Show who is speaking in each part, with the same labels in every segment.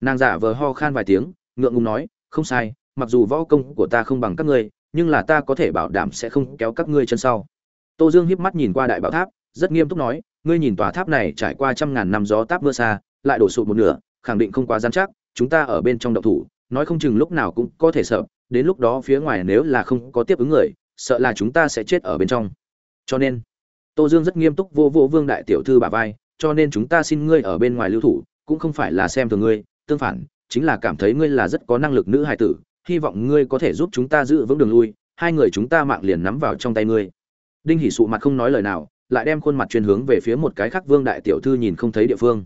Speaker 1: nàng giả vờ ho khan vài tiếng, ngượng ngùng nói, không sai, mặc dù võ công của ta không bằng các ngươi, nhưng là ta có thể bảo đảm sẽ không kéo các ngươi chân sau. Tô dương hiếp mắt nhìn qua đại bảo tháp, rất nghiêm túc nói, ngươi nhìn tòa tháp này trải qua trăm ngàn năm gió táp mưa xa, lại đổ sụt một nửa, khẳng định không quá dán chắc, chúng ta ở bên trong động thủ, nói không chừng lúc nào cũng có thể sợ, đến lúc đó phía ngoài nếu là không có tiếp ứng người, sợ là chúng ta sẽ chết ở bên trong. Cho nên, tô dương rất nghiêm túc vô vô vương đại tiểu thư bà vai, cho nên chúng ta xin ngươi ở bên ngoài lưu thủ, cũng không phải là xem thường ngươi tương phản, chính là cảm thấy ngươi là rất có năng lực nữ hài tử, hy vọng ngươi có thể giúp chúng ta giữ vững đường lui, hai người chúng ta mạng liền nắm vào trong tay ngươi. Đinh hỉ sụ mặt không nói lời nào, lại đem khuôn mặt chuyên hướng về phía một cái khác vương đại tiểu thư nhìn không thấy địa phương.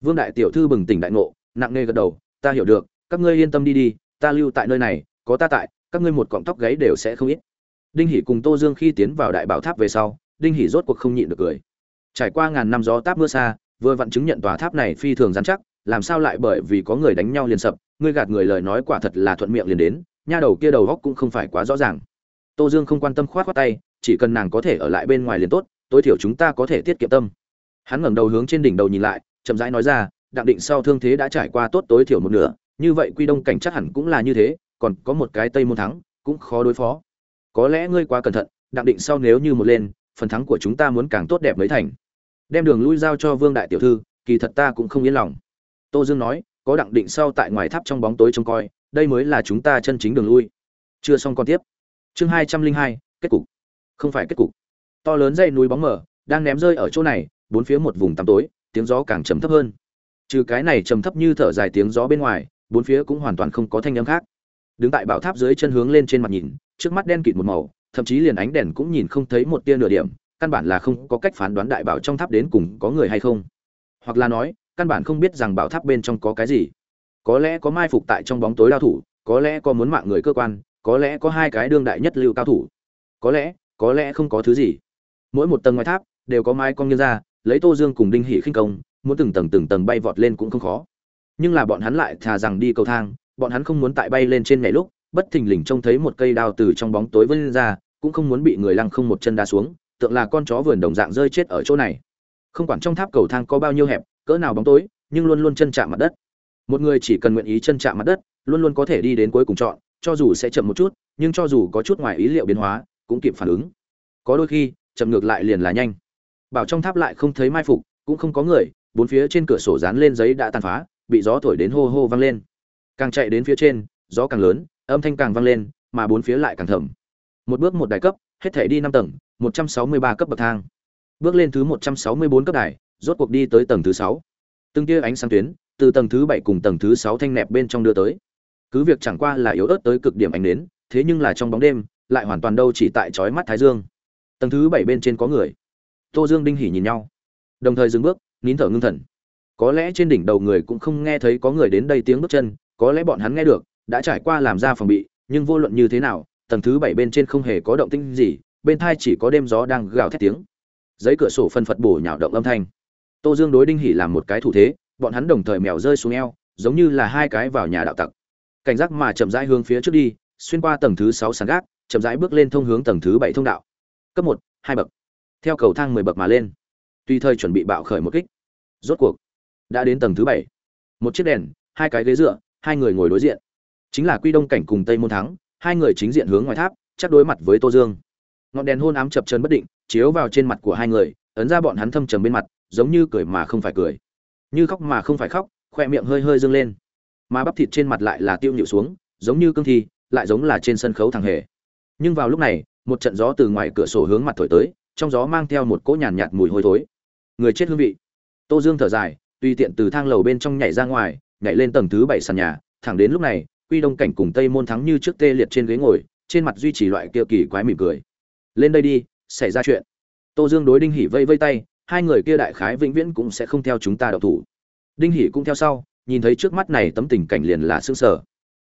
Speaker 1: Vương đại tiểu thư bừng tỉnh đại ngộ, nặng nề gật đầu, ta hiểu được, các ngươi yên tâm đi đi, ta lưu tại nơi này, có ta tại, các ngươi một cọng tóc gáy đều sẽ không ít. Đinh hỉ cùng tô dương khi tiến vào đại bảo tháp về sau, đinh hỉ rốt cuộc không nhịn được cười. Trải qua ngàn năm gió táp mưa xa, vừa vặn chứng nhận tòa tháp này phi thường dán chắc làm sao lại bởi vì có người đánh nhau liền sập, ngươi gạt người lời nói quả thật là thuận miệng liền đến, nha đầu kia đầu góc cũng không phải quá rõ ràng. Tô dương không quan tâm khoát khoát tay, chỉ cần nàng có thể ở lại bên ngoài liền tốt, tối thiểu chúng ta có thể tiết kiệm tâm. Hắn ngẩng đầu hướng trên đỉnh đầu nhìn lại, chậm rãi nói ra, đặng định sau thương thế đã trải qua tốt tối thiểu một nửa, như vậy quy đông cảnh chắc hẳn cũng là như thế, còn có một cái tây môn thắng, cũng khó đối phó. Có lẽ ngươi quá cẩn thận, đặng định sau nếu như một lên, phần thắng của chúng ta muốn càng tốt đẹp mấy thành. Đem đường lui giao cho vương đại tiểu thư, kỳ thật ta cũng không yên lòng tô dương nói, có đặng định sau tại ngoài tháp trong bóng tối trông coi, đây mới là chúng ta chân chính đường lui. Chưa xong còn tiếp. Chương hai trăm linh hai, kết cục. Không phải kết cục. To lớn dây núi bóng mờ, đang ném rơi ở chỗ này, bốn phía một vùng tăm tối, tiếng gió càng trầm thấp hơn. Trừ cái này trầm thấp như thở dài tiếng gió bên ngoài, bốn phía cũng hoàn toàn không có thanh âm khác. Đứng tại bảo tháp dưới chân hướng lên trên mặt nhìn, trước mắt đen kịt một màu, thậm chí liền ánh đèn cũng nhìn không thấy một tia nửa điểm, căn bản là không có cách phán đoán đại bảo trong tháp đến cùng có người hay không. Hoặc là nói căn bản không biết rằng bảo tháp bên trong có cái gì. Có lẽ có mai phục tại trong bóng tối đao thủ, có lẽ có muốn mạng người cơ quan, có lẽ có hai cái đương đại nhất lưu cao thủ. Có lẽ có lẽ không có thứ gì. Mỗi một tầng ngoài tháp đều có mai cong như ra, lấy tô dương cùng đinh hỷ khinh công, muốn từng tầng từng tầng bay vọt lên cũng không khó. Nhưng là bọn hắn lại thà rằng đi cầu thang, bọn hắn không muốn tại bay lên trên nhảy lúc, bất thình lình trông thấy một cây đao từ trong bóng tối vươn ra, cũng không muốn bị người lăng không một chân đá xuống, tượng là con chó vườn đồng dạng rơi chết ở chỗ này. Không quản trong tháp cầu thang có bao nhiêu hẹp cỡ nào bóng tối, nhưng luôn luôn chân chạm mặt đất. Một người chỉ cần nguyện ý chân chạm mặt đất, luôn luôn có thể đi đến cuối cùng chọn, cho dù sẽ chậm một chút, nhưng cho dù có chút ngoài ý liệu biến hóa, cũng kịp phản ứng. Có đôi khi, chậm ngược lại liền là nhanh. Bảo trong tháp lại không thấy mai phục, cũng không có người, bốn phía trên cửa sổ dán lên giấy đã tàn phá, bị gió thổi đến hô hô vang lên. Càng chạy đến phía trên, gió càng lớn, âm thanh càng vang lên, mà bốn phía lại càng thầm. Một bước một đài cấp, hết thể đi năm tầng, một trăm sáu mươi ba cấp bậc thang. Bước lên thứ một trăm sáu mươi bốn cấp đài rốt cuộc đi tới tầng thứ sáu. Từng tia ánh sáng tuyến, từ tầng thứ bảy cùng tầng thứ sáu thanh nẹp bên trong đưa tới. Cứ việc chẳng qua là yếu ớt tới cực điểm ánh đến thế nhưng là trong bóng đêm, lại hoàn toàn đâu chỉ tại chói mắt thái dương. Tầng thứ bảy bên trên có người. Tô dương đinh hỉ nhìn nhau. Đồng thời dừng bước, nín thở ngưng thần. Có lẽ trên đỉnh đầu người cũng không nghe thấy có người đến đây tiếng bước chân, có lẽ bọn hắn nghe được, đã trải qua làm ra phòng bị, nhưng vô luận như thế nào, tầng thứ bảy bên trên không hề có động tĩnh gì, bên thai chỉ có đêm gió đang gào thét tiếng. Giấy cửa sổ phân phật bổ nhào động âm thanh tô dương đối đinh hỉ làm một cái thủ thế, bọn hắn đồng thời mèo rơi xuống eo, giống như là hai cái vào nhà đạo tặc. Cảnh giác mà chậm rãi hướng phía trước đi, xuyên qua tầng thứ sáu sàn gác, chậm rãi bước lên thông hướng tầng thứ bảy thông đạo. Cấp một, hai bậc. Theo cầu thang mười bậc mà lên. Tùy thời chuẩn bị bạo khởi một kích. Rốt cuộc, đã đến tầng thứ bảy. Một chiếc đèn, hai cái ghế dựa, hai người ngồi đối diện. Chính là quy đông cảnh cùng tây môn thắng, hai người chính diện hướng ngoài tháp, chắc đối mặt với tô dương. Ngọn đèn hôn ám chập chờn bất định, chiếu vào trên mặt của hai người, ấn ra bọn hắn thâm trầm bên mặt giống như cười mà không phải cười. Như khóc mà không phải khóc khoe miệng hơi hơi dâng lên. Mà bắp thịt trên mặt lại là tiêu nhịu xuống giống như cương thi lại giống là trên sân khấu thằng hề. Nhưng vào lúc này một trận gió từ ngoài cửa sổ hướng mặt thổi tới trong gió mang theo một cỗ nhàn nhạt, nhạt mùi hôi thối. Người chết hương vị. Tô dương thở dài tùy tiện từ thang lầu bên trong nhảy ra ngoài nhảy lên tầng thứ bảy sàn nhà thẳng đến lúc này quy đông cảnh cùng tây môn thắng như trước tê liệt trên ghế ngồi trên mặt duy trì loại kia kỳ quái mỉm cười. Lên đây đi xảy ra chuyện. Tô dương đối đinh hỉ vây vây tay hai người kia đại khái vĩnh viễn cũng sẽ không theo chúng ta đậu thủ. Đinh hỉ cũng theo sau, nhìn thấy trước mắt này tấm tình cảnh liền là sương sở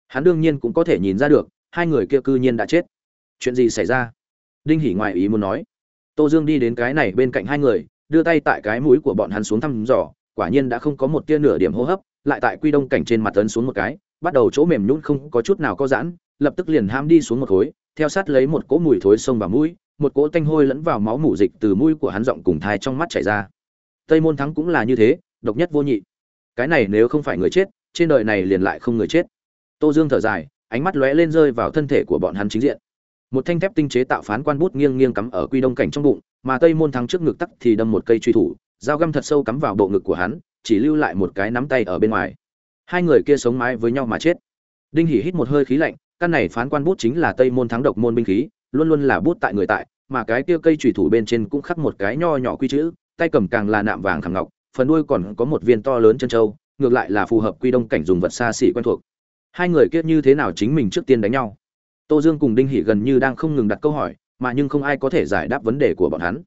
Speaker 1: hắn đương nhiên cũng có thể nhìn ra được, hai người kia cư nhiên đã chết. Chuyện gì xảy ra? Đinh hỉ ngoài ý muốn nói. Tô dương đi đến cái này bên cạnh hai người, đưa tay tại cái mũi của bọn hắn xuống thăm dò, quả nhiên đã không có một tia nửa điểm hô hấp, lại tại quy đông cảnh trên mặt tấn xuống một cái, bắt đầu chỗ mềm nhũn không có chút nào có giãn, lập tức liền ham đi xuống một khối, theo sát lấy một cỗ mùi thối sông vào mũi một cỗ tanh hôi lẫn vào máu mủ dịch từ mũi của hắn giọng cùng thai trong mắt chảy ra. Tây môn thắng cũng là như thế, độc nhất vô nhị. Cái này nếu không phải người chết, trên đời này liền lại không người chết. Tô dương thở dài, ánh mắt lóe lên rơi vào thân thể của bọn hắn chính diện. Một thanh thép tinh chế tạo phán quan bút nghiêng nghiêng cắm ở quy đông cảnh trong bụng, mà tây môn thắng trước ngực tắc thì đâm một cây truy thủ, dao găm thật sâu cắm vào bộ ngực của hắn, chỉ lưu lại một cái nắm tay ở bên ngoài. Hai người kia sống mái với nhau mà chết. Đinh hỉ hít một hơi khí lạnh, căn này phán quan bút chính là tây môn thắng độc môn binh khí luôn luôn là bút tại người tại, mà cái kia cây trùy thủ bên trên cũng khắc một cái nho nhỏ quy chữ, tay cầm càng là nạm vàng khảm ngọc, phần đuôi còn có một viên to lớn chân trâu, ngược lại là phù hợp quy đông cảnh dùng vật xa xỉ quen thuộc. Hai người kia như thế nào chính mình trước tiên đánh nhau? Tô dương cùng đinh hỷ gần như đang không ngừng đặt câu hỏi, mà nhưng không ai có thể giải đáp vấn đề của bọn hắn.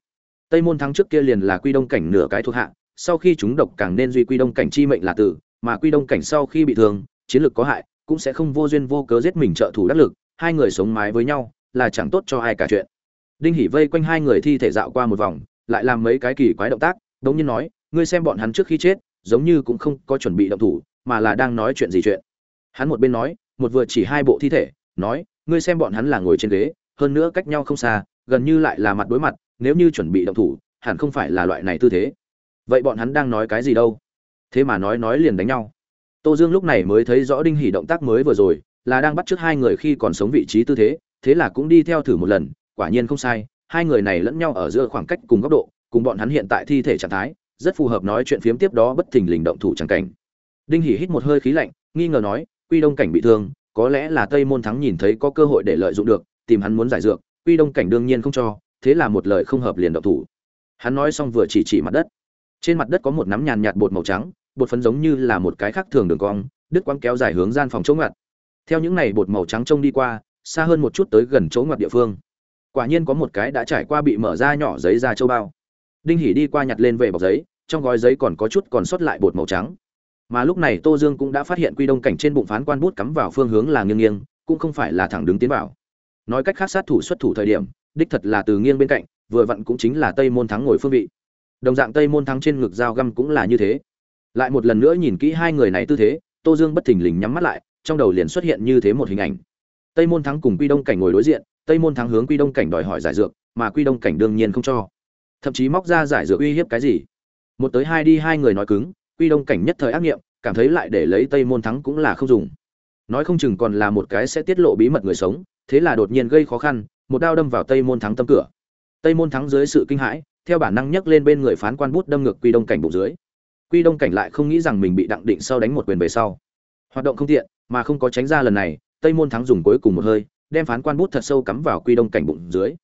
Speaker 1: Tây môn thắng trước kia liền là quy đông cảnh nửa cái thuộc hạ, sau khi chúng độc càng nên duy quy đông cảnh chi mệnh là tử, mà quy đông cảnh sau khi bị thương, chiến lược có hại, cũng sẽ không vô duyên vô cớ giết mình trợ thủ đắc lực, hai người sống mái với nhau là chẳng tốt cho ai cả chuyện. Đinh hỉ vây quanh hai người thi thể dạo qua một vòng, lại làm mấy cái kỳ quái động tác, đống nhiên nói, ngươi xem bọn hắn trước khi chết, giống như cũng không có chuẩn bị động thủ, mà là đang nói chuyện gì chuyện. Hắn một bên nói, một vừa chỉ hai bộ thi thể, nói, ngươi xem bọn hắn là ngồi trên ghế, hơn nữa cách nhau không xa, gần như lại là mặt đối mặt, nếu như chuẩn bị động thủ, hẳn không phải là loại này tư thế. Vậy bọn hắn đang nói cái gì đâu? Thế mà nói nói liền đánh nhau. Tô dương lúc này mới thấy rõ đinh hỉ động tác mới vừa rồi, là đang bắt trước hai người khi còn sống vị trí tư thế thế là cũng đi theo thử một lần, quả nhiên không sai, hai người này lẫn nhau ở giữa khoảng cách cùng góc độ, cùng bọn hắn hiện tại thi thể trạng thái, rất phù hợp nói chuyện phiếm tiếp đó bất thình lình động thủ chẳng cảnh. Đinh hỉ hít một hơi khí lạnh, nghi ngờ nói, quy đông cảnh bị thương, có lẽ là tây môn thắng nhìn thấy có cơ hội để lợi dụng được, tìm hắn muốn giải dược, quy đông cảnh đương nhiên không cho, thế là một lời không hợp liền động thủ. Hắn nói xong vừa chỉ chỉ mặt đất. Trên mặt đất có một nắm nhàn nhạt bột màu trắng, bột phấn giống như là một cái khác thường đường cong, đứt quăng kéo dài hướng gian phòng chỗ ngặt theo những này bột màu trắng trông đi qua xa hơn một chút tới gần chỗ ngoặt địa phương. Quả nhiên có một cái đã trải qua bị mở ra nhỏ giấy ra châu bao. Đinh hỉ đi qua nhặt lên về bọc giấy, trong gói giấy còn có chút còn sót lại bột màu trắng. Mà lúc này tô dương cũng đã phát hiện quy đông cảnh trên bụng phán quan bút cắm vào phương hướng là nghiêng nghiêng, cũng không phải là thẳng đứng tiến vào. Nói cách khác sát thủ xuất thủ thời điểm, đích thật là từ nghiêng bên cạnh, vừa vặn cũng chính là tây môn thắng ngồi phương vị. Đồng dạng tây môn thắng trên ngực dao găm cũng là như thế. Lại một lần nữa nhìn kỹ hai người này tư thế, tô dương bất thình lình nhắm mắt lại, trong đầu liền xuất hiện như thế một hình ảnh tây môn thắng cùng quy đông cảnh ngồi đối diện, tây môn thắng hướng quy đông cảnh đòi hỏi giải dược, mà quy đông cảnh đương nhiên không cho. Thậm chí móc ra giải dược uy hiếp cái gì? Một tới hai đi hai người nói cứng, quy đông cảnh nhất thời ác nghiệm, cảm thấy lại để lấy tây môn thắng cũng là không dùng. Nói không chừng còn là một cái sẽ tiết lộ bí mật người sống, thế là đột nhiên gây khó khăn, một đao đâm vào tây môn thắng tâm cửa. Tây môn thắng dưới sự kinh hãi, theo bản năng nhấc lên bên người phán quan bút đâm ngược quy đông cảnh bụng dưới. Quy đông cảnh lại không nghĩ rằng mình bị đặng định sau đánh một quyền về sau. Hoạt động không tiện, mà không có tránh ra lần này tây môn thắng dùng cuối cùng một hơi, đem phán quan bút thật sâu cắm vào quy đông cảnh bụng dưới.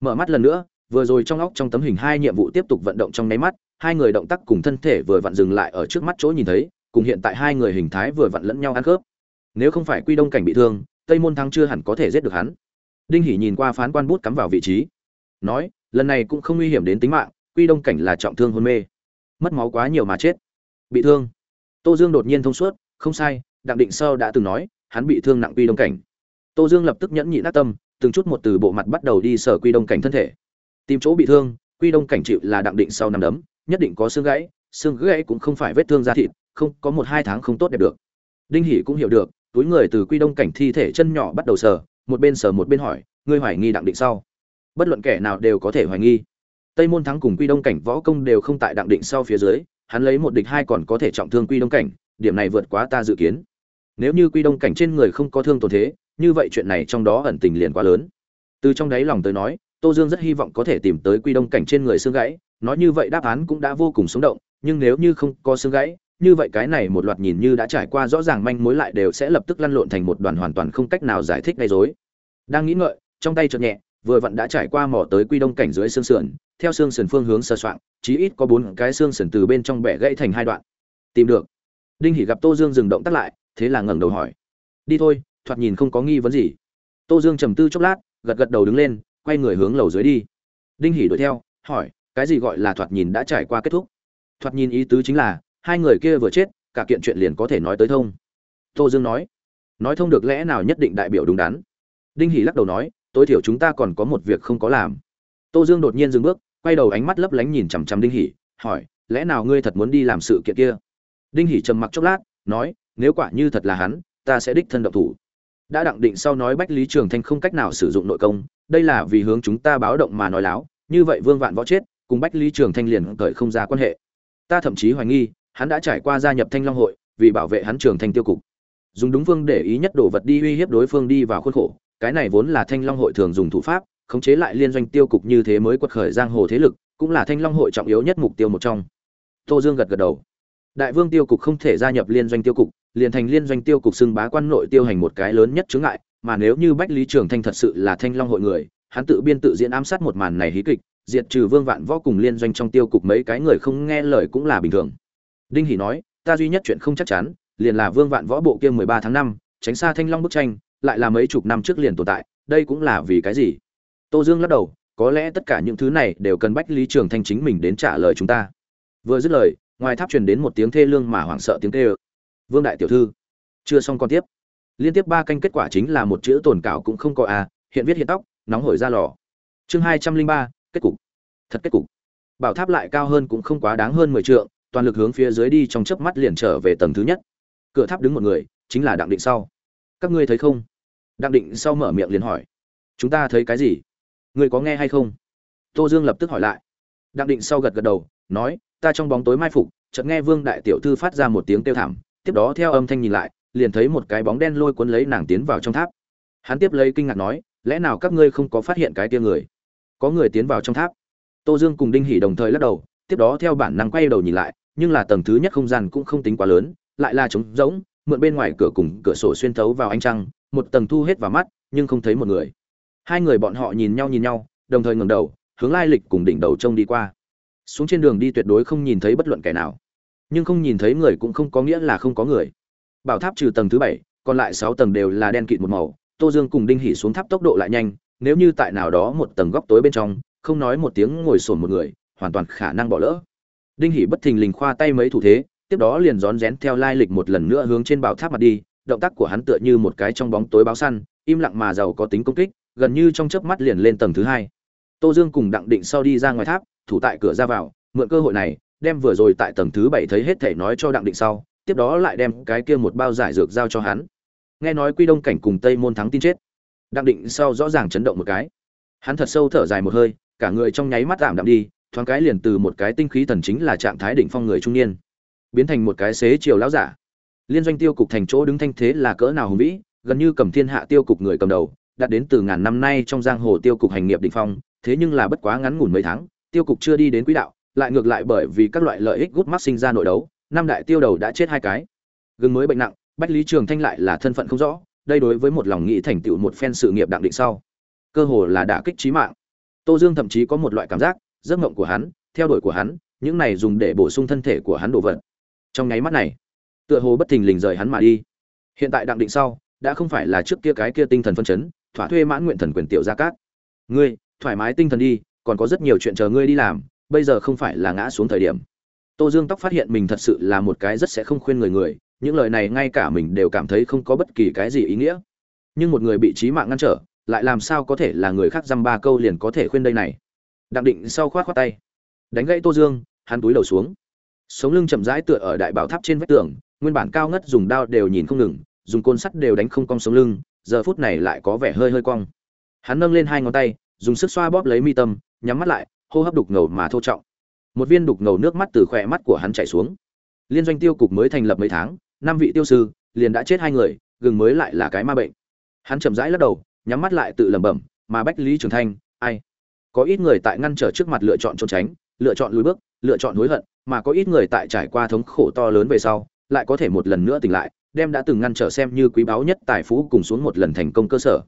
Speaker 1: Mở mắt lần nữa, vừa rồi trong óc trong tấm hình hai nhiệm vụ tiếp tục vận động trong nháy mắt, hai người động tác cùng thân thể vừa vặn dừng lại ở trước mắt chỗ nhìn thấy, cùng hiện tại hai người hình thái vừa vặn lẫn nhau ăn khớp. Nếu không phải quy đông cảnh bị thương, tây môn thắng chưa hẳn có thể giết được hắn. Đinh hỉ nhìn qua phán quan bút cắm vào vị trí, nói, lần này cũng không nguy hiểm đến tính mạng, quy đông cảnh là trọng thương hôn mê. Mất máu quá nhiều mà chết. Bị thương. Tô dương đột nhiên thông suốt, không sai, đặng định sơ đã từng nói hắn bị thương nặng quy đông cảnh. Tô dương lập tức nhẫn nhị nát tâm, từng chút một từ bộ mặt bắt đầu đi sở quy đông cảnh thân thể. Tìm chỗ bị thương, quy đông cảnh chịu là đặng định sau nằm đấm, nhất định có xương gãy xương gãy cũng không phải vết thương da thịt, không, có một hai tháng không tốt đẹp được. Đinh hỷ cũng hiểu được, túi người từ quy đông cảnh thi thể chân nhỏ bắt đầu sờ, một bên sờ một bên hỏi, ngươi hoài nghi đặng định sau? Bất luận kẻ nào đều có thể hoài nghi. Tây môn thắng cùng quy đông cảnh võ công đều không tại đặng định sau phía dưới, hắn lấy một địch hai còn có thể trọng thương quy đông cảnh, điểm này vượt quá ta dự kiến nếu như quy đông cảnh trên người không có thương tổn thế, như vậy chuyện này trong đó ẩn tình liền quá lớn. Từ trong đáy lòng tới nói, tô dương rất hy vọng có thể tìm tới quy đông cảnh trên người xương gãy, nói như vậy đáp án cũng đã vô cùng sống động, nhưng nếu như không có xương gãy, như vậy cái này một loạt nhìn như đã trải qua rõ ràng manh mối lại đều sẽ lập tức lăn lộn thành một đoàn hoàn toàn không cách nào giải thích gây rối. Đang nghĩ ngợi, trong tay chợt nhẹ, vừa vặn đã trải qua mỏ tới quy đông cảnh dưới xương sườn, theo xương sườn phương hướng sơ soạn chí ít có bốn cái xương sườn từ bên trong bẻ gãy thành hai đoạn. Tìm được. Đinh hỉ gặp tô dương dừng động tắt lại thế là ngẩng đầu hỏi. Đi thôi, thoạt nhìn không có nghi vấn gì. Tô dương trầm tư chốc lát, gật gật đầu đứng lên, quay người hướng lầu dưới đi. Đinh hỉ đuổi theo, hỏi, cái gì gọi là thoạt nhìn đã trải qua kết thúc? Thoạt nhìn ý tứ chính là, hai người kia vừa chết, cả kiện chuyện liền có thể nói tới thông. Tô dương nói nói thông được lẽ nào nhất định đại biểu đúng đắn. Đinh hỉ lắc đầu nói, tối thiểu chúng ta còn có một việc không có làm. Tô dương đột nhiên dừng bước, quay đầu ánh mắt lấp lánh nhìn chằm chằm đinh hỉ hỏi, lẽ nào ngươi thật muốn đi làm sự kiện kia? Đinh hỉ trầm mặc chốc lát, nói nếu quả như thật là hắn, ta sẽ đích thân động thủ. Đã đặng định sau nói bách lý trường thanh không cách nào sử dụng nội công, đây là vì hướng chúng ta báo động mà nói láo, như vậy vương vạn võ chết, cùng bách lý trường thanh liền cởi không ra quan hệ. Ta thậm chí hoài nghi, hắn đã trải qua gia nhập thanh long hội, vì bảo vệ hắn trường thanh tiêu cục. Dùng đúng phương để ý nhất đồ vật đi uy hiếp đối phương đi vào khuôn khổ, cái này vốn là thanh long hội thường dùng thủ pháp, khống chế lại liên doanh tiêu cục như thế mới quật khởi giang hồ thế lực, cũng là thanh long hội trọng yếu nhất mục tiêu một trong. Tô dương gật gật đầu đại vương tiêu cục không thể gia nhập liên doanh tiêu cục, liền thành liên doanh tiêu cục xưng bá quan nội tiêu hành một cái lớn nhất chướng ngại, mà nếu như bách lý trường thanh thật sự là thanh long hội người, hắn tự biên tự diễn ám sát một màn này hí kịch, diệt trừ vương vạn võ cùng liên doanh trong tiêu cục mấy cái người không nghe lời cũng là bình thường. Đinh hỷ nói, ta duy nhất chuyện không chắc chắn, liền là vương vạn võ bộ kia mười ba tháng năm, tránh xa thanh long bức tranh, lại là mấy chục năm trước liền tồn tại, đây cũng là vì cái gì? Tô dương lắc đầu, có lẽ tất cả những thứ này đều cần bách lý trường thanh chính mình đến trả lời chúng ta. Vừa dứt lời ngoài tháp truyền đến một tiếng thê lương mà hoảng sợ tiếng kêu. Vương đại tiểu thư, chưa xong con tiếp. Liên tiếp ba canh kết quả chính là một chữ tồn cảo cũng không có a hiện viết hiện tóc, nóng hổi ra lò. Chương hai trăm linh ba, kết cục. Thật kết cục. Bảo tháp lại cao hơn cũng không quá đáng hơn mười trượng, toàn lực hướng phía dưới đi trong chớp mắt liền trở về tầng thứ nhất. Cửa tháp đứng một người, chính là đặng định sau. Các ngươi thấy không? Đặng định sau mở miệng liền hỏi. Chúng ta thấy cái gì? Ngươi có nghe hay không? Tô dương lập tức hỏi lại. Đặng định sau gật gật đầu, nói ta trong bóng tối mai phục, chợt nghe vương đại tiểu thư phát ra một tiếng kêu thảm, tiếp đó theo âm thanh nhìn lại, liền thấy một cái bóng đen lôi cuốn lấy nàng tiến vào trong tháp. Hắn tiếp lấy kinh ngạc nói, lẽ nào các ngươi không có phát hiện cái tia người? Có người tiến vào trong tháp? Tô dương cùng đinh hỉ đồng thời lắc đầu, tiếp đó theo bản năng quay đầu nhìn lại, nhưng là tầng thứ nhất không gian cũng không tính quá lớn, lại là trống rỗng, mượn bên ngoài cửa cùng cửa sổ xuyên thấu vào ánh trăng, một tầng thu hết vào mắt, nhưng không thấy một người. Hai người bọn họ nhìn nhau nhìn nhau, đồng thời ngẩng đầu, hướng lai lịch cùng đỉnh đầu trông đi qua xuống trên đường đi tuyệt đối không nhìn thấy bất luận kẻ nào. Nhưng không nhìn thấy người cũng không có nghĩa là không có người. Bảo tháp trừ tầng thứ bảy, còn lại sáu tầng đều là đen kịt một màu. Tô dương cùng đinh hỉ xuống tháp tốc độ lại nhanh, nếu như tại nào đó một tầng góc tối bên trong, không nói một tiếng ngồi sồn một người, hoàn toàn khả năng bỏ lỡ. Đinh hỉ bất thình lình khoa tay mấy thủ thế, tiếp đó liền rón rén theo lai lịch một lần nữa hướng trên bảo tháp mặt đi, động tác của hắn tựa như một cái trong bóng tối báo săn, im lặng mà giàu có tính công kích, gần như trong chớp mắt liền lên tầng thứ hai tô dương cùng đặng định sau đi ra ngoài tháp, thủ tại cửa ra vào, mượn cơ hội này, đem vừa rồi tại tầng thứ bảy thấy hết thể nói cho đặng định sau, tiếp đó lại đem cái kia một bao giải dược giao cho hắn. Nghe nói quy đông cảnh cùng tây môn thắng tin chết. Đặng định sau rõ ràng chấn động một cái. Hắn thật sâu thở dài một hơi, cả người trong nháy mắt giảm đạm đi, thoáng cái liền từ một cái tinh khí thần chính là trạng thái đỉnh phong người trung niên, biến thành một cái xế chiều lão giả. Liên doanh tiêu cục thành chỗ đứng thanh thế là cỡ nào hùng vĩ, gần như cầm thiên hạ tiêu cục người cầm đầu, đạt đến từ ngàn năm nay trong giang hồ tiêu cục hành nghiệp đỉnh phong thế nhưng là bất quá ngắn ngủn mấy tháng, tiêu cục chưa đi đến quỹ đạo, lại ngược lại bởi vì các loại lợi ích gút mắt sinh ra nội đấu, năm đại tiêu đầu đã chết hai cái. Gừng mới bệnh nặng, bách lý trường thanh lại là thân phận không rõ, đây đối với một lòng nghĩ thành tựu một phen sự nghiệp đặng định sau, cơ hồ là đả kích chí mạng. Tô dương thậm chí có một loại cảm giác, giấc mộng của hắn, theo đuổi của hắn, những này dùng để bổ sung thân thể của hắn đồ vật. Trong nháy mắt này, tựa hồ bất thình lình rời hắn mà đi. Hiện tại đặng định sau, đã không phải là trước kia cái kia tinh thần phân chấn, thỏa thuê mãn nguyện thần quyền tiểu gia cát. Ngươi thoải mái tinh thần đi, còn có rất nhiều chuyện chờ ngươi đi làm, bây giờ không phải là ngã xuống thời điểm. Tô dương tóc phát hiện mình thật sự là một cái rất sẽ không khuyên người người, những lời này ngay cả mình đều cảm thấy không có bất kỳ cái gì ý nghĩa. Nhưng một người bị trí mạng ngăn trở, lại làm sao có thể là người khác dăm ba câu liền có thể khuyên đây này? Đặng định sau khoát khoát tay. Đánh gãy tô dương, hắn túi đầu xuống. Sống lưng chậm rãi tựa ở đại bảo tháp trên vách tường, nguyên bản cao ngất dùng đao đều nhìn không ngừng, dùng côn sắt đều đánh không cong sống lưng, giờ phút này lại có vẻ hơi hơi cong. Hắn nâng lên hai ngón tay dùng sức xoa bóp lấy mi tâm, nhắm mắt lại, hô hấp đục ngầu mà thô trọng. Một viên đục ngầu nước mắt từ khỏe mắt của hắn chảy xuống. Liên doanh tiêu cục mới thành lập mấy tháng, năm vị tiêu sư, liền đã chết hai người, gừng mới lại là cái ma bệnh. Hắn chậm rãi lắc đầu, nhắm mắt lại tự lẩm bẩm, mà bách lý trường thanh, ai? Có ít người tại ngăn trở trước mặt lựa chọn trốn tránh, lựa chọn lùi bước, lựa chọn hối hận, mà có ít người tại trải qua thống khổ to lớn về sau, lại có thể một lần nữa tỉnh lại, đem đã từng ngăn trở xem như quý báu nhất tài phú cùng xuống một lần thành công cơ sở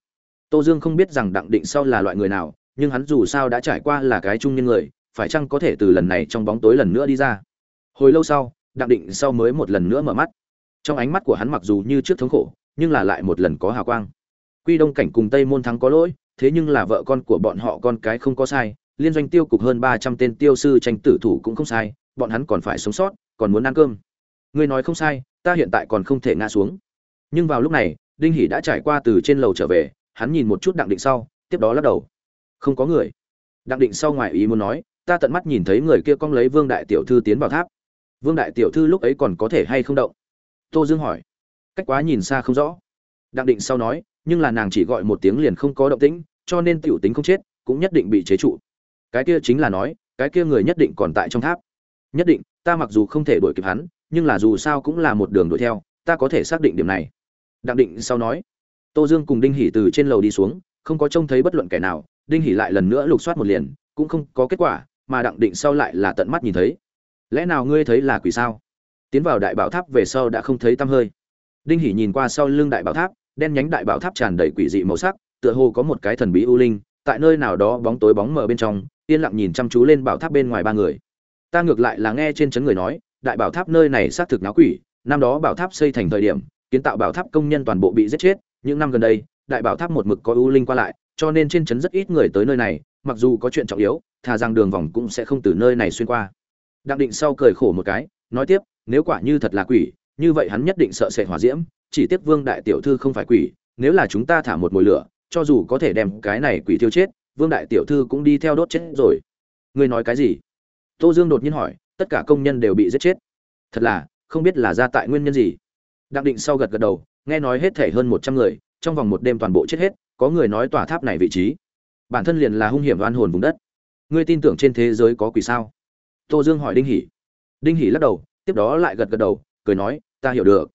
Speaker 1: tô dương không biết rằng đặng định sau là loại người nào, nhưng hắn dù sao đã trải qua là cái trung niên người, phải chăng có thể từ lần này trong bóng tối lần nữa đi ra? Hồi lâu sau, đặng định sau mới một lần nữa mở mắt. Trong ánh mắt của hắn mặc dù như trước thống khổ, nhưng là lại một lần có hào quang. Quy đông cảnh cùng tây môn thắng có lỗi, thế nhưng là vợ con của bọn họ con cái không có sai, liên doanh tiêu cục hơn ba trăm tên tiêu sư tranh tử thủ cũng không sai, bọn hắn còn phải sống sót, còn muốn ăn cơm. Ngươi nói không sai, ta hiện tại còn không thể ngã xuống. Nhưng vào lúc này, đinh hỷ đã trải qua từ trên lầu trở về hắn nhìn một chút đặng định sau, tiếp đó lắc đầu. Không có người. Đặng định sau ngoài ý muốn nói, ta tận mắt nhìn thấy người kia cong lấy vương đại tiểu thư tiến vào tháp. Vương đại tiểu thư lúc ấy còn có thể hay không động? Tô dương hỏi. Cách quá nhìn xa không rõ. Đặng định sau nói, nhưng là nàng chỉ gọi một tiếng liền không có động tĩnh, cho nên tiểu tính không chết, cũng nhất định bị chế trụ. Cái kia chính là nói, cái kia người nhất định còn tại trong tháp. Nhất định, ta mặc dù không thể đuổi kịp hắn, nhưng là dù sao cũng là một đường đuổi theo, ta có thể xác định điểm này. Đặng định sau nói tô dương cùng đinh hỉ từ trên lầu đi xuống, không có trông thấy bất luận kẻ nào, đinh hỉ lại lần nữa lục soát một liền, cũng không có kết quả, mà đặng định sau lại là tận mắt nhìn thấy. Lẽ nào ngươi thấy là quỷ sao? Tiến vào đại bảo tháp về sau đã không thấy tăm hơi. Đinh hỉ nhìn qua sau lưng đại bảo tháp, đen nhánh đại bảo tháp tràn đầy quỷ dị màu sắc, tựa hồ có một cái thần bí u linh, tại nơi nào đó bóng tối bóng mờ bên trong, yên lặng nhìn chăm chú lên bảo tháp bên ngoài ba người. Ta ngược lại là nghe trên chấn người nói, đại bảo tháp nơi này xác thực náo quỷ, năm đó bảo tháp xây thành thời điểm, kiến tạo bảo tháp công nhân toàn bộ bị giết chết những năm gần đây, đại bảo tháp một mực có u linh qua lại, cho nên trên chấn rất ít người tới nơi này, mặc dù có chuyện trọng yếu, thà rằng đường vòng cũng sẽ không từ nơi này xuyên qua. Đặng định sau cười khổ một cái, nói tiếp, nếu quả như thật là quỷ, như vậy hắn nhất định sợ sệt hỏa diễm, chỉ tiếc vương đại tiểu thư không phải quỷ, nếu là chúng ta thả một mồi lửa, cho dù có thể đem cái này quỷ tiêu chết, vương đại tiểu thư cũng đi theo đốt chết rồi. Ngươi nói cái gì? Tô dương đột nhiên hỏi, tất cả công nhân đều bị giết chết. Thật là, không biết là ra tại nguyên nhân gì. Đặng định sau gật gật đầu nghe nói hết thể hơn một trăm người, trong vòng một đêm toàn bộ chết hết, có người nói tòa tháp này vị trí, bản thân liền là hung hiểm oan hồn vùng đất. Ngươi tin tưởng trên thế giới có quỷ sao? Tô dương hỏi đinh hỉ đinh hỉ lắc đầu, tiếp đó lại gật gật đầu, cười nói, ta hiểu được.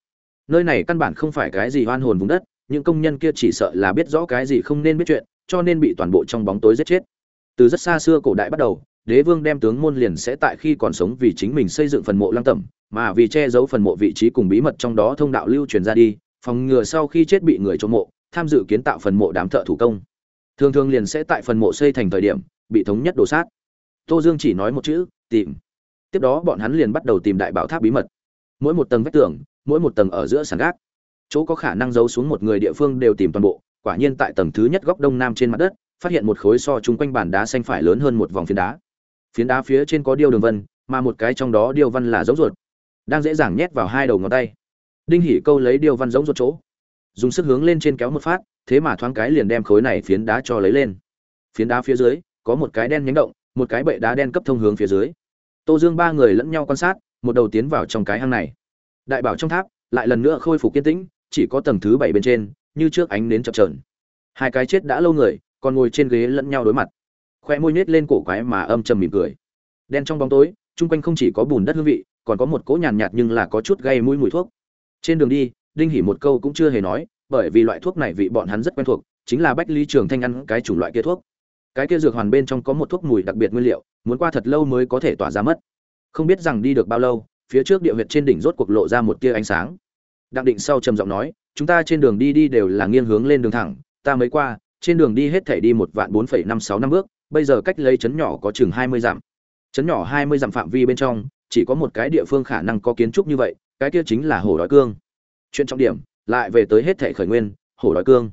Speaker 1: Nơi này căn bản không phải cái gì oan hồn vùng đất, những công nhân kia chỉ sợ là biết rõ cái gì không nên biết chuyện, cho nên bị toàn bộ trong bóng tối giết chết. Từ rất xa xưa cổ đại bắt đầu, đế vương đem tướng môn liền sẽ tại khi còn sống vì chính mình xây dựng phần mộ lăng tẩm, mà vì che giấu phần mộ vị trí cùng bí mật trong đó thông đạo lưu truyền ra đi phòng ngừa sau khi chết bị người trộm mộ, tham dự kiến tạo phần mộ đám thợ thủ công. Thường thường liền sẽ tại phần mộ xây thành thời điểm, bị thống nhất đổ sát. Tô dương chỉ nói một chữ, tìm. Tiếp đó bọn hắn liền bắt đầu tìm đại bảo tháp bí mật. Mỗi một tầng vách tường, mỗi một tầng ở giữa sàn gác. Chỗ có khả năng giấu xuống một người địa phương đều tìm toàn bộ, quả nhiên tại tầng thứ nhất góc đông nam trên mặt đất, phát hiện một khối so chung quanh bàn đá xanh phải lớn hơn một vòng phiến đá. Phiến đá phía trên có điêu đường vân, mà một cái trong đó điêu văn là dấu ruột. Đang dễ dàng nhét vào hai đầu ngón tay đinh hỉ câu lấy điêu văn giống ruột chỗ. Dùng sức hướng lên trên kéo một phát, thế mà thoáng cái liền đem khối này phiến đá cho lấy lên. Phiến đá phía dưới, có một cái đen nhánh động, một cái bệ đá đen cấp thông hướng phía dưới. Tô dương ba người lẫn nhau quan sát, một đầu tiến vào trong cái hang này. Đại bảo trong tháp, lại lần nữa khôi phục kiên tĩnh, chỉ có tầng thứ bảy bên trên, như trước ánh nến chập trờn hai cái chết đã lâu người, còn ngồi trên ghế lẫn nhau đối mặt. Khoe môi nhếch lên cổ quái mà âm trầm mỉm cười. Đen trong bóng tối, chung quanh không chỉ có bùn đất hương vị, còn có một cỗ nhàn nhạt nhưng là có chút gây mũi mùi thuốc trên đường đi, đinh hỉ một câu cũng chưa hề nói, bởi vì loại thuốc này vị bọn hắn rất quen thuộc, chính là bách ly trường thanh ăn cái chủng loại kia thuốc. Cái kia dược hoàn bên trong có một thuốc mùi đặc biệt nguyên liệu, muốn qua thật lâu mới có thể tỏa ra mất. Không biết rằng đi được bao lâu, phía trước địa huyệt trên đỉnh rốt cuộc lộ ra một tia ánh sáng. Đặng định sau trầm giọng nói, chúng ta trên đường đi đi đều là nghiêng hướng lên đường thẳng, ta mới qua, trên đường đi hết thể đi một vạn bốn phẩy năm sáu năm bước, bây giờ cách lấy chấn nhỏ có chừng hai mươi dặm. Chấn nhỏ hai mươi dặm phạm vi bên trong, chỉ có một cái địa phương khả năng có kiến trúc như vậy cái kia chính là hồ đói cương. Chuyện trọng điểm, lại về tới hết thể khởi nguyên hồ đói cương.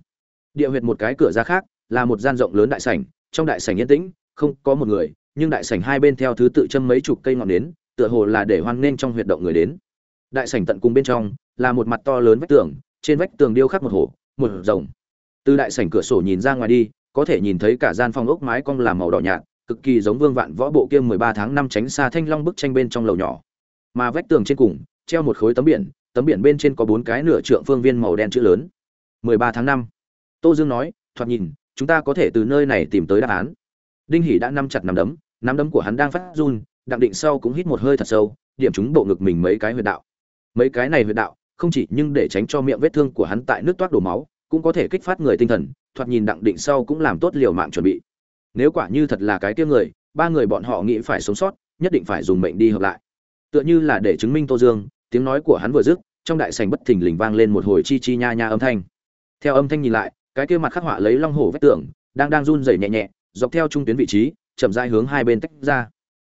Speaker 1: Địa huyệt một cái cửa ra khác, là một gian rộng lớn đại sảnh, trong đại sảnh yên tĩnh, không có một người, nhưng đại sảnh hai bên theo thứ tự châm mấy chục cây ngọn nến, tựa hồ là để hoan nghênh trong huyệt động người đến. Đại sảnh tận cùng bên trong, là một mặt to lớn vách tường, trên vách tường điêu khắc một hổ, một rồng. Từ đại sảnh cửa sổ nhìn ra ngoài đi, có thể nhìn thấy cả gian phòng ốc mái cong làm màu đỏ nhạt, cực kỳ giống vương vạn võ bộ kia mười ba tháng năm tránh xa thanh long bức tranh bên trong lầu nhỏ. Mà vách tường trên cùng treo một khối tấm biển tấm biển bên trên có bốn cái nửa trượng phương viên màu đen chữ lớn. Mười ba tháng năm, tô dương nói, thoạt nhìn, chúng ta có thể từ nơi này tìm tới đáp án. Đinh hỷ đã nắm chặt nắm đấm nắm đấm của hắn đang phát run, đặng định sau cũng hít một hơi thật sâu, điểm chúng bộ ngực mình mấy cái huyệt đạo. Mấy cái này huyệt đạo, không chỉ nhưng để tránh cho miệng vết thương của hắn tại nước toát đổ máu, cũng có thể kích phát người tinh thần, thoạt nhìn đặng định sau cũng làm tốt liều mạng chuẩn bị. Nếu quả như thật là cái tiêu người, ba người bọn họ nghĩ phải sống sót, nhất định phải dùng mệnh đi hợp lại tựa như là để chứng minh tô dương, tiếng nói của hắn vừa dứt, trong đại sành bất thình lình vang lên một hồi chi chi nha nha âm thanh. Theo âm thanh nhìn lại, cái kia mặt khắc họa lấy long hổ vách tường, đang đang run rẩy nhẹ nhẹ, dọc theo trung tuyến vị trí, chậm rãi hướng hai bên tách ra.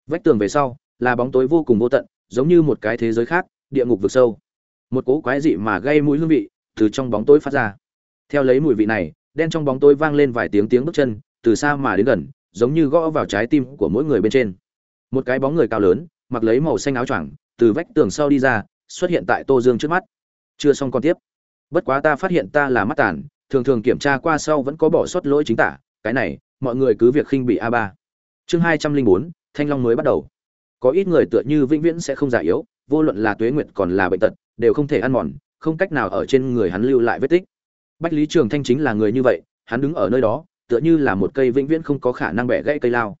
Speaker 1: Vách tường về sau, là bóng tối vô cùng vô tận, giống như một cái thế giới khác, địa ngục vực sâu. Một cỗ quái dị mà gây mũi hương vị, từ trong bóng tối phát ra. Theo lấy mùi vị này, đen trong bóng tối vang lên vài tiếng tiếng bước chân, từ xa mà đến gần, giống như gõ vào trái tim của mỗi người bên trên. Một cái bóng người cao lớn mặc lấy màu xanh áo choàng, từ vách tường sau đi ra, xuất hiện tại tô dương trước mắt. Chưa xong còn tiếp. Bất quá ta phát hiện ta là mắt tàn, thường thường kiểm tra qua sau vẫn có bỏ sót lỗi chính tả, cái này, mọi người cứ việc khinh bị a ba. Chương hai trăm linh bốn, thanh long mới bắt đầu. Có ít người tựa như vĩnh viễn sẽ không già yếu, vô luận là tuế nguyệt còn là bệnh tật, đều không thể ăn mòn, không cách nào ở trên người hắn lưu lại vết tích. Bách lý trường thanh chính là người như vậy, hắn đứng ở nơi đó, tựa như là một cây vĩnh viễn không có khả năng bẻ gãy cây lao.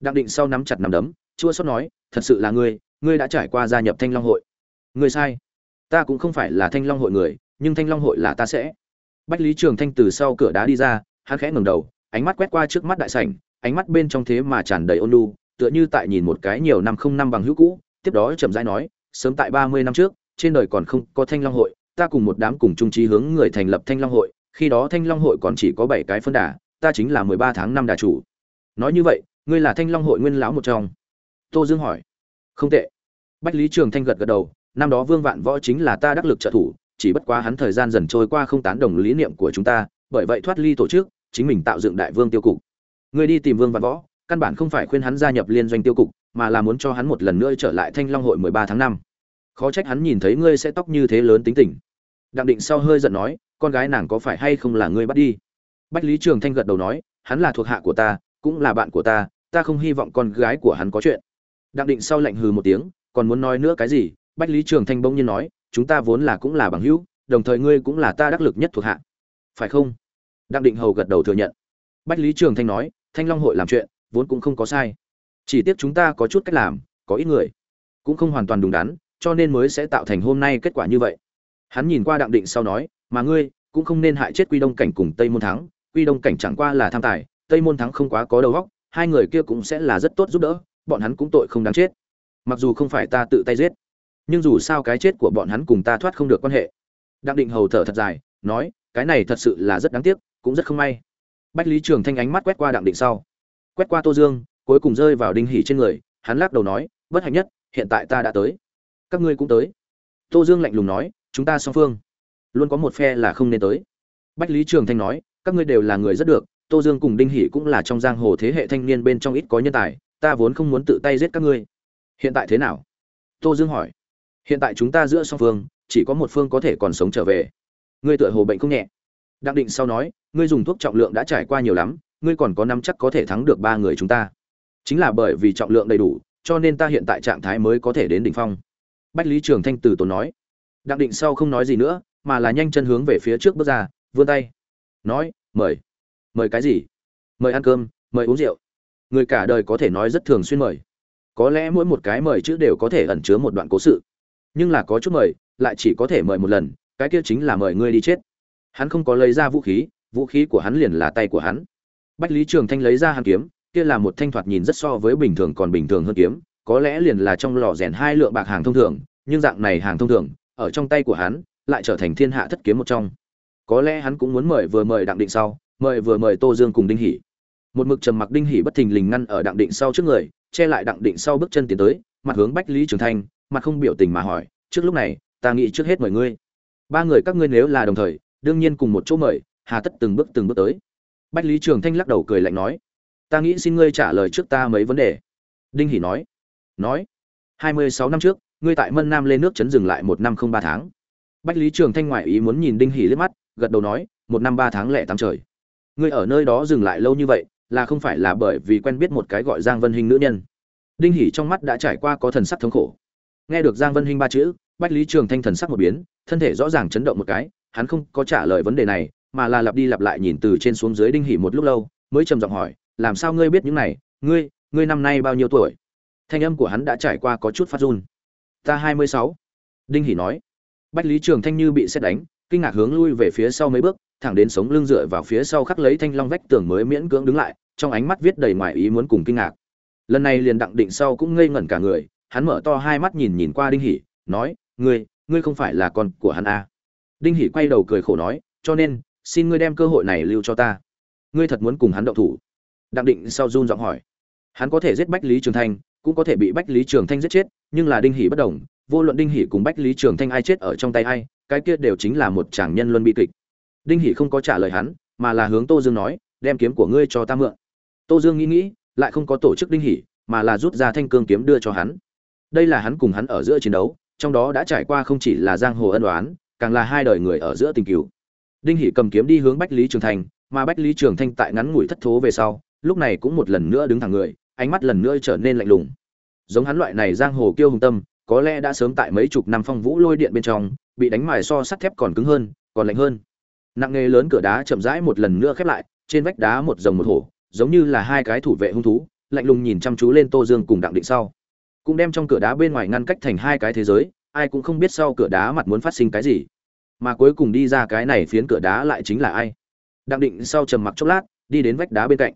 Speaker 1: Đặng định sau nắm chặt nằm đấm chua xót nói, thật sự là ngươi ngươi đã trải qua gia nhập thanh long hội. Ngươi sai. Ta cũng không phải là thanh long hội người, nhưng thanh long hội là ta sẽ. Bách lý trường thanh từ sau cửa đá đi ra, hắn khẽ ngẩng đầu, ánh mắt quét qua trước mắt đại sảnh, ánh mắt bên trong thế mà tràn đầy ôn lu tựa như tại nhìn một cái nhiều năm không năm bằng hữu cũ, tiếp đó chậm rãi nói, sớm tại ba mươi năm trước, trên đời còn không có thanh long hội, ta cùng một đám cùng trung trí hướng người thành lập thanh long hội, khi đó thanh long hội còn chỉ có bảy cái phân đà, ta chính là mười ba tháng năm đà chủ. Nói như vậy, ngươi là thanh long hội nguyên lão một trong tô dương hỏi. Không tệ. Bách lý trường thanh gật gật đầu, năm đó vương vạn võ chính là ta đắc lực trợ thủ, chỉ bất quá hắn thời gian dần trôi qua không tán đồng lý niệm của chúng ta, bởi vậy thoát ly tổ chức, chính mình tạo dựng đại vương tiêu cục. Ngươi đi tìm vương vạn võ, căn bản không phải khuyên hắn gia nhập liên doanh tiêu cục, mà là muốn cho hắn một lần nữa trở lại thanh long hội mười ba tháng năm. Khó trách hắn nhìn thấy ngươi sẽ tóc như thế lớn tính tình. Đặng định sau hơi giận nói, con gái nàng có phải hay không là ngươi bắt đi? Bách lý trường thanh gật đầu nói, hắn là thuộc hạ của ta, cũng là bạn của ta ta không hy vọng con gái của hắn có chuyện đặng định sau lạnh hừ một tiếng, còn muốn nói nữa cái gì? Bách lý trường thanh bỗng nhiên nói, chúng ta vốn là cũng là bằng hữu, đồng thời ngươi cũng là ta đắc lực nhất thuộc hạ. Phải không? Đặng định hầu gật đầu thừa nhận. Bách lý trường thanh nói, thanh long hội làm chuyện, vốn cũng không có sai. Chỉ tiếc chúng ta có chút cách làm, có ít người cũng không hoàn toàn đúng đắn, cho nên mới sẽ tạo thành hôm nay kết quả như vậy. Hắn nhìn qua đặng định sau nói, mà ngươi cũng không nên hại chết quy đông cảnh cùng tây môn thắng. Quy đông cảnh chẳng qua là tham tài, tây môn thắng không quá có đầu óc, hai người kia cũng sẽ là rất tốt giúp đỡ bọn hắn cũng tội không đáng chết. Mặc dù không phải ta tự tay giết, nhưng dù sao cái chết của bọn hắn cùng ta thoát không được quan hệ. Đặng định hầu thở thật dài, nói, cái này thật sự là rất đáng tiếc, cũng rất không may. Bách lý trường thanh ánh mắt quét qua đặng định sau. Quét qua tô dương, cuối cùng rơi vào đinh hỉ trên người, hắn lắc đầu nói, bất hạnh nhất, hiện tại ta đã tới. Các ngươi cũng tới. Tô dương lạnh lùng nói, chúng ta song phương. Luôn có một phe là không nên tới. Bách lý trường thanh nói, các ngươi đều là người rất được, tô dương cùng đinh hỷ cũng là trong giang hồ thế hệ thanh niên bên trong ít có nhân tài ta vốn không muốn tự tay giết các ngươi. Hiện tại thế nào? Tô dương hỏi. Hiện tại chúng ta giữa song phương, chỉ có một phương có thể còn sống trở về. Ngươi tựa hồ bệnh không nhẹ. Đặng định sau nói, ngươi dùng thuốc trọng lượng đã trải qua nhiều lắm, ngươi còn có năm chắc có thể thắng được ba người chúng ta. Chính là bởi vì trọng lượng đầy đủ, cho nên ta hiện tại trạng thái mới có thể đến đỉnh phong. Bách lý trường thanh từ tốn nói. Đặng định sau không nói gì nữa, mà là nhanh chân hướng về phía trước bước ra, vươn tay. Nói, mời. Mời cái gì? Mời ăn cơm, mời uống rượu người cả đời có thể nói rất thường xuyên mời. Có lẽ mỗi một cái mời chữ đều có thể ẩn chứa một đoạn cố sự. Nhưng là có chút mời, lại chỉ có thể mời một lần, cái kia chính là mời ngươi đi chết. Hắn không có lấy ra vũ khí vũ khí của hắn liền là tay của hắn. Bách lý trường thanh lấy ra hàn kiếm, kia là một thanh thoạt nhìn rất so với bình thường còn bình thường hơn kiếm, có lẽ liền là trong lò rèn hai lượng bạc hàng thông thường, nhưng dạng này hàng thông thường, ở trong tay của hắn, lại trở thành thiên hạ thất kiếm một trong. Có lẽ hắn cũng muốn mời vừa mời đặng định sau, mời vừa mời tô dương cùng đinh hỉ một mực trầm mặc đinh hỷ bất thình lình ngăn ở đặng định sau trước người, che lại đặng định sau bước chân tiến tới, mặt hướng bách lý trường thanh, mặt không biểu tình mà hỏi, trước lúc này, ta nghĩ trước hết mời ngươi. Ba người các ngươi nếu là đồng thời, đương nhiên cùng một chỗ mời, hà tất từng bước từng bước tới. Bách lý trường thanh lắc đầu cười lạnh nói, ta nghĩ xin ngươi trả lời trước ta mấy vấn đề. Đinh hỷ nói nói, hai mươi sáu năm trước, ngươi tại mân nam lên nước chấn dừng lại một năm không ba tháng. Bách lý trường thanh ngoại ý muốn nhìn đinh hỷ liếc mắt, gật đầu nói, một năm ba tháng lẻ tám trời. Ngươi ở nơi đó dừng lại lâu như vậy là không phải là bởi vì quen biết một cái gọi giang vân hình nữ nhân. Đinh hỷ trong mắt đã trải qua có thần sắc thống khổ. Nghe được giang vân hình ba chữ, bách lý trường thanh thần sắc một biến, thân thể rõ ràng chấn động một cái, hắn không có trả lời vấn đề này, mà là lặp đi lặp lại nhìn từ trên xuống dưới đinh hỷ một lúc lâu, mới trầm giọng hỏi, làm sao ngươi biết những này? Ngươi ngươi năm nay bao nhiêu tuổi? Thanh âm của hắn đã trải qua có chút phát run. Ta hai mươi sáu. Đinh hỷ nói. Bách lý trường thanh như bị xét đánh, kinh ngạc hướng lui về phía sau mấy bước thẳng đến sống lưng dựa vào phía sau khắc lấy thanh long vách tường mới miễn cưỡng đứng lại, trong ánh mắt viết đầy ngoài ý muốn cùng kinh ngạc. Lần này liền đặng định sau cũng ngây ngẩn cả người, hắn mở to hai mắt nhìn nhìn qua đinh hỷ, nói, ngươi ngươi không phải là con của hắn à. đinh hỷ quay đầu cười khổ nói, cho nên, xin ngươi đem cơ hội này lưu cho ta. Ngươi thật muốn cùng hắn động thủ? Đặng định sau run giọng hỏi. Hắn có thể giết bách lý trường thanh, cũng có thể bị bách lý trường thanh giết chết, nhưng là đinh hỷ bất đồng, vô luận đinh hỷ cùng bách lý trường thanh ai chết ở trong tay ai, cái kia đều chính là một chàng nhân luân bi kịch đinh hỷ không có trả lời hắn mà là hướng tô dương nói đem kiếm của ngươi cho ta mượn. Tô dương nghĩ nghĩ lại không có tổ chức đinh hỷ mà là rút ra thanh cương kiếm đưa cho hắn. Đây là hắn cùng hắn ở giữa chiến đấu trong đó đã trải qua không chỉ là giang hồ ân đoán càng là hai đời người ở giữa tình cựu. Đinh hỷ cầm kiếm đi hướng bách lý trường Thành, mà bách lý trường thanh tại ngắn ngủi thất thố về sau lúc này cũng một lần nữa đứng thẳng người ánh mắt lần nữa trở nên lạnh lùng. Giống hắn loại này giang hồ kiêu hùng tâm có lẽ đã sớm tại mấy chục năm phong vũ lôi điện bên trong bị đánh mài so sắt thép còn cứng hơn còn lạnh hơn nặng nghề lớn cửa đá chậm rãi một lần nữa khép lại, trên vách đá một rồng một hổ, giống như là hai cái thủ vệ hung thú, lạnh lùng nhìn chăm chú lên tô dương cùng đặng định sau. Cũng đem trong cửa đá bên ngoài ngăn cách thành hai cái thế giới, ai cũng không biết sau cửa đá mặt muốn phát sinh cái gì. Mà cuối cùng đi ra cái này phiến cửa đá lại chính là ai? Đặng định sau trầm mặc chốc lát, đi đến vách đá bên cạnh.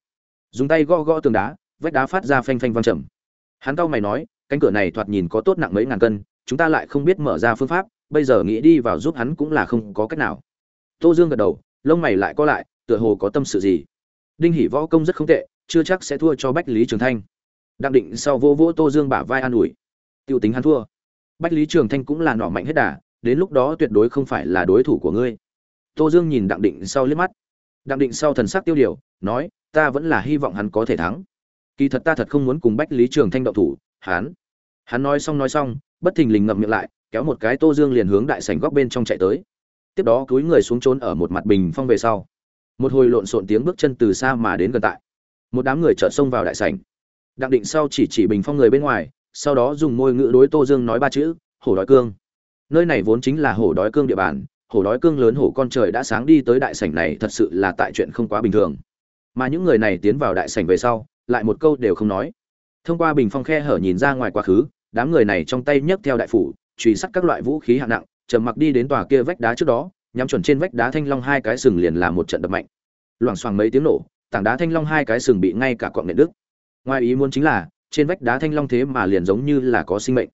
Speaker 1: Dùng tay gõ gõ tường đá, vách đá phát ra phanh phanh vang trầm. Hắn cau mày nói, cánh cửa này thoạt nhìn có tốt nặng mấy ngàn cân, chúng ta lại không biết mở ra phương pháp, bây giờ nghĩ đi vào giúp hắn cũng là không có cách nào tô dương gật đầu, lông mày lại co lại, tựa hồ có tâm sự gì. Đinh hỉ võ công rất không tệ, chưa chắc sẽ thua cho bách lý trường thanh. Đặng định sau vô vỗ tô dương bả vai an ủi. Tiêu tính hắn thua. Bách lý trường thanh cũng là nỏ mạnh hết đà, đến lúc đó tuyệt đối không phải là đối thủ của ngươi. Tô dương nhìn đặng định sau liếc mắt. Đặng định sau thần sắc tiêu điều, nói, ta vẫn là hy vọng hắn có thể thắng. Kỳ thật ta thật không muốn cùng bách lý trường thanh động thủ, hắn. Hắn nói xong nói xong, bất thình lình ngậm miệng lại, kéo một cái tô dương liền hướng đại sảnh góc bên trong chạy tới tiếp đó cúi người xuống trốn ở một mặt bình phong về sau. Một hồi lộn xộn tiếng bước chân từ xa mà đến gần tại. Một đám người chợt xông vào đại sảnh. Đặng định sau chỉ chỉ bình phong người bên ngoài, sau đó dùng môi ngữ đối tô dương nói ba chữ, hổ đói cương. Nơi này vốn chính là hổ đói cương địa bàn, hổ đói cương lớn hổ con trời đã sáng đi tới đại sảnh này thật sự là tại chuyện không quá bình thường. Mà những người này tiến vào đại sảnh về sau, lại một câu đều không nói. Thông qua bình phong khe hở nhìn ra ngoài quá khứ, đám người này trong tay nhấc theo đại phủ, truy sát các loại vũ khí hạng nặng trầm mặc đi đến tòa kia vách đá trước đó, nhắm chuẩn trên vách đá thanh long hai cái sừng liền làm một trận đập mạnh. Loảng xoảng mấy tiếng nổ, tảng đá thanh long hai cái sừng bị ngay cả quặng nện đứt. Ngoài ý muốn chính là, trên vách đá thanh long thế mà liền giống như là có sinh mệnh.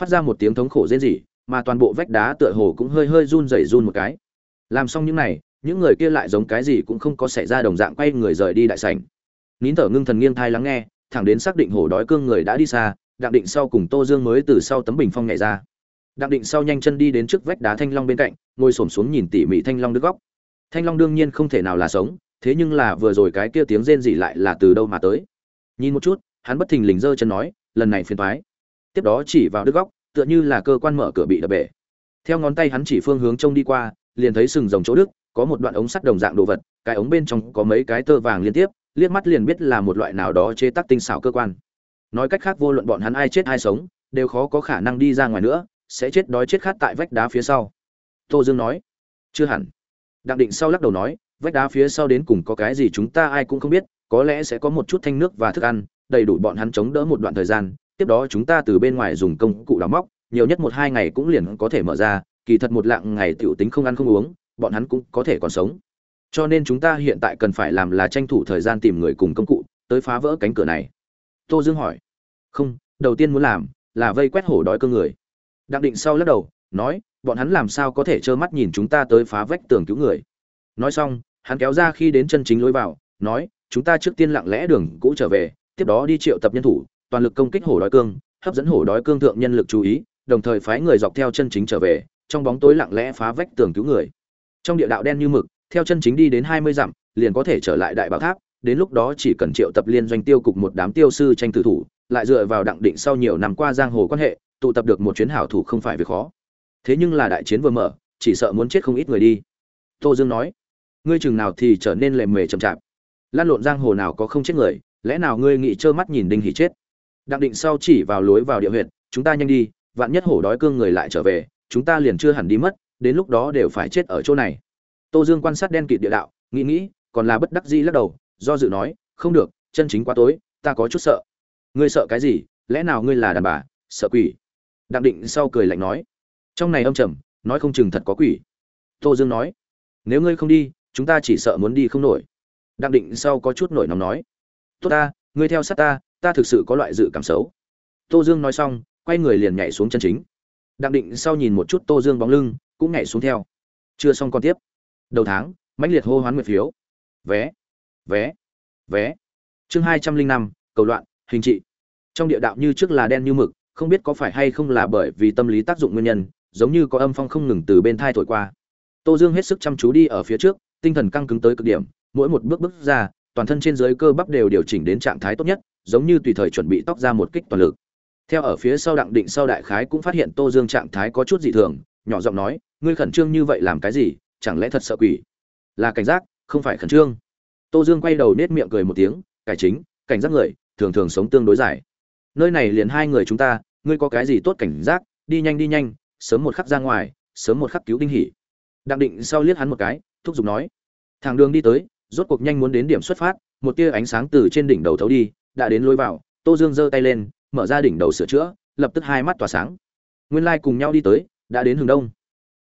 Speaker 1: Phát ra một tiếng thống khổ rên rỉ, mà toàn bộ vách đá tựa hồ cũng hơi hơi run rẩy run một cái. Làm xong những này, những người kia lại giống cái gì cũng không có xảy ra đồng dạng quay người rời đi đại sảnh. Nín thở ngưng thần nghiêng thai lắng nghe, thẳng đến xác định hổ đói cương người đã đi xa, đặng định sau cùng tô dương mới từ sau tấm bình phong nhảy ra đặng định sau nhanh chân đi đến trước vách đá thanh long bên cạnh, ngồi xổm xuống nhìn tỉ mỉ thanh long đứt góc. Thanh long đương nhiên không thể nào là sống, thế nhưng là vừa rồi cái kia tiếng rên rỉ lại là từ đâu mà tới. Nhìn một chút, hắn bất thình lình giơ chân nói, lần này phiền thoái tiếp đó chỉ vào đứt góc, tựa như là cơ quan mở cửa bị đập bể. Theo ngón tay hắn chỉ phương hướng trông đi qua, liền thấy sừng rồng chỗ đức, có một đoạn ống sắt đồng dạng đồ vật, cái ống bên trong có mấy cái tơ vàng liên tiếp, liếc mắt liền biết là một loại nào đó chế tác tinh xảo cơ quan. Nói cách khác vô luận bọn hắn ai chết ai sống, đều khó có khả năng đi ra ngoài nữa sẽ chết đói chết khát tại vách đá phía sau. Tô dương nói, chưa hẳn. Đặng định sau lắc đầu nói, vách đá phía sau đến cùng có cái gì chúng ta ai cũng không biết, có lẽ sẽ có một chút thanh nước và thức ăn, đầy đủ bọn hắn chống đỡ một đoạn thời gian, tiếp đó chúng ta từ bên ngoài dùng công cụ đào móc, nhiều nhất một hai ngày cũng liền có thể mở ra, kỳ thật một lạng ngày tiểu tính không ăn không uống, bọn hắn cũng có thể còn sống. Cho nên chúng ta hiện tại cần phải làm là tranh thủ thời gian tìm người cùng công cụ, tới phá vỡ cánh cửa này. Tô dương hỏi, không, đầu tiên muốn làm là vây quét hổ đói cơ người đặng định sau lắc đầu, nói, bọn hắn làm sao có thể trơ mắt nhìn chúng ta tới phá vách tường cứu người? Nói xong, hắn kéo ra khi đến chân chính lối vào, nói, chúng ta trước tiên lặng lẽ đường cũ trở về, tiếp đó đi triệu tập nhân thủ, toàn lực công kích hổ đói cương, hấp dẫn hổ đói cương thượng nhân lực chú ý, đồng thời phái người dọc theo chân chính trở về, trong bóng tối lặng lẽ phá vách tường cứu người. Trong địa đạo đen như mực, theo chân chính đi đến hai mươi dặm, liền có thể trở lại đại bảo tháp, đến lúc đó chỉ cần triệu tập liên doanh tiêu cục một đám tiêu sư tranh tử thủ, lại dựa vào đặng định sau nhiều năm qua giang hồ quan hệ tụ tập được một chuyến hảo thủ không phải việc khó. Thế nhưng là đại chiến vừa mở, chỉ sợ muốn chết không ít người đi. Tô dương nói, ngươi chừng nào thì trở nên lề mề chậm chạp. Lan lộn giang hồ nào có không chết người, lẽ nào ngươi nghĩ trơ mắt nhìn đinh hỉ chết? Đặng định sau chỉ vào lối vào địa huyện chúng ta nhanh đi, vạn nhất hổ đói cương người lại trở về, chúng ta liền chưa hẳn đi mất, đến lúc đó đều phải chết ở chỗ này. Tô dương quan sát đen kịt địa đạo, nghĩ nghĩ, còn là bất đắc dĩ lắc đầu, do dự nói, không được, chân chính quá tối, ta có chút sợ. Ngươi sợ cái gì, lẽ nào ngươi là đàn bà, sợ quỷ? Đặng định sau cười lạnh nói, trong này âm trầm, nói không chừng thật có quỷ. Tô dương nói, nếu ngươi không đi, chúng ta chỉ sợ muốn đi không nổi. Đặng định sau có chút nổi nóng nói, tốt ta, ngươi theo sát ta ta thực sự có loại dự cảm xấu. Tô dương nói xong, quay người liền nhảy xuống chân chính. Đặng định sau nhìn một chút tô dương bóng lưng, cũng nhảy xuống theo. Chưa xong còn tiếp. Đầu tháng, mãnh liệt hô hoán nguyệt phiếu. Vé vé vé. Chương hai trăm linh năm, cầu loạn, hình trị. Trong địa đạo như trước là đen như mực không biết có phải hay không là bởi vì tâm lý tác dụng nguyên nhân, giống như có âm phong không ngừng từ bên thai thổi qua. Tô dương hết sức chăm chú đi ở phía trước, tinh thần căng cứng tới cực điểm, mỗi một bước bước ra, toàn thân trên dưới cơ bắp đều điều chỉnh đến trạng thái tốt nhất, giống như tùy thời chuẩn bị tóc ra một kích toàn lực. Theo ở phía sau đặng định sau đại khái cũng phát hiện tô dương trạng thái có chút dị thường, nhỏ giọng nói, ngươi khẩn trương như vậy làm cái gì, chẳng lẽ thật sợ quỷ? Là cảnh giác, không phải khẩn trương. Tô dương quay đầu nết miệng cười một tiếng, cải chính, cảnh giác người, thường thường sống tương đối dài nơi này liền hai người chúng ta, ngươi có cái gì tốt cảnh giác, đi nhanh đi nhanh, sớm một khắc ra ngoài, sớm một khắc cứu đinh hỉ đặng định sau liếc hắn một cái, thúc giục nói, thằng đường đi tới, rốt cuộc nhanh muốn đến điểm xuất phát, một tia ánh sáng từ trên đỉnh đầu thấu đi, đã đến lối vào, tô dương giơ tay lên, mở ra đỉnh đầu sửa chữa, lập tức hai mắt tỏa sáng. Nguyên lai cùng nhau đi tới, đã đến hướng đông.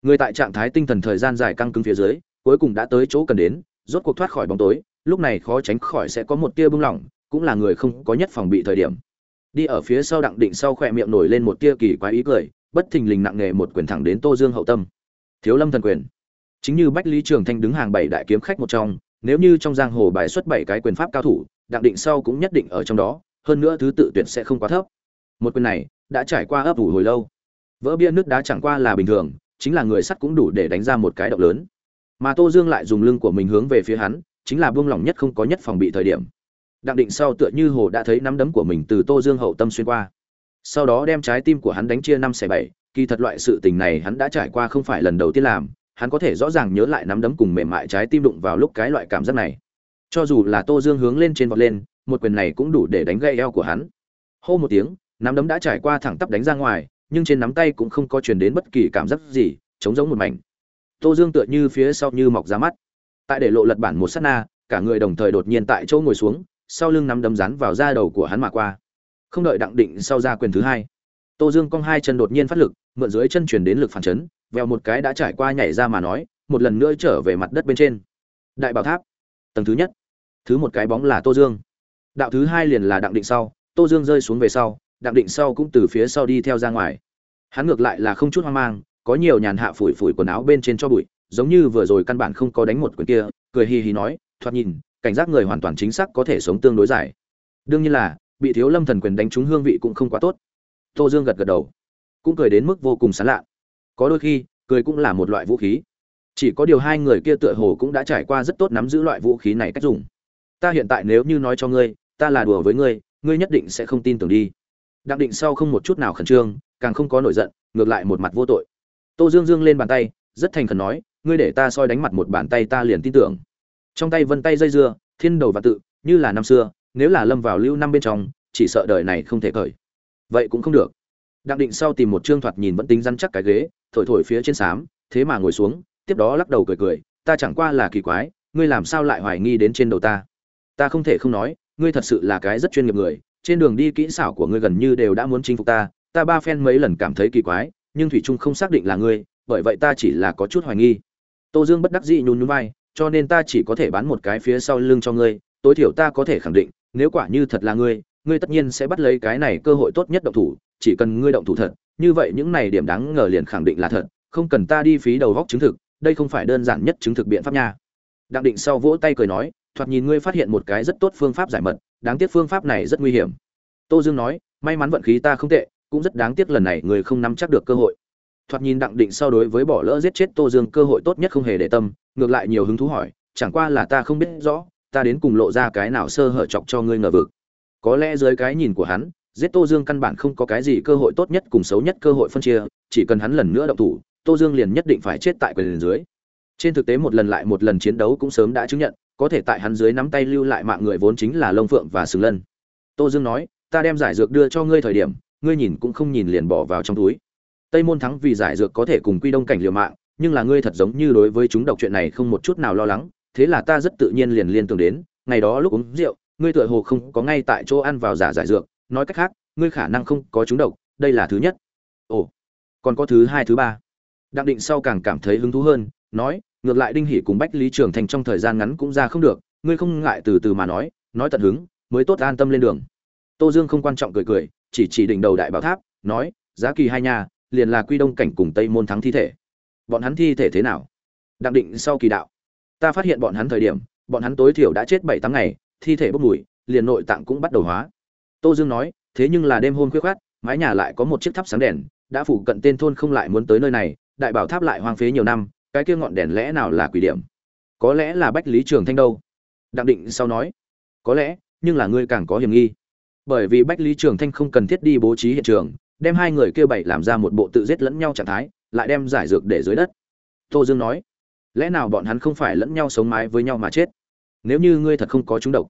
Speaker 1: Người tại trạng thái tinh thần thời gian dài căng cứng phía dưới, cuối cùng đã tới chỗ cần đến, rốt cuộc thoát khỏi bóng tối, lúc này khó tránh khỏi sẽ có một tia bưng lỏng, cũng là người không có nhất phòng bị thời điểm đi ở phía sau đặng định sau khỏe miệng nổi lên một tia kỳ quái ý cười, bất thình lình nặng nề một quyền thẳng đến tô dương hậu tâm. Thiếu lâm thần quyền. Chính như bách lý trường thanh đứng hàng bảy đại kiếm khách một trong, nếu như trong giang hồ bài xuất bảy cái quyền pháp cao thủ, đặng định sau cũng nhất định ở trong đó, hơn nữa thứ tự tuyển sẽ không quá thấp. Một quyền này đã trải qua ấp ủ hồi lâu. Vỡ bia nước đá chẳng qua là bình thường, chính là người sắt cũng đủ để đánh ra một cái động lớn. Mà tô dương lại dùng lưng của mình hướng về phía hắn, chính là buông lỏng nhất không có nhất phòng bị thời điểm đặng định sau tựa như hồ đã thấy nắm đấm của mình từ tô dương hậu tâm xuyên qua. Sau đó đem trái tim của hắn đánh chia năm xẻ bảy, kỳ thật loại sự tình này hắn đã trải qua không phải lần đầu tiên làm, hắn có thể rõ ràng nhớ lại nắm đấm cùng mềm mại trái tim đụng vào lúc cái loại cảm giác này. Cho dù là tô dương hướng lên trên vọt lên, một quyền này cũng đủ để đánh gãy eo của hắn. Hô một tiếng, nắm đấm đã trải qua thẳng tắp đánh ra ngoài, nhưng trên nắm tay cũng không có truyền đến bất kỳ cảm giác gì chống giống một mảnh. Tô dương tựa như phía sau như mọc ra mắt. Tại để lộ lật bản một sát na, cả người đồng thời đột nhiên tại chỗ ngồi xuống sau lưng nắm đấm rắn vào da đầu của hắn mà qua. Không đợi đặng định sau ra quyền thứ hai, tô dương cong hai chân đột nhiên phát lực, mượn dưới chân chuyển đến lực phản chấn, vèo một cái đã trải qua nhảy ra mà nói, một lần nữa trở về mặt đất bên trên. Đại bảo tháp, tầng thứ nhất. Thứ một cái bóng là tô dương. Đạo thứ hai liền là đặng định sau, tô dương rơi xuống về sau, đặng định sau cũng từ phía sau đi theo ra ngoài. Hắn ngược lại là không chút hoang mang, có nhiều nhàn hạ phủi phủi quần áo bên trên cho bụi, giống như vừa rồi căn bản không có đánh một quyền kia, cười hì hì nói, thoạt nhìn cảnh giác người hoàn toàn chính xác có thể sống tương đối dài. Đương nhiên là, bị thiếu lâm thần quyền đánh trúng hương vị cũng không quá tốt. Tô dương gật gật đầu, cũng cười đến mức vô cùng sán lạ. Có đôi khi, cười cũng là một loại vũ khí. Chỉ có điều hai người kia tựa hồ cũng đã trải qua rất tốt nắm giữ loại vũ khí này cách dùng. Ta hiện tại nếu như nói cho ngươi, ta là đùa với ngươi ngươi nhất định sẽ không tin tưởng đi. Đặng định sau không một chút nào khẩn trương, càng không có nổi giận, ngược lại một mặt vô tội. Tô dương dương lên bàn tay, rất thành khẩn nói, ngươi để ta soi đánh mặt một bàn tay ta liền tin tưởng trong tay vân tay dây dưa, thiên đầu và tự, như là năm xưa, nếu là lâm vào lưu năm bên trong, chỉ sợ đời này không thể cởi vậy cũng không được. Đặng định sau tìm một trương thoạt nhìn vẫn tính răn chắc cái ghế, thổi thổi phía trên xám thế mà ngồi xuống, tiếp đó lắc đầu cười cười, ta chẳng qua là kỳ quái, ngươi làm sao lại hoài nghi đến trên đầu ta? Ta không thể không nói, ngươi thật sự là cái rất chuyên nghiệp người, trên đường đi kỹ xảo của ngươi gần như đều đã muốn chinh phục ta ta ba phen mấy lần cảm thấy kỳ quái, nhưng thủy trung không xác định là ngươi, bởi vậy ta chỉ là có chút hoài nghi. Tô dương bất đắc dĩ nhún nhún vai cho nên ta chỉ có thể bán một cái phía sau lưng cho ngươi, tối thiểu ta có thể khẳng định, nếu quả như thật là ngươi ngươi tất nhiên sẽ bắt lấy cái này cơ hội tốt nhất động thủ, chỉ cần ngươi động thủ thật, như vậy những này điểm đáng ngờ liền khẳng định là thật, không cần ta đi phí đầu góc chứng thực, đây không phải đơn giản nhất chứng thực biện pháp nha. Đặng định sau vỗ tay cười nói, thoạt nhìn ngươi phát hiện một cái rất tốt phương pháp giải mật, đáng tiếc phương pháp này rất nguy hiểm. Tô dương nói, may mắn vận khí ta không tệ, cũng rất đáng tiếc lần này ngươi không nắm chắc được cơ hội thoạt nhìn đặng định sau đối với bỏ lỡ giết chết tô dương cơ hội tốt nhất không hề để tâm, ngược lại nhiều hứng thú hỏi, chẳng qua là ta không biết rõ, ta đến cùng lộ ra cái nào sơ hở chọc cho ngươi ngờ vực. Có lẽ dưới cái nhìn của hắn, giết tô dương căn bản không có cái gì cơ hội tốt nhất cùng xấu nhất cơ hội phân chia, chỉ cần hắn lần nữa động thủ, tô dương liền nhất định phải chết tại quyền dưới. Trên thực tế một lần lại một lần chiến đấu cũng sớm đã chứng nhận, có thể tại hắn dưới nắm tay lưu lại mạng người vốn chính là lông phượng và sừng lân. Tô dương nói, ta đem giải dược đưa cho ngươi thời điểm, ngươi nhìn cũng không nhìn liền bỏ vào trong túi tây môn thắng vì giải dược có thể cùng quy đông cảnh liều mạng, nhưng là ngươi thật giống như đối với chúng độc chuyện này không một chút nào lo lắng, thế là ta rất tự nhiên liền liên tưởng đến, ngày đó lúc uống rượu, ngươi tựa hồ không có ngay tại chỗ ăn vào giả giải dược, nói cách khác, ngươi khả năng không có chúng độc, đây là thứ nhất. Ồ, còn có thứ hai, thứ ba. Đặng định sau càng cảm thấy hứng thú hơn, nói, ngược lại đinh Hỉ cùng bách lý trường thành trong thời gian ngắn cũng ra không được, ngươi không ngại từ từ mà nói nói tận hứng, mới tốt an tâm lên đường. Tô dương không quan trọng cười cười, chỉ chỉ đỉnh đầu đại bảo tháp, nói, giá kỳ hai nhà liền là quy đông cảnh cùng tây môn thắng thi thể. Bọn hắn thi thể thế nào? Đặng định sau kỳ đạo. Ta phát hiện bọn hắn thời điểm, bọn hắn tối thiểu đã chết bảy tháng ngày, thi thể bốc mùi, liền nội tạng cũng bắt đầu hóa. Tô dương nói, thế nhưng là đêm hôm khuya khoát mái nhà lại có một chiếc tháp sáng đèn, đã phủ cận tên thôn không lại muốn tới nơi này, đại bảo tháp lại hoang phế nhiều năm, cái kia ngọn đèn lẽ nào là quỷ điểm? Có lẽ là bách lý trường thanh đâu. Đặng định sau nói, có lẽ, nhưng là ngươi càng có hiểm nghi. Bởi vì bách lý trường thanh không cần thiết đi bố trí hiện trường đem hai người kia bảy làm ra một bộ tự giết lẫn nhau trạng thái, lại đem giải dược để dưới đất. Tô dương nói, lẽ nào bọn hắn không phải lẫn nhau sống mái với nhau mà chết? Nếu như ngươi thật không có chúng độc,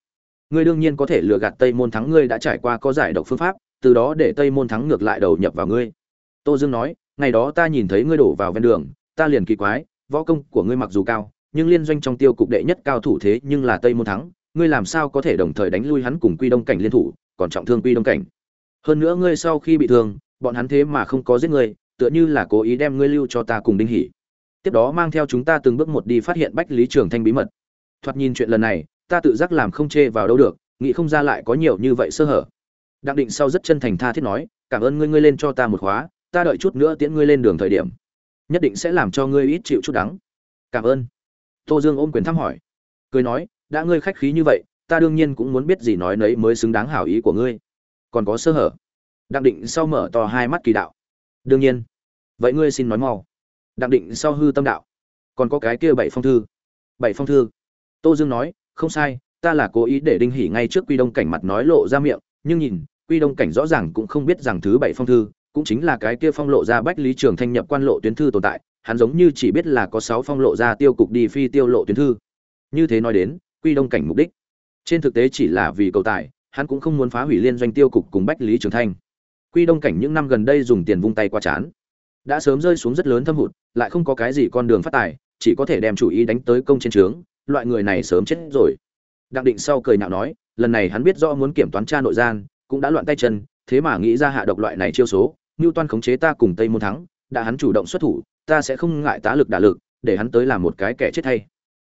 Speaker 1: ngươi đương nhiên có thể lừa gạt tây môn thắng ngươi đã trải qua có giải độc phương pháp, từ đó để tây môn thắng ngược lại đầu nhập vào ngươi. Tô dương nói, ngày đó ta nhìn thấy ngươi đổ vào ven đường, ta liền kỳ quái, võ công của ngươi mặc dù cao, nhưng liên doanh trong tiêu cục đệ nhất cao thủ thế nhưng là tây môn thắng, ngươi làm sao có thể đồng thời đánh lui hắn cùng quy đông cảnh liên thủ, còn trọng thương quy đông cảnh? Hơn nữa ngươi sau khi bị thương, bọn hắn thế mà không có giết ngươi, tựa như là cố ý đem ngươi lưu cho ta cùng đinh hỉ tiếp đó mang theo chúng ta từng bước một đi phát hiện bách lý trường thanh bí mật. Thoạt nhìn chuyện lần này, ta tự giác làm không chê vào đâu được, nghĩ không ra lại có nhiều như vậy sơ hở. Đặng định sau rất chân thành tha thiết nói, cảm ơn ngươi ngươi lên cho ta một khóa, ta đợi chút nữa tiễn ngươi lên đường thời điểm. Nhất định sẽ làm cho ngươi ít chịu chút đắng. Cảm ơn. Tô dương ôm quyền thăm hỏi. Cười nói, đã ngươi khách khí như vậy, ta đương nhiên cũng muốn biết gì nói nấy mới xứng đáng hảo ý của ngươi còn có sơ hở. Đặng định sau mở to hai mắt kỳ đạo. Đương nhiên, vậy ngươi xin nói mau. Đặng định sau hư tâm đạo. Còn có cái kia bảy phong thư. Bảy phong thư. Tô dương nói, không sai, ta là cố ý để đinh hỉ ngay trước quy đông cảnh mặt nói lộ ra miệng, nhưng nhìn, quy đông cảnh rõ ràng cũng không biết rằng thứ bảy phong thư, cũng chính là cái kia phong lộ ra bách lý trường thanh nhập quan lộ tuyến thư tồn tại, hắn giống như chỉ biết là có sáu phong lộ ra tiêu cục đi phi tiêu lộ tuyến thư. Như thế nói đến, quy đông cảnh mục đích. Trên thực tế chỉ là vì cầu tài hắn cũng không muốn phá hủy liên doanh tiêu cục cùng bách lý trường thanh. Quy đông cảnh những năm gần đây dùng tiền vung tay qua chán. Đã sớm rơi xuống rất lớn thâm hụt, lại không có cái gì con đường phát tài, chỉ có thể đem chủ ý đánh tới công trên trướng, loại người này sớm chết rồi. Đặng định sau cười nhạo nói, lần này hắn biết rõ muốn kiểm toán tra nội gian, cũng đã loạn tay chân, thế mà nghĩ ra hạ độc loại này chiêu số ngưu toan khống chế ta cùng tây môn thắng, đã hắn chủ động xuất thủ, ta sẽ không ngại tá lực đả lực, để hắn tới làm một cái kẻ chết thay.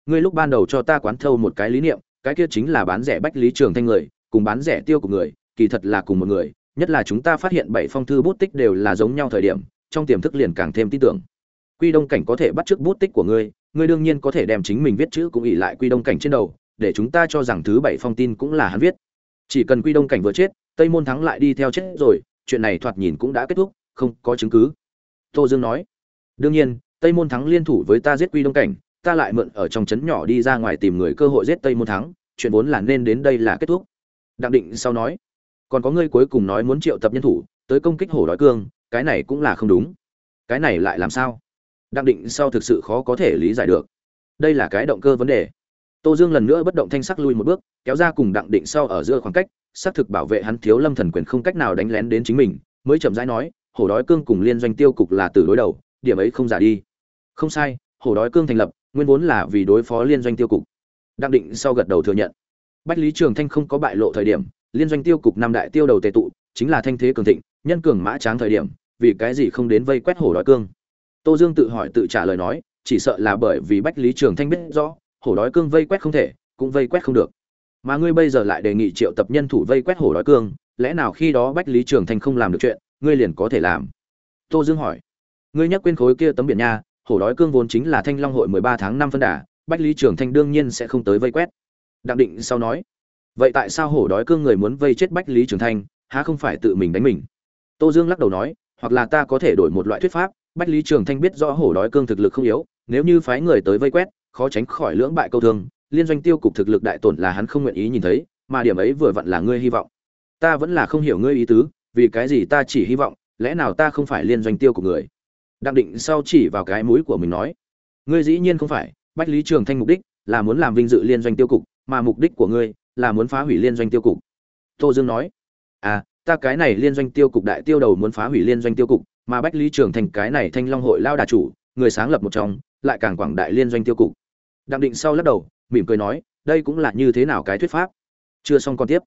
Speaker 1: Ngươi lúc ban đầu cho ta quán thâu một cái lý niệm, cái kia chính là bán rẻ bách lý trường thanh người cùng bán rẻ tiêu của người, kỳ thật là cùng một người, nhất là chúng ta phát hiện bảy phong thư bút tích đều là giống nhau thời điểm, trong tiềm thức liền càng thêm tin tưởng. Quy đông cảnh có thể bắt chước bút tích của ngươi ngươi đương nhiên có thể đem chính mình viết chữ cũng ỷ lại quy đông cảnh trên đầu, để chúng ta cho rằng thứ bảy phong tin cũng là hắn viết. Chỉ cần quy đông cảnh vừa chết, tây môn thắng lại đi theo chết rồi, chuyện này thoạt nhìn cũng đã kết thúc, không có chứng cứ. Tô dương nói, đương nhiên, tây môn thắng liên thủ với ta giết quy đông cảnh, ta lại mượn ở trong trấn nhỏ đi ra ngoài tìm người cơ hội giết tây môn thắng, chuyện vốn là nên đến đây là kết thúc đặng định sau nói, còn có ngươi cuối cùng nói muốn triệu tập nhân thủ, tới công kích hổ đói cương, cái này cũng là không đúng. Cái này lại làm sao? Đặng định sau thực sự khó có thể lý giải được. Đây là cái động cơ vấn đề. Tô dương lần nữa bất động thanh sắc lui một bước, kéo ra cùng đặng định sau ở giữa khoảng cách, xác thực bảo vệ hắn thiếu lâm thần quyền không cách nào đánh lén đến chính mình, mới chậm rãi nói hổ đói cương cùng liên doanh tiêu cục là từ đối đầu, điểm ấy không giả đi. Không sai hổ đói cương thành lập, nguyên vốn là vì đối phó liên doanh tiêu cục. Đặng định sau gật đầu thừa nhận bách lý trường thanh không có bại lộ thời điểm, liên doanh tiêu cục năm đại tiêu đầu tề tụ, chính là thanh thế cường thịnh, nhân cường mã tráng thời điểm, vì cái gì không đến vây quét hổ đói cương? Tô dương tự hỏi tự trả lời nói, chỉ sợ là bởi vì bách lý trường thanh biết rõ hổ đói cương vây quét không thể, cũng vây quét không được. Mà ngươi bây giờ lại đề nghị triệu tập nhân thủ vây quét hổ đói cương, lẽ nào khi đó bách lý trường thanh không làm được chuyện, ngươi liền có thể làm? Tô dương hỏi. Ngươi nhắc quên khối kia tấm biển nha hổ đói cương vốn chính là thanh long hội mười ba tháng năm phân đà, bách lý trường thanh đương nhiên sẽ không tới vây quét đặng định sau nói, vậy tại sao hổ đói cương người muốn vây chết bách lý trường thanh, há không phải tự mình đánh mình? Tô dương lắc đầu nói, hoặc là ta có thể đổi một loại thuyết pháp, bách lý trường thanh biết rõ hổ đói cương thực lực không yếu, nếu như phái người tới vây quét, khó tránh khỏi lưỡng bại câu thương, liên doanh tiêu cục thực lực đại tổn là hắn không nguyện ý nhìn thấy, mà điểm ấy vừa vặn là ngươi hy vọng. Ta vẫn là không hiểu ngươi ý tứ, vì cái gì ta chỉ hy vọng, lẽ nào ta không phải liên doanh tiêu của người? Đặng định sau chỉ vào cái mũi của mình nói, ngươi dĩ nhiên không phải, bách lý trường thanh mục đích là muốn làm vinh dự liên doanh tiêu cục mà mục đích của ngươi là muốn phá hủy liên doanh tiêu cục. Tô dương nói à ta cái này liên doanh tiêu cục đại tiêu đầu muốn phá hủy liên doanh tiêu cục, mà bách lý trường thành cái này thanh long hội lao đà chủ, người sáng lập một trong, lại càng quảng đại liên doanh tiêu cục. Đặng định sau lắc đầu, mỉm cười nói, đây cũng là như thế nào cái thuyết pháp? Chưa xong còn tiếp.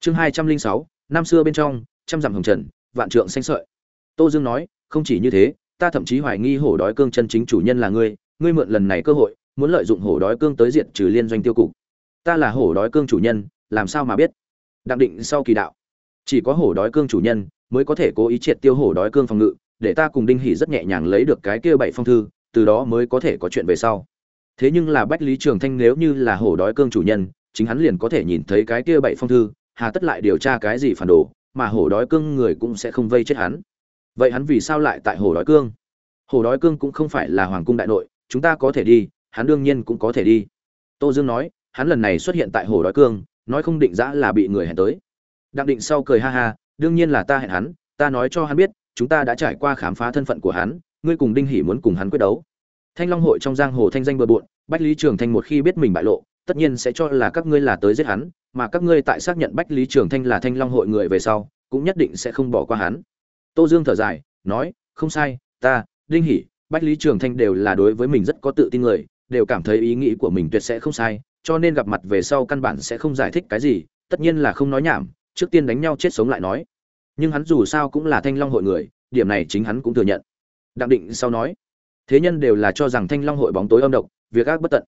Speaker 1: Chương hai trăm linh sáu, năm xưa bên trong, trăm dặm hồng trần, vạn trượng xanh sợi. Tô dương nói, không chỉ như thế, ta thậm chí hoài nghi hổ đói cương chân chính chủ nhân là ngươi ngươi mượn lần này cơ hội, muốn lợi dụng hổ đói cương tới diện trừ liên doanh tiêu cục ta là hổ đói cương chủ nhân, làm sao mà biết? Đặc định sau kỳ đạo. Chỉ có hổ đói cương chủ nhân mới có thể cố ý triệt tiêu hổ đói cương phòng ngự, để ta cùng đinh hỉ rất nhẹ nhàng lấy được cái kia bảy phong thư, từ đó mới có thể có chuyện về sau. Thế nhưng là bách lý trường thanh nếu như là hổ đói cương chủ nhân, chính hắn liền có thể nhìn thấy cái kia bảy phong thư, hà tất lại điều tra cái gì phản đồ, mà hổ đói cương người cũng sẽ không vây chết hắn. Vậy hắn vì sao lại tại hổ đói cương? Hổ đói cương cũng không phải là hoàng cung đại nội, chúng ta có thể đi, hắn đương nhiên cũng có thể đi. Tô dương nói hắn lần này xuất hiện tại hồ đói cương, nói không định giã là bị người hẹn tới. Đặng định sau cười ha ha, đương nhiên là ta hẹn hắn, ta nói cho hắn biết, chúng ta đã trải qua khám phá thân phận của hắn, ngươi cùng đinh hỉ muốn cùng hắn quyết đấu. Thanh long hội trong giang hồ thanh danh bừa bộn, bách lý trường thanh một khi biết mình bại lộ, tất nhiên sẽ cho là các ngươi là tới giết hắn, mà các ngươi tại xác nhận bách lý trường thanh là thanh long hội người về sau, cũng nhất định sẽ không bỏ qua hắn. Tô dương thở dài, nói, không sai, ta, đinh hỉ bách lý trường thanh đều là đối với mình rất có tự tin người, đều cảm thấy ý nghĩ của mình tuyệt sẽ không sai cho nên gặp mặt về sau căn bản sẽ không giải thích cái gì, tất nhiên là không nói nhảm, trước tiên đánh nhau chết sống lại nói. Nhưng hắn dù sao cũng là thanh long hội người, điểm này chính hắn cũng thừa nhận. Đặng định sau nói, thế nhân đều là cho rằng thanh long hội bóng tối âm độc, việc ác bất tận.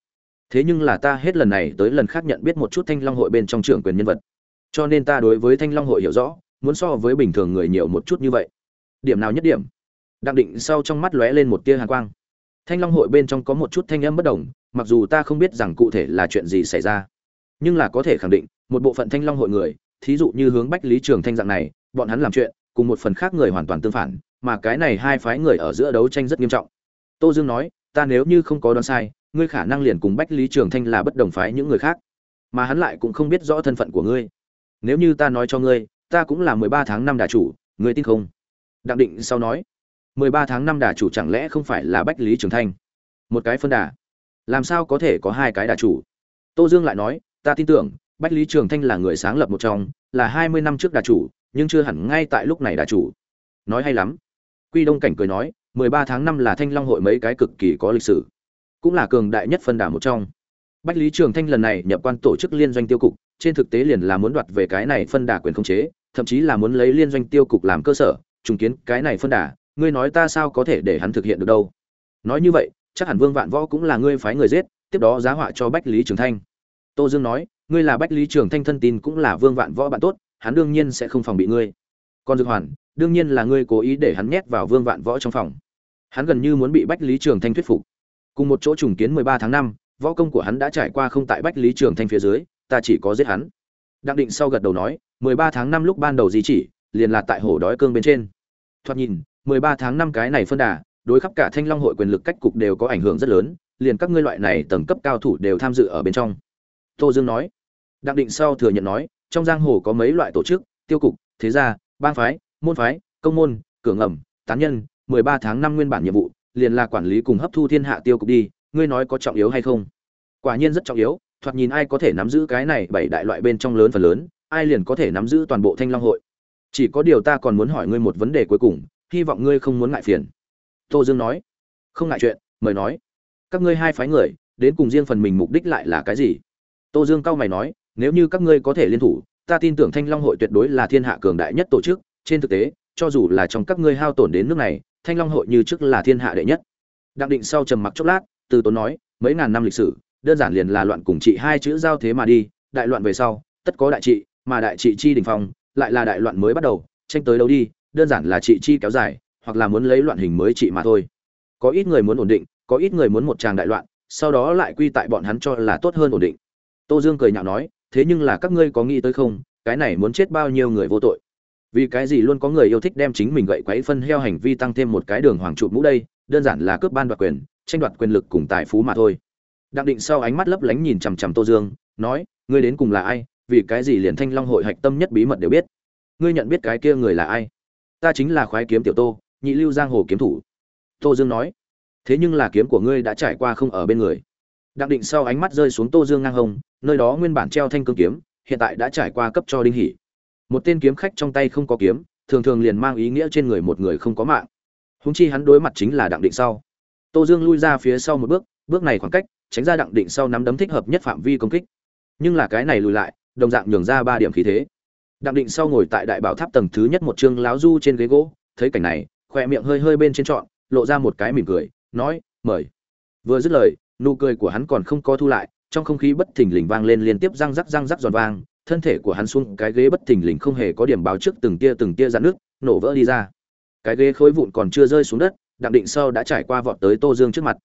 Speaker 1: Thế nhưng là ta hết lần này tới lần khác nhận biết một chút thanh long hội bên trong trưởng quyền nhân vật. Cho nên ta đối với thanh long hội hiểu rõ, muốn so với bình thường người nhiều một chút như vậy. Điểm nào nhất điểm? Đặng định sau trong mắt lóe lên một tia hàn quang. Thanh long hội bên trong có một chút thanh âm bất đồng mặc dù ta không biết rằng cụ thể là chuyện gì xảy ra, nhưng là có thể khẳng định, một bộ phận thanh long hội người, thí dụ như hướng bách lý trường thanh dạng này, bọn hắn làm chuyện, cùng một phần khác người hoàn toàn tương phản, mà cái này hai phái người ở giữa đấu tranh rất nghiêm trọng. Tô dương nói, ta nếu như không có đoán sai, ngươi khả năng liền cùng bách lý trường thanh là bất đồng phái những người khác, mà hắn lại cũng không biết rõ thân phận của ngươi. Nếu như ta nói cho ngươi, ta cũng là mười ba tháng năm đà chủ, ngươi tin không? Đặng định sau nói, mười ba tháng năm đà chủ chẳng lẽ không phải là bách lý trường thanh? Một cái phân đà làm sao có thể có hai cái đà chủ? Tô dương lại nói, ta tin tưởng, bách lý trường thanh là người sáng lập một trong, là hai mươi năm trước đà chủ, nhưng chưa hẳn ngay tại lúc này đà chủ. Nói hay lắm. Quy đông cảnh cười nói, mười ba tháng năm là thanh long hội mấy cái cực kỳ có lịch sử, cũng là cường đại nhất phân đà một trong. Bách lý trường thanh lần này nhập quan tổ chức liên doanh tiêu cục, trên thực tế liền là muốn đoạt về cái này phân đà quyền khống chế, thậm chí là muốn lấy liên doanh tiêu cục làm cơ sở, trùng kiến cái này phân đà, ngươi nói ta sao có thể để hắn thực hiện được đâu? Nói như vậy chắc hẳn vương vạn võ cũng là ngươi phái người giết, tiếp đó giá họa cho bách lý trường thanh. Tô dương nói, ngươi là bách lý trường thanh thân tin cũng là vương vạn võ bạn tốt, hắn đương nhiên sẽ không phòng bị ngươi. Còn dược hoàn, đương nhiên là ngươi cố ý để hắn nhét vào vương vạn võ trong phòng. Hắn gần như muốn bị bách lý trường thanh thuyết phục. Cùng một chỗ trùng kiến mười ba tháng năm, võ công của hắn đã trải qua không tại bách lý trường thanh phía dưới, ta chỉ có giết hắn. Đặng định sau gật đầu nói, mười ba tháng năm lúc ban đầu di chỉ, liền là tại hồ đói cương bên trên. Thoạt nhìn, mười ba tháng năm cái này phân đà đối khắp cả thanh long hội quyền lực cách cục đều có ảnh hưởng rất lớn, liền các ngươi loại này tầng cấp cao thủ đều tham dự ở bên trong. Tô dương nói. Đặng định sau thừa nhận nói, trong giang hồ có mấy loại tổ chức, tiêu cục, thế gia, bang phái, môn phái, công môn, cửa ngầm, tán nhân, mười ba tháng năm nguyên bản nhiệm vụ, liền là quản lý cùng hấp thu thiên hạ tiêu cục đi, ngươi nói có trọng yếu hay không? Quả nhiên rất trọng yếu, thoạt nhìn ai có thể nắm giữ cái này bảy đại loại bên trong lớn phần lớn, ai liền có thể nắm giữ toàn bộ thanh long hội. Chỉ có điều ta còn muốn hỏi ngươi một vấn đề cuối cùng, hy vọng ngươi không muốn ngại phiền tô dương nói. Không ngại chuyện, mời nói. Các ngươi hai phái người, đến cùng riêng phần mình mục đích lại là cái gì? Tô dương cao mày nói, nếu như các ngươi có thể liên thủ, ta tin tưởng thanh long hội tuyệt đối là thiên hạ cường đại nhất tổ chức. Trên thực tế, cho dù là trong các ngươi hao tổn đến nước này, thanh long hội như trước là thiên hạ đệ nhất. Đặng định sau trầm mặc chốc lát, từ tốn nói, mấy ngàn năm lịch sử, đơn giản liền là loạn cùng trị hai chữ giao thế mà đi. Đại loạn về sau, tất có đại trị, mà đại trị chi đình phong, lại là đại loạn mới bắt đầu, tranh tới đâu đi, đơn giản là trị chi kéo dài hoặc là muốn lấy loạn hình mới trị mà thôi. Có ít người muốn ổn định, có ít người muốn một tràng đại loạn, sau đó lại quy tại bọn hắn cho là tốt hơn ổn định. Tô dương cười nhạo nói, thế nhưng là các ngươi có nghĩ tới không, cái này muốn chết bao nhiêu người vô tội? Vì cái gì luôn có người yêu thích đem chính mình gậy quấy phân heo hành vi tăng thêm một cái đường hoàng trụ mũ đây, đơn giản là cướp ban đoạt quyền, tranh đoạt quyền lực cùng tài phú mà thôi. Đặng định sau ánh mắt lấp lánh nhìn chằm chằm tô dương, nói, ngươi đến cùng là ai, vì cái gì liền thanh long hội hạch tâm nhất bí mật đều biết? Ngươi nhận biết cái kia người là ai? Ta chính là khoái kiếm tiểu tô nhị lưu giang hồ kiếm thủ. Tô dương nói, thế nhưng là kiếm của ngươi đã trải qua không ở bên người. Đặng định sau ánh mắt rơi xuống tô dương ngang hông, nơi đó nguyên bản treo thanh cương kiếm, hiện tại đã trải qua cấp cho đinh hỷ. Một tên kiếm khách trong tay không có kiếm, thường thường liền mang ý nghĩa trên người một người không có mạng. Húng chi hắn đối mặt chính là đặng định sau. Tô dương lui ra phía sau một bước bước này khoảng cách, tránh ra đặng định sau nắm đấm thích hợp nhất phạm vi công kích. Nhưng là cái này lùi lại, đồng dạng nhường ra ba điểm khí thế. Đặng định sau ngồi tại đại bảo tháp tầng thứ nhất một chương láo du trên ghế gỗ, thấy cảnh này khoe miệng hơi hơi bên trên trọn, lộ ra một cái mỉm cười, nói, mời. Vừa dứt lời, nụ cười của hắn còn không có thu lại, trong không khí bất thình lình vang lên liên tiếp răng rắc răng rắc giòn vang, thân thể của hắn xuống cái ghế bất thình lình không hề có điểm báo trước từng tia từng tia dạn nước, nổ vỡ đi ra. Cái ghế khối vụn còn chưa rơi xuống đất, đặng định sâu đã trải qua vọt tới tô dương trước mặt.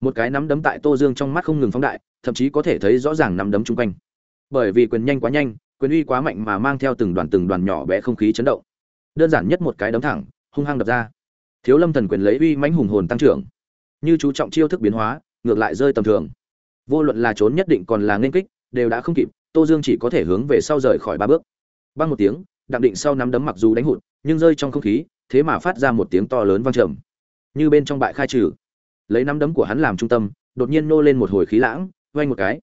Speaker 1: Một cái nắm đấm tại tô dương trong mắt không ngừng phóng đại, thậm chí có thể thấy rõ ràng nắm đấm chung quanh. Bởi vì quyền nhanh quá nhanh, quyền uy quá mạnh mà mang theo từng đoàn từng đoàn nhỏ bé không khí chấn động. Đơn giản nhất một cái đấm thẳng, hung hăng đập ra thiếu lâm thần quyền lấy uy mãnh hùng hồn tăng trưởng. Như chú trọng chiêu thức biến hóa, ngược lại rơi tầm thường. Vô luận là trốn nhất định còn là nên kích, đều đã không kịp, tô dương chỉ có thể hướng về sau rời khỏi ba bước. Băng một tiếng, đặng định sau nắm đấm mặc dù đánh hụt, nhưng rơi trong không khí, thế mà phát ra một tiếng to lớn vang trầm. Như bên trong bại khai trừ. Lấy nắm đấm của hắn làm trung tâm, đột nhiên nô lên một hồi khí lãng vay một cái.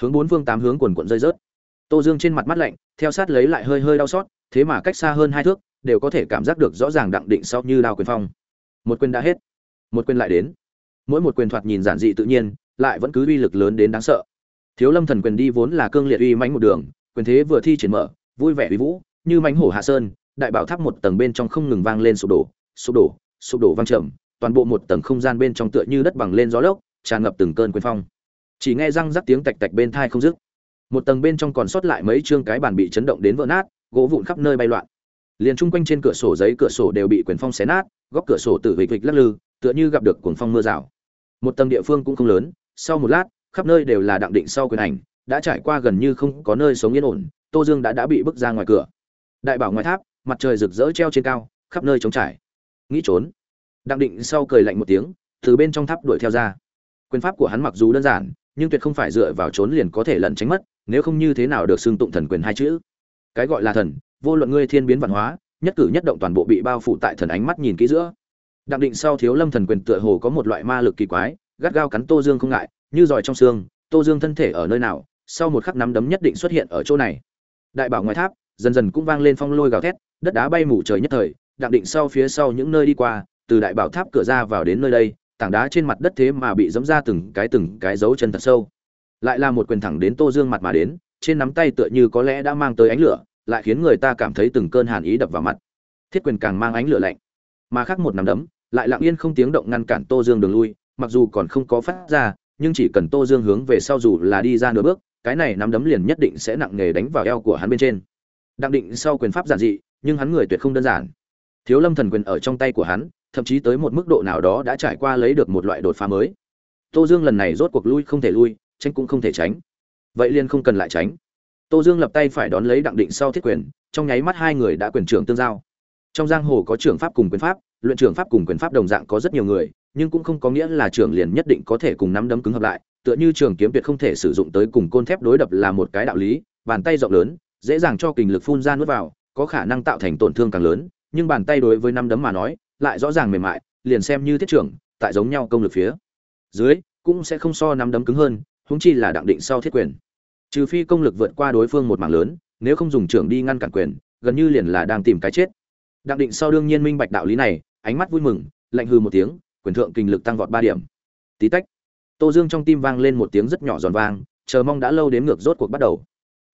Speaker 1: Hướng bốn phương tám hướng quần quận rơi rớt. Tô dương trên mặt mắt lạnh, theo sát lấy lại hơi hơi đau xót, thế mà cách xa hơn hai thước, đều có thể cảm giác được rõ ràng đặng định sau như đao quyền phong một quyền đã hết. Một quyền lại đến. Mỗi một quyền thoạt nhìn giản dị tự nhiên, lại vẫn cứ uy lực lớn đến đáng sợ. Thiếu lâm thần quyền đi vốn là cương liệt uy mãnh một đường, quyền thế vừa thi triển mở, vui vẻ uy vũ, như mãnh hổ hạ sơn, đại bảo tháp một tầng bên trong không ngừng vang lên sụp đổ sụp đổ sụp đổ vang trầm, toàn bộ một tầng không gian bên trong tựa như đất bằng lên gió lốc, tràn ngập từng cơn quyền phong. Chỉ nghe răng rắc tiếng tạch tạch bên thai không dứt. Một tầng bên trong còn sót lại mấy chương cái bàn bị chấn động đến vỡ nát, gỗ vụn khắp nơi bay loạn liền chung quanh trên cửa sổ giấy cửa sổ đều bị quyền phong xé nát, góc cửa sổ tự vịch vịch lắc lư, tựa như gặp được cuồng phong mưa rào. Một tầng địa phương cũng không lớn, sau một lát, khắp nơi đều là đặng định sau quyền ảnh, đã trải qua gần như không có nơi sống yên ổn, tô dương đã đã bị bước ra ngoài cửa. Đại bảo ngoài tháp, mặt trời rực rỡ treo trên cao, khắp nơi trống trải. Nghĩ trốn. Đặng định sau cười lạnh một tiếng, từ bên trong tháp đuổi theo ra. Quyền pháp của hắn mặc dù đơn giản, nhưng tuyệt không phải dựa vào trốn liền có thể lẩn tránh mất, nếu không như thế nào được xưng tụng thần quyền hai chữ. Cái gọi là thần vô luận ngươi thiên biến văn hóa, nhất cử nhất động toàn bộ bị bao phủ tại thần ánh mắt nhìn kỹ giữa. Đặng định sau thiếu lâm thần quyền tựa hồ có một loại ma lực kỳ quái, gắt gao cắn tô dương không ngại, như giỏi trong xương, tô dương thân thể ở nơi nào, sau một khắc nắm đấm nhất định xuất hiện ở chỗ này. Đại bảo ngoài tháp, dần dần cũng vang lên phong lôi gào thét, đất đá bay mù trời nhất thời, đặng định sau phía sau những nơi đi qua, từ đại bảo tháp cửa ra vào đến nơi đây, tảng đá trên mặt đất thế mà bị dẫm ra từng cái từng cái dấu chân thật sâu. Lại là một quyền thẳng đến tô dương mặt mà đến, trên nắm tay tựa như có lẽ đã mang tới ánh lửa lại khiến người ta cảm thấy từng cơn hàn ý đập vào mặt. Thiết quyền càng mang ánh lửa lạnh. Mà khác một nắm đấm, lại lặng yên không tiếng động ngăn cản tô dương đường lui, mặc dù còn không có phát ra, nhưng chỉ cần tô dương hướng về sau dù là đi ra nửa bước, cái này nắm đấm liền nhất định sẽ nặng nề đánh vào eo của hắn bên trên. Đặng định sau quyền pháp giản dị, nhưng hắn người tuyệt không đơn giản. Thiếu lâm thần quyền ở trong tay của hắn, thậm chí tới một mức độ nào đó đã trải qua lấy được một loại đột phá mới. Tô dương lần này rốt cuộc lui không thể lui, tránh cũng không thể tránh. Vậy liền không cần lại tránh tô dương lập tay phải đón lấy đặng định sau thiết quyền, trong nháy mắt hai người đã quyền trưởng tương giao. Trong giang hồ có trưởng pháp cùng quyền pháp, luyện trưởng pháp cùng quyền pháp đồng dạng có rất nhiều người, nhưng cũng không có nghĩa là trưởng liền nhất định có thể cùng nắm đấm cứng hợp lại, tựa như trường kiếm tuyệt không thể sử dụng tới cùng côn thép đối đập là một cái đạo lý, bàn tay rộng lớn, dễ dàng cho kình lực phun ra nuốt vào, có khả năng tạo thành tổn thương càng lớn, nhưng bàn tay đối với năm đấm mà nói, lại rõ ràng mềm mại, liền xem như thiết trưởng, tại giống nhau công lực phía dưới, cũng sẽ không so năm đấm cứng hơn, huống chi là đặng định sau thiết quyền trừ phi công lực vượt qua đối phương một mảng lớn, nếu không dùng trưởng đi ngăn cản quyền, gần như liền là đang tìm cái chết. Đặng định sau đương nhiên minh bạch đạo lý này, ánh mắt vui mừng, lạnh hư một tiếng, quyền thượng kinh lực tăng vọt ba điểm. Tí tách, tô dương trong tim vang lên một tiếng rất nhỏ giòn vang, chờ mong đã lâu đến ngược rốt cuộc bắt đầu.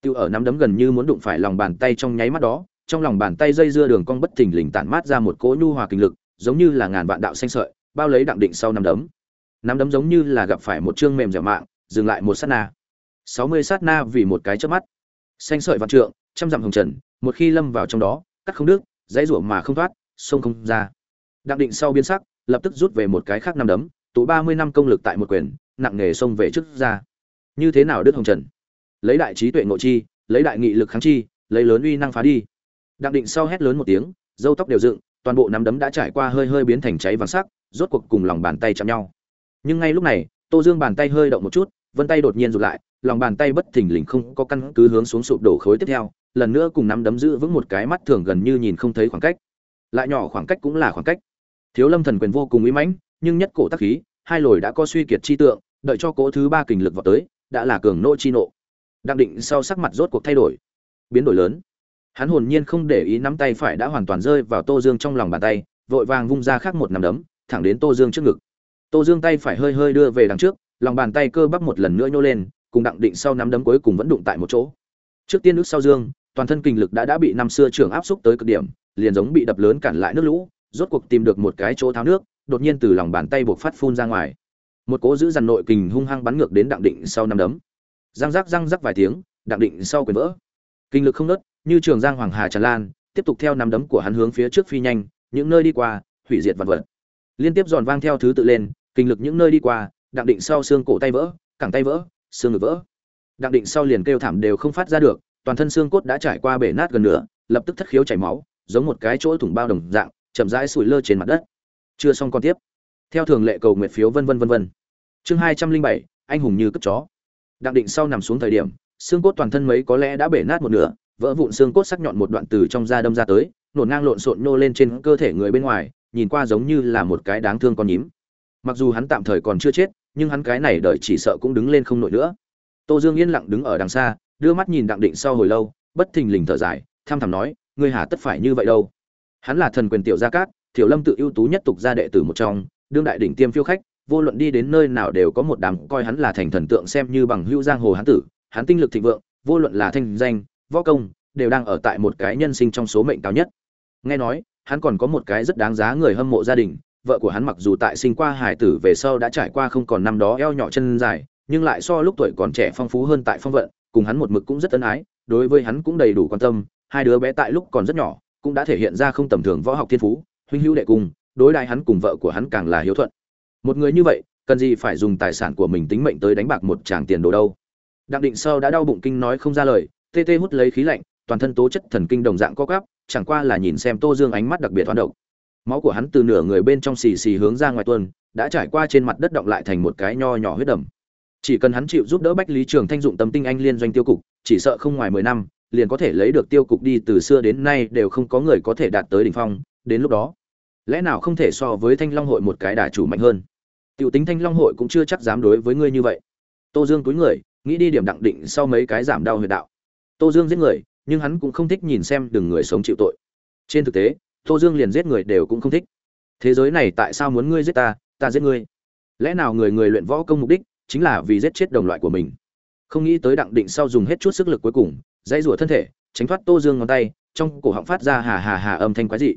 Speaker 1: Tiêu ở nắm đấm gần như muốn đụng phải lòng bàn tay trong nháy mắt đó, trong lòng bàn tay dây dưa đường cong bất thình lình tản mát ra một cỗ nhu hòa kinh lực, giống như là ngàn vạn đạo xanh sợi, bao lấy đặng định sau nắm đấm. Nắm đấm giống như là gặp phải một chương mềm dẻo mạng, dừng lại một sát na sáu mươi sát na vì một cái chớp mắt. Xanh sợi vạn trượng, trăm dặm hồng trần, một khi lâm vào trong đó, cắt không đứt, dãy rủa mà không thoát, sông không ra. Đặng định sau biến sắc, lập tức rút về một cái khác năm đấm, tụ ba mươi năm công lực tại một quyền, nặng nghề xông về trước ra. Như thế nào đức hồng trần? Lấy đại trí tuệ ngộ chi, lấy đại nghị lực kháng chi, lấy lớn uy năng phá đi. Đặng định sau hét lớn một tiếng dâu tóc đều dựng, toàn bộ nắm đấm đã trải qua hơi hơi biến thành cháy vàng sắc, rốt cuộc cùng lòng bàn tay chạm nhau. Nhưng ngay lúc này, tô dương bàn tay hơi động một chút, vân tay đột nhiên rụt lại lòng bàn tay bất thình lình không có căn cứ hướng xuống sụp đổ khối tiếp theo, lần nữa cùng nắm đấm giữ vững một cái mắt thường gần như nhìn không thấy khoảng cách. Lại nhỏ khoảng cách cũng là khoảng cách. Thiếu lâm thần quyền vô cùng uy mãnh, nhưng nhất cổ tác khí, hai lồi đã có suy kiệt chi tượng, đợi cho cỗ thứ ba kình lực vào tới, đã là cường nô chi nộ. Đặng định sau sắc mặt rốt cuộc thay đổi, biến đổi lớn. Hắn hồn nhiên không để ý nắm tay phải đã hoàn toàn rơi vào tô dương trong lòng bàn tay, vội vàng vung ra khác một nắm đấm, thẳng đến tô dương trước ngực. Tô dương tay phải hơi hơi đưa về đằng trước, lòng bàn tay cơ bắp một lần nữa nhô lên cùng đặng định sau nắm đấm cuối cùng vẫn đụng tại một chỗ. Trước tiên nước sau dương, toàn thân kinh lực đã đã bị năm xưa trưởng áp xúc tới cực điểm, liền giống bị đập lớn cản lại nước lũ, rốt cuộc tìm được một cái chỗ tháo nước, đột nhiên từ lòng bàn tay buộc phát phun ra ngoài. Một cỗ giữ dằn nội kình hung hăng bắn ngược đến đặng định sau năm đấm. Răng rắc răng rắc vài tiếng, đặng định sau quyền vỡ. Kinh lực không nớt như trường giang hoàng hà tràn lan, tiếp tục theo năm đấm của hắn hướng phía trước phi nhanh, những nơi đi qua, hủy diệt vật vật. Liên tiếp giòn vang theo thứ tự lên, kinh lực những nơi đi qua, đặng định sau xương cổ tay vỡ, cẳng tay vỡ xương ngực vỡ. Đặng định sau liền kêu thảm đều không phát ra được, toàn thân xương cốt đã trải qua bể nát gần nửa, lập tức thất khiếu chảy máu, giống một cái chỗ thủng bao đồng dạng, chậm rãi sủi lơ trên mặt đất. Chưa xong con tiếp. Theo thường lệ cầu nguyện phiếu vân vân vân vân. Chương hai trăm linh bảy, anh hùng như cất chó. Đặng định sau nằm xuống thời điểm, xương cốt toàn thân mấy có lẽ đã bể nát một nửa, vỡ vụn xương cốt sắc nhọn một đoạn từ trong da đâm ra tới nổn ngang lộn xộn nô lên trên cơ thể người bên ngoài, nhìn qua giống như là một cái đáng thương con nhím. Mặc dù hắn tạm thời còn chưa chết nhưng hắn cái này đợi chỉ sợ cũng đứng lên không nổi nữa. Tô dương yên lặng đứng ở đằng xa, đưa mắt nhìn đặng định sau hồi lâu, bất thình lình thở dài tham thầm nói, ngươi hà tất phải như vậy đâu? Hắn là thần quyền tiểu gia cát, thiểu lâm tự ưu tú nhất tục gia đệ tử một trong, đương đại đỉnh tiêm phiêu khách, vô luận đi đến nơi nào đều có một đám coi hắn là thành thần tượng xem như bằng hữu giang hồ hán tử, hắn tinh lực thịnh vượng, vô luận là thanh danh, võ công, đều đang ở tại một cái nhân sinh trong số mệnh cao nhất. Nghe nói, hắn còn có một cái rất đáng giá người hâm mộ gia đình vợ của hắn mặc dù tại sinh qua hải tử về sau đã trải qua không còn năm đó eo nhỏ chân dài, nhưng lại so lúc tuổi còn trẻ phong phú hơn tại phong vận, cùng hắn một mực cũng rất ân ái, đối với hắn cũng đầy đủ quan tâm, hai đứa bé tại lúc còn rất nhỏ cũng đã thể hiện ra không tầm thường võ học thiên phú, huynh hữu đệ cùng, đối đại hắn cùng vợ của hắn càng là hiếu thuận. Một người như vậy, cần gì phải dùng tài sản của mình tính mệnh tới đánh bạc một tràng tiền đồ đâu? Đặng định sơ đã đau bụng kinh nói không ra lời, tê tê hút lấy khí lạnh, toàn thân tố chất thần kinh đồng dạng co cắp chẳng qua là nhìn xem tô dương ánh mắt đặc biệt hoán động máu của hắn từ nửa người bên trong xì xì hướng ra ngoài tuần đã trải qua trên mặt đất động lại thành một cái nho nhỏ huyết đầm. Chỉ cần hắn chịu giúp đỡ bách lý trường thanh dụng tâm tinh anh liên doanh tiêu cục, chỉ sợ không ngoài mười năm, liền có thể lấy được tiêu cục đi từ xưa đến nay đều không có người có thể đạt tới đỉnh phong. Đến lúc đó, lẽ nào không thể so với thanh long hội một cái đà chủ mạnh hơn? Tiểu tính thanh long hội cũng chưa chắc dám đối với ngươi như vậy. Tô dương túi người, nghĩ đi điểm đặng định sau mấy cái giảm đau huyệt đạo. Tô dương giết người, nhưng hắn cũng không thích nhìn xem đừng người sống chịu tội. Trên thực tế tô dương liền giết người đều cũng không thích. Thế giới này tại sao muốn ngươi giết ta ta giết ngươi? Lẽ nào người người luyện võ công mục đích chính là vì giết chết đồng loại của mình? Không nghĩ tới đặng định sau dùng hết chút sức lực cuối cùng, dãy rủa thân thể, tránh thoát tô dương ngón tay, trong cổ họng phát ra hà hà hà âm thanh quái dị.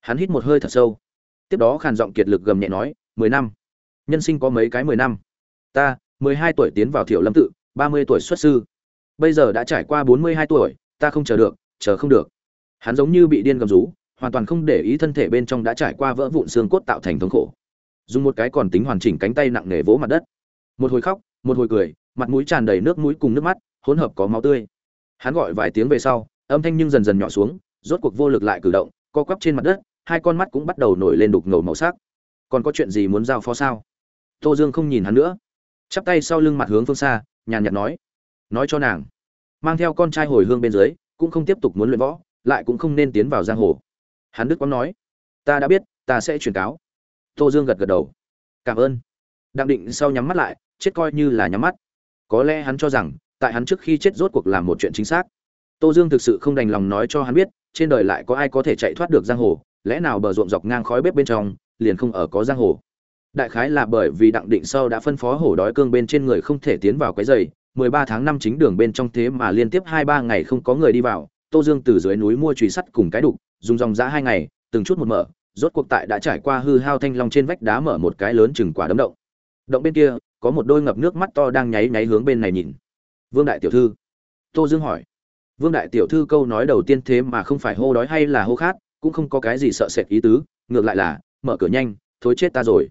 Speaker 1: Hắn hít một hơi thật sâu. Tiếp đó khàn giọng kiệt lực gầm nhẹ nói, mười năm. Nhân sinh có mấy cái mười năm? Ta, mười hai tuổi tiến vào thiểu lâm tự, ba mươi tuổi xuất sư. Bây giờ đã trải qua bốn mươi hai tuổi, ta không chờ được, chờ không được. Hắn giống như bị điên gầm rú hoàn toàn không để ý thân thể bên trong đã trải qua vỡ vụn xương cốt tạo thành thống khổ. Dùng một cái còn tính hoàn chỉnh cánh tay nặng nề vỗ mặt đất. Một hồi khóc, một hồi cười, mặt mũi tràn đầy nước mũi cùng nước mắt, hỗn hợp có máu tươi. Hắn gọi vài tiếng về sau, âm thanh nhưng dần dần nhỏ xuống, rốt cuộc vô lực lại cử động, co quắp trên mặt đất, hai con mắt cũng bắt đầu nổi lên đục ngầu màu sắc. Còn có chuyện gì muốn giao phó sao? Tô dương không nhìn hắn nữa. Chắp tay sau lưng mặt hướng phương xa, nhàn nhạt nói. Nói cho nàng. Mang theo con trai hồi hương bên dưới, cũng không tiếp tục muốn luyện võ, lại cũng không nên tiến vào giang hồ hắn đức quang nói, ta đã biết, ta sẽ truyền cáo. Tô dương gật gật đầu. Cảm ơn. Đặng định sau nhắm mắt lại, chết coi như là nhắm mắt. Có lẽ hắn cho rằng, tại hắn trước khi chết rốt cuộc làm một chuyện chính xác. Tô dương thực sự không đành lòng nói cho hắn biết, trên đời lại có ai có thể chạy thoát được giang hồ, lẽ nào bờ ruộng dọc ngang khói bếp bên trong, liền không ở có giang hồ? Đại khái là bởi vì đặng định sau đã phân phó hổ đói cương bên trên người không thể tiến vào cái giày 13 tháng năm chính đường bên trong thế mà liên tiếp hai ba ngày không có người đi vào, tô dương từ dưới núi mua chùy sắt cùng cái đục dùng dòng giá hai ngày, từng chút một mở, rốt cuộc tại đã trải qua hư hao thanh long trên vách đá mở một cái lớn chừng quả đấm động. Động bên kia, có một đôi ngập nước mắt to đang nháy nháy hướng bên này nhìn. Vương đại tiểu thư. Tô dương hỏi. Vương đại tiểu thư câu nói đầu tiên thế mà không phải hô đói hay là hô khát, cũng không có cái gì sợ sệt ý tứ, ngược lại là, mở cửa nhanh, thối chết ta rồi.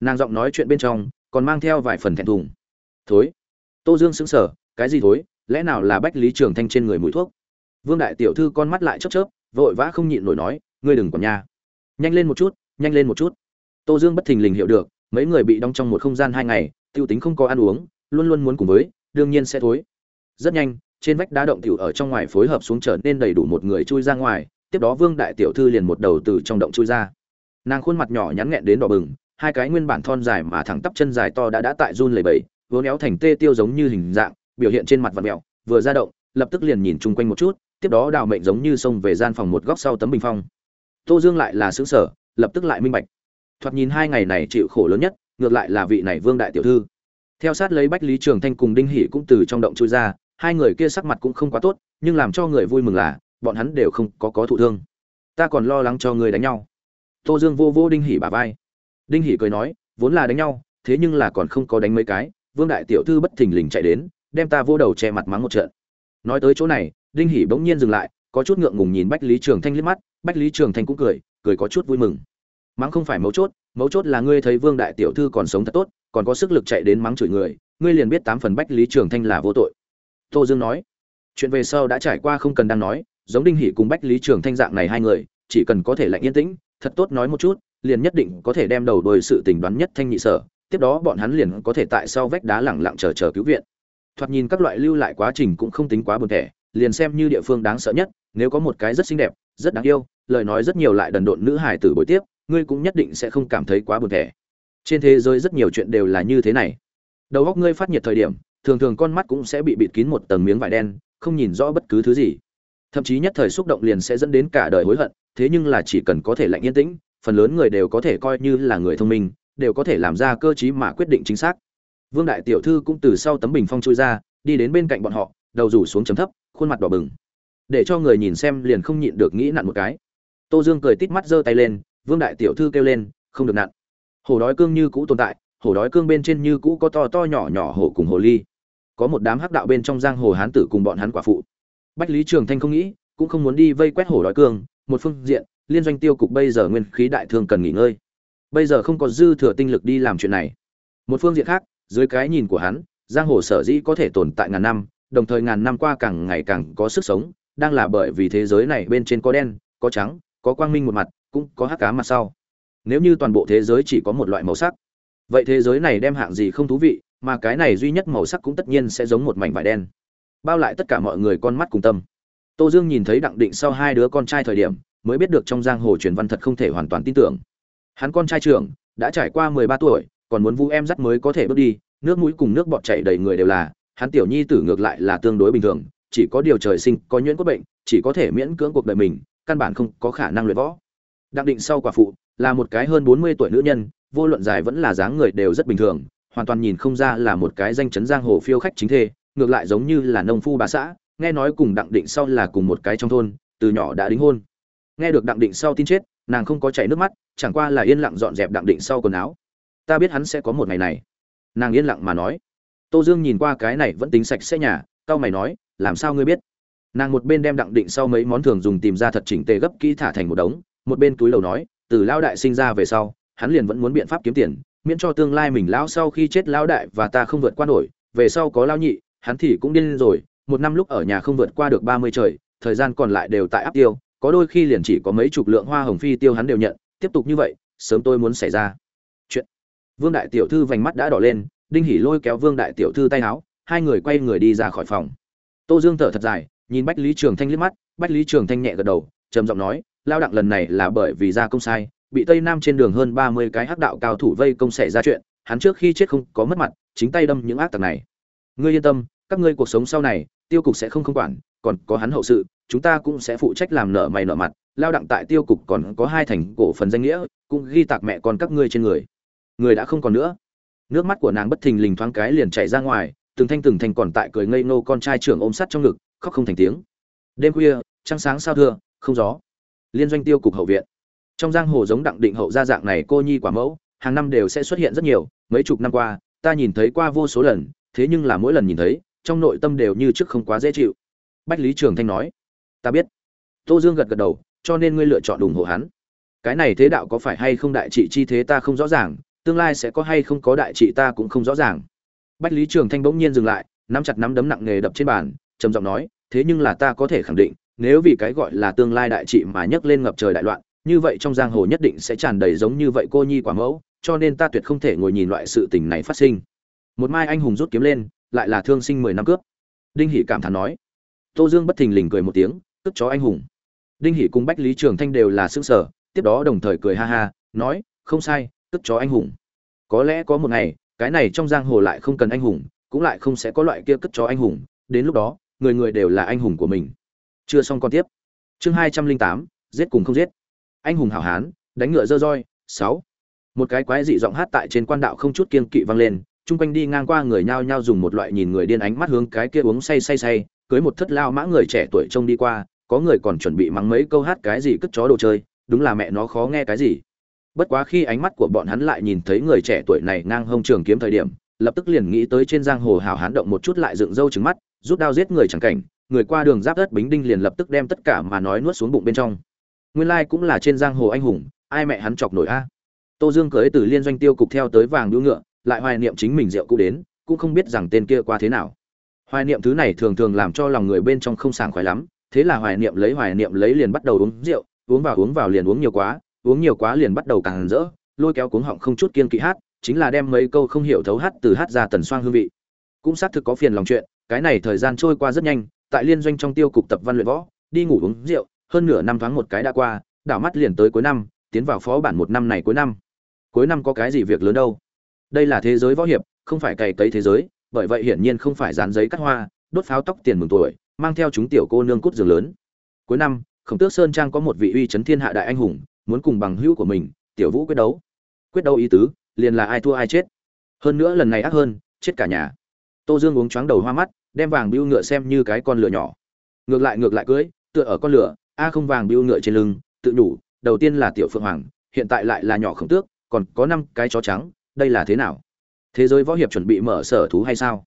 Speaker 1: Nàng giọng nói chuyện bên trong, còn mang theo vài phần thẹn thùng. Thối. Tô dương sững sờ, cái gì thối, lẽ nào là bách lý trường thanh trên người mùi thuốc? Vương đại tiểu thư con mắt lại chớp chớp vội vã không nhịn nổi nói ngươi đừng còn nha. Nhanh lên một chút nhanh lên một chút. Tô dương bất thình lình hiểu được mấy người bị đóng trong một không gian hai ngày tiêu tính không có ăn uống luôn luôn muốn cùng với đương nhiên sẽ thối. Rất nhanh trên vách đá động tiểu ở trong ngoài phối hợp xuống trở nên đầy đủ một người chui ra ngoài tiếp đó vương đại tiểu thư liền một đầu từ trong động chui ra. Nàng khuôn mặt nhỏ nhắn nghẹn đến đỏ bừng hai cái nguyên bản thon dài mà thẳng tắp chân dài to đã đã tại run lầy bẩy, vốn éo thành tê tiêu giống như hình dạng biểu hiện trên mặt vật mẹo vừa ra động lập tức liền nhìn chung quanh một chút tiếp đó đào mệnh giống như xông về gian phòng một góc sau tấm bình phong. Tô dương lại là xứng sở, lập tức lại minh bạch. Thoạt nhìn hai ngày này chịu khổ lớn nhất, ngược lại là vị này vương đại tiểu thư. Theo sát lấy bách lý trường thanh cùng đinh hỷ cũng từ trong động chui ra, hai người kia sắc mặt cũng không quá tốt, nhưng làm cho người vui mừng là, bọn hắn đều không có có thụ thương. Ta còn lo lắng cho người đánh nhau. Tô dương vô vô đinh hỷ bà vai. Đinh hỷ cười nói, vốn là đánh nhau, thế nhưng là còn không có đánh mấy cái, vương đại tiểu thư bất thình lình chạy đến, đem ta vô đầu che mặt mắng một trận. Nói tới chỗ này đinh hỷ bỗng nhiên dừng lại, có chút ngượng ngùng nhìn bách lý trường thanh liếc mắt, bách lý trường thanh cũng cười cười có chút vui mừng. Mắng không phải mấu chốt mấu chốt là ngươi thấy vương đại tiểu thư còn sống thật tốt, còn có sức lực chạy đến mắng chửi người, ngươi liền biết tám phần bách lý trường thanh là vô tội. Tô dương nói. Chuyện về sau đã trải qua không cần đang nói, giống đinh hỷ cùng bách lý trường thanh dạng này hai người, chỉ cần có thể lạnh yên tĩnh, thật tốt nói một chút, liền nhất định có thể đem đầu đôi sự tình đoán nhất thanh nhị sở, tiếp đó bọn hắn liền có thể tại sau vách đá lẳng lặng chờ chờ cứu viện. Thoạt nhìn các loại lưu lại quá trình cũng không tính quá buồn thẻ liền xem như địa phương đáng sợ nhất, nếu có một cái rất xinh đẹp, rất đáng yêu, lời nói rất nhiều lại đần độn nữ hài tử buổi tiếp, ngươi cũng nhất định sẽ không cảm thấy quá buồn thẻ trên thế giới rất nhiều chuyện đều là như thế này. Đầu óc ngươi phát nhiệt thời điểm, thường thường con mắt cũng sẽ bị bịt kín một tầng miếng vải đen, không nhìn rõ bất cứ thứ gì. Thậm chí nhất thời xúc động liền sẽ dẫn đến cả đời hối hận, thế nhưng là chỉ cần có thể lạnh yên tĩnh, phần lớn người đều có thể coi như là người thông minh, đều có thể làm ra cơ chí mà quyết định chính xác. Vương đại tiểu thư cũng từ sau tấm bình phong trôi ra, đi đến bên cạnh bọn họ, đầu rủ xuống chấm thấp khuôn mặt đỏ bừng. Để cho người nhìn xem liền không nhịn được nghĩ nặn một cái. Tô dương cười tít mắt giơ tay lên, vương đại tiểu thư kêu lên, không được nặn. Hổ đói cương như cũ tồn tại, hổ đói cương bên trên như cũ có to to nhỏ nhỏ hổ cùng hồ ly. Có một đám hắc đạo bên trong giang hồ hán tử cùng bọn hắn quả phụ. Bách lý trường thanh không nghĩ, cũng không muốn đi vây quét hổ đói cương, một phương diện, liên doanh tiêu cục bây giờ nguyên khí đại thương cần nghỉ ngơi. Bây giờ không có dư thừa tinh lực đi làm chuyện này. Một phương diện khác, dưới cái nhìn của hắn, giang hồ sở dĩ có thể tồn tại ngàn năm đồng thời ngàn năm qua càng ngày càng có sức sống, đang là bởi vì thế giới này bên trên có đen, có trắng, có quang minh một mặt, cũng có hắc ám mặt sau. Nếu như toàn bộ thế giới chỉ có một loại màu sắc, vậy thế giới này đem hạng gì không thú vị, mà cái này duy nhất màu sắc cũng tất nhiên sẽ giống một mảnh vải đen. Bao lại tất cả mọi người con mắt cùng tâm. Tô dương nhìn thấy đặng định sau hai đứa con trai thời điểm, mới biết được trong giang hồ truyền văn thật không thể hoàn toàn tin tưởng. Hắn con trai trưởng, đã trải qua mười ba tuổi, còn muốn vu em dắt mới có thể bước đi, nước mũi cùng nước bọt chảy đầy người đều là hắn tiểu nhi tử ngược lại là tương đối bình thường, chỉ có điều trời sinh có nhuyễn cốt bệnh, chỉ có thể miễn cưỡng cuộc đời mình, căn bản không có khả năng luyện võ. Đặng định sau quả phụ, là một cái hơn bốn mươi tuổi nữ nhân, vô luận dài vẫn là dáng người đều rất bình thường, hoàn toàn nhìn không ra là một cái danh chấn giang hồ phiêu khách chính thê, ngược lại giống như là nông phu bà xã, nghe nói cùng đặng định sau là cùng một cái trong thôn, từ nhỏ đã đính hôn. Nghe được đặng định sau tin chết, nàng không có chảy nước mắt, chẳng qua là yên lặng dọn dẹp đặng định sau quần áo. Ta biết hắn sẽ có một ngày này. Nàng yên lặng mà nói tô dương nhìn qua cái này vẫn tính sạch sẽ nhà, cau mày nói, làm sao ngươi biết? Nàng một bên đem đặng định sau mấy món thường dùng tìm ra thật chỉnh tề gấp kỹ thả thành một đống, một bên túi lầu nói, từ lao đại sinh ra về sau, hắn liền vẫn muốn biện pháp kiếm tiền, miễn cho tương lai mình lão sau khi chết lão đại và ta không vượt qua nổi, về sau có lao nhị, hắn thì cũng điên rồi, một năm lúc ở nhà không vượt qua được ba mươi trời, thời gian còn lại đều tại áp tiêu, có đôi khi liền chỉ có mấy chục lượng hoa hồng phi tiêu hắn đều nhận, tiếp tục như vậy, sớm tôi muốn xảy ra. Chuyện. Vương đại tiểu thư vành mắt đã đỏ lên đinh hỉ lôi kéo vương đại tiểu thư tay áo, hai người quay người đi ra khỏi phòng. Tô dương thở thật dài, nhìn bách lý trường thanh liếc mắt, bách lý trường thanh nhẹ gật đầu, trầm giọng nói, lao đặng, lần này là bởi vì ra công sai, bị tây nam trên đường hơn ba mươi cái hắc đạo cao thủ vây công xảy ra chuyện, hắn trước khi chết không có mất mặt, chính tay đâm những ác tặc này. Ngươi yên tâm, các ngươi cuộc sống sau này, tiêu cục sẽ không không quản, còn có hắn hậu sự, chúng ta cũng sẽ phụ trách làm nợ mày nợ mặt. Lao đặng tại tiêu cục còn có hai thành cổ phần danh nghĩa, cũng ghi tạc mẹ con các ngươi trên người. Người đã không còn nữa nước mắt của nàng bất thình lình thoáng cái liền chảy ra ngoài, từng thanh từng thanh còn tại cười ngây ngô con trai trưởng ôm sắt trong ngực, khóc không thành tiếng. Đêm khuya, trăng sáng sao thưa, không gió. Liên doanh tiêu cục hậu viện. Trong giang hồ giống đặng định hậu gia dạng này cô nhi quả mẫu, hàng năm đều sẽ xuất hiện rất nhiều, mấy chục năm qua, ta nhìn thấy qua vô số lần, thế nhưng là mỗi lần nhìn thấy, trong nội tâm đều như trước không quá dễ chịu. Bách lý trường thanh nói, ta biết. Tô dương gật gật đầu, cho nên ngươi lựa chọn ủng hộ hắn. Cái này thế đạo có phải hay không đại trị chi thế ta không rõ ràng tương lai sẽ có hay không có đại trị ta cũng không rõ ràng. Bách lý trường thanh bỗng nhiên dừng lại, nắm chặt nắm đấm nặng nề đập trên bàn, trầm giọng nói, thế nhưng là ta có thể khẳng định, nếu vì cái gọi là tương lai đại trị mà nhấc lên ngập trời đại loạn, như vậy trong giang hồ nhất định sẽ tràn đầy giống như vậy cô nhi quả mẫu, cho nên ta tuyệt không thể ngồi nhìn loại sự tình này phát sinh. Một mai anh hùng rút kiếm lên, lại là thương sinh mười năm cướp. Đinh hỷ cảm thán nói. Tô dương bất thình lình cười một tiếng, cướp chó anh hùng. Đinh hỷ cùng bách lý trường thanh đều là xương sở tiếp đó đồng thời cười ha ha, nói, không sai cướp chó anh hùng. Có lẽ có một ngày, cái này trong giang hồ lại không cần anh hùng, cũng lại không sẽ có loại kia cất chó anh hùng. Đến lúc đó, người người đều là anh hùng của mình. Chưa xong con tiếp. Chương hai trăm linh tám, giết cùng không giết. Anh hùng hảo hán, đánh ngựa dơ roi, sáu. Một cái quái dị giọng hát tại trên quan đạo không chút kiên kỵ vang lên, chung quanh đi ngang qua người nhao nhao dùng một loại nhìn người điên ánh mắt hướng cái kia uống say say say, cưới một thất lao mã người trẻ tuổi trông đi qua, có người còn chuẩn bị mắng mấy câu hát cái gì cất chó đồ chơi, đúng là mẹ nó khó nghe cái gì bất quá khi ánh mắt của bọn hắn lại nhìn thấy người trẻ tuổi này ngang hông trường kiếm thời điểm, lập tức liền nghĩ tới trên giang hồ hào hán động một chút lại dựng râu trứng mắt, rút đao giết người chẳng cảnh, người qua đường giáp đất bính đinh liền lập tức đem tất cả mà nói nuốt xuống bụng bên trong. Nguyên lai cũng là trên giang hồ anh hùng, ai mẹ hắn chọc nổi a? Tô dương cưới từ liên doanh tiêu cục theo tới vàng đu ngựa, lại hoài niệm chính mình rượu cũ đến, cũng không biết rằng tên kia qua thế nào. Hoài niệm thứ này thường thường làm cho lòng người bên trong không sảng khoái lắm, thế là hoài niệm lấy hoài niệm lấy liền bắt đầu uống rượu, uống vào uống vào liền uống nhiều quá uống nhiều quá liền bắt đầu càng rỡ, lôi kéo cuống họng không chút kiên kỵ hát, chính là đem mấy câu không hiểu thấu hát từ hát ra tần xoang hương vị. Cũng xác thực có phiền lòng chuyện, cái này thời gian trôi qua rất nhanh, tại liên doanh trong tiêu cục tập văn luyện võ, đi ngủ uống rượu, hơn nửa năm thoáng một cái đã qua, đảo mắt liền tới cuối năm, tiến vào phó bản một năm này cuối năm. Cuối năm có cái gì việc lớn đâu? Đây là thế giới võ hiệp, không phải cày cấy thế giới, bởi vậy hiển nhiên không phải dán giấy cắt hoa, đốt pháo tóc tiền mừng tuổi, mang theo chúng tiểu cô nương cút giường lớn. Cuối năm, khổng tước sơn trang có một vị uy chấn thiên hạ đại anh hùng muốn cùng bằng hữu của mình, tiểu vũ quyết đấu. Quyết đấu ý tứ, liền là ai thua ai chết. Hơn nữa lần này ác hơn, chết cả nhà. Tô dương uống choáng đầu hoa mắt, đem vàng biêu ngựa xem như cái con lửa nhỏ. Ngược lại ngược lại cưới, tựa ở con lửa, a không vàng biêu ngựa trên lưng, tự nhủ, đầu tiên là tiểu phượng hoàng, hiện tại lại là nhỏ khổng tước, còn có năm cái chó trắng, đây là thế nào? Thế giới võ hiệp chuẩn bị mở sở thú hay sao?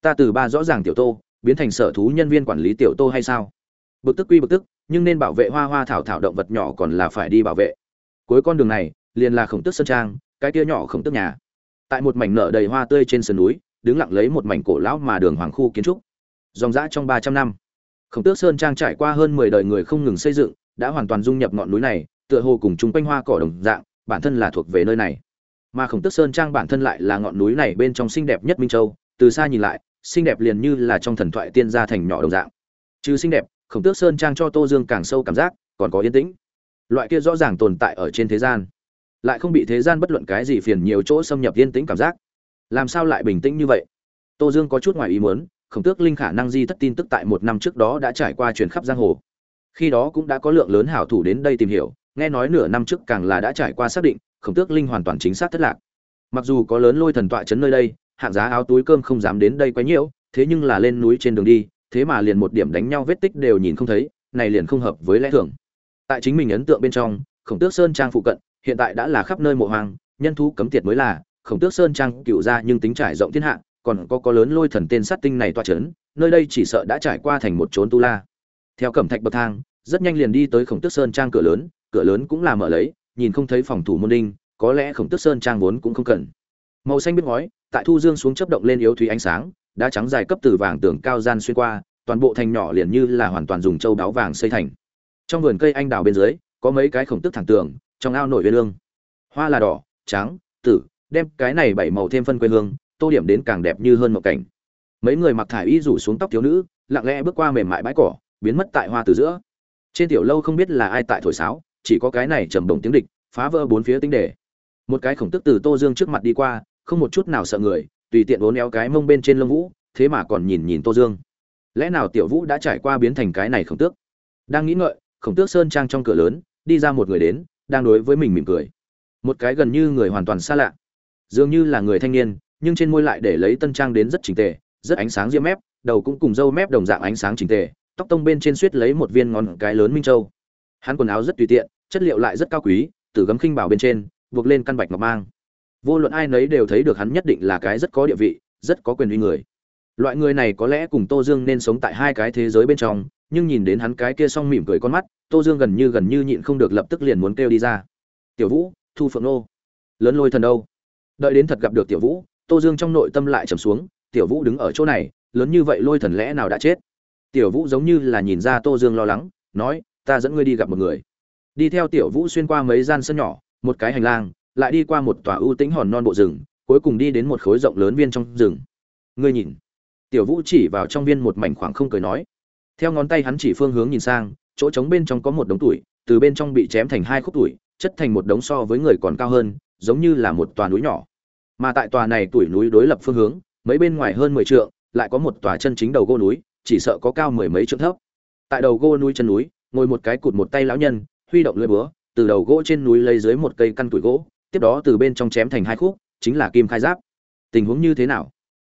Speaker 1: Ta từ ba rõ ràng tiểu tô, biến thành sở thú nhân viên quản lý tiểu tô hay sao? Bực tức quy bực tức nhưng nên bảo vệ hoa hoa thảo thảo động vật nhỏ còn là phải đi bảo vệ. Cuối con đường này, liền là khổng tước sơn trang, cái kia nhỏ khổng tước nhà. Tại một mảnh nở đầy hoa tươi trên sườn núi, đứng lặng lấy một mảnh cổ lão mà đường hoàng khu kiến trúc. Dòng dã trong ba trăm năm, khổng tước sơn trang trải qua hơn mười đời người không ngừng xây dựng, đã hoàn toàn dung nhập ngọn núi này, tựa hồ cùng chung quanh hoa cỏ đồng dạng, bản thân là thuộc về nơi này. Mà khổng tước sơn trang bản thân lại là ngọn núi này bên trong xinh đẹp nhất minh châu, từ xa nhìn lại, xinh đẹp liền như là trong thần thoại tiên gia thành nhỏ đồng dạng. Trừ xinh đẹp khổng tước sơn trang cho tô dương càng sâu cảm giác, còn có yên tĩnh. Loại kia rõ ràng tồn tại ở trên thế gian, lại không bị thế gian bất luận cái gì phiền nhiều chỗ xâm nhập yên tĩnh cảm giác. Làm sao lại bình tĩnh như vậy? Tô dương có chút ngoài ý muốn, khổng tước linh khả năng di thất tin tức tại một năm trước đó đã trải qua truyền khắp giang hồ. Khi đó cũng đã có lượng lớn hảo thủ đến đây tìm hiểu, nghe nói nửa năm trước càng là đã trải qua xác định, khổng tước linh hoàn toàn chính xác thất lạc. Mặc dù có lớn lôi thần tọa chấn nơi đây, hạng giá áo túi cơm không dám đến đây quấy nhiễu thế nhưng là lên núi trên đường đi thế mà liền một điểm đánh nhau vết tích đều nhìn không thấy, này liền không hợp với lẽ thường. Tại chính mình ấn tượng bên trong, khổng tước sơn trang phụ cận, hiện tại đã là khắp nơi mộ hoang, nhân thú cấm tiệt mới là, khổng tước sơn trang cựu ra nhưng tính trải rộng thiên hạ, còn có có lớn lôi thần tên sát tinh này toa chấn, nơi đây chỉ sợ đã trải qua thành một chốn tu la. Theo cẩm thạch bậc thang, rất nhanh liền đi tới khổng tước sơn trang cửa lớn cửa lớn cũng là mở lấy, nhìn không thấy phòng thủ môn đinh, có lẽ khổng tước sơn trang vốn cũng không cần. Màu xanh biết ngói, tại thu dương xuống chấp động lên yếu thủy ánh sáng đá trắng dài cấp từ vàng tường cao gian xuyên qua, toàn bộ thành nhỏ liền như là hoàn toàn dùng châu đáo vàng xây thành. Trong vườn cây anh đào bên dưới, có mấy cái khổng tức thẳng tường, trong ao nổi uyên lương. Hoa là đỏ, trắng, tử, đem cái này bảy màu thêm phân quê hương, tô điểm đến càng đẹp như hơn một cảnh. Mấy người mặc thải y rủ xuống tóc thiếu nữ, lặng lẽ bước qua mềm mại bãi cỏ, biến mất tại hoa từ giữa. Trên tiểu lâu không biết là ai tại thổi sáo, chỉ có cái này trầm đồng tiếng địch, phá vỡ bốn phía tĩnh đề. Một cái khổng tức từ tô dương trước mặt đi qua, không một chút nào sợ người tùy tiện uốn éo cái mông bên trên lông vũ, thế mà còn nhìn nhìn tô dương. Lẽ nào tiểu vũ đã trải qua biến thành cái này khổng tước? Đang nghĩ ngợi, khổng tước sơn trang trong cửa lớn, đi ra một người đến, đang đối với mình mỉm cười. Một cái gần như người hoàn toàn xa lạ. Dường như là người thanh niên, nhưng trên môi lại để lấy tân trang đến rất chỉnh tề, rất ánh sáng diêm mép, đầu cũng cùng râu mép đồng dạng ánh sáng chỉnh tề, tóc tông bên trên suýt lấy một viên ngón cái lớn minh châu. Hắn quần áo rất tùy tiện, chất liệu lại rất cao quý, từ gấm khinh bảo bên trên, buộc lên căn bạch ngọc mang vô luận ai nấy đều thấy được hắn nhất định là cái rất có địa vị, rất có quyền uy người. Loại người này có lẽ cùng tô dương nên sống tại hai cái thế giới bên trong, nhưng nhìn đến hắn cái kia xong mỉm cười con mắt, tô dương gần như gần như nhịn không được lập tức liền muốn kêu đi ra. Tiểu vũ, thu phượng nô, lớn lôi thần đâu? Đợi đến thật gặp được tiểu vũ, tô dương trong nội tâm lại trầm xuống, tiểu vũ đứng ở chỗ này, lớn như vậy lôi thần lẽ nào đã chết? Tiểu vũ giống như là nhìn ra tô dương lo lắng, nói, ta dẫn ngươi đi gặp một người. Đi theo tiểu vũ xuyên qua mấy gian sân nhỏ, một cái hành lang lại đi qua một tòa ưu tĩnh hòn non bộ rừng, cuối cùng đi đến một khối rộng lớn viên trong rừng. Ngươi nhìn. Tiểu vũ chỉ vào trong viên một mảnh khoảng không cười nói. Theo ngón tay hắn chỉ phương hướng nhìn sang, chỗ trống bên trong có một đống tuổi, từ bên trong bị chém thành hai khúc tuổi, chất thành một đống so với người còn cao hơn, giống như là một tòa núi nhỏ. Mà tại tòa này tuổi núi đối lập phương hướng, mấy bên ngoài hơn mười trượng, lại có một tòa chân chính đầu gô núi, chỉ sợ có cao mười mấy trượng thấp. Tại đầu gô núi chân núi, ngồi một cái cụt một tay lão nhân, huy động lưỡi búa, từ đầu gỗ trên núi lấy dưới một cây căn tuổi gỗ tiếp đó từ bên trong chém thành hai khúc, chính là kim khai giáp. Tình huống như thế nào?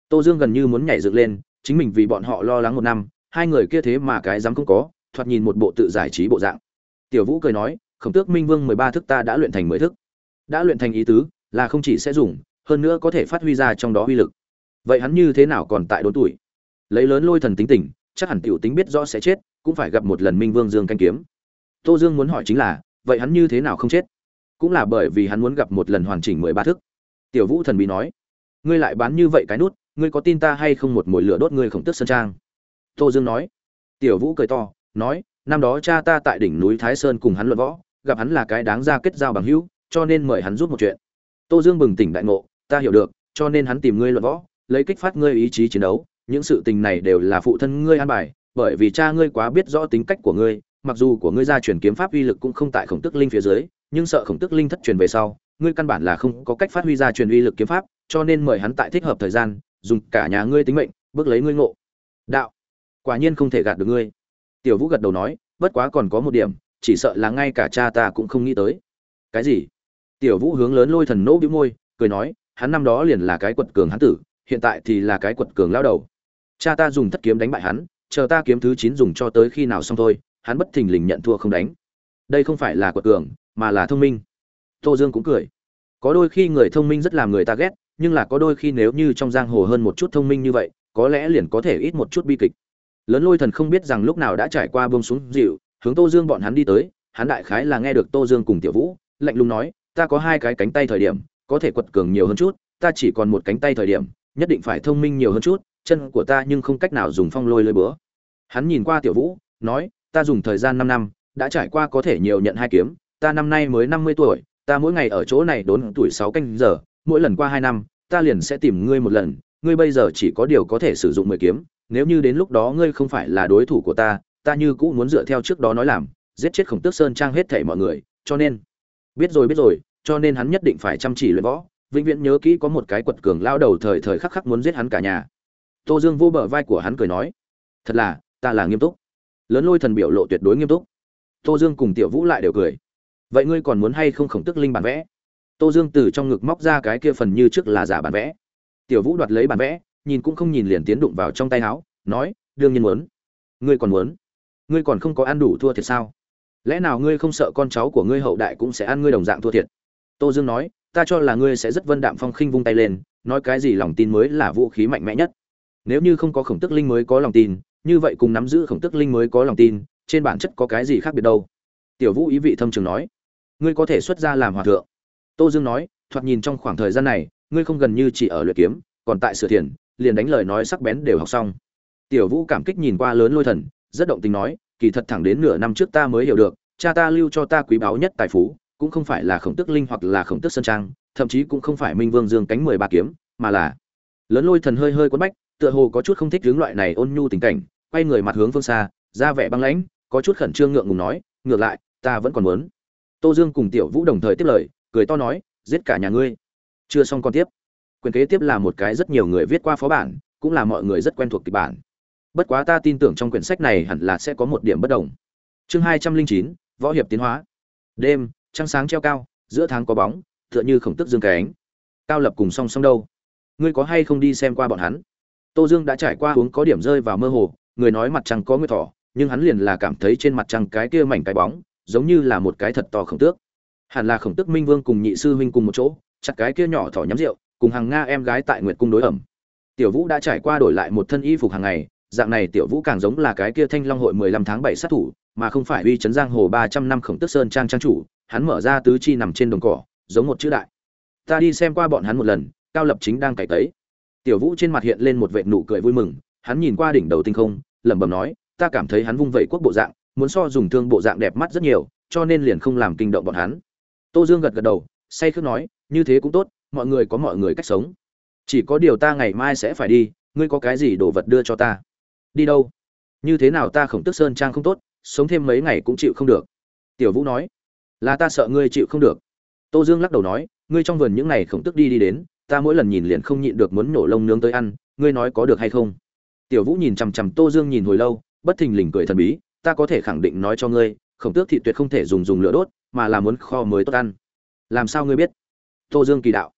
Speaker 1: Tô dương gần như muốn nhảy dựng lên, chính mình vì bọn họ lo lắng một năm, hai người kia thế mà cái dám không có, thoạt nhìn một bộ tự giải trí bộ dạng. Tiểu vũ cười nói, khổng tước minh vương mười ba thức ta đã luyện thành mười thức. Đã luyện thành ý tứ, là không chỉ sẽ dùng, hơn nữa có thể phát huy ra trong đó uy lực. Vậy hắn như thế nào còn tại đốn tuổi? Lấy lớn lôi thần tính tình, chắc hẳn tiểu tính biết rõ sẽ chết, cũng phải gặp một lần minh vương dương canh kiếm. Tô dương muốn hỏi chính là, vậy hắn như thế nào không chết? Cũng là bởi vì hắn muốn gặp một lần hoàn chỉnh mười ba thức. Tiểu vũ thần bí nói, ngươi lại bán như vậy cái nút, ngươi có tin ta hay không một mồi lửa đốt ngươi khổng tước sơn trang? Tô dương nói. Tiểu vũ cười to, nói, năm đó cha ta tại đỉnh núi thái sơn cùng hắn luận võ, gặp hắn là cái đáng ra kết giao bằng hữu, cho nên mời hắn giúp một chuyện. Tô dương bừng tỉnh đại ngộ, ta hiểu được, cho nên hắn tìm ngươi luận võ, lấy kích phát ngươi ý chí chiến đấu, những sự tình này đều là phụ thân ngươi an bài, bởi vì cha ngươi quá biết rõ tính cách của ngươi mặc dù của ngươi gia truyền kiếm pháp uy lực cũng không tại khổng tức linh phía dưới, nhưng sợ khổng tức linh thất truyền về sau, ngươi căn bản là không có cách phát huy ra truyền uy lực kiếm pháp, cho nên mời hắn tại thích hợp thời gian, dùng cả nhà ngươi tính mệnh, bước lấy ngươi ngộ. Đạo. Quả nhiên không thể gạt được ngươi. Tiểu vũ gật đầu nói, bất quá còn có một điểm, chỉ sợ là ngay cả cha ta cũng không nghĩ tới. Cái gì? Tiểu vũ hướng lớn lôi thần nỗ bĩu môi, cười nói, hắn năm đó liền là cái quật cường hắn tử, hiện tại thì là cái quật cường lao đầu. Cha ta dùng thất kiếm đánh bại hắn, chờ ta kiếm thứ chín dùng cho tới khi nào xong thôi hắn bất thình lình nhận thua không đánh. Đây không phải là quật cường, mà là thông minh. Tô dương cũng cười. Có đôi khi người thông minh rất làm người ta ghét, nhưng là có đôi khi nếu như trong giang hồ hơn một chút thông minh như vậy, có lẽ liền có thể ít một chút bi kịch. Lớn lôi thần không biết rằng lúc nào đã trải qua bông xuống dịu, hướng tô dương bọn hắn đi tới, hắn đại khái là nghe được tô dương cùng tiểu vũ, lạnh lùng nói, ta có hai cái cánh tay thời điểm, có thể quật cường nhiều hơn chút, ta chỉ còn một cánh tay thời điểm, nhất định phải thông minh nhiều hơn chút, chân của ta nhưng không cách nào dùng phong lôi lơi bữa hắn nhìn qua tiểu vũ, nói ta dùng thời gian năm năm, đã trải qua có thể nhiều nhận hai kiếm, ta năm nay mới năm mươi tuổi, ta mỗi ngày ở chỗ này đốn tuổi sáu canh giờ, mỗi lần qua hai năm, ta liền sẽ tìm ngươi một lần, ngươi bây giờ chỉ có điều có thể sử dụng mười kiếm, nếu như đến lúc đó ngươi không phải là đối thủ của ta ta như cũ muốn dựa theo trước đó nói làm, giết chết khổng tước sơn trang hết thảy mọi người, cho nên, biết rồi biết rồi, cho nên hắn nhất định phải chăm chỉ luyện võ, vĩnh viễn nhớ kỹ có một cái quật cường lao đầu thời thời khắc khắc muốn giết hắn cả nhà. Tô dương vô bờ vai của hắn cười nói, thật là, ta là nghiêm túc lớn lôi thần biểu lộ tuyệt đối nghiêm túc. Tô dương cùng tiểu vũ lại đều cười. Vậy ngươi còn muốn hay không khổng tức linh bản vẽ? Tô dương từ trong ngực móc ra cái kia phần như trước là giả bản vẽ. Tiểu vũ đoạt lấy bản vẽ, nhìn cũng không nhìn liền tiến đụng vào trong tay áo, nói, đương nhiên muốn. Ngươi còn muốn? Ngươi còn không có ăn đủ thua thiệt sao? Lẽ nào ngươi không sợ con cháu của ngươi hậu đại cũng sẽ ăn ngươi đồng dạng thua thiệt? Tô dương nói, ta cho là ngươi sẽ rất vân đạm phong khinh vung tay lên, nói cái gì lòng tin mới là vũ khí mạnh mẽ nhất. Nếu như không có khổng tức linh mới có lòng tin như vậy cùng nắm giữ khổng tức linh mới có lòng tin, trên bản chất có cái gì khác biệt đâu? Tiểu vũ ý vị thâm trường nói. Ngươi có thể xuất ra làm hòa thượng. Tô dương nói, thoạt nhìn trong khoảng thời gian này, ngươi không gần như chỉ ở luyện kiếm, còn tại sửa thiền, liền đánh lời nói sắc bén đều học xong. Tiểu vũ cảm kích nhìn qua lớn lôi thần, rất động tình nói, kỳ thật thẳng đến nửa năm trước ta mới hiểu được, cha ta lưu cho ta quý báu nhất tài phú, cũng không phải là khổng tức linh hoặc là khổng tức sơn trang, thậm chí cũng không phải minh vương dương cánh mười ba kiếm, mà là lớn lôi thần hơi hơi quấn bách, tựa hồ có chút không thích hướng loại này ôn nhu tình cảnh quay người mặt hướng phương xa, ra vẻ băng lãnh, có chút khẩn trương ngượng ngùng nói, ngược lại, ta vẫn còn muốn. Tô dương cùng tiểu vũ đồng thời tiếp lời, cười to nói, giết cả nhà ngươi. Chưa xong còn tiếp. Quyền kế tiếp là một cái rất nhiều người viết qua phó bản, cũng là mọi người rất quen thuộc kịch bản. Bất quá ta tin tưởng trong quyển sách này hẳn là sẽ có một điểm bất đồng. Chương hai trăm linh chín, võ hiệp tiến hóa. Đêm, trăng sáng treo cao, giữa tháng có bóng, tựa như khổng tức dương cái ánh. Cao lập cùng song song đâu? Ngươi có hay không đi xem qua bọn hắn? Tô dương đã trải qua uống có điểm rơi vào mơ hồ người nói mặt trăng có nguyệt thỏ, nhưng hắn liền là cảm thấy trên mặt trăng cái kia mảnh cái bóng, giống như là một cái thật to khổng tước. Hẳn là khổng tước minh vương cùng nhị sư huynh cùng một chỗ, chặt cái kia nhỏ thỏ nhắm rượu, cùng hàng nga em gái tại nguyệt cung đối ẩm. Tiểu vũ đã trải qua đổi lại một thân y phục hàng ngày, dạng này tiểu vũ càng giống là cái kia thanh long hội mười lăm tháng bảy sát thủ, mà không phải uy chấn giang hồ ba trăm năm khổng tước sơn trang trang chủ, hắn mở ra tứ chi nằm trên đồng cỏ, giống một chữ đại. Ta đi xem qua bọn hắn một lần, cao lập chính đang cải tấy. Tiểu vũ trên mặt hiện lên một vệt nụ cười vui mừng, hắn nhìn qua đỉnh đầu tinh không lẩm bẩm nói, ta cảm thấy hắn vung vẩy quốc bộ dạng, muốn so dùng thương bộ dạng đẹp mắt rất nhiều, cho nên liền không làm kinh động bọn hắn. Tô dương gật gật đầu, say khước nói, như thế cũng tốt, mọi người có mọi người cách sống. Chỉ có điều ta ngày mai sẽ phải đi, ngươi có cái gì đồ vật đưa cho ta? Đi đâu? Như thế nào ta khổng tức sơn trang không tốt, sống thêm mấy ngày cũng chịu không được. Tiểu vũ nói, là ta sợ ngươi chịu không được. Tô dương lắc đầu nói, ngươi trong vườn những ngày khổng tức đi đi đến, ta mỗi lần nhìn liền không nhịn được muốn nổ lông nướng tới ăn, ngươi nói có được hay không? Tiểu vũ nhìn chằm chằm tô dương nhìn hồi lâu, bất thình lình cười thần bí, ta có thể khẳng định nói cho ngươi, khổng tước thị tuyệt không thể dùng dùng lửa đốt, mà là muốn kho mới tốt ăn. Làm sao ngươi biết? Tô dương kỳ đạo.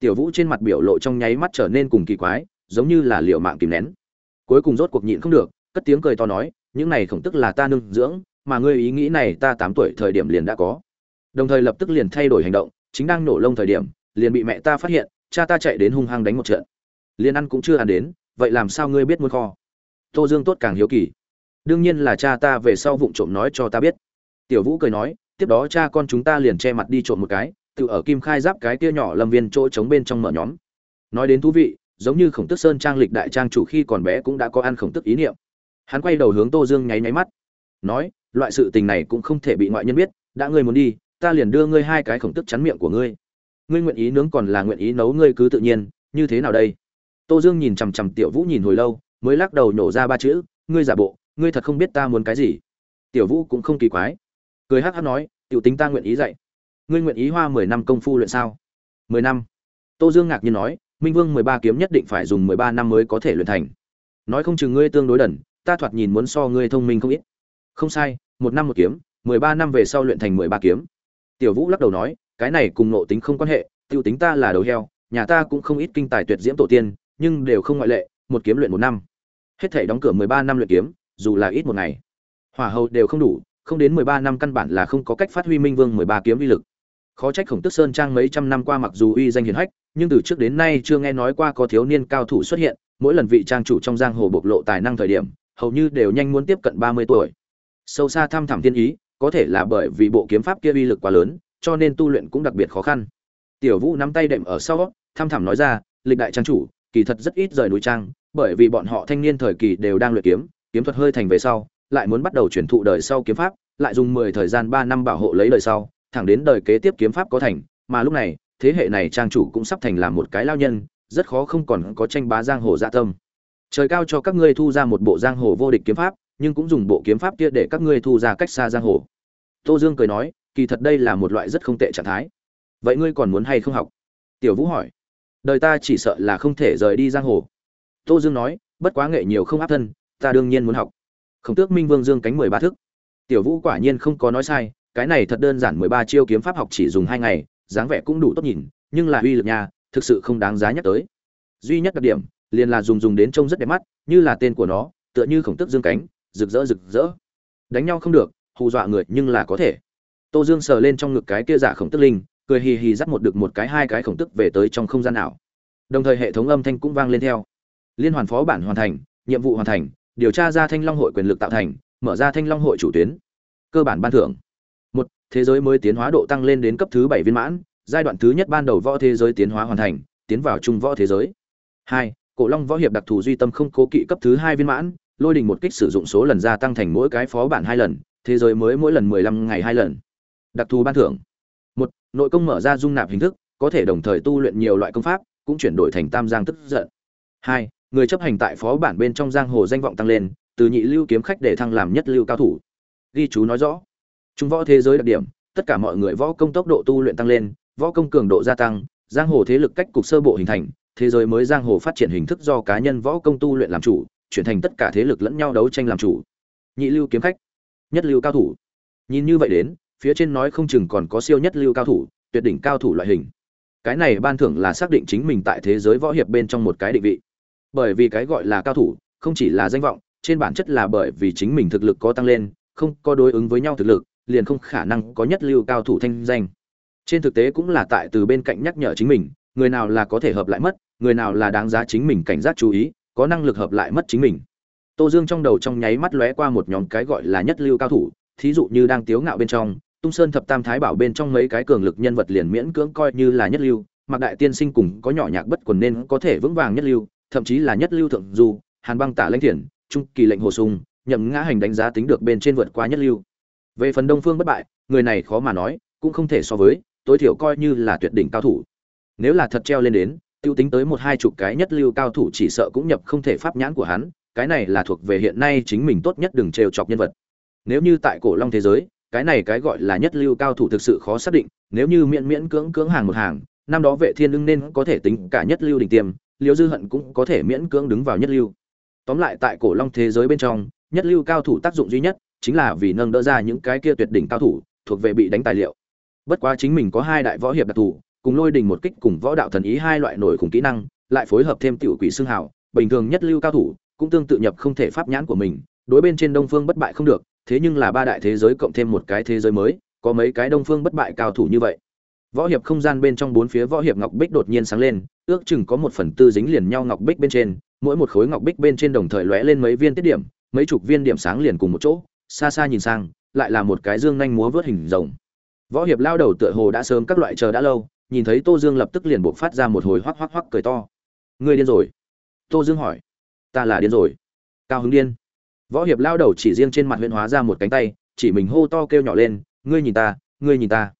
Speaker 1: Tiểu vũ trên mặt biểu lộ trong nháy mắt trở nên cùng kỳ quái, giống như là liều mạng kìm nén. Cuối cùng rốt cuộc nhịn không được, cất tiếng cười to nói, những này khổng tức là ta nương dưỡng, mà ngươi ý nghĩ này ta tám tuổi thời điểm liền đã có. Đồng thời lập tức liền thay đổi hành động, chính đang nổ lông thời điểm, liền bị mẹ ta phát hiện, cha ta chạy đến hung hăng đánh một trận. Liền ăn cũng chưa ăn đến vậy làm sao ngươi biết muốn kho? Tô dương tốt càng hiếu kỳ. Đương nhiên là cha ta về sau vụng trộm nói cho ta biết. Tiểu vũ cười nói, tiếp đó cha con chúng ta liền che mặt đi trộm một cái, tự ở kim khai giáp cái kia nhỏ lâm viên chỗ trống bên trong mở nhóm. Nói đến thú vị, giống như khổng tức sơn trang lịch đại trang chủ khi còn bé cũng đã có ăn khổng tức ý niệm. Hắn quay đầu hướng tô dương nháy nháy mắt. Nói, loại sự tình này cũng không thể bị ngoại nhân biết, đã ngươi muốn đi, ta liền đưa ngươi hai cái khổng tức chắn miệng của ngươi. Ngươi nguyện ý nướng còn là nguyện ý nấu ngươi cứ tự nhiên, như thế nào đây? Tô dương nhìn chằm chằm tiểu vũ nhìn hồi lâu, mới lắc đầu nhổ ra ba chữ, ngươi giả bộ, ngươi thật không biết ta muốn cái gì. Tiểu vũ cũng không kỳ quái. Cười hắc hắc nói, tiểu tính ta nguyện ý dạy. Ngươi nguyện ý hoa mười năm công phu luyện sao? Mười năm. Tô dương ngạc nhiên nói, minh vương mười ba kiếm nhất định phải dùng mười ba năm mới có thể luyện thành. Nói không chừng ngươi tương đối đần, ta thoạt nhìn muốn so ngươi thông minh không ít. Không sai, một năm một kiếm, mười ba năm về sau luyện thành mười ba kiếm. Tiểu vũ lắc đầu nói, cái này cùng nộ tính không quan hệ tiêu tính ta là đầu heo, nhà ta cũng không ít kinh tài tuyệt diễm tổ tiên nhưng đều không ngoại lệ, một kiếm luyện một năm. Hết thể đóng cửa mười ba năm luyện kiếm, dù là ít một ngày. Hỏa hầu đều không đủ, không đến mười ba năm căn bản là không có cách phát huy minh vương mười ba kiếm uy lực. Khó trách khổng tức sơn trang mấy trăm năm qua mặc dù uy danh hiển hách, nhưng từ trước đến nay chưa nghe nói qua có thiếu niên cao thủ xuất hiện, mỗi lần vị trang chủ trong giang hồ bộc lộ tài năng thời điểm, hầu như đều nhanh muốn tiếp cận ba mươi tuổi. Sâu xa thăm thẳm tiên ý, có thể là bởi vì bộ kiếm pháp kia uy lực quá lớn, cho nên tu luyện cũng đặc biệt khó khăn. Tiểu vũ nắm tay đệm ở sau thăm thẳm nói ra, lịch đại trang chủ kỳ thật rất ít rời núi trang, bởi vì bọn họ thanh niên thời kỳ đều đang luyện kiếm kiếm thuật hơi thành về sau, lại muốn bắt đầu truyền thụ đời sau kiếm pháp, lại dùng mười thời gian ba năm bảo hộ lấy đời sau, thẳng đến đời kế tiếp kiếm pháp có thành, mà lúc này, thế hệ này trang chủ cũng sắp thành làm một cái lao nhân, rất khó không còn có tranh bá giang hồ dạ tâm. Trời cao cho các ngươi thu ra một bộ giang hồ vô địch kiếm pháp, nhưng cũng dùng bộ kiếm pháp kia để các ngươi thu ra cách xa giang hồ. Tô dương cười nói, kỳ thật đây là một loại rất không tệ trạng thái. Vậy ngươi còn muốn hay không học? Tiểu vũ hỏi đời ta chỉ sợ là không thể rời đi giang hồ. Tô dương nói, bất quá nghệ nhiều không áp thân, ta đương nhiên muốn học. Khổng tước minh vương dương cánh mười ba thức. Tiểu vũ quả nhiên không có nói sai, cái này thật đơn giản mười ba chiêu kiếm pháp học chỉ dùng hai ngày, dáng vẻ cũng đủ tốt nhìn, nhưng là uy lực nhà thực sự không đáng giá nhắc tới. Duy nhất đặc điểm, liền là dùng dùng đến trông rất đẹp mắt, như là tên của nó, tựa như khổng tước dương cánh, rực rỡ rực rỡ. Đánh nhau không được, hù dọa người nhưng là có thể. Tô dương sờ lên trong ngực cái kia giả khổng tức linh cười hì hì dắt một được một cái hai cái khổng tức về tới trong không gian ảo đồng thời hệ thống âm thanh cũng vang lên theo. Liên hoàn phó bản hoàn thành, nhiệm vụ hoàn thành, điều tra ra thanh long hội quyền lực tạo thành, mở ra thanh long hội chủ tuyến. Cơ bản ban thưởng. Một, thế giới mới tiến hóa độ tăng lên đến cấp thứ bảy viên mãn, giai đoạn thứ nhất ban đầu võ thế giới tiến hóa hoàn thành, tiến vào trung võ thế giới. Hai, cổ long võ hiệp đặc thù duy tâm không cố kỵ cấp thứ hai viên mãn, lôi đình một kích sử dụng số lần gia tăng thành mỗi cái phó bản hai lần, thế giới mới mỗi lần mười lăm ngày hai lần. Đặc thù ban thưởng nội công mở ra dung nạp hình thức, có thể đồng thời tu luyện nhiều loại công pháp, cũng chuyển đổi thành tam giang tức giận. Hai, người chấp hành tại phó bản bên trong giang hồ danh vọng tăng lên, từ nhị lưu kiếm khách để thăng làm nhất lưu cao thủ. Ghi chú nói rõ, chúng võ thế giới đặc điểm, tất cả mọi người võ công tốc độ tu luyện tăng lên, võ công cường độ gia tăng, giang hồ thế lực cách cục sơ bộ hình thành, thế giới mới giang hồ phát triển hình thức do cá nhân võ công tu luyện làm chủ, chuyển thành tất cả thế lực lẫn nhau đấu tranh làm chủ. Nhị lưu kiếm khách, nhất lưu cao thủ. Nhìn như vậy đến phía trên nói không chừng còn có siêu nhất lưu cao thủ, tuyệt đỉnh cao thủ loại hình. Cái này ban thưởng là xác định chính mình tại thế giới võ hiệp bên trong một cái định vị. Bởi vì cái gọi là cao thủ, không chỉ là danh vọng, trên bản chất là bởi vì chính mình thực lực có tăng lên, không có đối ứng với nhau thực lực, liền không khả năng có nhất lưu cao thủ thanh danh. Trên thực tế cũng là tại từ bên cạnh nhắc nhở chính mình, người nào là có thể hợp lại mất, người nào là đáng giá chính mình cảnh giác chú ý, có năng lực hợp lại mất chính mình. Tô dương trong đầu trong nháy mắt lóe qua một nhóm cái gọi là nhất lưu cao thủ, thí dụ như đang tiếu ngạo bên trong tung sơn thập tam thái bảo bên trong mấy cái cường lực nhân vật liền miễn cưỡng coi như là nhất lưu mặc đại tiên sinh cùng có nhỏ nhạc bất quần nên có thể vững vàng nhất lưu thậm chí là nhất lưu thượng du hàn băng tả lãnh thiển, trung kỳ lệnh hồ sung nhậm ngã hành đánh giá tính được bên trên vượt qua nhất lưu. Về phần đông phương bất bại người này khó mà nói cũng không thể so với tối thiểu coi như là tuyệt đỉnh cao thủ. Nếu là thật treo lên đến tiêu tính tới một hai chục cái nhất lưu cao thủ chỉ sợ cũng nhập không thể pháp nhãn của hắn cái này là thuộc về hiện nay chính mình tốt nhất đừng trêu chọc nhân vật. Nếu như tại cổ long thế giới cái này cái gọi là nhất lưu cao thủ thực sự khó xác định, nếu như miễn miễn cưỡng cưỡng hàng một hàng, năm đó vệ thiên ưng nên có thể tính cả nhất lưu đỉnh tiêm, liêu dư hận cũng có thể miễn cưỡng đứng vào nhất lưu. Tóm lại tại cổ long thế giới bên trong, nhất lưu cao thủ tác dụng duy nhất chính là vì nâng đỡ ra những cái kia tuyệt đỉnh cao thủ, thuộc về bị đánh tài liệu. Bất quá chính mình có hai đại võ hiệp đặc thù, cùng lôi đình một kích cùng võ đạo thần ý hai loại nổi khủng kỹ năng, lại phối hợp thêm tiểu quỷ xương hào, bình thường nhất lưu cao thủ cũng tương tự nhập không thể pháp nhãn của mình, đối bên trên đông phương bất bại không được thế nhưng là ba đại thế giới cộng thêm một cái thế giới mới, có mấy cái đông phương bất bại cao thủ như vậy. Võ hiệp không gian bên trong bốn phía võ hiệp ngọc bích đột nhiên sáng lên, ước chừng có một phần tư dính liền nhau ngọc bích bên trên, mỗi một khối ngọc bích bên trên đồng thời lóe lên mấy viên tiết điểm, mấy chục viên điểm sáng liền cùng một chỗ, xa xa nhìn sang, lại là một cái dương nhanh múa vớt hình rồng. Võ hiệp lao đầu tựa hồ đã sớm các loại chờ đã lâu, nhìn thấy tô dương lập tức liền buộc phát ra một hồi hoắc hoắc hoắc cười to. Ngươi điên rồi? Tô dương hỏi. Ta là điên rồi. Cao hứng điên võ hiệp lao đầu chỉ riêng trên mặt huyện hóa ra một cánh tay, chỉ mình hô to kêu nhỏ lên, ngươi nhìn ta, ngươi nhìn ta.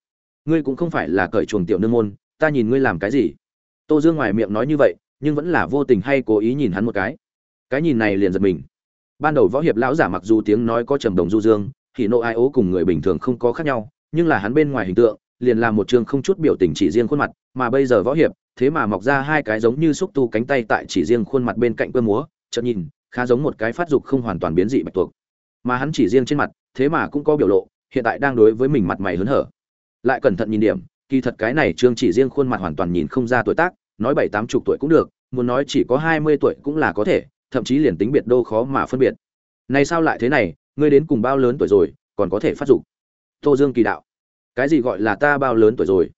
Speaker 1: Ngươi cũng không phải là cởi chuồng tiểu nương môn, ta nhìn ngươi làm cái gì? Tô dương ngoài miệng nói như vậy, nhưng vẫn là vô tình hay cố ý nhìn hắn một cái. Cái nhìn này liền giật mình. Ban đầu võ hiệp lão giả mặc dù tiếng nói có trầm đồng du dương, thì nộ ai ố cùng người bình thường không có khác nhau, nhưng là hắn bên ngoài hình tượng, liền là một chương không chút biểu tình chỉ riêng khuôn mặt, mà bây giờ võ hiệp, thế mà mọc ra hai cái giống như xúc tu cánh tay tại chỉ riêng khuôn mặt bên cạnh quơ múa, chợt nhìn khá giống một cái phát dục không hoàn toàn biến dị bạch tuộc. Mà hắn chỉ riêng trên mặt, thế mà cũng có biểu lộ, hiện tại đang đối với mình mặt mày hớn hở. Lại cẩn thận nhìn điểm, kỳ thật cái này trương chỉ riêng khuôn mặt hoàn toàn nhìn không ra tuổi tác, nói bảy tám chục tuổi cũng được, muốn nói chỉ có hai mươi tuổi cũng là có thể, thậm chí liền tính biệt đô khó mà phân biệt. Này sao lại thế này, ngươi đến cùng bao lớn tuổi rồi, còn có thể phát dục? Tô dương kỳ đạo. Cái gì gọi là ta bao lớn tuổi rồi?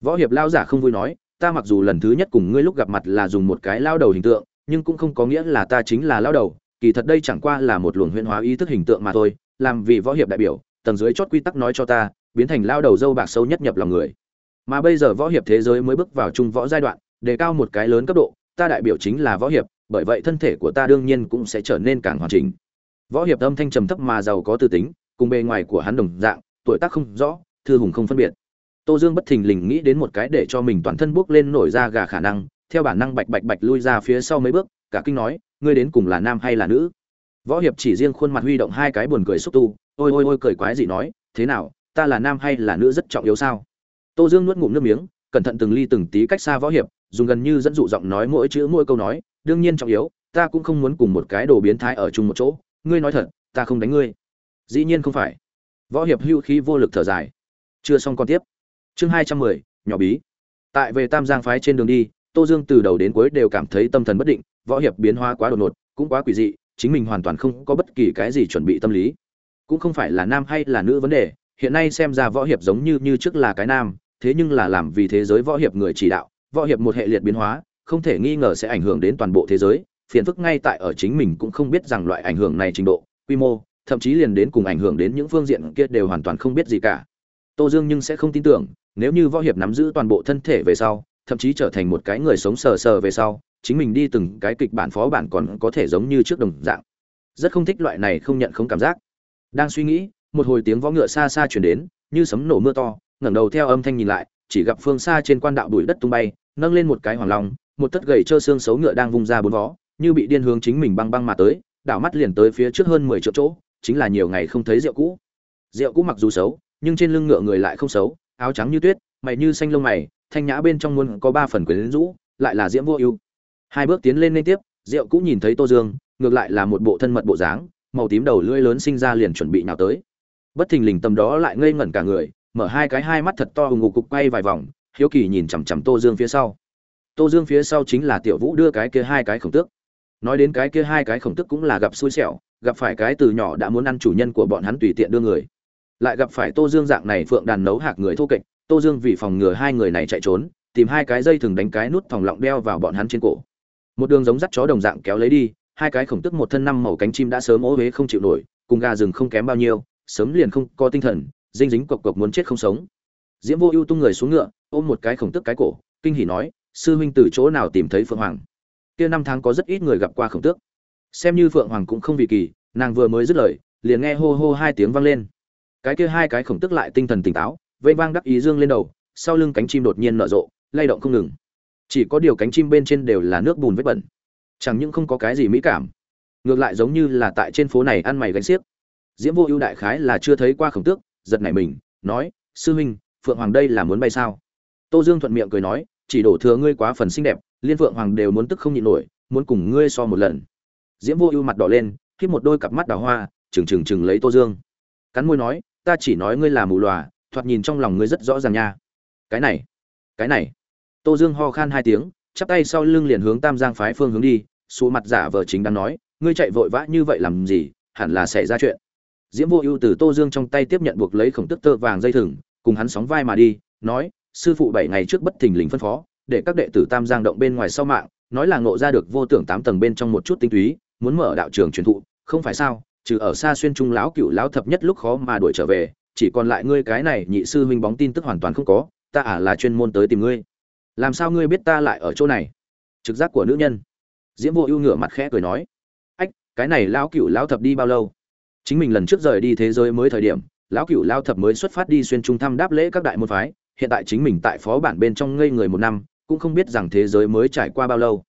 Speaker 1: Võ hiệp lao giả không vui nói, ta mặc dù lần thứ nhất cùng ngươi lúc gặp mặt là dùng một cái lao đầu hình tượng nhưng cũng không có nghĩa là ta chính là lao đầu, kỳ thật đây chẳng qua là một luồng huyễn hóa ý thức hình tượng mà thôi, làm vì võ hiệp đại biểu, tầng dưới chót quy tắc nói cho ta, biến thành lao đầu dâu bạc sâu nhất nhập lòng người. Mà bây giờ võ hiệp thế giới mới bước vào trung võ giai đoạn, đề cao một cái lớn cấp độ, ta đại biểu chính là võ hiệp, bởi vậy thân thể của ta đương nhiên cũng sẽ trở nên càng hoàn chỉnh. Võ hiệp âm thanh trầm thấp mà giàu có tư tính, cùng bề ngoài của hắn đồng dạng, tuổi tác không rõ, thư hùng không phân biệt. Tô dương bất thình lình nghĩ đến một cái để cho mình toàn thân buốc lên nổi ra gà khả năng theo bản năng bạch bạch bạch lui ra phía sau mấy bước, cả kinh nói, ngươi đến cùng là nam hay là nữ? Võ hiệp chỉ riêng khuôn mặt huy động hai cái buồn cười xúc tu, ôi ôi ôi, cười quái gì nói, thế nào, ta là nam hay là nữ rất trọng yếu sao? Tô dương nuốt ngụm nước miếng, cẩn thận từng ly từng tí cách xa võ hiệp, dùng gần như dẫn dụ giọng nói mỗi chữ mỗi câu nói, đương nhiên trọng yếu, ta cũng không muốn cùng một cái đồ biến thái ở chung một chỗ, ngươi nói thật, ta không đánh ngươi. Dĩ nhiên không phải. Võ hiệp hưu khí vô lực thở dài. Chưa xong còn tiếp. Chương hai trăm mười, nhỏ bí. Tại về tam giang phái trên đường đi tô dương từ đầu đến cuối đều cảm thấy tâm thần bất định, võ hiệp biến hóa quá đột ngột, cũng quá quỷ dị, chính mình hoàn toàn không có bất kỳ cái gì chuẩn bị tâm lý. Cũng không phải là nam hay là nữ vấn đề, hiện nay xem ra võ hiệp giống như như trước là cái nam, thế nhưng là làm vì thế giới võ hiệp người chỉ đạo, võ hiệp một hệ liệt biến hóa, không thể nghi ngờ sẽ ảnh hưởng đến toàn bộ thế giới, phiền phức ngay tại ở chính mình cũng không biết rằng loại ảnh hưởng này trình độ, quy mô, thậm chí liền đến cùng ảnh hưởng đến những phương diện kia đều hoàn toàn không biết gì cả. Tô dương nhưng sẽ không tin tưởng, nếu như võ hiệp nắm giữ toàn bộ thân thể về sau thậm chí trở thành một cái người sống sờ sờ về sau, chính mình đi từng cái kịch bản phó bản còn có thể giống như trước đồng dạng. Rất không thích loại này không nhận không cảm giác. Đang suy nghĩ, một hồi tiếng võ ngựa xa xa chuyển đến, như sấm nổ mưa to, ngẩng đầu theo âm thanh nhìn lại, chỉ gặp phương xa trên quan đạo bụi đất tung bay, nâng lên một cái hoàng long, một tất gầy trơ xương xấu ngựa đang vung ra bốn vó, như bị điên hướng chính mình băng băng mà tới, đảo mắt liền tới phía trước hơn mười triệu chỗ, chính là nhiều ngày không thấy rượu cũ. Rượu cũ mặc dù xấu, nhưng trên lưng ngựa người lại không xấu, áo trắng như tuyết, mày như xanh lông mày thanh nhã bên trong muốn có ba phần quyến rũ, lại là diễm vô ưu. Hai bước tiến lên liên tiếp, diệu cũng nhìn thấy tô dương, ngược lại là một bộ thân mật bộ dáng, màu tím đầu lưỡi lớn sinh ra liền chuẩn bị nào tới. Bất thình lình tầm đó lại ngây ngẩn cả người, mở hai cái hai mắt thật to hùng ngục cục quay vài vòng, hiếu kỳ nhìn chằm chằm tô dương phía sau. Tô dương phía sau chính là tiểu vũ đưa cái kia hai cái khổng tước. Nói đến cái kia hai cái khổng tước cũng là gặp xui xẻo, gặp phải cái từ nhỏ đã muốn ăn chủ nhân của bọn hắn tùy tiện đưa người. Lại gặp phải tô dương dạng này phượng đàn nấu hạc người thô kệch tô dương vì phòng ngừa hai người này chạy trốn, tìm hai cái dây thừng đánh cái nút thòng lọng đeo vào bọn hắn trên cổ. Một đường giống dắt chó đồng dạng kéo lấy đi, hai cái khổng tức một thân năm màu cánh chim đã sớm ố huế không chịu nổi, cùng gà rừng không kém bao nhiêu, sớm liền không có tinh thần, dính dính cộc cộc muốn chết không sống. Diễm vô ưu tung người xuống ngựa, ôm một cái khổng tức cái cổ, kinh hỉ nói, sư huynh từ chỗ nào tìm thấy phượng hoàng? Kia năm tháng có rất ít người gặp qua khổng tước. Xem như phượng hoàng cũng không vì kỳ, nàng vừa mới dứt lời, liền nghe hô hô hai tiếng vang lên. Cái kia hai cái khổng tức lại tinh thần tỉnh táo vây vang đắc ý dương lên đầu, sau lưng cánh chim đột nhiên nở rộ, lay động không ngừng. Chỉ có điều cánh chim bên trên đều là nước bùn vết bẩn. Chẳng những không có cái gì mỹ cảm, ngược lại giống như là tại trên phố này ăn mày gánh xiếc. Diễm vô ưu đại khái là chưa thấy qua khổng tước, giật nảy mình, nói, sư huynh, phượng hoàng đây là muốn bay sao? Tô dương thuận miệng cười nói, chỉ đổ thừa ngươi quá phần xinh đẹp, liên phượng hoàng đều muốn tức không nhịn nổi, muốn cùng ngươi so một lần. Diễm vô ưu mặt đỏ lên khiếp một đôi cặp mắt đào hoa trừng trừng trừng lấy tô dương. Cắn môi nói, ta chỉ nói ngươi là mù lòa thoạt nhìn trong lòng ngươi rất rõ ràng nha. Cái này cái này. Tô dương ho khan hai tiếng, chắp tay sau lưng liền hướng tam giang phái phương hướng đi xù mặt giả vờ chính đang nói, ngươi chạy vội vã như vậy làm gì, hẳn là xảy ra chuyện. Diễm vô ưu từ tô dương trong tay tiếp nhận buộc lấy khổng tức tơ vàng dây thừng, cùng hắn sóng vai mà đi, nói, sư phụ bảy ngày trước bất thình lình phân phó, để các đệ tử tam giang động bên ngoài sau mạng, nói là ngộ ra được vô tưởng tám tầng bên trong một chút tinh túy, muốn mở đạo trường truyền thụ, không phải sao, trừ ở xa xuyên trung lão cựu lão thập nhất lúc khó mà đuổi trở về chỉ còn lại ngươi cái này nhị sư huynh bóng tin tức hoàn toàn không có, ta ả à là chuyên môn tới tìm ngươi. Làm sao ngươi biết ta lại ở chỗ này? Trực giác của nữ nhân. Diễm vô ưu ngửa mặt khẽ cười nói. Ách, cái này lão cựu lão thập đi bao lâu? Chính mình lần trước rời đi thế giới mới thời điểm, lão cựu lao thập mới xuất phát đi xuyên trung thăm đáp lễ các đại môn phái. Hiện tại chính mình tại phó bản bên trong ngây người một năm, cũng không biết rằng thế giới mới trải qua bao lâu.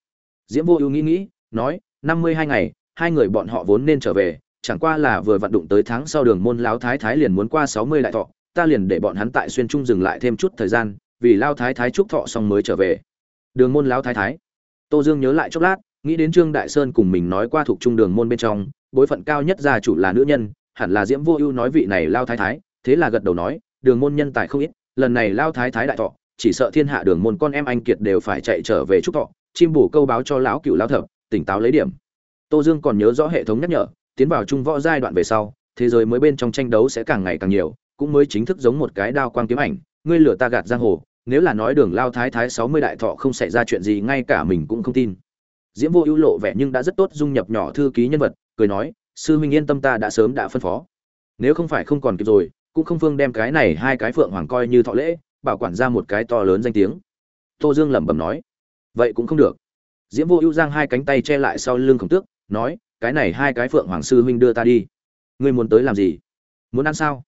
Speaker 1: Diễm vô ưu nghĩ nghĩ, nói, năm mươi hai ngày, hai người bọn họ vốn nên trở về chẳng qua là vừa vận đụng tới tháng sau đường môn lão thái thái liền muốn qua sáu mươi đại thọ, ta liền để bọn hắn tại xuyên trung dừng lại thêm chút thời gian, vì Lão thái thái trúc thọ xong mới trở về. Đường môn lão thái thái, tô dương nhớ lại chốc lát, nghĩ đến trương đại sơn cùng mình nói qua thuộc trung đường môn bên trong, bối phận cao nhất gia chủ là nữ nhân, hẳn là diễm vô ưu nói vị này Lão thái thái, thế là gật đầu nói, đường môn nhân tài không ít, lần này Lão thái thái đại thọ, chỉ sợ thiên hạ đường môn con em anh kiệt đều phải chạy trở về trúc thọ, chim bổ câu báo cho lão cựu Lão thập, tỉnh táo lấy điểm. Tô dương còn nhớ rõ hệ thống nhắc nhở tiến vào trung võ giai đoạn về sau, thế giới mới bên trong tranh đấu sẽ càng ngày càng nhiều, cũng mới chính thức giống một cái đao quang kiếm ảnh, ngươi lửa ta gạt giang hồ, nếu là nói đường lao thái thái sáu mươi đại thọ không xảy ra chuyện gì, ngay cả mình cũng không tin. Diễm vô ưu lộ vẻ nhưng đã rất tốt dung nhập nhỏ thư ký nhân vật, cười nói, sư huynh yên tâm ta đã sớm đã phân phó. Nếu không phải không còn kịp rồi, cũng không phương đem cái này hai cái phượng hoàng coi như thọ lễ, bảo quản ra một cái to lớn danh tiếng. Tô dương lẩm bẩm nói, vậy cũng không được. Diễm vô ưu giang hai cánh tay che lại sau lưng khổng tước, nói cái này hai cái phượng hoàng sư huynh đưa ta đi. Ngươi muốn tới làm gì? Muốn ăn sao?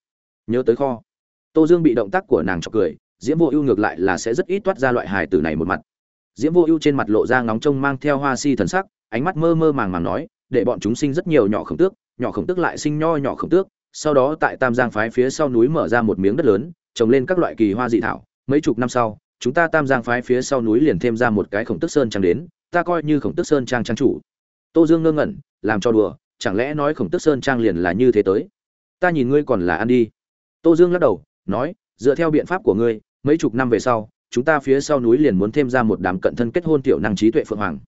Speaker 1: Nhớ tới kho. Tô dương bị động tác của nàng chọc cười, diễm vô ưu ngược lại là sẽ rất ít toát ra loại hài tử này một mặt. Diễm vô ưu trên mặt lộ ra ngóng trông mang theo hoa si thần sắc, ánh mắt mơ mơ màng màng nói, để bọn chúng sinh rất nhiều nhỏ khổng tước, nhỏ khổng tước lại sinh nho nhỏ khổng tước. Sau đó tại tam giang phái phía sau núi mở ra một miếng đất lớn, trồng lên các loại kỳ hoa dị thảo. Mấy chục năm sau, chúng ta tam giang phái phía sau núi liền thêm ra một cái khổng tức sơn trang đến, ta coi như khổng tức sơn trang trang chủ tô dương ngơ ngẩn, làm cho đùa, chẳng lẽ nói khổng tức sơn trang liền là như thế tới? Ta nhìn ngươi còn là ăn đi. Tô dương lắc đầu, nói, dựa theo biện pháp của ngươi, mấy chục năm về sau, chúng ta phía sau núi liền muốn thêm ra một đám cận thân kết hôn tiểu năng trí tuệ phượng hoàng.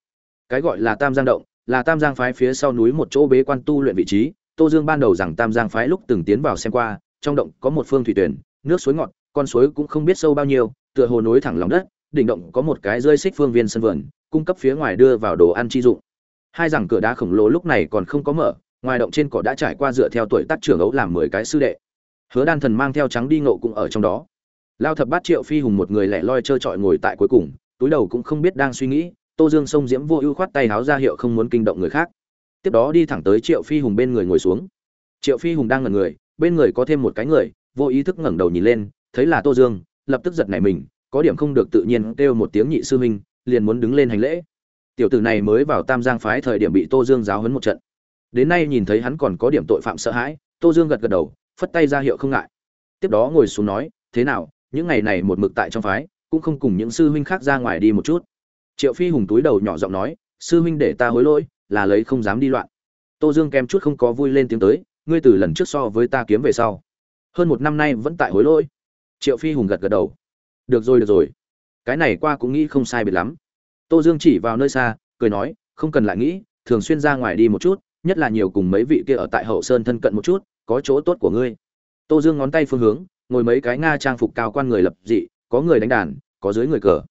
Speaker 1: Cái gọi là tam giang động, là tam giang phái phía sau núi một chỗ bế quan tu luyện vị trí. Tô dương ban đầu rằng tam giang phái lúc từng tiến vào xem qua, trong động có một phương thủy tuyển, nước suối ngọt, con suối cũng không biết sâu bao nhiêu, tựa hồ nối thẳng lòng đất, đỉnh động có một cái rơi xích phương viên sân vườn, cung cấp phía ngoài đưa vào đồ ăn chi dụng hai rằng cửa đá khổng lồ lúc này còn không có mở, ngoài động trên cỏ đã trải qua dựa theo tuổi tác trưởng ấu làm mười cái sư đệ. Hứa đan thần mang theo trắng đi ngộ cũng ở trong đó. Lao thập bát triệu phi hùng một người lẻ loi trơ trọi ngồi tại cuối cùng, túi đầu cũng không biết đang suy nghĩ, tô dương sông diễm vô ưu khoát tay háo ra hiệu không muốn kinh động người khác. Tiếp đó đi thẳng tới triệu phi hùng bên người ngồi xuống. Triệu phi hùng đang ngẩn người, bên người có thêm một cái người, vô ý thức ngẩng đầu nhìn lên, thấy là tô dương, lập tức giật nảy mình, có điểm không được tự nhiên kêu một tiếng nhị sư huynh, liền muốn đứng lên hành lễ tiểu tử này mới vào tam giang phái thời điểm bị tô dương giáo hấn một trận. Đến nay nhìn thấy hắn còn có điểm tội phạm sợ hãi, tô dương gật gật đầu, phất tay ra hiệu không ngại. Tiếp đó ngồi xuống nói, thế nào, những ngày này một mực tại trong phái, cũng không cùng những sư huynh khác ra ngoài đi một chút? Triệu phi hùng túi đầu nhỏ giọng nói, sư huynh để ta hối lỗi, là lấy không dám đi loạn. Tô dương kèm chút không có vui lên tiếng tới, ngươi từ lần trước so với ta kiếm về sau, hơn một năm nay vẫn tại hối lỗi. Triệu phi hùng gật gật đầu, được rồi được rồi. Cái này qua cũng nghĩ không sai biệt lắm tô dương chỉ vào nơi xa, cười nói, không cần lại nghĩ, thường xuyên ra ngoài đi một chút, nhất là nhiều cùng mấy vị kia ở tại hậu sơn thân cận một chút, có chỗ tốt của ngươi. Tô dương ngón tay phương hướng, ngồi mấy cái nga trang phục cao quan người lập dị, có người đánh đàn, có dưới người cờ.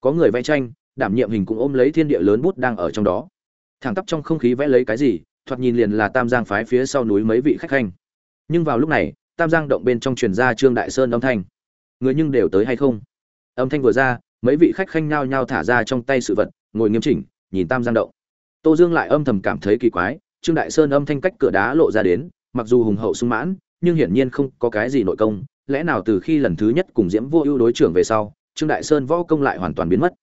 Speaker 1: Có người vẽ tranh, đảm nhiệm hình cũng ôm lấy thiên địa lớn bút đang ở trong đó. Thẳng tắp trong không khí vẽ lấy cái gì, thoạt nhìn liền là tam giang phái phía sau núi mấy vị khách khanh. Nhưng vào lúc này, tam giang động bên trong truyền ra trương đại sơn âm thanh. Người nhưng đều tới hay không? Âm thanh vừa ra mấy vị khách khanh nhao nhao thả ra trong tay sự vật, ngồi nghiêm chỉnh, nhìn tam giang động. Tô dương lại âm thầm cảm thấy kỳ quái, trương đại sơn âm thanh cách cửa đá lộ ra đến, mặc dù hùng hậu sung mãn, nhưng hiển nhiên không có cái gì nội công, lẽ nào từ khi lần thứ nhất cùng diễm vô ưu đối trưởng về sau, trương đại sơn võ công lại hoàn toàn biến mất?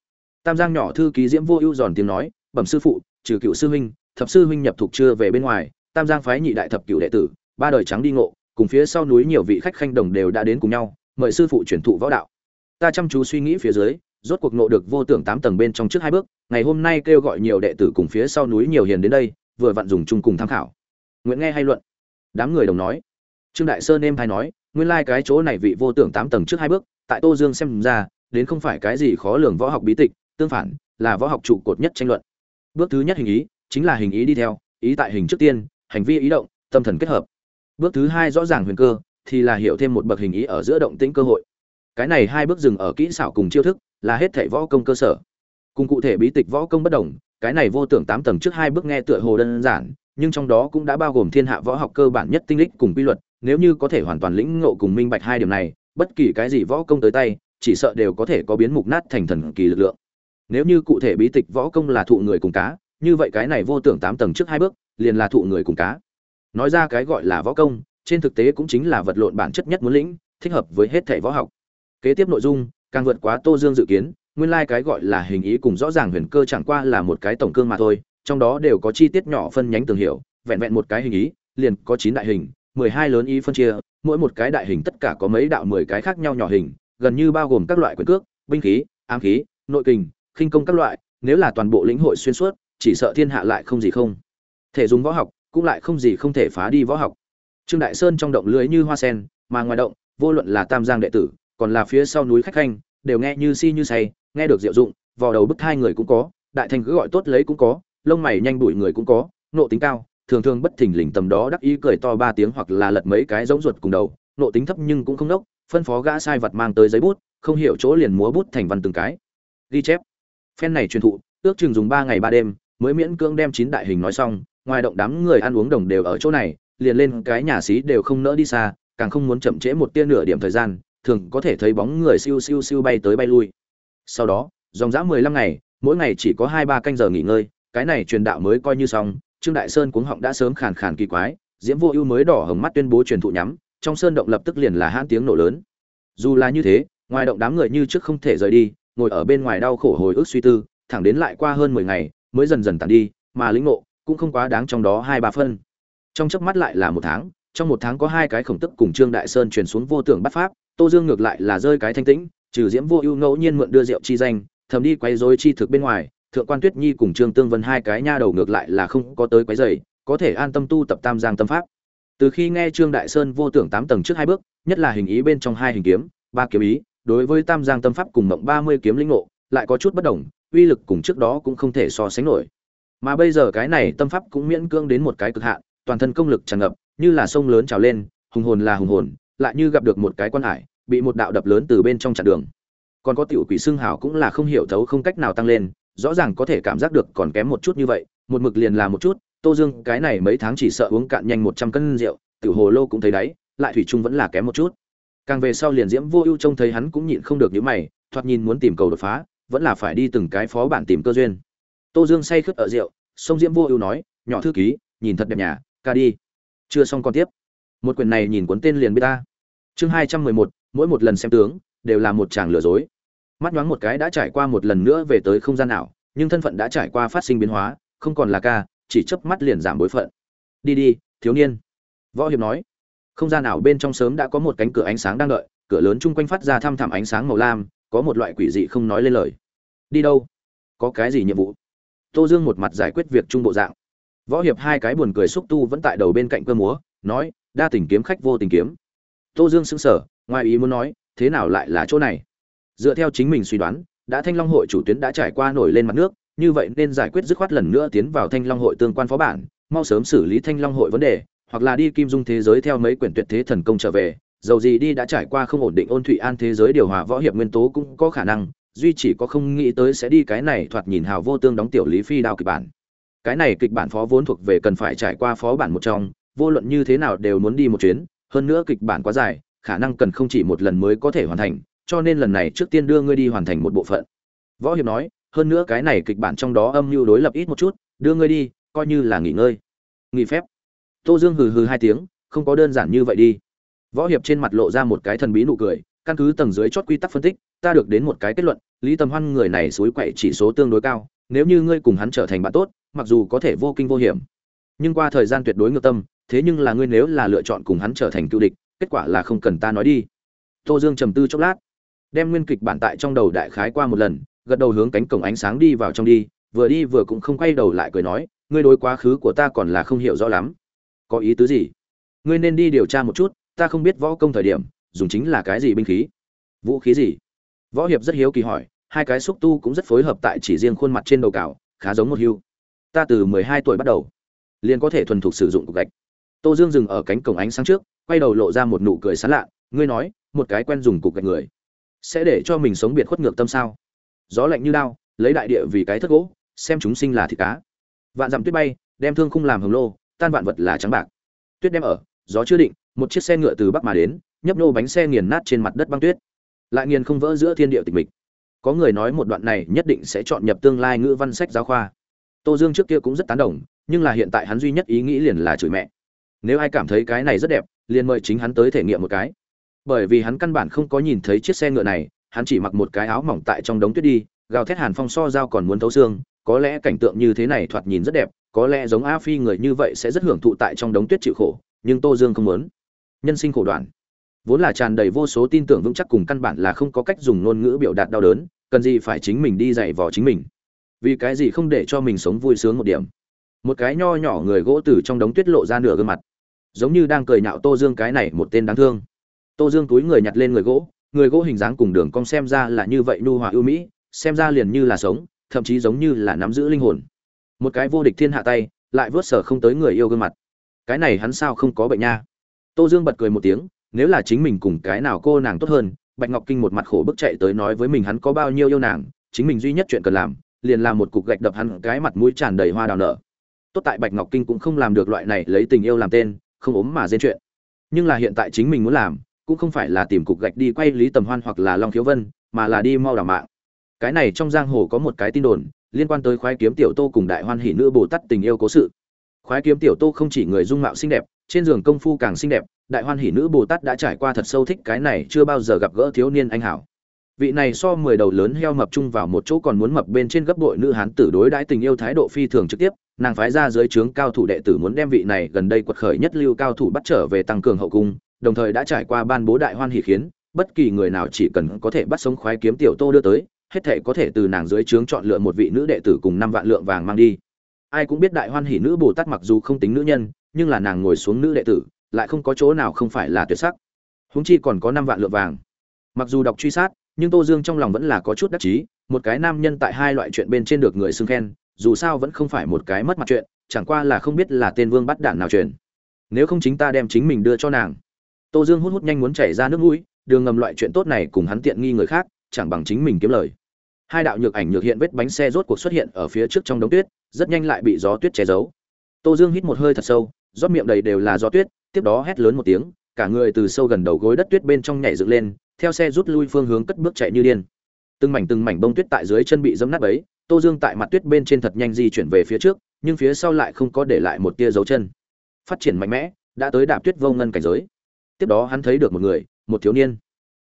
Speaker 1: Tam giang nhỏ thư ký diễm vô ưu giòn tiếng nói, bẩm sư phụ, trừ cựu sư huynh, thập sư huynh nhập thục chưa về bên ngoài, tam giang phái nhị đại thập cựu đệ tử, ba đời trắng đi ngộ, cùng phía sau núi nhiều vị khách khanh đồng đều đã đến cùng nhau, mời sư phụ chuyển thụ võ đạo ta chăm chú suy nghĩ phía dưới, rốt cuộc nộ được vô tưởng tám tầng bên trong trước hai bước, ngày hôm nay kêu gọi nhiều đệ tử cùng phía sau núi nhiều hiền đến đây, vừa vặn dùng chung cùng tham khảo. Nguyễn nghe hay luận. Đám người đồng nói. Trương đại sơn em hay nói, nguyên lai cái chỗ này vị vô tưởng tám tầng trước hai bước, tại tô dương xem ra, đến không phải cái gì khó lường võ học bí tịch, tương phản, là võ học trụ cột nhất tranh luận. Bước thứ nhất hình ý, chính là hình ý đi theo, ý tại hình trước tiên, hành vi ý động, tâm thần kết hợp. Bước thứ hai rõ ràng huyền cơ, thì là hiểu thêm một bậc hình ý ở giữa động tĩnh cơ hội cái này hai bước dừng ở kỹ xảo cùng chiêu thức, là hết thảy võ công cơ sở. Cùng cụ thể bí tịch võ công bất đồng, cái này vô tưởng tám tầng trước hai bước nghe tựa hồ đơn giản, nhưng trong đó cũng đã bao gồm thiên hạ võ học cơ bản nhất tinh lích cùng quy luật, nếu như có thể hoàn toàn lĩnh ngộ cùng minh bạch hai điểm này, bất kỳ cái gì võ công tới tay, chỉ sợ đều có thể có biến mục nát thành thần kỳ lực lượng. Nếu như cụ thể bí tịch võ công là thụ người cùng cá, như vậy cái này vô tưởng tám tầng trước hai bước, liền là thụ người cùng cá. Nói ra cái gọi là võ công, trên thực tế cũng chính là vật lộn bản chất nhất muốn lĩnh, thích hợp với hết thể võ học kế tiếp nội dung, càng vượt quá tô dương dự kiến, nguyên lai cái gọi là hình ý cùng rõ ràng huyền cơ chẳng qua là một cái tổng cương mà thôi, trong đó đều có chi tiết nhỏ phân nhánh tường hiểu vẹn vẹn một cái hình ý, liền có chín đại hình, mười hai lớn ý phân chia, mỗi một cái đại hình tất cả có mấy đạo mười cái khác nhau nhỏ hình, gần như bao gồm các loại quyền cước, binh khí, ám khí, nội kình, khinh công các loại, nếu là toàn bộ lĩnh hội xuyên suốt, chỉ sợ thiên hạ lại không gì không thể dùng võ học, cũng lại không gì không thể phá đi võ học. Trương đại sơn trong động lưới như hoa sen, mà ngoài động, vô luận là tam giang đệ tử còn là phía sau núi khách khanh, đều nghe như si như say, nghe được diệu dụng, vò đầu bức thai người cũng có, đại thành cứ gọi tốt lấy cũng có, lông mày nhanh đuổi người cũng có, nộ tính cao, thường thường bất thình lình tầm đó đắc ý cười to ba tiếng hoặc là lật mấy cái giống ruột cùng đầu, nộ tính thấp nhưng cũng không đốc phân phó gã sai vật mang tới giấy bút, không hiểu chỗ liền múa bút thành văn từng cái. Ghi chép. Phen này truyền thụ, ước chừng dùng ba ngày ba đêm, mới miễn cưỡng đem chín đại hình nói xong, ngoài động đám người ăn uống đồng đều ở chỗ này, liền lên cái nhà xí đều không nỡ đi xa, càng không muốn chậm trễ một tia nửa điểm thời gian thường có thể thấy bóng người siêu siêu siêu bay tới bay lui. Sau đó, dòng dã mười lăm ngày, mỗi ngày chỉ có hai ba canh giờ nghỉ ngơi, cái này truyền đạo mới coi như xong, trương đại sơn cuống họng đã sớm khàn khàn kỳ quái, diễm vô ưu mới đỏ hồng mắt tuyên bố truyền thụ nhắm, trong sơn động lập tức liền là hãn tiếng nổ lớn. Dù là như thế, ngoài động đám người như trước không thể rời đi, ngồi ở bên ngoài đau khổ hồi ức suy tư, thẳng đến lại qua hơn mười ngày, mới dần dần tản đi, mà lĩnh ngộ cũng không quá đáng trong đó hai ba phân. Trong chớp mắt lại là một tháng, trong một tháng có hai cái khổng tức cùng trương đại sơn truyền xuống vô tưởng bắt pháp tô dương ngược lại là rơi cái thanh tĩnh, trừ diễm vô ưu ngẫu nhiên mượn đưa rượu chi danh, thầm đi quấy rối chi thực bên ngoài, thượng quan tuyết nhi cùng trương tương vân hai cái nha đầu ngược lại là không có tới quấy rầy, có thể an tâm tu tập tam giang tâm pháp. Từ khi nghe trương đại sơn vô tưởng tám tầng trước hai bước, nhất là hình ý bên trong hai hình kiếm, ba kiếm ý, đối với tam giang tâm pháp cùng mộng ba mươi kiếm linh ngộ, lại có chút bất đồng, uy lực cùng trước đó cũng không thể so sánh nổi. Mà bây giờ cái này tâm pháp cũng miễn cưỡng đến một cái cực hạn, toàn thân công lực tràn ngập, như là sông lớn trào lên, hùng hồn là hùng hồn lại như gặp được một cái quan hải, bị một đạo đập lớn từ bên trong chặn đường. Còn có tiểu quỷ xương hào cũng là không hiểu thấu không cách nào tăng lên, rõ ràng có thể cảm giác được còn kém một chút như vậy, một mực liền là một chút, tô dương, cái này mấy tháng chỉ sợ uống cạn nhanh một trăm cân rượu, tiểu hồ lô cũng thấy đáy lại thủy trung vẫn là kém một chút. Càng về sau liền diễm vô ưu trông thấy hắn cũng nhịn không được những mày, thoạt nhìn muốn tìm cầu đột phá, vẫn là phải đi từng cái phó bản tìm cơ duyên. Tô dương say khướt ở rượu, sông diễm vô ưu nói, nhỏ thư ký, nhìn thật đẹp nhà, ca đi. Chưa xong còn tiếp một quyển này nhìn cuốn tên liền biết ta. Chương hai trăm mười một, mỗi một lần xem tướng, đều là một chàng lừa dối. Mắt nhoáng một cái đã trải qua một lần nữa về tới không gian ảo, nhưng thân phận đã trải qua phát sinh biến hóa, không còn là ca, chỉ chớp mắt liền giảm bối phận. Đi đi, thiếu niên. Võ hiệp nói. Không gian ảo bên trong sớm đã có một cánh cửa ánh sáng đang đợi, cửa lớn chung quanh phát ra thăm thẳm ánh sáng màu lam, có một loại quỷ dị không nói lên lời. Đi đâu? Có cái gì nhiệm vụ? Tô dương một mặt giải quyết việc trung bộ dạng. Võ hiệp hai cái buồn cười xúc tu vẫn tại đầu bên cạnh cơ múa, nói đa tình kiếm khách vô tình kiếm. Tô dương sững sờ, ngoài ý muốn nói, thế nào lại là chỗ này? Dựa theo chính mình suy đoán, đã thanh long hội chủ tuyến đã trải qua nổi lên mặt nước, như vậy nên giải quyết dứt khoát lần nữa tiến vào thanh long hội tương quan phó bản, mau sớm xử lý thanh long hội vấn đề, hoặc là đi kim dung thế giới theo mấy quyển tuyệt thế thần công trở về. Dầu gì đi đã trải qua không ổn định ôn thụy an thế giới điều hòa võ hiệp nguyên tố cũng có khả năng, duy chỉ có không nghĩ tới sẽ đi cái này thoạt nhìn hào vô tương đóng tiểu lý phi đao kịch bản. Cái này kịch bản phó vốn thuộc về cần phải trải qua phó bản một trong vô luận như thế nào đều muốn đi một chuyến, hơn nữa kịch bản quá dài, khả năng cần không chỉ một lần mới có thể hoàn thành, cho nên lần này trước tiên đưa ngươi đi hoàn thành một bộ phận. Võ hiệp nói, hơn nữa cái này kịch bản trong đó âm mưu đối lập ít một chút, đưa ngươi đi, coi như là nghỉ ngơi. Nghỉ phép. Tô dương hừ hừ hai tiếng, không có đơn giản như vậy đi. Võ hiệp trên mặt lộ ra một cái thần bí nụ cười, căn cứ tầng dưới chót quy tắc phân tích, ta được đến một cái kết luận, lý tầm hoan người này suối quậy chỉ số tương đối cao, nếu như ngươi cùng hắn trở thành bạn tốt, mặc dù có thể vô kinh vô hiểm, nhưng qua thời gian tuyệt đối ngược tâm thế nhưng là ngươi nếu là lựa chọn cùng hắn trở thành cựu địch, kết quả là không cần ta nói đi. Tô dương trầm tư chốc lát, đem nguyên kịch bản tại trong đầu đại khái qua một lần, gật đầu hướng cánh cổng ánh sáng đi vào trong đi, vừa đi vừa cũng không quay đầu lại cười nói, ngươi đối quá khứ của ta còn là không hiểu rõ lắm. Có ý tứ gì? Ngươi nên đi điều tra một chút, ta không biết võ công thời điểm, dùng chính là cái gì binh khí? Vũ khí gì? Võ hiệp rất hiếu kỳ hỏi, hai cái xúc tu cũng rất phối hợp tại chỉ riêng khuôn mặt trên đầu cào, khá giống một hưu. Ta từ mười hai tuổi bắt đầu, liền có thể thuần thục sử dụng cục gạch tô dương dừng ở cánh cổng ánh sáng trước, quay đầu lộ ra một nụ cười sán lạ ngươi nói, một cái quen dùng cục gạch người, sẽ để cho mình sống biệt khuất ngược tâm sao? Gió lạnh như đao, lấy đại địa vì cái thất gỗ, xem chúng sinh là thịt cá. Vạn dặm tuyết bay, đem thương khung làm hồng lô, tan vạn vật là trắng bạc. Tuyết đem ở, gió chưa định, một chiếc xe ngựa từ bắc mà đến, nhấp nô bánh xe nghiền nát trên mặt đất băng tuyết. Lại nghiền không vỡ giữa thiên địa tịch mịch. Có người nói một đoạn này nhất định sẽ chọn nhập tương lai ngữ văn sách giáo khoa. Tô dương trước kia cũng rất tán đồng, nhưng là hiện tại hắn duy nhất ý nghĩ liền là chửi mẹ nếu ai cảm thấy cái này rất đẹp, liền mời chính hắn tới thể nghiệm một cái. Bởi vì hắn căn bản không có nhìn thấy chiếc xe ngựa này, hắn chỉ mặc một cái áo mỏng tại trong đống tuyết đi, gào thét hàn phong so dao còn muốn thấu xương, có lẽ cảnh tượng như thế này thoạt nhìn rất đẹp, có lẽ giống a phi người như vậy sẽ rất hưởng thụ tại trong đống tuyết chịu khổ, nhưng tô dương không muốn. Nhân sinh khổ đoạn. Vốn là tràn đầy vô số tin tưởng vững chắc cùng căn bản là không có cách dùng ngôn ngữ biểu đạt đau đớn, cần gì phải chính mình đi dạy vò chính mình. Vì cái gì không để cho mình sống vui sướng một điểm? Một cái nho nhỏ người gỗ từ trong đống tuyết lộ ra nửa gương mặt giống như đang cười nhạo tô dương cái này một tên đáng thương. Tô dương túi người nhặt lên người gỗ người gỗ hình dáng cùng đường cong xem ra là như vậy nhu hòa ưu mỹ, xem ra liền như là sống, thậm chí giống như là nắm giữ linh hồn. Một cái vô địch thiên hạ tay, lại vớt sở không tới người yêu gương mặt. Cái này hắn sao không có bệnh nha? Tô dương bật cười một tiếng, nếu là chính mình cùng cái nào cô nàng tốt hơn, bạch ngọc kinh một mặt khổ bức chạy tới nói với mình hắn có bao nhiêu yêu nàng, chính mình duy nhất chuyện cần làm, liền làm một cục gạch đập hắn cái mặt mũi tràn đầy hoa đào nở. Tốt tại bạch ngọc kinh cũng không làm được loại này lấy tình yêu làm tên không ốm mà dên chuyện. Nhưng là hiện tại chính mình muốn làm, cũng không phải là tìm cục gạch đi quay lý tầm hoan hoặc là long thiếu vân, mà là đi mau đảo mạng. Cái này trong giang hồ có một cái tin đồn, liên quan tới khoái kiếm tiểu tô cùng đại hoan hỷ nữ bồ tát tình yêu cố sự. Khoái kiếm tiểu tô không chỉ người dung mạo xinh đẹp, trên giường công phu càng xinh đẹp, đại hoan hỷ nữ bồ tát đã trải qua thật sâu thích cái này chưa bao giờ gặp gỡ thiếu niên anh hảo. Vị này so mười đầu lớn heo mập chung vào một chỗ còn muốn mập bên trên gấp bội nữ hán tử đối đãi tình yêu thái độ phi thường trực tiếp nàng phái ra dưới trướng cao thủ đệ tử muốn đem vị này gần đây quật khởi nhất lưu cao thủ bắt trở về tăng cường hậu cung, đồng thời đã trải qua ban bố đại hoan hỷ khiến, bất kỳ người nào chỉ cần có thể bắt sống khoái kiếm tiểu tô đưa tới, hết thể có thể từ nàng dưới trướng chọn lựa một vị nữ đệ tử cùng năm vạn lượng vàng mang đi. Ai cũng biết đại hoan hỷ nữ bồ tát mặc dù không tính nữ nhân, nhưng là nàng ngồi xuống nữ đệ tử, lại không có chỗ nào không phải là tuyệt sắc. Huống chi còn có năm vạn lượng vàng. Mặc dù đọc truy sát, nhưng tô dương trong lòng vẫn là có chút đắc chí, một cái nam nhân tại hai loại chuyện bên trên được người xưng khen dù sao vẫn không phải một cái mất mặt chuyện, chẳng qua là không biết là tên vương bắt đản nào truyền. Nếu không chính ta đem chính mình đưa cho nàng. Tô dương hút hút nhanh muốn chảy ra nước mũi, đường ngầm loại chuyện tốt này cùng hắn tiện nghi người khác, chẳng bằng chính mình kiếm lời. Hai đạo nhược ảnh nhược hiện vết bánh xe rốt cuộc xuất hiện ở phía trước trong đống tuyết, rất nhanh lại bị gió tuyết che giấu. Tô dương hít một hơi thật sâu, rót miệng đầy đều là gió tuyết, tiếp đó hét lớn một tiếng, cả người từ sâu gần đầu gối đất tuyết bên trong nhảy dựng lên, theo xe rút lui phương hướng cất bước chạy như điên. Từng mảnh từng mảnh bông tuyết tại dưới chân bị dẫm nát ấy tô dương tại mặt tuyết bên trên thật nhanh di chuyển về phía trước, nhưng phía sau lại không có để lại một tia dấu chân. Phát triển mạnh mẽ, đã tới đạp tuyết vô ngân cảnh giới. Tiếp đó hắn thấy được một người, một thiếu niên.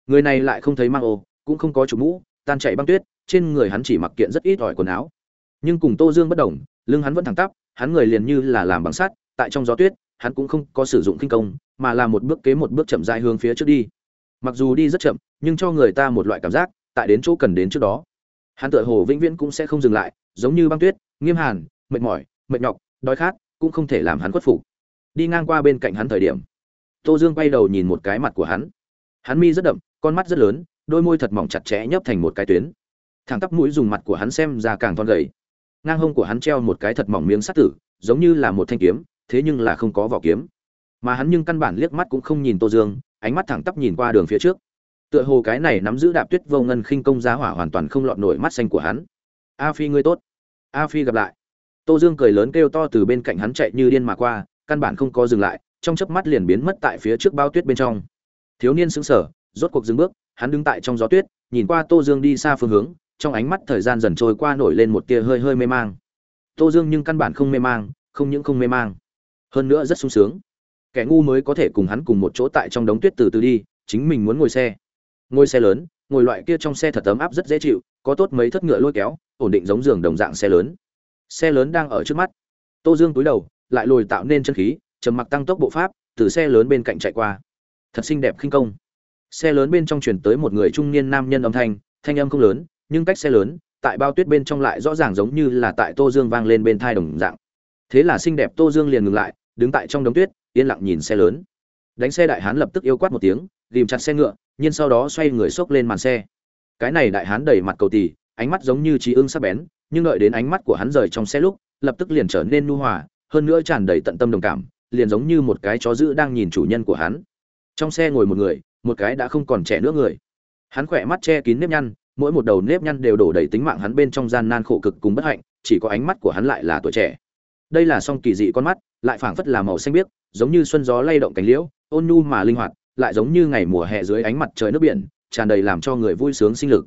Speaker 1: Người này lại không thấy mang ô, cũng không có chủ mũ, tan chạy băng tuyết, trên người hắn chỉ mặc kiện rất ít ỏi quần áo. Nhưng cùng tô dương bất đồng, lưng hắn vẫn thẳng tắp, hắn người liền như là làm bằng sắt, tại trong gió tuyết, hắn cũng không có sử dụng kinh công, mà là một bước kế một bước chậm rãi hướng phía trước đi. Mặc dù đi rất chậm, nhưng cho người ta một loại cảm giác, tại đến chỗ cần đến trước đó hắn tựa hồ vĩnh viễn cũng sẽ không dừng lại, giống như băng tuyết, nghiêm hàn, mệt mỏi, mệt nhọc, đói khát, cũng không thể làm hắn khuất phục. Đi ngang qua bên cạnh hắn thời điểm, tô dương quay đầu nhìn một cái mặt của hắn. Hắn mi rất đậm, con mắt rất lớn, đôi môi thật mỏng chặt chẽ nhấp thành một cái tuyến. Thẳng tắp mũi dùng mặt của hắn xem ra càng thon gầy. Ngang hông của hắn treo một cái thật mỏng miếng sắt tử, giống như là một thanh kiếm, thế nhưng là không có vỏ kiếm. Mà hắn nhưng căn bản liếc mắt cũng không nhìn tô dương, ánh mắt thẳng tắp nhìn qua đường phía trước tựa hồ cái này nắm giữ đạp tuyết vô ngân khinh công giá hỏa hoàn toàn không lọt nổi mắt xanh của hắn. A phi ngươi tốt. A phi gặp lại. Tô dương cười lớn kêu to từ bên cạnh hắn chạy như điên mà qua, căn bản không có dừng lại, trong chớp mắt liền biến mất tại phía trước bao tuyết bên trong. Thiếu niên sững sờ, rốt cuộc dừng bước, hắn đứng tại trong gió tuyết, nhìn qua tô dương đi xa phương hướng, trong ánh mắt thời gian dần trôi qua nổi lên một tia hơi hơi mê mang. Tô dương nhưng căn bản không mê mang, không những không mê mang, hơn nữa rất sung sướng. Kẻ ngu mới có thể cùng hắn cùng một chỗ tại trong đống tuyết từ từ đi, chính mình muốn ngồi xe ngồi xe lớn, ngồi loại kia trong xe thật ấm áp rất dễ chịu, có tốt mấy thất ngựa lôi kéo, ổn định giống giường đồng dạng xe lớn. Xe lớn đang ở trước mắt. Tô dương túi đầu, lại lồi tạo nên chân khí, trầm mặc tăng tốc bộ pháp, từ xe lớn bên cạnh chạy qua. Thật xinh đẹp khinh công. Xe lớn bên trong chuyển tới một người trung niên nam nhân âm thanh thanh âm không lớn, nhưng cách xe lớn, tại bao tuyết bên trong lại rõ ràng giống như là tại tô dương vang lên bên thai đồng dạng. Thế là xinh đẹp tô dương liền ngừng lại, đứng tại trong đống tuyết, yên lặng nhìn xe lớn. Đánh xe đại hán lập tức yêu quát một tiếng ghìm chặt xe ngựa nhưng sau đó xoay người xốc lên màn xe. Cái này đại hán đầy mặt cầu tỳ, ánh mắt giống như trí ưng sắc bén, nhưng đợi đến ánh mắt của hắn rời trong xe lúc, lập tức liền trở nên nu hòa, hơn nữa tràn đầy tận tâm đồng cảm, liền giống như một cái chó dữ đang nhìn chủ nhân của hắn. Trong xe ngồi một người, một cái đã không còn trẻ nữa người. Hắn khỏe mắt che kín nếp nhăn, mỗi một đầu nếp nhăn đều đổ đầy tính mạng hắn bên trong gian nan khổ cực cùng bất hạnh, chỉ có ánh mắt của hắn lại là tuổi trẻ. Đây là song kỳ dị con mắt, lại phảng phất là màu xanh biếc, giống như xuân gió lay động cánh liễu, ôn nhu mà linh hoạt lại giống như ngày mùa hè dưới ánh mặt trời nước biển, tràn đầy làm cho người vui sướng sinh lực.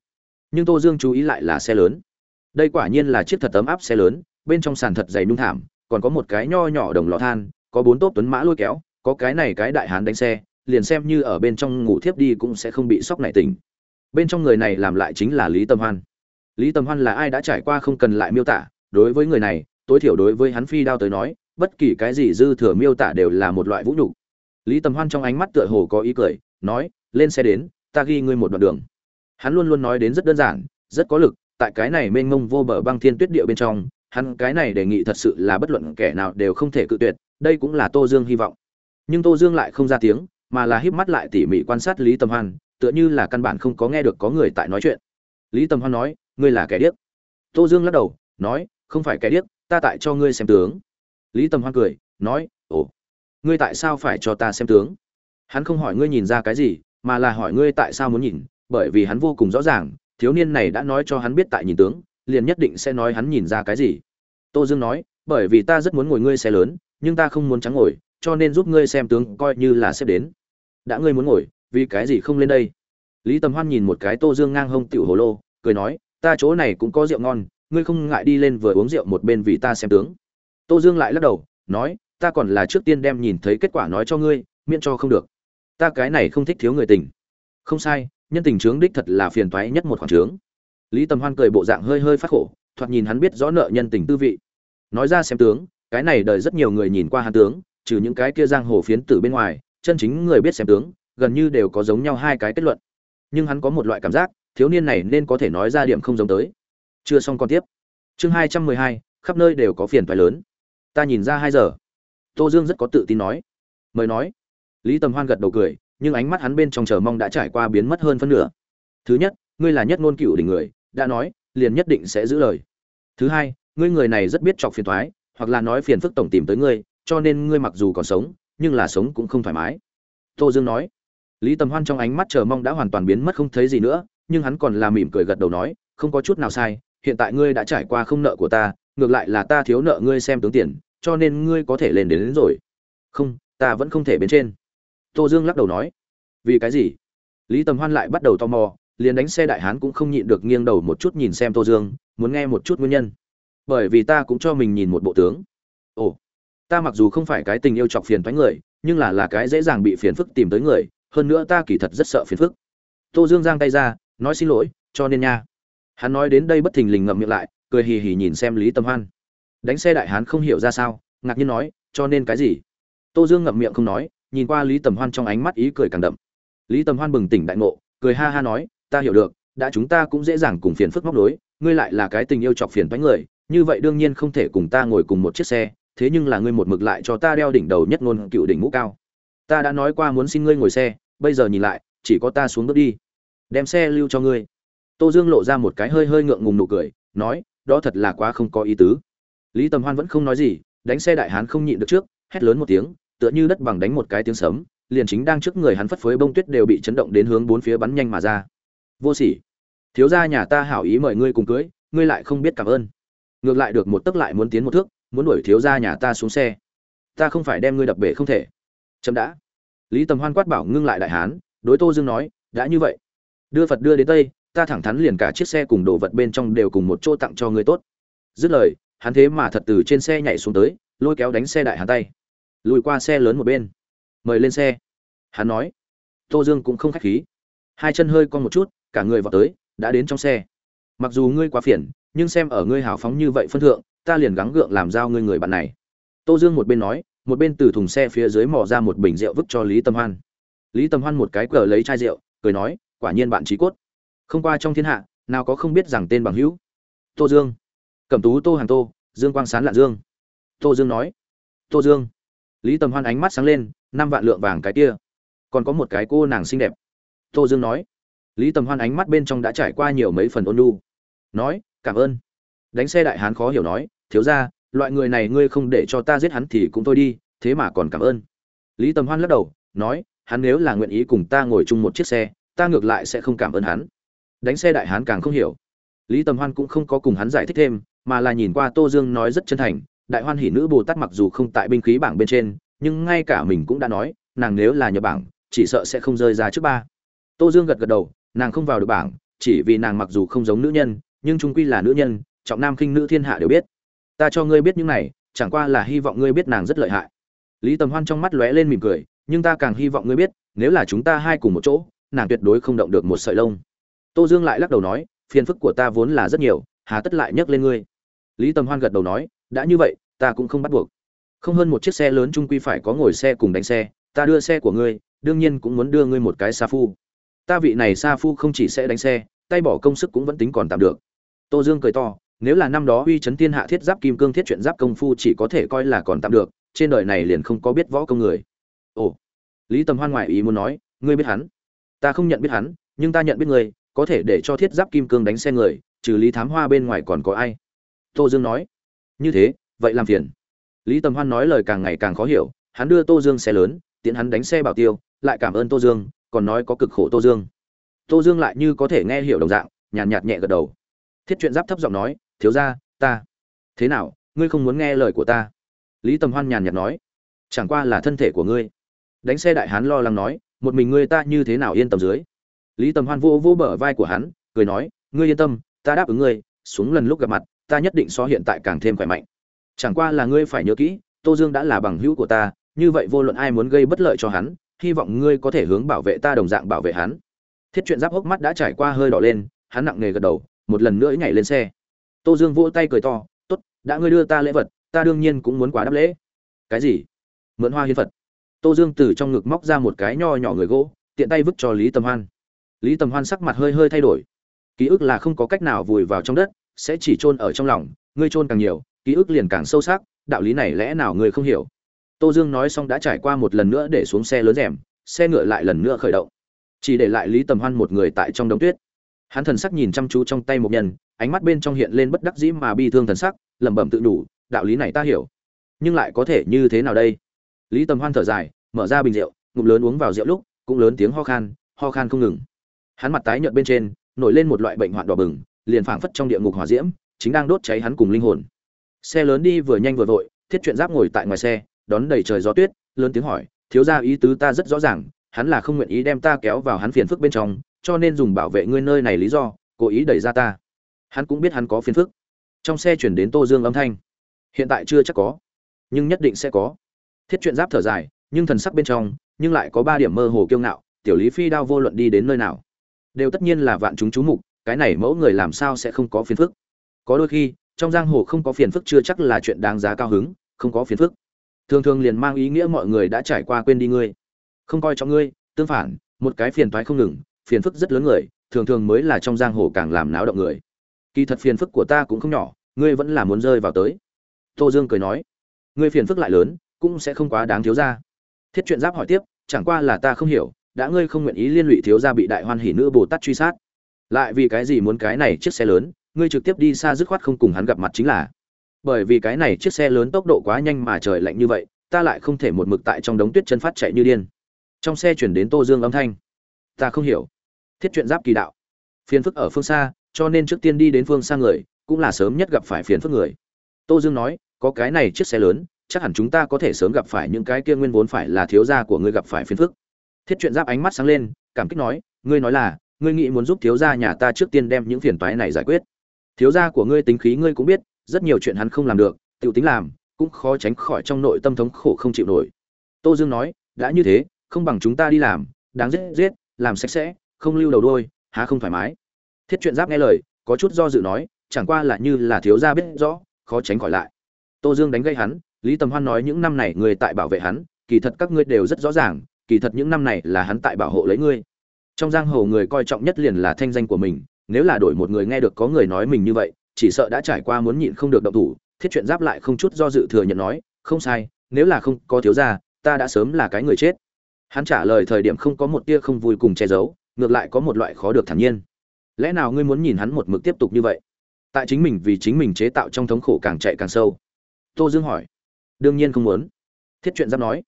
Speaker 1: Nhưng tô dương chú ý lại là xe lớn. Đây quả nhiên là chiếc thật tấm áp xe lớn, bên trong sàn thật dày nung thảm, còn có một cái nho nhỏ đồng lò than, có bốn tốp tuấn mã lôi kéo, có cái này cái đại hán đánh xe, liền xem như ở bên trong ngủ thiếp đi cũng sẽ không bị sốc nảy tỉnh. Bên trong người này làm lại chính là lý tâm hoan. Lý tâm hoan là ai đã trải qua không cần lại miêu tả, đối với người này, tối thiểu đối với hắn phi đao tới nói, bất kỳ cái gì dư thừa miêu tả đều là một loại vũ nhục lý tầm hoan trong ánh mắt tựa hồ có ý cười, nói, lên xe đến, ta ghi ngươi một đoạn đường. Hắn luôn luôn nói đến rất đơn giản, rất có lực, tại cái này mênh mông vô bờ băng thiên tuyết địa bên trong, hắn cái này đề nghị thật sự là bất luận kẻ nào đều không thể cự tuyệt, đây cũng là tô dương hy vọng. Nhưng tô dương lại không ra tiếng, mà là híp mắt lại tỉ mỉ quan sát lý tầm hoan, tựa như là căn bản không có nghe được có người tại nói chuyện. Lý tầm hoan nói, ngươi là kẻ điếc. Tô dương lắc đầu, nói, không phải kẻ điếc, ta tại cho ngươi xem tướng. Lý tầm hoan cười, nói, ồ ngươi tại sao phải cho ta xem tướng? Hắn không hỏi ngươi nhìn ra cái gì, mà là hỏi ngươi tại sao muốn nhìn, bởi vì hắn vô cùng rõ ràng, thiếu niên này đã nói cho hắn biết tại nhìn tướng, liền nhất định sẽ nói hắn nhìn ra cái gì. Tô dương nói, bởi vì ta rất muốn ngồi ngươi xe lớn, nhưng ta không muốn trắng ngồi, cho nên giúp ngươi xem tướng coi như là xếp đến. Đã ngươi muốn ngồi, vì cái gì không lên đây? Lý tầm hoan nhìn một cái tô dương ngang hông tiểu hồ lô, cười nói, ta chỗ này cũng có rượu ngon, ngươi không ngại đi lên vừa uống rượu một bên vì ta xem tướng. Tô dương lại lắc đầu, nói ta còn là trước tiên đem nhìn thấy kết quả nói cho ngươi, miễn cho không được. Ta cái này không thích thiếu người tình. Không sai, nhân tình trướng đích thật là phiền toái nhất một khoản trướng lý tầm hoan cười bộ dạng hơi hơi phát khổ, thoạt nhìn hắn biết rõ nợ nhân tình tư vị. Nói ra xem tướng, cái này đời rất nhiều người nhìn qua hắn tướng, trừ những cái kia giang hồ phiến tử bên ngoài, chân chính người biết xem tướng, gần như đều có giống nhau hai cái kết luận. Nhưng hắn có một loại cảm giác, thiếu niên này nên có thể nói ra điểm không giống tới. Chưa xong còn tiếp. Chương hai trăm mười hai, khắp nơi đều có phiền toái lớn. Ta nhìn ra hai giờ tô dương rất có tự tin nói. Mời nói. Lý tầm hoan gật đầu cười, nhưng ánh mắt hắn bên trong chờ mong đã trải qua biến mất hơn phân nửa. Thứ nhất, ngươi là nhất ngôn cựu đỉnh người, đã nói, liền nhất định sẽ giữ lời. Thứ hai, ngươi người này rất biết chọc phiền thoái, hoặc là nói phiền phức tổng tìm tới ngươi, cho nên ngươi mặc dù còn sống, nhưng là sống cũng không thoải mái. Tô dương nói. Lý tầm hoan trong ánh mắt chờ mong đã hoàn toàn biến mất không thấy gì nữa, nhưng hắn còn là mỉm cười gật đầu nói, không có chút nào sai, hiện tại ngươi đã trải qua không nợ của ta, ngược lại là ta thiếu nợ ngươi xem tướng tiền cho nên ngươi có thể lên đến, đến rồi. Không ta vẫn không thể bên trên. Tô dương lắc đầu nói. Vì cái gì? Lý tầm hoan lại bắt đầu tò mò liền đánh xe đại hán cũng không nhịn được nghiêng đầu một chút nhìn xem tô dương muốn nghe một chút nguyên nhân. Bởi vì ta cũng cho mình nhìn một bộ tướng. Ồ ta mặc dù không phải cái tình yêu chọc phiền thoái người nhưng là là cái dễ dàng bị phiền phức tìm tới người hơn nữa ta kỳ thật rất sợ phiền phức. Tô dương giang tay ra nói xin lỗi cho nên nha. Hắn nói đến đây bất thình lình ngậm miệng lại cười hì hì nhìn xem lý tâm hoan đánh xe đại hán không hiểu ra sao, ngạc nhiên nói, cho nên cái gì? Tô dương ngậm miệng không nói, nhìn qua lý tầm hoan trong ánh mắt ý cười càng đậm. Lý tầm hoan bừng tỉnh đại ngộ, cười ha ha nói, ta hiểu được, đã chúng ta cũng dễ dàng cùng phiền phức móc đối ngươi lại là cái tình yêu chọc phiền toái người, như vậy đương nhiên không thể cùng ta ngồi cùng một chiếc xe, thế nhưng là ngươi một mực lại cho ta đeo đỉnh đầu nhất ngôn cựu đỉnh mũ cao. Ta đã nói qua muốn xin ngươi ngồi xe, bây giờ nhìn lại, chỉ có ta xuống bước đi. Đem xe lưu cho ngươi. Tô dương lộ ra một cái hơi hơi ngượng ngùng nụ cười, nói, đó thật là quá không có ý tứ lý tầm hoan vẫn không nói gì, đánh xe đại hán không nhịn được trước, hét lớn một tiếng, tựa như đất bằng đánh một cái tiếng sấm, liền chính đang trước người hắn phất phới bông tuyết đều bị chấn động đến hướng bốn phía bắn nhanh mà ra. Vô sỉ. Thiếu gia nhà ta hảo ý mời ngươi cùng cưới, ngươi lại không biết cảm ơn. Ngược lại được một tấc lại muốn tiến một thước, muốn đuổi thiếu gia nhà ta xuống xe. Ta không phải đem ngươi đập bể không thể. Chậm đã. Lý tầm hoan quát bảo ngưng lại đại hán, đối tô dương nói, đã như vậy. Đưa phật đưa đến tây, ta thẳng thắn liền cả chiếc xe cùng đồ vật bên trong đều cùng một chỗ tặng cho ngươi tốt. Dứt lời hắn thế mà thật từ trên xe nhảy xuống tới, lôi kéo đánh xe đại hắn tay. Lùi qua xe lớn một bên. Mời lên xe. Hắn nói. Tô dương cũng không khách khí. Hai chân hơi con một chút, cả người vào tới, đã đến trong xe. Mặc dù ngươi quá phiền, nhưng xem ở ngươi hào phóng như vậy phân thượng, ta liền gắng gượng làm giao ngươi người bạn này. Tô dương một bên nói, một bên từ thùng xe phía dưới mò ra một bình rượu vứt cho lý tâm hoan. Lý tâm hoan một cái cờ lấy chai rượu, cười nói, quả nhiên bạn trí cốt. Không qua trong thiên hạ, nào có không biết rằng tên bằng hữu. Tô dương cẩm tú tô hàng tô, dương quang sán lạ dương. Tô dương nói, tô dương. Lý tầm hoan ánh mắt sáng lên, năm vạn lượng vàng cái kia. Còn có một cái cô nàng xinh đẹp. Tô dương nói, lý tầm hoan ánh mắt bên trong đã trải qua nhiều mấy phần ôn lu nói, cảm ơn. Đánh xe đại hán khó hiểu nói, thiếu ra loại người này ngươi không để cho ta giết hắn thì cũng thôi đi, thế mà còn cảm ơn. Lý tầm hoan lắc đầu, nói, hắn nếu là nguyện ý cùng ta ngồi chung một chiếc xe, ta ngược lại sẽ không cảm ơn hắn. Đánh xe đại hán càng không hiểu. Lý tầm hoan cũng không có cùng hắn giải thích thêm mà là nhìn qua tô dương nói rất chân thành, đại hoan hỷ nữ bồ tát mặc dù không tại binh khí bảng bên trên, nhưng ngay cả mình cũng đã nói, nàng nếu là nhập bảng, chỉ sợ sẽ không rơi ra trước ba. Tô dương gật gật đầu, nàng không vào được bảng, chỉ vì nàng mặc dù không giống nữ nhân, nhưng chung quy là nữ nhân, trọng nam khinh nữ thiên hạ đều biết. Ta cho ngươi biết những này, chẳng qua là hy vọng ngươi biết nàng rất lợi hại. Lý tầm hoan trong mắt lóe lên mỉm cười, nhưng ta càng hy vọng ngươi biết, nếu là chúng ta hai cùng một chỗ, nàng tuyệt đối không động được một sợi lông. Tô dương lại lắc đầu nói, phiền phức của ta vốn là rất nhiều, hà tất lại nhắc lên ngươi lý tầm hoan gật đầu nói, đã như vậy, ta cũng không bắt buộc. Không hơn một chiếc xe lớn trung quy phải có ngồi xe cùng đánh xe, ta đưa xe của ngươi, đương nhiên cũng muốn đưa ngươi một cái sa phu. Ta vị này sa phu không chỉ sẽ đánh xe, tay bỏ công sức cũng vẫn tính còn tạm được. Tô dương cười to, nếu là năm đó uy chấn thiên hạ thiết giáp kim cương thiết chuyện giáp công phu chỉ có thể coi là còn tạm được, trên đời này liền không có biết võ công người. Ồ. Lý tầm hoan ngoại ý muốn nói, ngươi biết hắn? Ta không nhận biết hắn, nhưng ta nhận biết ngươi, có thể để cho thiết giáp kim cương đánh xe người, trừ lý thám hoa bên ngoài còn có ai? Tô dương nói. Như thế vậy làm phiền. Lý tầm hoan nói lời càng ngày càng khó hiểu hắn đưa tô dương xe lớn tiện hắn đánh xe bảo tiêu lại cảm ơn tô dương còn nói có cực khổ tô dương. Tô dương lại như có thể nghe hiểu đồng dạng nhàn nhạt, nhạt nhẹ gật đầu. Thiết chuyện giáp thấp giọng nói thiếu ra ta. Thế nào ngươi không muốn nghe lời của ta? Lý tầm hoan nhàn nhạt nói. Chẳng qua là thân thể của ngươi. Đánh xe đại hán lo lắng nói một mình ngươi ta như thế nào yên tâm dưới? Lý tầm hoan vô vô bờ vai của hắn cười nói ngươi yên tâm ta đáp ứng ngươi xuống lần lúc gặp mặt ta nhất định so hiện tại càng thêm khỏe mạnh. Chẳng qua là ngươi phải nhớ kỹ, tô dương đã là bằng hữu của ta, như vậy vô luận ai muốn gây bất lợi cho hắn, hy vọng ngươi có thể hướng bảo vệ ta đồng dạng bảo vệ hắn. Thiết chuyện giáp hốc mắt đã trải qua hơi đỏ lên, hắn nặng nề gật đầu, một lần nữa nhảy lên xe. Tô dương vỗ tay cười to, tốt, đã ngươi đưa ta lễ vật, ta đương nhiên cũng muốn quá đáp lễ. Cái gì? Mượn hoa hiến phật. Tô dương từ trong ngực móc ra một cái nho nhỏ người gỗ, tiện tay vứt cho lý tầm hoan. Lý tầm hoan sắc mặt hơi hơi thay đổi. Ký ức là không có cách nào vùi vào trong đất sẽ chỉ chôn ở trong lòng, ngươi chôn càng nhiều, ký ức liền càng sâu sắc, đạo lý này lẽ nào ngươi không hiểu? Tô dương nói xong đã trải qua một lần nữa để xuống xe lớn rèm, xe ngựa lại lần nữa khởi động. Chỉ để lại lý tầm hoan một người tại trong đống tuyết. Hắn thần sắc nhìn chăm chú trong tay một nhân, ánh mắt bên trong hiện lên bất đắc dĩ mà bi thương thần sắc, lẩm bẩm tự đủ, đạo lý này ta hiểu. Nhưng lại có thể như thế nào đây? Lý tầm hoan thở dài, mở ra bình rượu, ngụm lớn uống vào rượu lúc, cũng lớn tiếng ho khan ho khan không ngừng. Hắn mặt tái nhợt bên trên, nổi lên một loại bệnh hoạn đỏ bừng liền phảng phất trong địa ngục hỏa diễm, chính đang đốt cháy hắn cùng linh hồn. Xe lớn đi vừa nhanh vừa vội, thiết Truyện giáp ngồi tại ngoài xe, đón đầy trời gió tuyết, lớn tiếng hỏi, thiếu gia ý tứ ta rất rõ ràng, hắn là không nguyện ý đem ta kéo vào hắn phiền phức bên trong, cho nên dùng bảo vệ ngươi nơi này lý do, cố ý đẩy ra ta. Hắn cũng biết hắn có phiền phức. Trong xe chuyển đến tô dương âm thanh. Hiện tại chưa chắc có, nhưng nhất định sẽ có. Thiết Truyện giáp thở dài, nhưng thần sắc bên trong, nhưng lại có ba điểm mơ hồ kiêu ngạo, tiểu lý phi đao vô luận đi đến nơi nào, đều tất nhiên là vạn chúng chú mục cái này mẫu người làm sao sẽ không có phiền phức? Có đôi khi, trong giang hồ không có phiền phức chưa chắc là chuyện đáng giá cao hứng, không có phiền phức. Thường thường liền mang ý nghĩa mọi người đã trải qua quên đi ngươi. Không coi trọng ngươi, tương phản, một cái phiền toái không ngừng, phiền phức rất lớn người, thường thường mới là trong giang hồ càng làm náo động người. Kỳ thật phiền phức của ta cũng không nhỏ, ngươi vẫn là muốn rơi vào tới. Tô dương cười nói, ngươi phiền phức lại lớn, cũng sẽ không quá đáng thiếu ra thiết chuyện giáp hỏi tiếp, chẳng qua là ta không hiểu, đã ngươi không nguyện ý liên lụy thiếu gia bị đại hoan hỉ nữ bồ tát truy sát lại vì cái gì muốn cái này chiếc xe lớn? Ngươi trực tiếp đi xa dứt khoát không cùng hắn gặp mặt chính là. Bởi vì cái này chiếc xe lớn tốc độ quá nhanh mà trời lạnh như vậy, ta lại không thể một mực tại trong đống tuyết chân phát chạy như điên. Trong xe chuyển đến tô dương âm thanh. Ta không hiểu. Thiết chuyện giáp kỳ đạo. Phiền phức ở phương xa, cho nên trước tiên đi đến phương xa người, cũng là sớm nhất gặp phải phiền phức người. Tô dương nói, có cái này chiếc xe lớn, chắc hẳn chúng ta có thể sớm gặp phải những cái kia nguyên vốn phải là thiếu gia của ngươi gặp phải phiền phức. Thiết chuyện giáp ánh mắt sáng lên, cảm kích nói, ngươi nói là ngươi nghĩ muốn giúp thiếu gia nhà ta trước tiên đem những phiền toái này giải quyết. Thiếu gia của ngươi tính khí ngươi cũng biết, rất nhiều chuyện hắn không làm được tự tính làm, cũng khó tránh khỏi trong nội tâm thống khổ không chịu nổi. Tô dương nói, đã như thế, không bằng chúng ta đi làm, đáng giết giết, làm sạch sẽ, không lưu đầu đôi há không thoải mái. Thiết chuyện giáp nghe lời, có chút do dự nói, chẳng qua là như là thiếu gia biết rõ, khó tránh khỏi lại. Tô dương đánh gây hắn, lý tầm hoan nói những năm này người tại bảo vệ hắn, kỳ thật các ngươi đều rất rõ ràng, kỳ thật những năm này là hắn tại bảo hộ lấy ngươi trong giang hồ người coi trọng nhất liền là thanh danh của mình, nếu là đổi một người nghe được có người nói mình như vậy, chỉ sợ đã trải qua muốn nhịn không được động thủ, thiết chuyện giáp lại không chút do dự thừa nhận nói, không sai, nếu là không có thiếu gia, ta đã sớm là cái người chết. Hắn trả lời thời điểm không có một tia không vui cùng che giấu, ngược lại có một loại khó được thản nhiên. Lẽ nào ngươi muốn nhìn hắn một mực tiếp tục như vậy? Tại chính mình vì chính mình chế tạo trong thống khổ càng chạy càng sâu. Tô dương hỏi. Đương nhiên không muốn. Thiết chuyện giáp nói.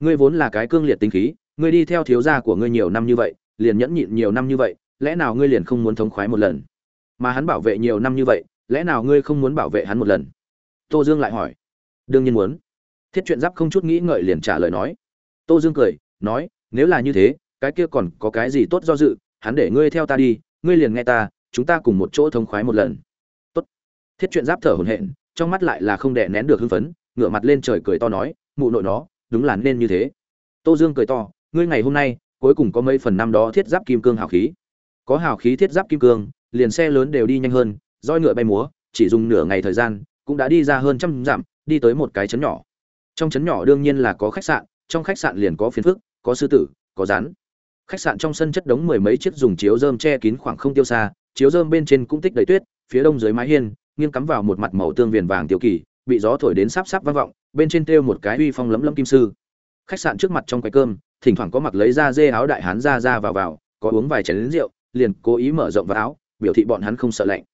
Speaker 1: Ngươi vốn là cái cương liệt tính khí, ngươi đi theo thiếu gia của ngươi nhiều năm như vậy liền nhẫn nhịn nhiều năm như vậy, lẽ nào ngươi liền không muốn thống khoái một lần? Mà hắn bảo vệ nhiều năm như vậy, lẽ nào ngươi không muốn bảo vệ hắn một lần? Tô dương lại hỏi. Đương nhiên muốn. Thiết chuyện giáp không chút nghĩ ngợi liền trả lời nói. Tô dương cười, nói, nếu là như thế, cái kia còn có cái gì tốt do dự, hắn để ngươi theo ta đi, ngươi liền nghe ta, chúng ta cùng một chỗ thống khoái một lần. Tốt. Thiết chuyện giáp thở hổn hển, trong mắt lại là không đè nén được hưng phấn, ngửa mặt lên trời cười to nói, mụ nội nó, đúng là nên như thế. Tô dương cười to, ngươi ngày hôm nay cuối cùng có mấy phần năm đó thiết giáp kim cương hào khí. Có hào khí thiết giáp kim cương, liền xe lớn đều đi nhanh hơn, roi ngựa bay múa, chỉ dùng nửa ngày thời gian, cũng đã đi ra hơn trăm dặm, đi tới một cái trấn nhỏ. Trong trấn nhỏ đương nhiên là có khách sạn, trong khách sạn liền có phiến phức, có sư tử, có rắn. Khách sạn trong sân chất đống mười mấy chiếc dùng chiếu dơm che kín khoảng không tiêu xa, chiếu dơm bên trên cũng tích đầy tuyết, phía đông dưới mái hiên, nghiêng cắm vào một mặt màu tương viền vàng tiêu kỳ, bị gió thổi đến sáp sáp vang vọng, bên trên treo một cái uy phong lấm lấm kim sư. Khách sạn trước mặt trong quầy cơm thỉnh thoảng có mặc lấy da dê áo đại hán ra ra vào vào, có uống vài chén lính rượu, liền cố ý mở rộng vào áo, biểu thị bọn hắn không sợ lạnh.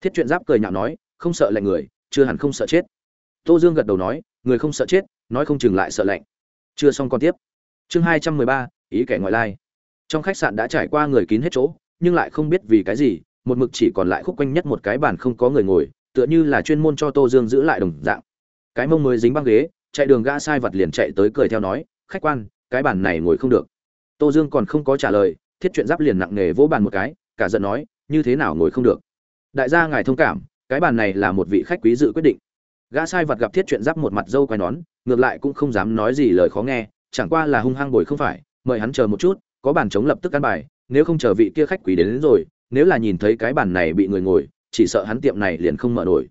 Speaker 1: Thiết chuyện giáp cười nhạo nói, không sợ lạnh người, chưa hẳn không sợ chết. Tô dương gật đầu nói, người không sợ chết, nói không chừng lại sợ lạnh. Chưa xong còn tiếp. Chương hai trăm mười ba, ý kẻ ngoại lai. Trong khách sạn đã trải qua người kín hết chỗ, nhưng lại không biết vì cái gì, một mực chỉ còn lại khúc quanh nhất một cái bàn không có người ngồi, tựa như là chuyên môn cho tô dương giữ lại đồng dạng. Cái mông mới dính băng ghế, chạy đường gã sai vật liền chạy tới cười theo nói, khách quan cái bàn này ngồi không được. Tô dương còn không có trả lời thiết chuyện giáp liền nặng nề vỗ bàn một cái cả giận nói như thế nào ngồi không được? Đại gia ngài thông cảm cái bàn này là một vị khách quý dự quyết định. Gã sai vật gặp thiết chuyện giáp một mặt dâu quai nón ngược lại cũng không dám nói gì lời khó nghe chẳng qua là hung hăng bồi không phải mời hắn chờ một chút có bàn chống lập tức ăn bài nếu không chờ vị kia khách quý đến, đến rồi nếu là nhìn thấy cái bàn này bị người ngồi chỉ sợ hắn tiệm này liền không mở nổi.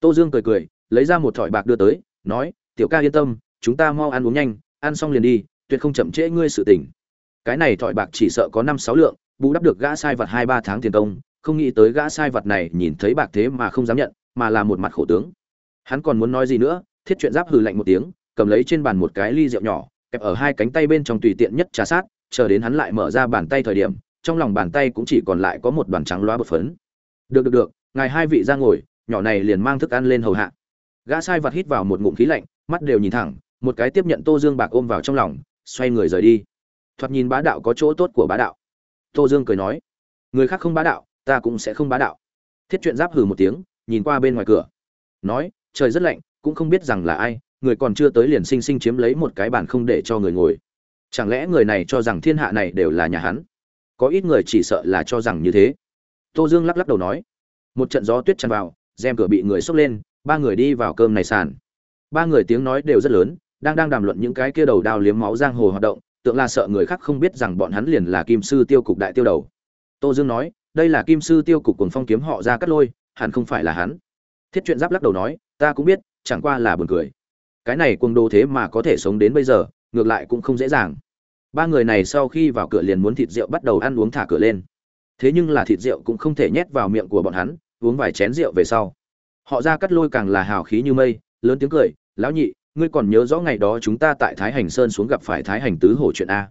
Speaker 1: Tô dương cười cười lấy ra một thỏi bạc đưa tới nói tiểu ca yên tâm chúng ta mau ăn uống nhanh ăn xong liền đi tuyệt không chậm trễ ngươi sự tình. Cái này thỏi bạc chỉ sợ có năm sáu lượng, bù đắp được gã sai vật hai ba tháng tiền công, không nghĩ tới gã sai vật này nhìn thấy bạc thế mà không dám nhận, mà là một mặt khổ tướng. Hắn còn muốn nói gì nữa, thiết chuyện giáp hừ lạnh một tiếng, cầm lấy trên bàn một cái ly rượu nhỏ, kẹp ở hai cánh tay bên trong tùy tiện nhất trà sát, chờ đến hắn lại mở ra bàn tay thời điểm, trong lòng bàn tay cũng chỉ còn lại có một đoàn trắng loa bột phấn. Được được được, ngài hai vị ra ngồi, nhỏ này liền mang thức ăn lên hầu hạ. Gã sai vật hít vào một ngụm khí lạnh, mắt đều nhìn thẳng, một cái tiếp nhận tô dương bạc ôm vào trong lòng xoay người rời đi. Thoạt nhìn bá đạo có chỗ tốt của bá đạo. Tô dương cười nói, người khác không bá đạo, ta cũng sẽ không bá đạo. Thiết chuyện giáp hừ một tiếng, nhìn qua bên ngoài cửa. Nói, trời rất lạnh, cũng không biết rằng là ai, người còn chưa tới liền sinh sinh chiếm lấy một cái bàn không để cho người ngồi. Chẳng lẽ người này cho rằng thiên hạ này đều là nhà hắn? Có ít người chỉ sợ là cho rằng như thế. Tô dương lắc lắc đầu nói, một trận gió tuyết tràn vào, rèm cửa bị người xốc lên, ba người đi vào cơm này sàn. Ba người tiếng nói đều rất lớn đang đang đàm luận những cái kia đầu đao liếm máu giang hồ hoạt động, tượng là sợ người khác không biết rằng bọn hắn liền là kim sư tiêu cục đại tiêu đầu. Tô dương nói, đây là kim sư tiêu cục cùng phong kiếm họ ra cắt lôi, hẳn không phải là hắn. Thiết chuyện giáp lắc đầu nói, ta cũng biết, chẳng qua là buồn cười. Cái này cuồng đồ thế mà có thể sống đến bây giờ, ngược lại cũng không dễ dàng. Ba người này sau khi vào cửa liền muốn thịt rượu bắt đầu ăn uống thả cửa lên. Thế nhưng là thịt rượu cũng không thể nhét vào miệng của bọn hắn, uống vài chén rượu về sau. Họ ra cắt lôi càng là hào khí như mây, lớn tiếng cười, lão nhị ngươi còn nhớ rõ ngày đó chúng ta tại thái hành sơn xuống gặp phải thái hành tứ hổ chuyện a?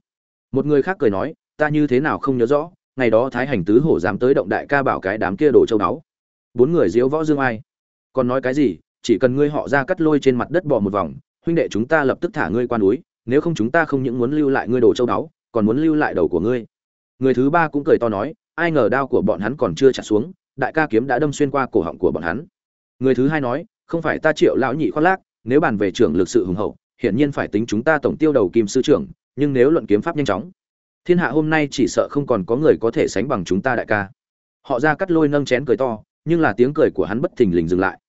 Speaker 1: Một người khác cười nói, ta như thế nào không nhớ rõ, ngày đó thái hành tứ hổ dám tới động đại ca bảo cái đám kia đổ châu đáo bốn người diễu võ dương ai? Còn nói cái gì, chỉ cần ngươi họ ra cắt lôi trên mặt đất bò một vòng, huynh đệ chúng ta lập tức thả ngươi qua núi, nếu không chúng ta không những muốn lưu lại ngươi đồ châu đáo còn muốn lưu lại đầu của ngươi. Người thứ ba cũng cười to nói, ai ngờ đao của bọn hắn còn chưa chặt xuống, đại ca kiếm đã đâm xuyên qua cổ họng của bọn hắn. Người thứ hai nói, không phải ta triệu lão nhị khoác lác nếu bàn về trưởng lực sự hùng hậu, hiển nhiên phải tính chúng ta tổng tiêu đầu kim sư trưởng, nhưng nếu luận kiếm pháp nhanh chóng, thiên hạ hôm nay chỉ sợ không còn có người có thể sánh bằng chúng ta đại ca. Họ ra cắt lôi nâng chén cười to, nhưng là tiếng cười của hắn bất thình lình dừng lại.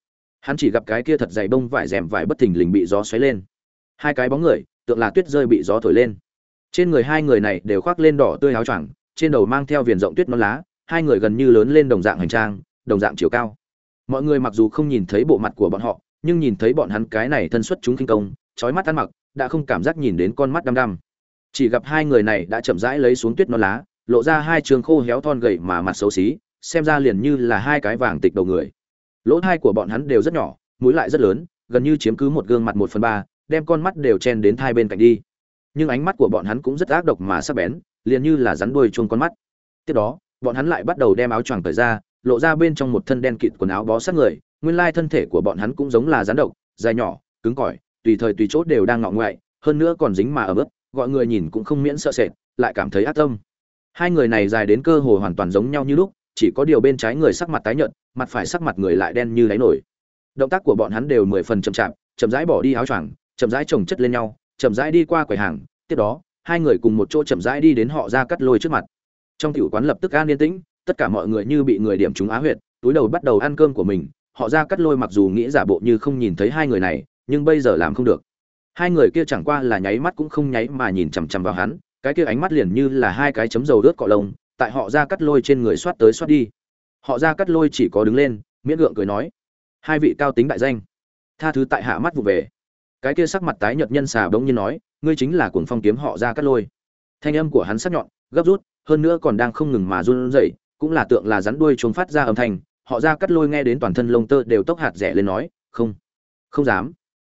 Speaker 1: Hắn chỉ gặp cái kia thật dày bông vải rèm vải bất thình lình bị gió xoáy lên. Hai cái bóng người, tượng là tuyết rơi bị gió thổi lên. Trên người hai người này đều khoác lên đỏ tươi áo choàng, trên đầu mang theo viền rộng tuyết non lá, hai người gần như lớn lên đồng dạng hành trang, đồng dạng chiều cao. Mọi người mặc dù không nhìn thấy bộ mặt của bọn họ nhưng nhìn thấy bọn hắn cái này thân xuất chúng kinh công, chói mắt ăn mặc, đã không cảm giác nhìn đến con mắt đăm đăm. Chỉ gặp hai người này đã chậm rãi lấy xuống tuyết non lá, lộ ra hai trường khô héo thon gầy mà mặt xấu xí, xem ra liền như là hai cái vàng tịch đầu người. Lỗ tai của bọn hắn đều rất nhỏ, mũi lại rất lớn, gần như chiếm cứ một gương mặt một phần ba, đem con mắt đều chen đến thai bên cạnh đi. Nhưng ánh mắt của bọn hắn cũng rất ác độc mà sắc bén, liền như là rắn đuôi chuông con mắt. Tiếp đó, bọn hắn lại bắt đầu đem áo choàng cởi ra, lộ ra bên trong một thân đen kịt quần áo bó sát người nguyên lai thân thể của bọn hắn cũng giống là rắn độc, dài nhỏ, cứng cỏi, tùy thời tùy chỗ đều đang ngọ ngoại, hơn nữa còn dính mà ở bước gọi người nhìn cũng không miễn sợ sệt, lại cảm thấy ác tâm. Hai người này dài đến cơ hồ hoàn toàn giống nhau như lúc, chỉ có điều bên trái người sắc mặt tái nhợt, mặt phải sắc mặt người lại đen như đáy nổi. Động tác của bọn hắn đều mười phần chậm chạp, chậm rãi bỏ đi áo choàng, chậm rãi chồng chất lên nhau, chậm rãi đi qua quầy hàng, tiếp đó, hai người cùng một chỗ chậm rãi đi đến họ ra cắt lôi trước mặt. Trong tiểu quán lập tức an yên tĩnh, tất cả mọi người như bị người điểm trúng á huyệt, túi đầu bắt đầu ăn cơm của mình họ ra cắt lôi mặc dù nghĩ giả bộ như không nhìn thấy hai người này, nhưng bây giờ làm không được. Hai người kia chẳng qua là nháy mắt cũng không nháy mà nhìn chằm chằm vào hắn, cái kia ánh mắt liền như là hai cái chấm dầu ướt cọ lông, tại họ ra cắt lôi trên người soát tới soát đi. Họ ra cắt lôi chỉ có đứng lên, miễn gượng cười nói, hai vị cao tính đại danh, tha thứ tại hạ mắt vụ về. Cái kia sắc mặt tái nhợt nhân xà bỗng nhiên nói, ngươi chính là cuồng phong kiếm họ ra cắt lôi. Thanh âm của hắn sắc nhọn, gấp rút, hơn nữa còn đang không ngừng mà run rẩy, cũng là tượng là rắn đuôi trốn phát ra âm thanh họ ra cắt lôi nghe đến toàn thân lông tơ đều tốc hạt rẻ lên nói, không không dám.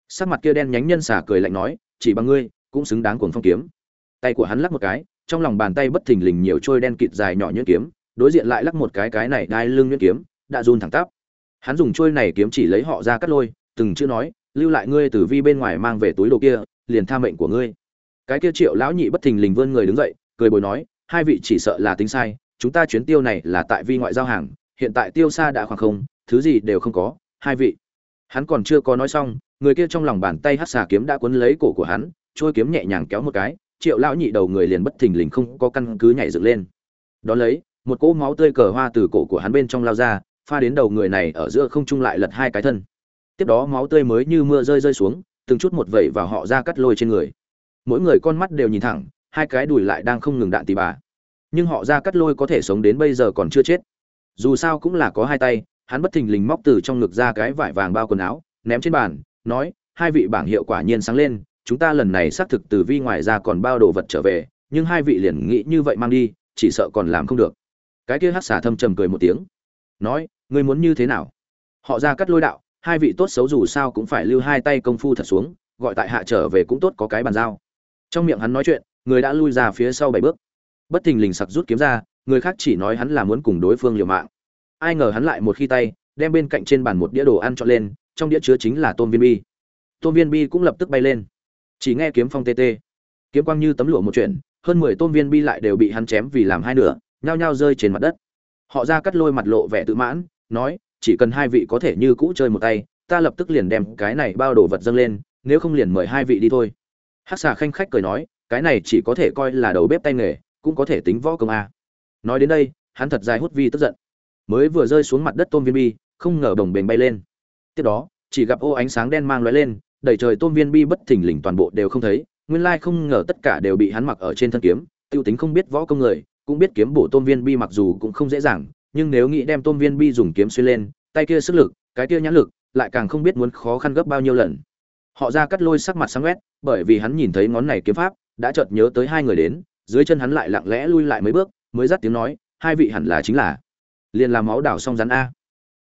Speaker 1: Sắc mặt kia đen nhánh nhân xả cười lạnh nói, chỉ bằng ngươi, cũng xứng đáng cuồng phong kiếm. Tay của hắn lắc một cái, trong lòng bàn tay bất thình lình nhiều trôi đen kịt dài nhỏ nhuyễn kiếm, đối diện lại lắc một cái cái này đai lưng nhuyễn kiếm, đã run thẳng tắp. Hắn dùng trôi này kiếm chỉ lấy họ ra cắt lôi, từng chữ nói, lưu lại ngươi từ vi bên ngoài mang về túi đồ kia, liền tha mệnh của ngươi. Cái kia triệu lão nhị bất thình lình vươn người đứng dậy, cười bồi nói, hai vị chỉ sợ là tính sai, chúng ta chuyến tiêu này là tại vi ngoại giao hàng hiện tại tiêu xa đã khoảng không, thứ gì đều không có, hai vị. Hắn còn chưa có nói xong, người kia trong lòng bàn tay hát xà kiếm đã quấn lấy cổ của hắn trôi kiếm nhẹ nhàng kéo một cái, triệu lão nhị đầu người liền bất thình lình không có căn cứ nhảy dựng lên. Đón lấy, một cỗ máu tươi cờ hoa từ cổ của hắn bên trong lao ra, pha đến đầu người này ở giữa không trung lại lật hai cái thân. Tiếp đó máu tươi mới như mưa rơi rơi xuống, từng chút một vẩy vào họ ra cắt lôi trên người. Mỗi người con mắt đều nhìn thẳng, hai cái đùi lại đang không ngừng đạn tì bà. Nhưng họ ra cắt lôi có thể sống đến bây giờ còn chưa chết dù sao cũng là có hai tay, hắn bất thình lình móc từ trong ngực ra cái vải vàng bao quần áo, ném trên bàn, nói, hai vị bảng hiệu quả nhiên sáng lên, chúng ta lần này xác thực từ vi ngoài ra còn bao đồ vật trở về, nhưng hai vị liền nghĩ như vậy mang đi, chỉ sợ còn làm không được. Cái kia hát xả thâm trầm cười một tiếng, nói, ngươi muốn như thế nào? Họ ra cắt lôi đạo, hai vị tốt xấu dù sao cũng phải lưu hai tay công phu thật xuống, gọi tại hạ trở về cũng tốt có cái bàn giao. Trong miệng hắn nói chuyện, người đã lui ra phía sau bảy bước. Bất thình lình sặc rút kiếm ra người khác chỉ nói hắn là muốn cùng đối phương liều mạng. Ai ngờ hắn lại một khi tay, đem bên cạnh trên bàn một đĩa đồ ăn cho lên, trong đĩa chứa chính là tôm viên bi. Tôm viên bi cũng lập tức bay lên. Chỉ nghe kiếm phong tê tê. Kiếm quang như tấm lụa một chuyện hơn mười tôm viên bi lại đều bị hắn chém vì làm hai nửa, nhao nhao rơi trên mặt đất. Họ ra cắt lôi mặt lộ vẻ tự mãn, nói, chỉ cần hai vị có thể như cũ chơi một tay, ta lập tức liền đem cái này bao đồ vật dâng lên, nếu không liền mời hai vị đi thôi. Hắc xà khanh khách cười nói, cái này chỉ có thể coi là đầu bếp tay nghề, cũng có thể tính võ công a nói đến đây, hắn thật dài hút vi tức giận. Mới vừa rơi xuống mặt đất tôm viên bi, không ngờ đồng bền bay lên. Tiếp đó, chỉ gặp ô ánh sáng đen mang lóe lên đẩy trời tôm viên bi bất thình lình toàn bộ đều không thấy, nguyên lai không ngờ tất cả đều bị hắn mặc ở trên thân kiếm, tiêu tính không biết võ công người, cũng biết kiếm bổ tôm viên bi mặc dù cũng không dễ dàng, nhưng nếu nghĩ đem tôm viên bi dùng kiếm xuyên lên, tay kia sức lực, cái kia nhãn lực, lại càng không biết muốn khó khăn gấp bao nhiêu lần. Họ ra cắt lôi sắc mặt sáng quét, bởi vì hắn nhìn thấy ngón này kiếm pháp, đã chợt nhớ tới hai người đến, dưới chân hắn lại lặng lẽ lui lại mấy bước mới dắt tiếng nói, hai vị hẳn là chính là. Liền làm máu đảo song rắn a.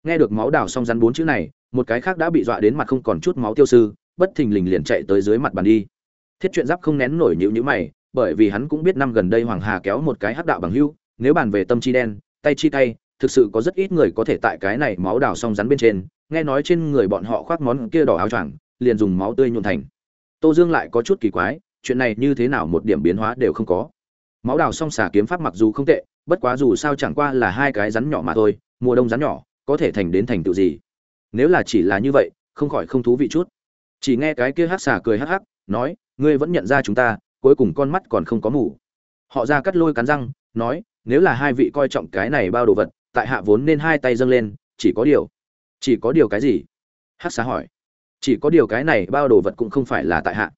Speaker 1: Nghe được máu đảo song rắn bốn chữ này, một cái khác đã bị dọa đến mặt không còn chút máu tiêu sư, bất thình lình liền chạy tới dưới mặt bàn đi. Thiết chuyện giáp không nén nổi nhịu nhữ mày, bởi vì hắn cũng biết năm gần đây hoàng hà kéo một cái hắc đạo bằng hưu, nếu bàn về tâm chi đen, tay chi tay thực sự có rất ít người có thể tại cái này máu đào song rắn bên trên. Nghe nói trên người bọn họ khoác món kia đỏ áo choàng, liền dùng máu tươi nhuộn thành. Tô dương lại có chút kỳ quái, chuyện này như thế nào một điểm biến hóa đều không có máu đào song xả kiếm pháp mặc dù không tệ, bất quá dù sao chẳng qua là hai cái rắn nhỏ mà thôi, mùa đông rắn nhỏ, có thể thành đến thành tựu gì? Nếu là chỉ là như vậy, không khỏi không thú vị chút. Chỉ nghe cái kia hắc xà cười hắc hắc, nói, ngươi vẫn nhận ra chúng ta, cuối cùng con mắt còn không có mù. Họ ra cắt lôi cắn răng, nói, nếu là hai vị coi trọng cái này bao đồ vật, tại hạ vốn nên hai tay dâng lên, chỉ có điều, chỉ có điều cái gì? Hắc xà hỏi. Chỉ có điều cái này bao đồ vật cũng không phải là tại hạ.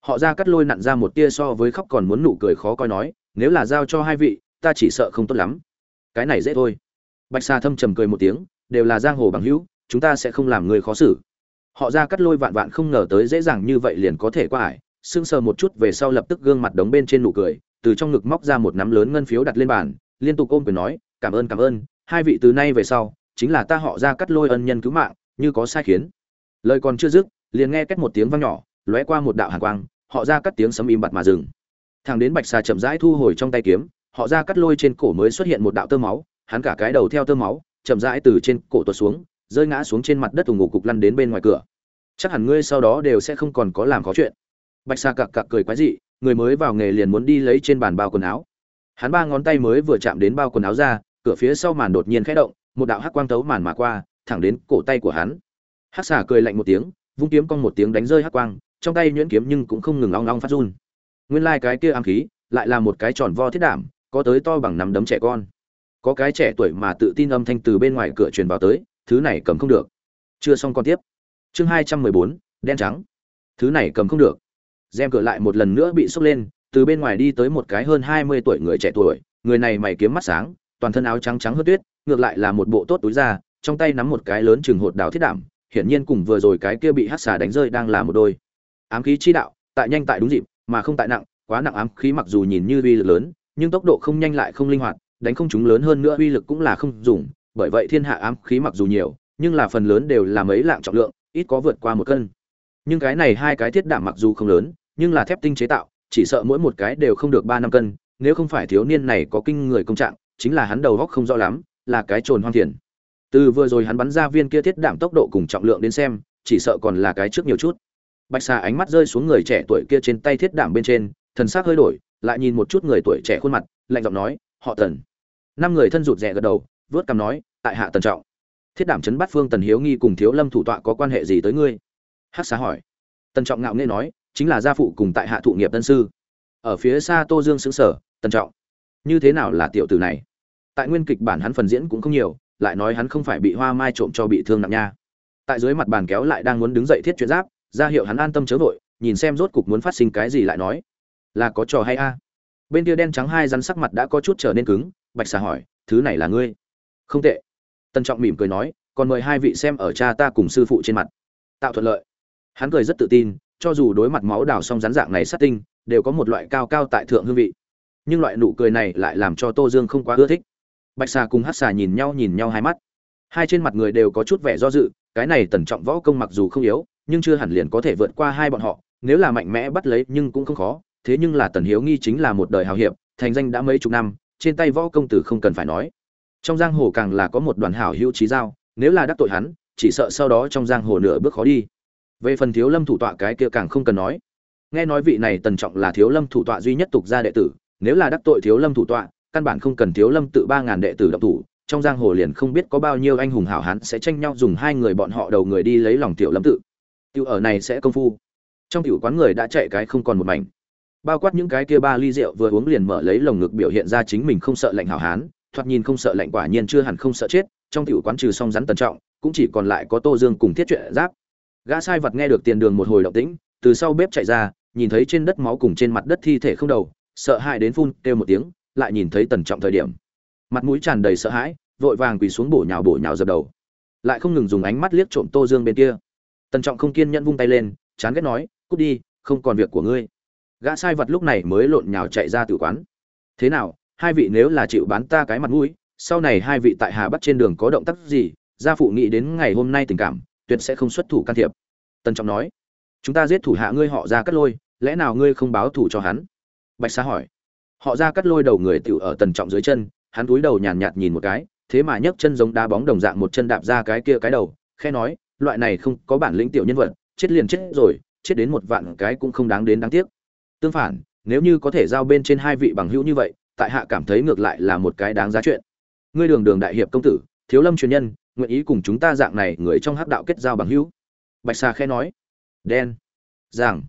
Speaker 1: Họ ra cắt lôi nặn ra một tia so với khóc còn muốn nụ cười khó coi nói nếu là giao cho hai vị, ta chỉ sợ không tốt lắm. Cái này dễ thôi. Bạch xà thâm trầm cười một tiếng, đều là giang hồ bằng hữu, chúng ta sẽ không làm người khó xử. Họ ra cắt lôi vạn vạn không ngờ tới dễ dàng như vậy liền có thể qua ải sưng sờ một chút về sau lập tức gương mặt đống bên trên nụ cười, từ trong ngực móc ra một nắm lớn ngân phiếu đặt lên bàn, liên tục ôm quyền nói, cảm ơn cảm ơn, hai vị từ nay về sau, chính là ta họ ra cắt lôi ân nhân cứu mạng, như có sai khiến. Lời còn chưa dứt, liền nghe cách một tiếng vang nhỏ, lóe qua một đạo hàn quang, họ ra cắt tiếng sấm im bặt mà dừng thằng đến bạch xà chậm rãi thu hồi trong tay kiếm, họ ra cắt lôi trên cổ mới xuất hiện một đạo tơ máu, hắn cả cái đầu theo tơ máu, chậm rãi từ trên cổ tuột xuống, rơi ngã xuống trên mặt đất ủng ngủ cục lăn đến bên ngoài cửa. Chắc hẳn ngươi sau đó đều sẽ không còn có làm khó chuyện. Bạch xà cặc cặc cười quái dị, người mới vào nghề liền muốn đi lấy trên bàn bao quần áo. Hắn ba ngón tay mới vừa chạm đến bao quần áo ra, cửa phía sau màn đột nhiên khẽ động, một đạo hắc quang tấu màn mà qua, thẳng đến cổ tay của hắn. Hắc xà cười lạnh một tiếng, vung kiếm cong một tiếng đánh rơi hắc quang, trong tay nhuyễn kiếm nhưng cũng không ngừng long long phát run nguyên lai cái kia ám khí lại là một cái tròn vo thiết đảm, có tới to bằng nắm đấm trẻ con. Có cái trẻ tuổi mà tự tin âm thanh từ bên ngoài cửa truyền vào tới, thứ này cầm không được. Chưa xong con tiếp. Chương hai trăm mười bốn, đen trắng. Thứ này cầm không được. Rèm cửa lại một lần nữa bị sốc lên, từ bên ngoài đi tới một cái hơn hai mươi tuổi người trẻ tuổi, người này mày kiếm mắt sáng, toàn thân áo trắng trắng hớt tuyết, ngược lại là một bộ tốt túi da, trong tay nắm một cái lớn chừng hột đào thiết đảm, hiển nhiên cùng vừa rồi cái kia bị hát xà đánh rơi đang là một đôi. Ám khí chi đạo, tại nhanh tại đúng dịp mà không tại nặng, quá nặng ám khí mặc dù nhìn như uy lực lớn, nhưng tốc độ không nhanh lại không linh hoạt, đánh không chúng lớn hơn nữa uy lực cũng là không dùng, bởi vậy thiên hạ ám khí mặc dù nhiều, nhưng là phần lớn đều là mấy lạng trọng lượng, ít có vượt qua một cân. Nhưng cái này hai cái thiết đảm mặc dù không lớn, nhưng là thép tinh chế tạo, chỉ sợ mỗi một cái đều không được ba năm cân, nếu không phải thiếu niên này có kinh người công trạng, chính là hắn đầu góc không rõ lắm, là cái trồn hoang thiền. Từ vừa rồi hắn bắn ra viên kia thiết đảm tốc độ cùng trọng lượng đến xem, chỉ sợ còn là cái trước nhiều chút bạch xà ánh mắt rơi xuống người trẻ tuổi kia trên tay thiết đảm bên trên, thần sắc hơi đổi, lại nhìn một chút người tuổi trẻ khuôn mặt, lạnh giọng nói, họ tần. Năm người thân rụt rè gật đầu, vớt cằm nói, tại hạ tần trọng. Thiết đảm chấn bắt phương tần hiếu nghi cùng thiếu lâm thủ tọa có quan hệ gì tới ngươi? Hắc xá hỏi. Tần trọng ngạo nghê nói, chính là gia phụ cùng tại hạ thụ nghiệp tân sư. Ở phía xa tô dương xứng sở tần trọng, như thế nào là tiểu tử này? Tại nguyên kịch bản hắn phần diễn cũng không nhiều, lại nói hắn không phải bị hoa mai trộm cho bị thương nặng nha. Tại dưới mặt bàn kéo lại đang muốn đứng dậy thiết chuyện giáp ra hiệu hắn an tâm chớ vội, nhìn xem rốt cục muốn phát sinh cái gì lại nói. Là có trò hay a? Bên kia đen trắng hai rắn sắc mặt đã có chút trở nên cứng, bạch xà hỏi, thứ này là ngươi? Không tệ. Tân trọng mỉm cười nói, còn mời hai vị xem ở cha ta cùng sư phụ trên mặt. Tạo thuận lợi. Hắn cười rất tự tin, cho dù đối mặt máu đào song rắn dạng này sát tinh, đều có một loại cao cao tại thượng hương vị. Nhưng loại nụ cười này lại làm cho tô dương không quá ưa thích. Bạch xà cùng hát xà nhìn nhau nhìn nhau hai mắt. Hai trên mặt người đều có chút vẻ do dự, cái này tần trọng võ công mặc dù không yếu nhưng chưa hẳn liền có thể vượt qua hai bọn họ, nếu là mạnh mẽ bắt lấy nhưng cũng không khó, thế nhưng là tần hiếu nghi chính là một đời hào hiệp, thành danh đã mấy chục năm, trên tay võ công tử không cần phải nói. Trong giang hồ càng là có một đoàn hảo hữu trí giao, nếu là đắc tội hắn, chỉ sợ sau đó trong giang hồ nửa bước khó đi. Về phần thiếu lâm thủ tọa cái kia càng không cần nói. Nghe nói vị này tần trọng là thiếu lâm thủ tọa duy nhất tục gia đệ tử, nếu là đắc tội thiếu lâm thủ tọa, căn bản không cần thiếu lâm tự ba ngàn đệ tử độc thủ, trong giang hồ liền không biết có bao nhiêu anh hùng hảo hán sẽ tranh nhau dùng hai người bọn họ đầu người đi lấy lòng tiểu lâm tự tiểu ở này sẽ công phu. Trong tiểu quán người đã chạy cái không còn một mảnh. Bao quát những cái kia ba ly rượu vừa uống liền mở lấy lồng ngực biểu hiện ra chính mình không sợ lạnh hảo hán, thoạt nhìn không sợ lạnh quả nhiên chưa hẳn không sợ chết, trong tiểu quán trừ song rắn tần trọng, cũng chỉ còn lại có tô dương cùng thiết chuyện giáp. Gã sai vật nghe được tiền đường một hồi động tĩnh, từ sau bếp chạy ra, nhìn thấy trên đất máu cùng trên mặt đất thi thể không đầu, sợ hãi đến phun, kêu một tiếng, lại nhìn thấy tần trọng thời điểm. Mặt mũi tràn đầy sợ hãi, vội vàng quỳ xuống bổ nhào bổ nhào dập đầu. Lại không ngừng dùng ánh mắt liếc trộm tô dương bên kia tần trọng không kiên nhẫn vung tay lên, chán ghét nói, cút đi, không còn việc của ngươi. Gã sai vật lúc này mới lộn nhào chạy ra tử quán. Thế nào, hai vị nếu là chịu bán ta cái mặt mũi, sau này hai vị tại hà bắc trên đường có động tác gì, gia phụ nghĩ đến ngày hôm nay tình cảm, tuyệt sẽ không xuất thủ can thiệp. Tần trọng nói, chúng ta giết thủ hạ ngươi họ ra cắt lôi, lẽ nào ngươi không báo thủ cho hắn? Bạch xá hỏi. Họ ra cắt lôi đầu người tựu ở tần trọng dưới chân, hắn túi đầu nhàn nhạt nhìn một cái, thế mà nhấc chân giống đá bóng đồng dạng một chân đạp ra cái kia cái đầu khe nói loại này không có bản lĩnh tiểu nhân vật, chết liền chết rồi, chết đến một vạn cái cũng không đáng đến đáng tiếc. Tương phản, nếu như có thể giao bên trên hai vị bằng hữu như vậy, tại hạ cảm thấy ngược lại là một cái đáng giá chuyện. Ngươi đường đường đại hiệp công tử, thiếu lâm truyền nhân, nguyện ý cùng chúng ta dạng này người trong hắc đạo kết giao bằng hữu? Bạch Sa khẽ nói. Đen. Giảng.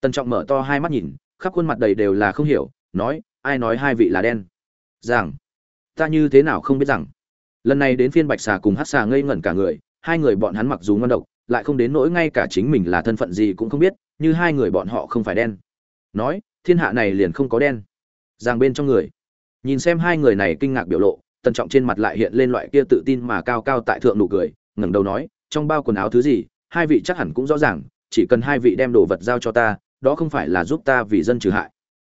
Speaker 1: Tần trọng mở to hai mắt nhìn, khắp khuôn mặt đầy đều là không hiểu, nói, ai nói hai vị là đen? Giảng. Ta như thế nào không biết rằng? Lần này đến phiên bạch Sa cùng Hắc Sa ngây ngẩn cả người hai người bọn hắn mặc dù ngon độc, lại không đến nỗi ngay cả chính mình là thân phận gì cũng không biết, như hai người bọn họ không phải đen. Nói, thiên hạ này liền không có đen. Giang bên trong người. Nhìn xem hai người này kinh ngạc biểu lộ, tần trọng trên mặt lại hiện lên loại kia tự tin mà cao cao tại thượng nụ cười, ngẩng đầu nói, trong bao quần áo thứ gì, hai vị chắc hẳn cũng rõ ràng, chỉ cần hai vị đem đồ vật giao cho ta, đó không phải là giúp ta vì dân trừ hại.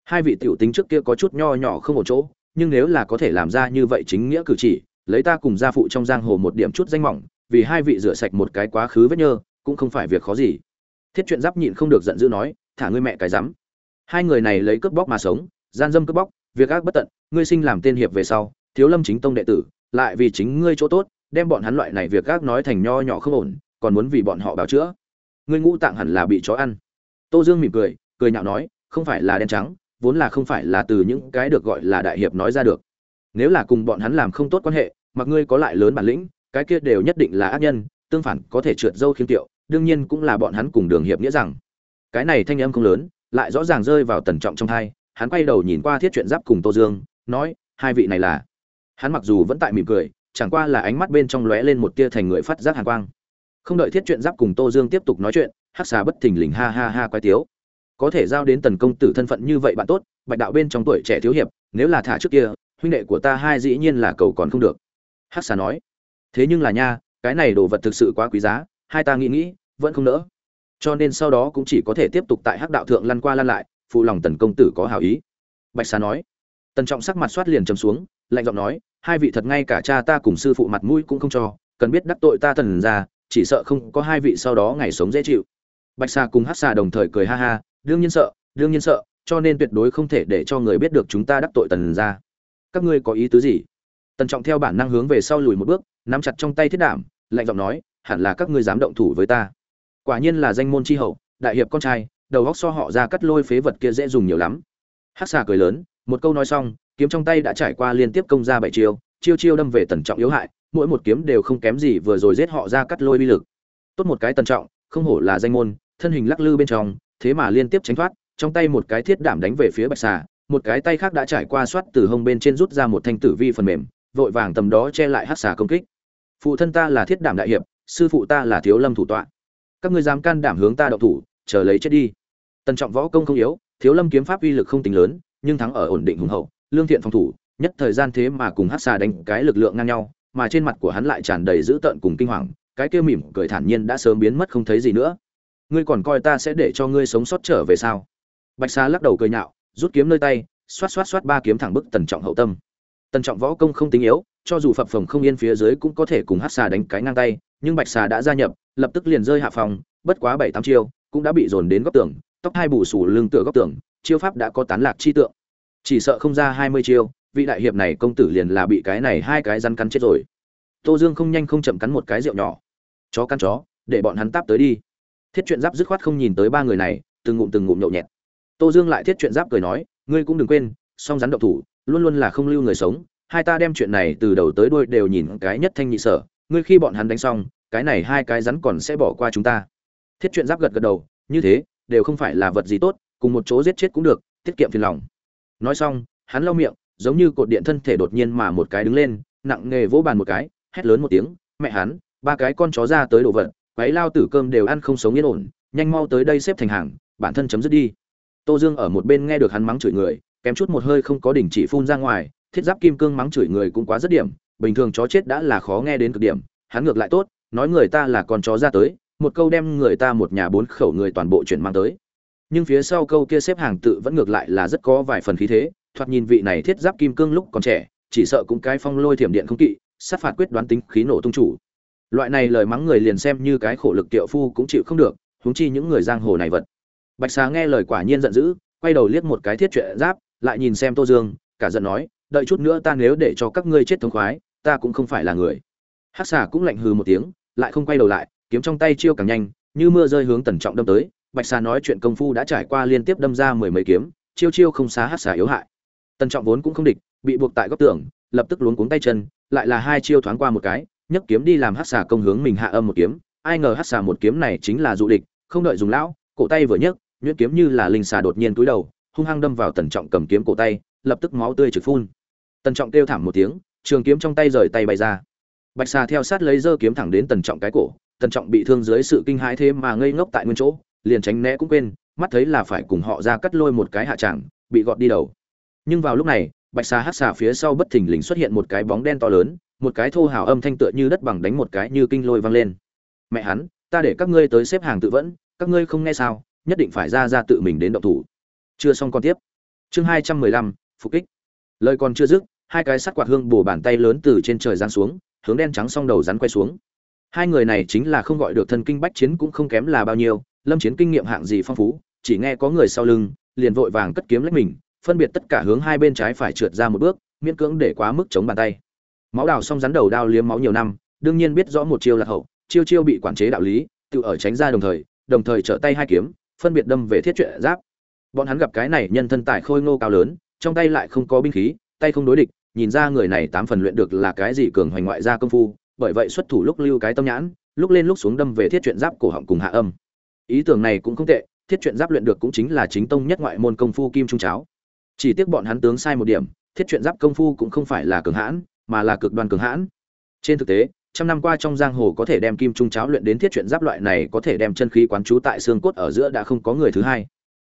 Speaker 1: Hai vị tiểu tính trước kia có chút nho nhỏ không một chỗ, nhưng nếu là có thể làm ra như vậy chính nghĩa cử chỉ, lấy ta cùng gia phụ trong giang hồ một điểm chút danh mỏng vì hai vị rửa sạch một cái quá khứ vết nhơ, cũng không phải việc khó gì. Thiết chuyện giáp nhịn không được giận dữ nói, thả ngươi mẹ cái rắm. Hai người này lấy cướp bóc mà sống, gian dâm cướp bóc, việc ác bất tận, ngươi sinh làm tên hiệp về sau, thiếu lâm chính tông đệ tử, lại vì chính ngươi chỗ tốt, đem bọn hắn loại này việc ác nói thành nho nhỏ không ổn, còn muốn vì bọn họ bào chữa. Ngươi ngũ tạng hẳn là bị chó ăn. Tô dương mỉm cười cười nhạo nói, không phải là đen trắng, vốn là không phải là từ những cái được gọi là đại hiệp nói ra được. Nếu là cùng bọn hắn làm không tốt quan hệ, mặc ngươi có lại lớn bản lĩnh cái kia đều nhất định là ác nhân, tương phản có thể trượt dâu khiêm tiệu, đương nhiên cũng là bọn hắn cùng đường hiệp nghĩa rằng. Cái này thanh âm không lớn, lại rõ ràng rơi vào tần trọng trong thai, hắn quay đầu nhìn qua thiết chuyện giáp cùng tô dương, nói, hai vị này là? Hắn mặc dù vẫn tại mỉm cười, chẳng qua là ánh mắt bên trong lóe lên một tia thành người phát giác hàn quang. Không đợi thiết chuyện giáp cùng tô dương tiếp tục nói chuyện, hắc xà bất thình lình ha ha ha quái tiếu. Có thể giao đến tần công tử thân phận như vậy bạn tốt, bạch đạo bên trong tuổi trẻ thiếu hiệp, nếu là thả trước kia, huynh đệ của ta hai dĩ nhiên là cầu còn không được. Hắc xà nói thế nhưng là nha, cái này đồ vật thực sự quá quý giá, hai ta nghĩ nghĩ, vẫn không nỡ. Cho nên sau đó cũng chỉ có thể tiếp tục tại hắc đạo thượng lăn qua lăn lại, phụ lòng tần công tử có hảo ý. Bạch xà nói. Tần trọng sắc mặt soát liền chầm xuống, lạnh giọng nói, hai vị thật ngay cả cha ta cùng sư phụ mặt mũi cũng không cho, cần biết đắc tội ta tần ra, chỉ sợ không có hai vị sau đó ngày sống dễ chịu. Bạch xà cùng hát xà đồng thời cười ha ha, đương nhiên sợ, đương nhiên sợ, cho nên tuyệt đối không thể để cho người biết được chúng ta đắc tội tần ra. Các ngươi có ý tứ gì? Tần trọng theo bản năng hướng về sau lùi một bước, nắm chặt trong tay thiết đảm lạnh giọng nói, hẳn là các ngươi dám động thủ với ta. Quả nhiên là danh môn tri hậu, đại hiệp con trai, đầu góc so họ ra cắt lôi phế vật kia dễ dùng nhiều lắm. Hắc xà cười lớn, một câu nói xong, kiếm trong tay đã trải qua liên tiếp công ra bảy chiêu chiêu chiêu đâm về tần trọng yếu hại, mỗi một kiếm đều không kém gì vừa rồi giết họ ra cắt lôi bi lực. Tốt một cái tần trọng, không hổ là danh môn, thân hình lắc lư bên trong, thế mà liên tiếp tránh thoát, trong tay một cái thiết đảm đánh về phía bạch xà, một cái tay khác đã trải qua soát từ hông bên trên rút ra một thanh tử vi phần mềm vội vàng tầm đó che lại hắc xà công kích. Phụ thân ta là thiết đảm đại hiệp, sư phụ ta là thiếu lâm thủ tọa. Các ngươi dám can đảm hướng ta đậu thủ, chờ lấy chết đi. Tần trọng võ công không yếu, thiếu lâm kiếm pháp uy lực không tính lớn, nhưng thắng ở ổn định hùng hậu, lương thiện phòng thủ, nhất thời gian thế mà cùng hắc xà đánh cái lực lượng ngang nhau, mà trên mặt của hắn lại tràn đầy dữ tợn cùng kinh hoàng, cái kia mỉm cười thản nhiên đã sớm biến mất không thấy gì nữa. Ngươi còn coi ta sẽ để cho ngươi sống sót trở về sao? Bạch xà lắc đầu cười nhạo, rút kiếm nơi tay, xoát xoát xoát ba kiếm thẳng bức tần trọng hậu tâm tần trọng võ công không tính yếu, cho dù phập phồng không yên phía dưới cũng có thể cùng hát xà đánh cái ngang tay, nhưng bạch xà đã gia nhập, lập tức liền rơi hạ phòng, bất quá bảy tám chiêu, cũng đã bị dồn đến góc tường, tóc hai bù sủ lưng tựa góc tường, chiêu pháp đã có tán lạc chi tượng. Chỉ sợ không ra hai mươi chiêu, vị đại hiệp này công tử liền là bị cái này hai cái rắn cắn chết rồi. Tô dương không nhanh không chậm cắn một cái rượu nhỏ. Chó cắn chó, để bọn hắn táp tới đi. Thiết chuyện giáp dứt khoát không nhìn tới ba người này, từng ngụm từng ngụm nhậu nhẹt. Tô dương lại thiết chuyện giáp cười nói, ngươi cũng đừng quên, song rắn độc thủ luôn luôn là không lưu người sống, hai ta đem chuyện này từ đầu tới đuôi đều nhìn cái nhất thanh nhị sở, ngươi khi bọn hắn đánh xong, cái này hai cái rắn còn sẽ bỏ qua chúng ta. Thiết chuyện giáp gật gật đầu, như thế, đều không phải là vật gì tốt, cùng một chỗ giết chết cũng được, tiết kiệm phiền lòng. Nói xong, hắn lau miệng, giống như cột điện thân thể đột nhiên mà một cái đứng lên, nặng nghề vỗ bàn một cái, hét lớn một tiếng, mẹ hắn, ba cái con chó ra tới đồ vật, quấy lao tử cơm đều ăn không sống yên ổn, nhanh mau tới đây xếp thành hàng, bản thân chấm dứt đi. Tô dương ở một bên nghe được hắn mắng chửi người kém chút một hơi không có đỉnh chỉ phun ra ngoài, thiết giáp kim cương mắng chửi người cũng quá rất điểm, bình thường chó chết đã là khó nghe đến cực điểm, hắn ngược lại tốt, nói người ta là con chó ra tới, một câu đem người ta một nhà bốn khẩu người toàn bộ chuyển mang tới. Nhưng phía sau câu kia xếp hàng tự vẫn ngược lại là rất có vài phần khí thế, thoạt nhìn vị này thiết giáp kim cương lúc còn trẻ, chỉ sợ cũng cái phong lôi thiểm điện không kỵ, sát phạt quyết đoán tính khí nổ tung chủ. Loại này lời mắng người liền xem như cái khổ lực tiệu phu cũng chịu không được, huống chi những người giang hồ này vật. Bạch xà nghe lời quả nhiên giận dữ, quay đầu liếc một cái thiết truyện giáp lại nhìn xem tô dương, cả giận nói, đợi chút nữa ta nếu để cho các ngươi chết thống khoái, ta cũng không phải là người. Hắc xà cũng lạnh hừ một tiếng, lại không quay đầu lại, kiếm trong tay chiêu càng nhanh, như mưa rơi hướng tần trọng đâm tới, bạch xà nói chuyện công phu đã trải qua liên tiếp đâm ra mười mấy kiếm, chiêu chiêu không xá hắc xà yếu hại. Tần trọng vốn cũng không địch, bị buộc tại góc tường, lập tức luống cuống tay chân, lại là hai chiêu thoáng qua một cái, nhấc kiếm đi làm hắc xà công hướng mình hạ âm một kiếm. Ai ngờ hắc xà một kiếm này chính là dụ địch, không đợi dùng lão, cổ tay vừa nhấc, nhuyễn kiếm như là linh xà đột nhiên cúi đầu hung hăng đâm vào tần trọng cầm kiếm cổ tay, lập tức máu tươi trực phun. Tần trọng kêu thảm một tiếng, trường kiếm trong tay rời tay bay ra. Bạch xà theo sát lấy dơ kiếm thẳng đến tần trọng cái cổ, tần trọng bị thương dưới sự kinh hãi thế mà ngây ngốc tại nguyên chỗ, liền tránh né cũng quên, mắt thấy là phải cùng họ ra cắt lôi một cái hạ tràng bị gọt đi đầu. Nhưng vào lúc này, bạch xà hát xà phía sau bất thình lình xuất hiện một cái bóng đen to lớn, một cái thô hào âm thanh tựa như đất bằng đánh một cái như kinh lôi vang lên. Mẹ hắn, ta để các ngươi tới xếp hàng tự vẫn, các ngươi không nghe sao, nhất định phải ra ra tự mình đến động thủ chưa xong con tiếp. Chương hai trăm mười lăm, phục kích. Lời còn chưa dứt, hai cái sắt quạt hương bổ bàn tay lớn từ trên trời giáng xuống, hướng đen trắng song đầu rắn quay xuống. Hai người này chính là không gọi được thân kinh bách chiến cũng không kém là bao nhiêu, lâm chiến kinh nghiệm hạng gì phong phú, chỉ nghe có người sau lưng, liền vội vàng cất kiếm lách mình, phân biệt tất cả hướng hai bên trái phải trượt ra một bước, miễn cưỡng để quá mức chống bàn tay. Máu đào xong rắn đầu đao liếm máu nhiều năm, đương nhiên biết rõ một chiêu là hậu, chiêu chiêu bị quản chế đạo lý, tự ở tránh ra đồng thời đồng thời trở tay hai kiếm, phân biệt đâm về thiết truyện giáp bọn hắn gặp cái này nhân thân tài khôi ngô cao lớn, trong tay lại không có binh khí, tay không đối địch, nhìn ra người này tám phần luyện được là cái gì cường hoành ngoại gia công phu, bởi vậy xuất thủ lúc lưu cái tâm nhãn, lúc lên lúc xuống đâm về thiết chuyện giáp cổ họng cùng hạ âm. Ý tưởng này cũng không tệ, thiết chuyện giáp luyện được cũng chính là chính tông nhất ngoại môn công phu kim trung cháo. Chỉ tiếc bọn hắn tướng sai một điểm, thiết chuyện giáp công phu cũng không phải là cường hãn, mà là cực đoan cường hãn. Trên thực tế, trăm năm qua trong giang hồ có thể đem kim trung cháo luyện đến thiết chuyện giáp loại này có thể đem chân khí quán trú tại xương cốt ở giữa đã không có người thứ hai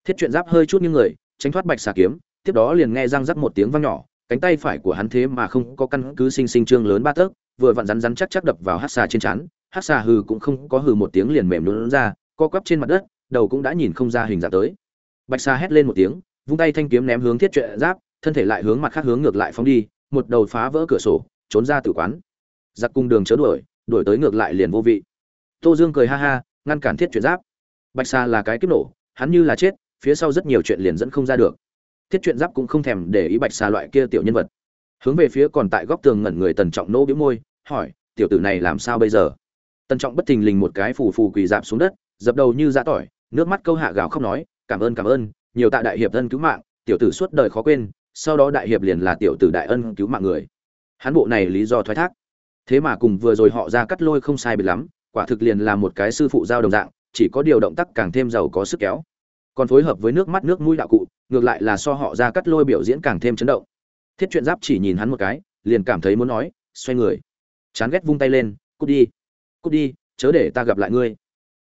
Speaker 1: thiết truyện giáp hơi chút như người tránh thoát bạch xà kiếm tiếp đó liền nghe răng rắc một tiếng vang nhỏ cánh tay phải của hắn thế mà không có căn cứ sinh sinh trương lớn ba tấc vừa vặn rắn rắn chắc chắc đập vào hát xà trên chán, hát xà hừ cũng không có hừ một tiếng liền mềm lún ra co quắp trên mặt đất đầu cũng đã nhìn không ra hình dạng tới. Bạch xà hét lên một tiếng vung tay thanh kiếm ném hướng thiết truyện giáp thân thể lại hướng mặt khác hướng ngược lại phóng đi một đầu phá vỡ cửa sổ trốn ra tử quán. Giặc cung đường chớ đuổi đuổi tới ngược lại liền vô vị. Tô dương cười ha ha ngăn cản thiết chuyện giáp. Bạch xà là cái kiếp nổ hắn như là chết phía sau rất nhiều chuyện liền dẫn không ra được. Thiết chuyện giáp cũng không thèm để ý bạch xà loại kia tiểu nhân vật. Hướng về phía còn tại góc tường ngẩn người tần trọng nỗ bĩu môi, hỏi, tiểu tử này làm sao bây giờ? Tần trọng bất thình lình một cái phù phù quỳ dạp xuống đất, dập đầu như giã tỏi, nước mắt câu hạ gào khóc nói, cảm ơn cảm ơn, nhiều tạ đại hiệp ân cứu mạng, tiểu tử suốt đời khó quên, sau đó đại hiệp liền là tiểu tử đại ân cứu mạng người. Hắn bộ này lý do thoái thác. Thế mà cùng vừa rồi họ ra cắt lôi không sai biệt lắm, quả thực liền là một cái sư phụ giao đồng dạng, chỉ có điều động tác càng thêm giàu có sức kéo còn phối hợp với nước mắt nước mũi đạo cụ, ngược lại là so họ ra cắt lôi biểu diễn càng thêm chấn động. Thiết chuyện giáp chỉ nhìn hắn một cái, liền cảm thấy muốn nói, xoay người. Chán ghét vung tay lên, cút đi cút đi, chớ để ta gặp lại ngươi.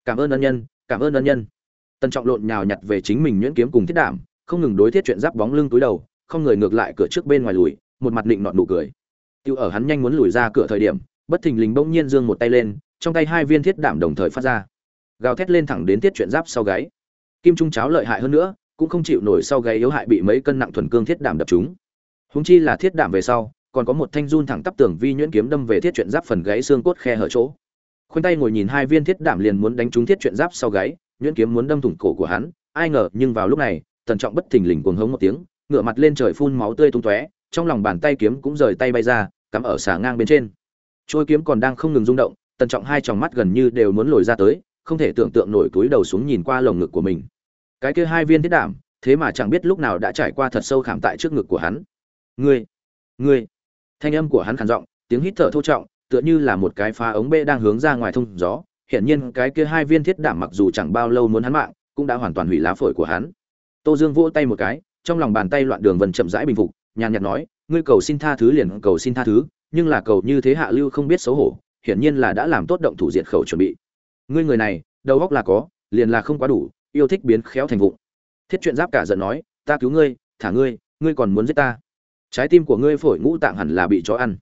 Speaker 1: Cảm ơn ân nhân, cảm ơn ân nhân. Tân trọng lộn nhào nhặt về chính mình nhuyễn kiếm cùng thiết đảm, không ngừng đối thiết chuyện giáp bóng lưng túi đầu, không người ngược lại cửa trước bên ngoài lùi, một mặt định nọn nụ cười. Tiêu ở hắn nhanh muốn lùi ra cửa thời điểm, bất thình lình bỗng nhiên giương một tay lên, trong tay hai viên thiết đảm đồng thời phát ra. Gào thét lên thẳng đến thiết chuyện giáp sau gáy kim trung cháo lợi hại hơn nữa, cũng không chịu nổi sau gáy yếu hại bị mấy cân nặng thuần cương thiết đảm đập chúng. Húng chi là thiết đảm về sau, còn có một thanh run thẳng tắp tường vi nhuyễn kiếm đâm về thiết chuyện giáp phần gáy xương cốt khe hở chỗ. Khoanh tay ngồi nhìn hai viên thiết đảm liền muốn đánh trúng thiết chuyện giáp sau gáy, nhuyễn kiếm muốn đâm thủng cổ của hắn, ai ngờ, nhưng vào lúc này, tần trọng bất thình lình cuồng hống một tiếng ngựa mặt lên trời phun máu tươi tung tóe, trong lòng bàn tay kiếm cũng rời tay bay ra, cắm ở xà ngang bên trên. Trôi kiếm còn đang không ngừng rung động, tần trọng hai tròng mắt gần như đều muốn lồi ra tới, không thể tưởng tượng nổi túi đầu xuống nhìn qua lồng ngực của mình cái kia hai viên thiết đảm, thế mà chẳng biết lúc nào đã trải qua thật sâu khảm tại trước ngực của hắn. Ngươi ngươi. Thanh âm của hắn khàn giọng, tiếng hít thở thô trọng, tựa như là một cái phá ống bê đang hướng ra ngoài thông gió. Hiển nhiên cái kia hai viên thiết đảm mặc dù chẳng bao lâu muốn hắn mạng, cũng đã hoàn toàn hủy lá phổi của hắn. Tô dương vỗ tay một cái, trong lòng bàn tay loạn đường vần chậm rãi bình phục, nhàn nhạt nói, ngươi cầu xin tha thứ liền cầu xin tha thứ, nhưng là cầu như thế hạ lưu không biết xấu hổ, hiển nhiên là đã làm tốt động thủ diệt khẩu chuẩn bị. Ngươi người này, đầu óc là có, liền là không quá đủ yêu thích biến khéo thành vụng. Thiết chuyện giáp cả giận nói, ta cứu ngươi, thả ngươi ngươi còn muốn giết ta? Trái tim của ngươi phổi ngũ tạng hẳn là bị chó ăn.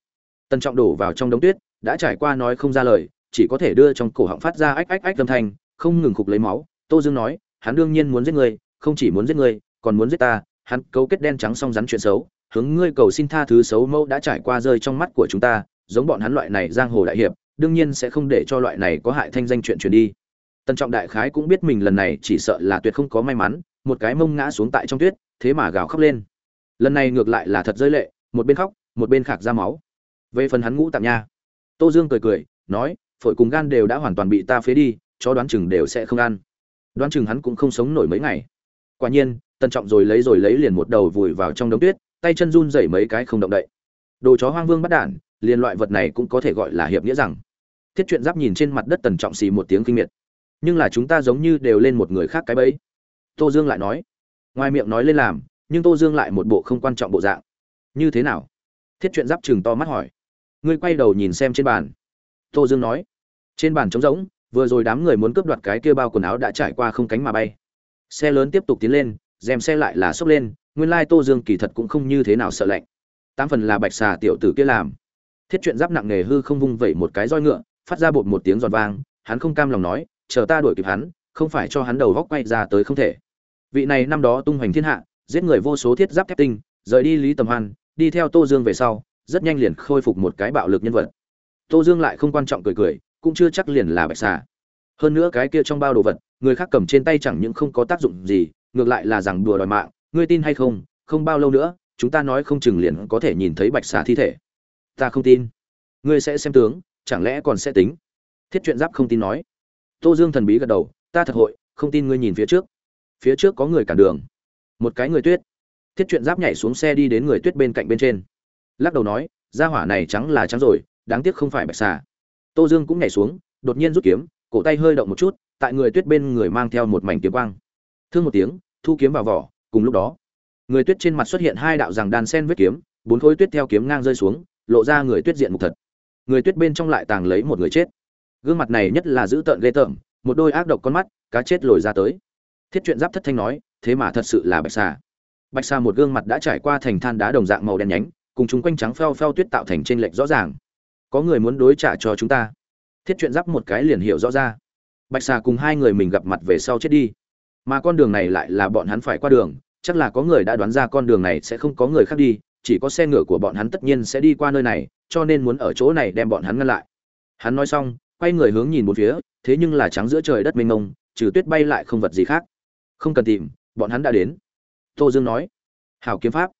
Speaker 1: Tần trọng đổ vào trong đống tuyết, đã trải qua nói không ra lời, chỉ có thể đưa trong cổ họng phát ra ách ách ách âm thanh, không ngừng khục lấy máu. Tô dương nói, hắn đương nhiên muốn giết ngươi, không chỉ muốn giết ngươi, còn muốn giết ta. Hắn cấu kết đen trắng song rắn chuyện xấu, hướng ngươi cầu xin tha thứ xấu mẫu đã trải qua rơi trong mắt của chúng ta, giống bọn hắn loại này giang hồ đại hiệp, đương nhiên sẽ không để cho loại này có hại thanh danh chuyện truyền đi tân trọng đại khái cũng biết mình lần này chỉ sợ là tuyệt không có may mắn, một cái mông ngã xuống tại trong tuyết, thế mà gào khóc lên. Lần này ngược lại là thật rơi lệ, một bên khóc, một bên khạc ra máu. Về phần hắn ngũ tạm nha. Tô dương cười cười, nói, phổi cùng gan đều đã hoàn toàn bị ta phế đi, cho đoán chừng đều sẽ không ăn. Đoán chừng hắn cũng không sống nổi mấy ngày. Quả nhiên tân trọng rồi lấy rồi lấy liền một đầu vùi vào trong đống tuyết, tay chân run rẩy mấy cái không động đậy. Đồ chó hoang vương bắt đản liền loại vật này cũng có thể gọi là hiệp nghĩa rằng. Thiết chuyện giáp nhìn trên mặt đất tần trọng xì một tiếng kinh miệt nhưng là chúng ta giống như đều lên một người khác cái bẫy. Tô dương lại nói, ngoài miệng nói lên làm, nhưng tô dương lại một bộ không quan trọng bộ dạng. Như thế nào? Thiết chuyện giáp chừng to mắt hỏi. Ngươi quay đầu nhìn xem trên bàn. Tô dương nói, trên bàn trống rỗng, vừa rồi đám người muốn cướp đoạt cái kia bao quần áo đã trải qua không cánh mà bay. Xe lớn tiếp tục tiến lên dèm xe lại là sốc lên, nguyên lai tô dương kỳ thật cũng không như thế nào sợ lạnh. Tám phần là bạch xà tiểu tử kia làm. Thiết chuyện giáp nặng nề hư không vung vẩy một cái roi ngựa, phát ra bột một tiếng giòn vang, hắn không cam lòng nói chờ ta đuổi kịp hắn, không phải cho hắn đầu góc quay ra tới không thể. Vị này năm đó tung hoành thiên hạ, giết người vô số thiết giáp thép tinh, rời đi lý tầm hoan, đi theo tô dương về sau, rất nhanh liền khôi phục một cái bạo lực nhân vật. Tô dương lại không quan trọng cười cười, cũng chưa chắc liền là bạch xà. Hơn nữa cái kia trong bao đồ vật, người khác cầm trên tay chẳng những không có tác dụng gì, ngược lại là rằng đùa đòi mạng, ngươi tin hay không không bao lâu nữa, chúng ta nói không chừng liền có thể nhìn thấy bạch xà thi thể. Ta không tin. Ngươi sẽ xem tướng, chẳng lẽ còn sẽ tính? Thiết chuyện giáp không tin nói tô dương thần bí gật đầu, ta thật hội, không tin ngươi nhìn phía trước. Phía trước có người cản đường. Một cái người tuyết. Thiết chuyện giáp nhảy xuống xe đi đến người tuyết bên cạnh bên trên. Lắc đầu nói ra hỏa này trắng là trắng rồi, đáng tiếc không phải bạch xà. Tô dương cũng nhảy xuống, đột nhiên rút kiếm, cổ tay hơi động một chút, tại người tuyết bên người mang theo một mảnh kiếm quang. Thương một tiếng, thu kiếm vào vỏ, cùng lúc đó, người tuyết trên mặt xuất hiện hai đạo rằng đan sen vết kiếm, bốn khối tuyết theo kiếm ngang rơi xuống, lộ ra người tuyết diện mục thật. Người tuyết bên trong lại tàng lấy một người chết gương mặt này nhất là giữ tợn ghê tởm, một đôi ác độc con mắt, cá chết lồi ra tới. Thiết chuyện giáp thất thanh nói, thế mà thật sự là bạch xà bạch xà một gương mặt đã trải qua thành than đá đồng dạng màu đen nhánh, cùng chúng quanh trắng pheo pheo tuyết tạo thành trên lệch rõ ràng. Có người muốn đối trả cho chúng ta? Thiết chuyện giáp một cái liền hiểu rõ ra. Bạch xà cùng hai người mình gặp mặt về sau chết đi. Mà con đường này lại là bọn hắn phải qua đường, chắc là có người đã đoán ra con đường này sẽ không có người khác đi, chỉ có xe ngựa của bọn hắn tất nhiên sẽ đi qua nơi này, cho nên muốn ở chỗ này đem bọn hắn ngăn lại. Hắn nói xong quay người hướng nhìn bốn phía, thế nhưng là trắng giữa trời đất mênh mông, trừ tuyết bay lại không vật gì khác. Không cần tìm, bọn hắn đã đến. Tô dương nói. Hảo kiếm pháp.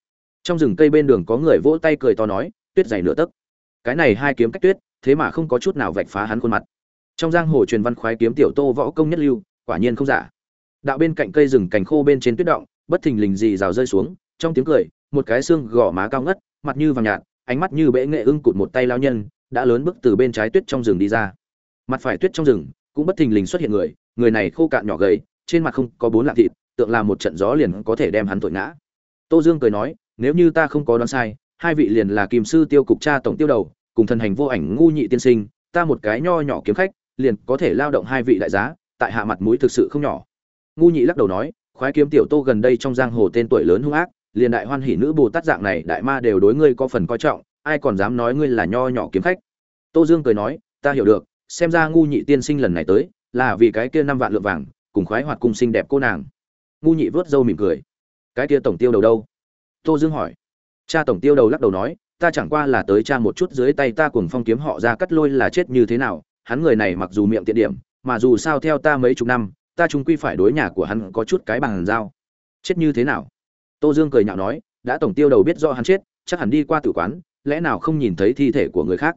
Speaker 1: Trong rừng cây bên đường có người vỗ tay cười to nói, tuyết dày nửa tấc. Cái này hai kiếm cách tuyết, thế mà không có chút nào vạch phá hắn khuôn mặt. Trong giang hồ truyền văn khoái kiếm tiểu tô võ công nhất lưu, quả nhiên không giả. Đạo bên cạnh cây rừng cành khô bên trên tuyết động, bất thình lình gì rào rơi xuống, trong tiếng cười, một cái xương gò má cao ngất, mặt như vàng nhạt, ánh mắt như bệ nghệ ưng cụt một tay lao nhân, đã lớn bước từ bên trái tuyết trong rừng đi ra mặt phải tuyết trong rừng, cũng bất thình lình xuất hiện người người này khô cạn nhỏ gầy, trên mặt không có bốn lạng thịt, tượng là một trận gió liền có thể đem hắn thổi ngã. Tô dương cười nói, nếu như ta không có đoán sai, hai vị liền là kim sư tiêu cục cha tổng tiêu đầu, cùng thần hành vô ảnh ngu nhị tiên sinh, ta một cái nho nhỏ kiếm khách, liền có thể lao động hai vị đại giá, tại hạ mặt mũi thực sự không nhỏ. Ngu nhị lắc đầu nói, khoái kiếm tiểu tô gần đây trong giang hồ tên tuổi lớn hung ác, liền đại hoan hỉ nữ bồ tát dạng này đại ma đều đối ngươi có phần coi trọng, ai còn dám nói ngươi là nho nhỏ kiếm khách? Tô dương cười nói, ta hiểu được xem ra ngu nhị tiên sinh lần này tới, là vì cái kia năm vạn lượng vàng, cùng khoái hoạt cung xinh đẹp cô nàng. Ngu nhị vớt râu mỉm cười. Cái kia tổng tiêu đầu đâu? Tô dương hỏi. Cha tổng tiêu đầu lắc đầu nói, ta chẳng qua là tới cha một chút dưới tay ta cùng phong kiếm họ ra cắt lôi là chết như thế nào, hắn người này mặc dù miệng tiện điểm, mà dù sao theo ta mấy chục năm, ta chúng quy phải đối nhà của hắn có chút cái bằng dao chết như thế nào? Tô dương cười nhạo nói, đã tổng tiêu đầu biết do hắn chết, chắc hẳn đi qua tử quán, lẽ nào không nhìn thấy thi thể của người khác?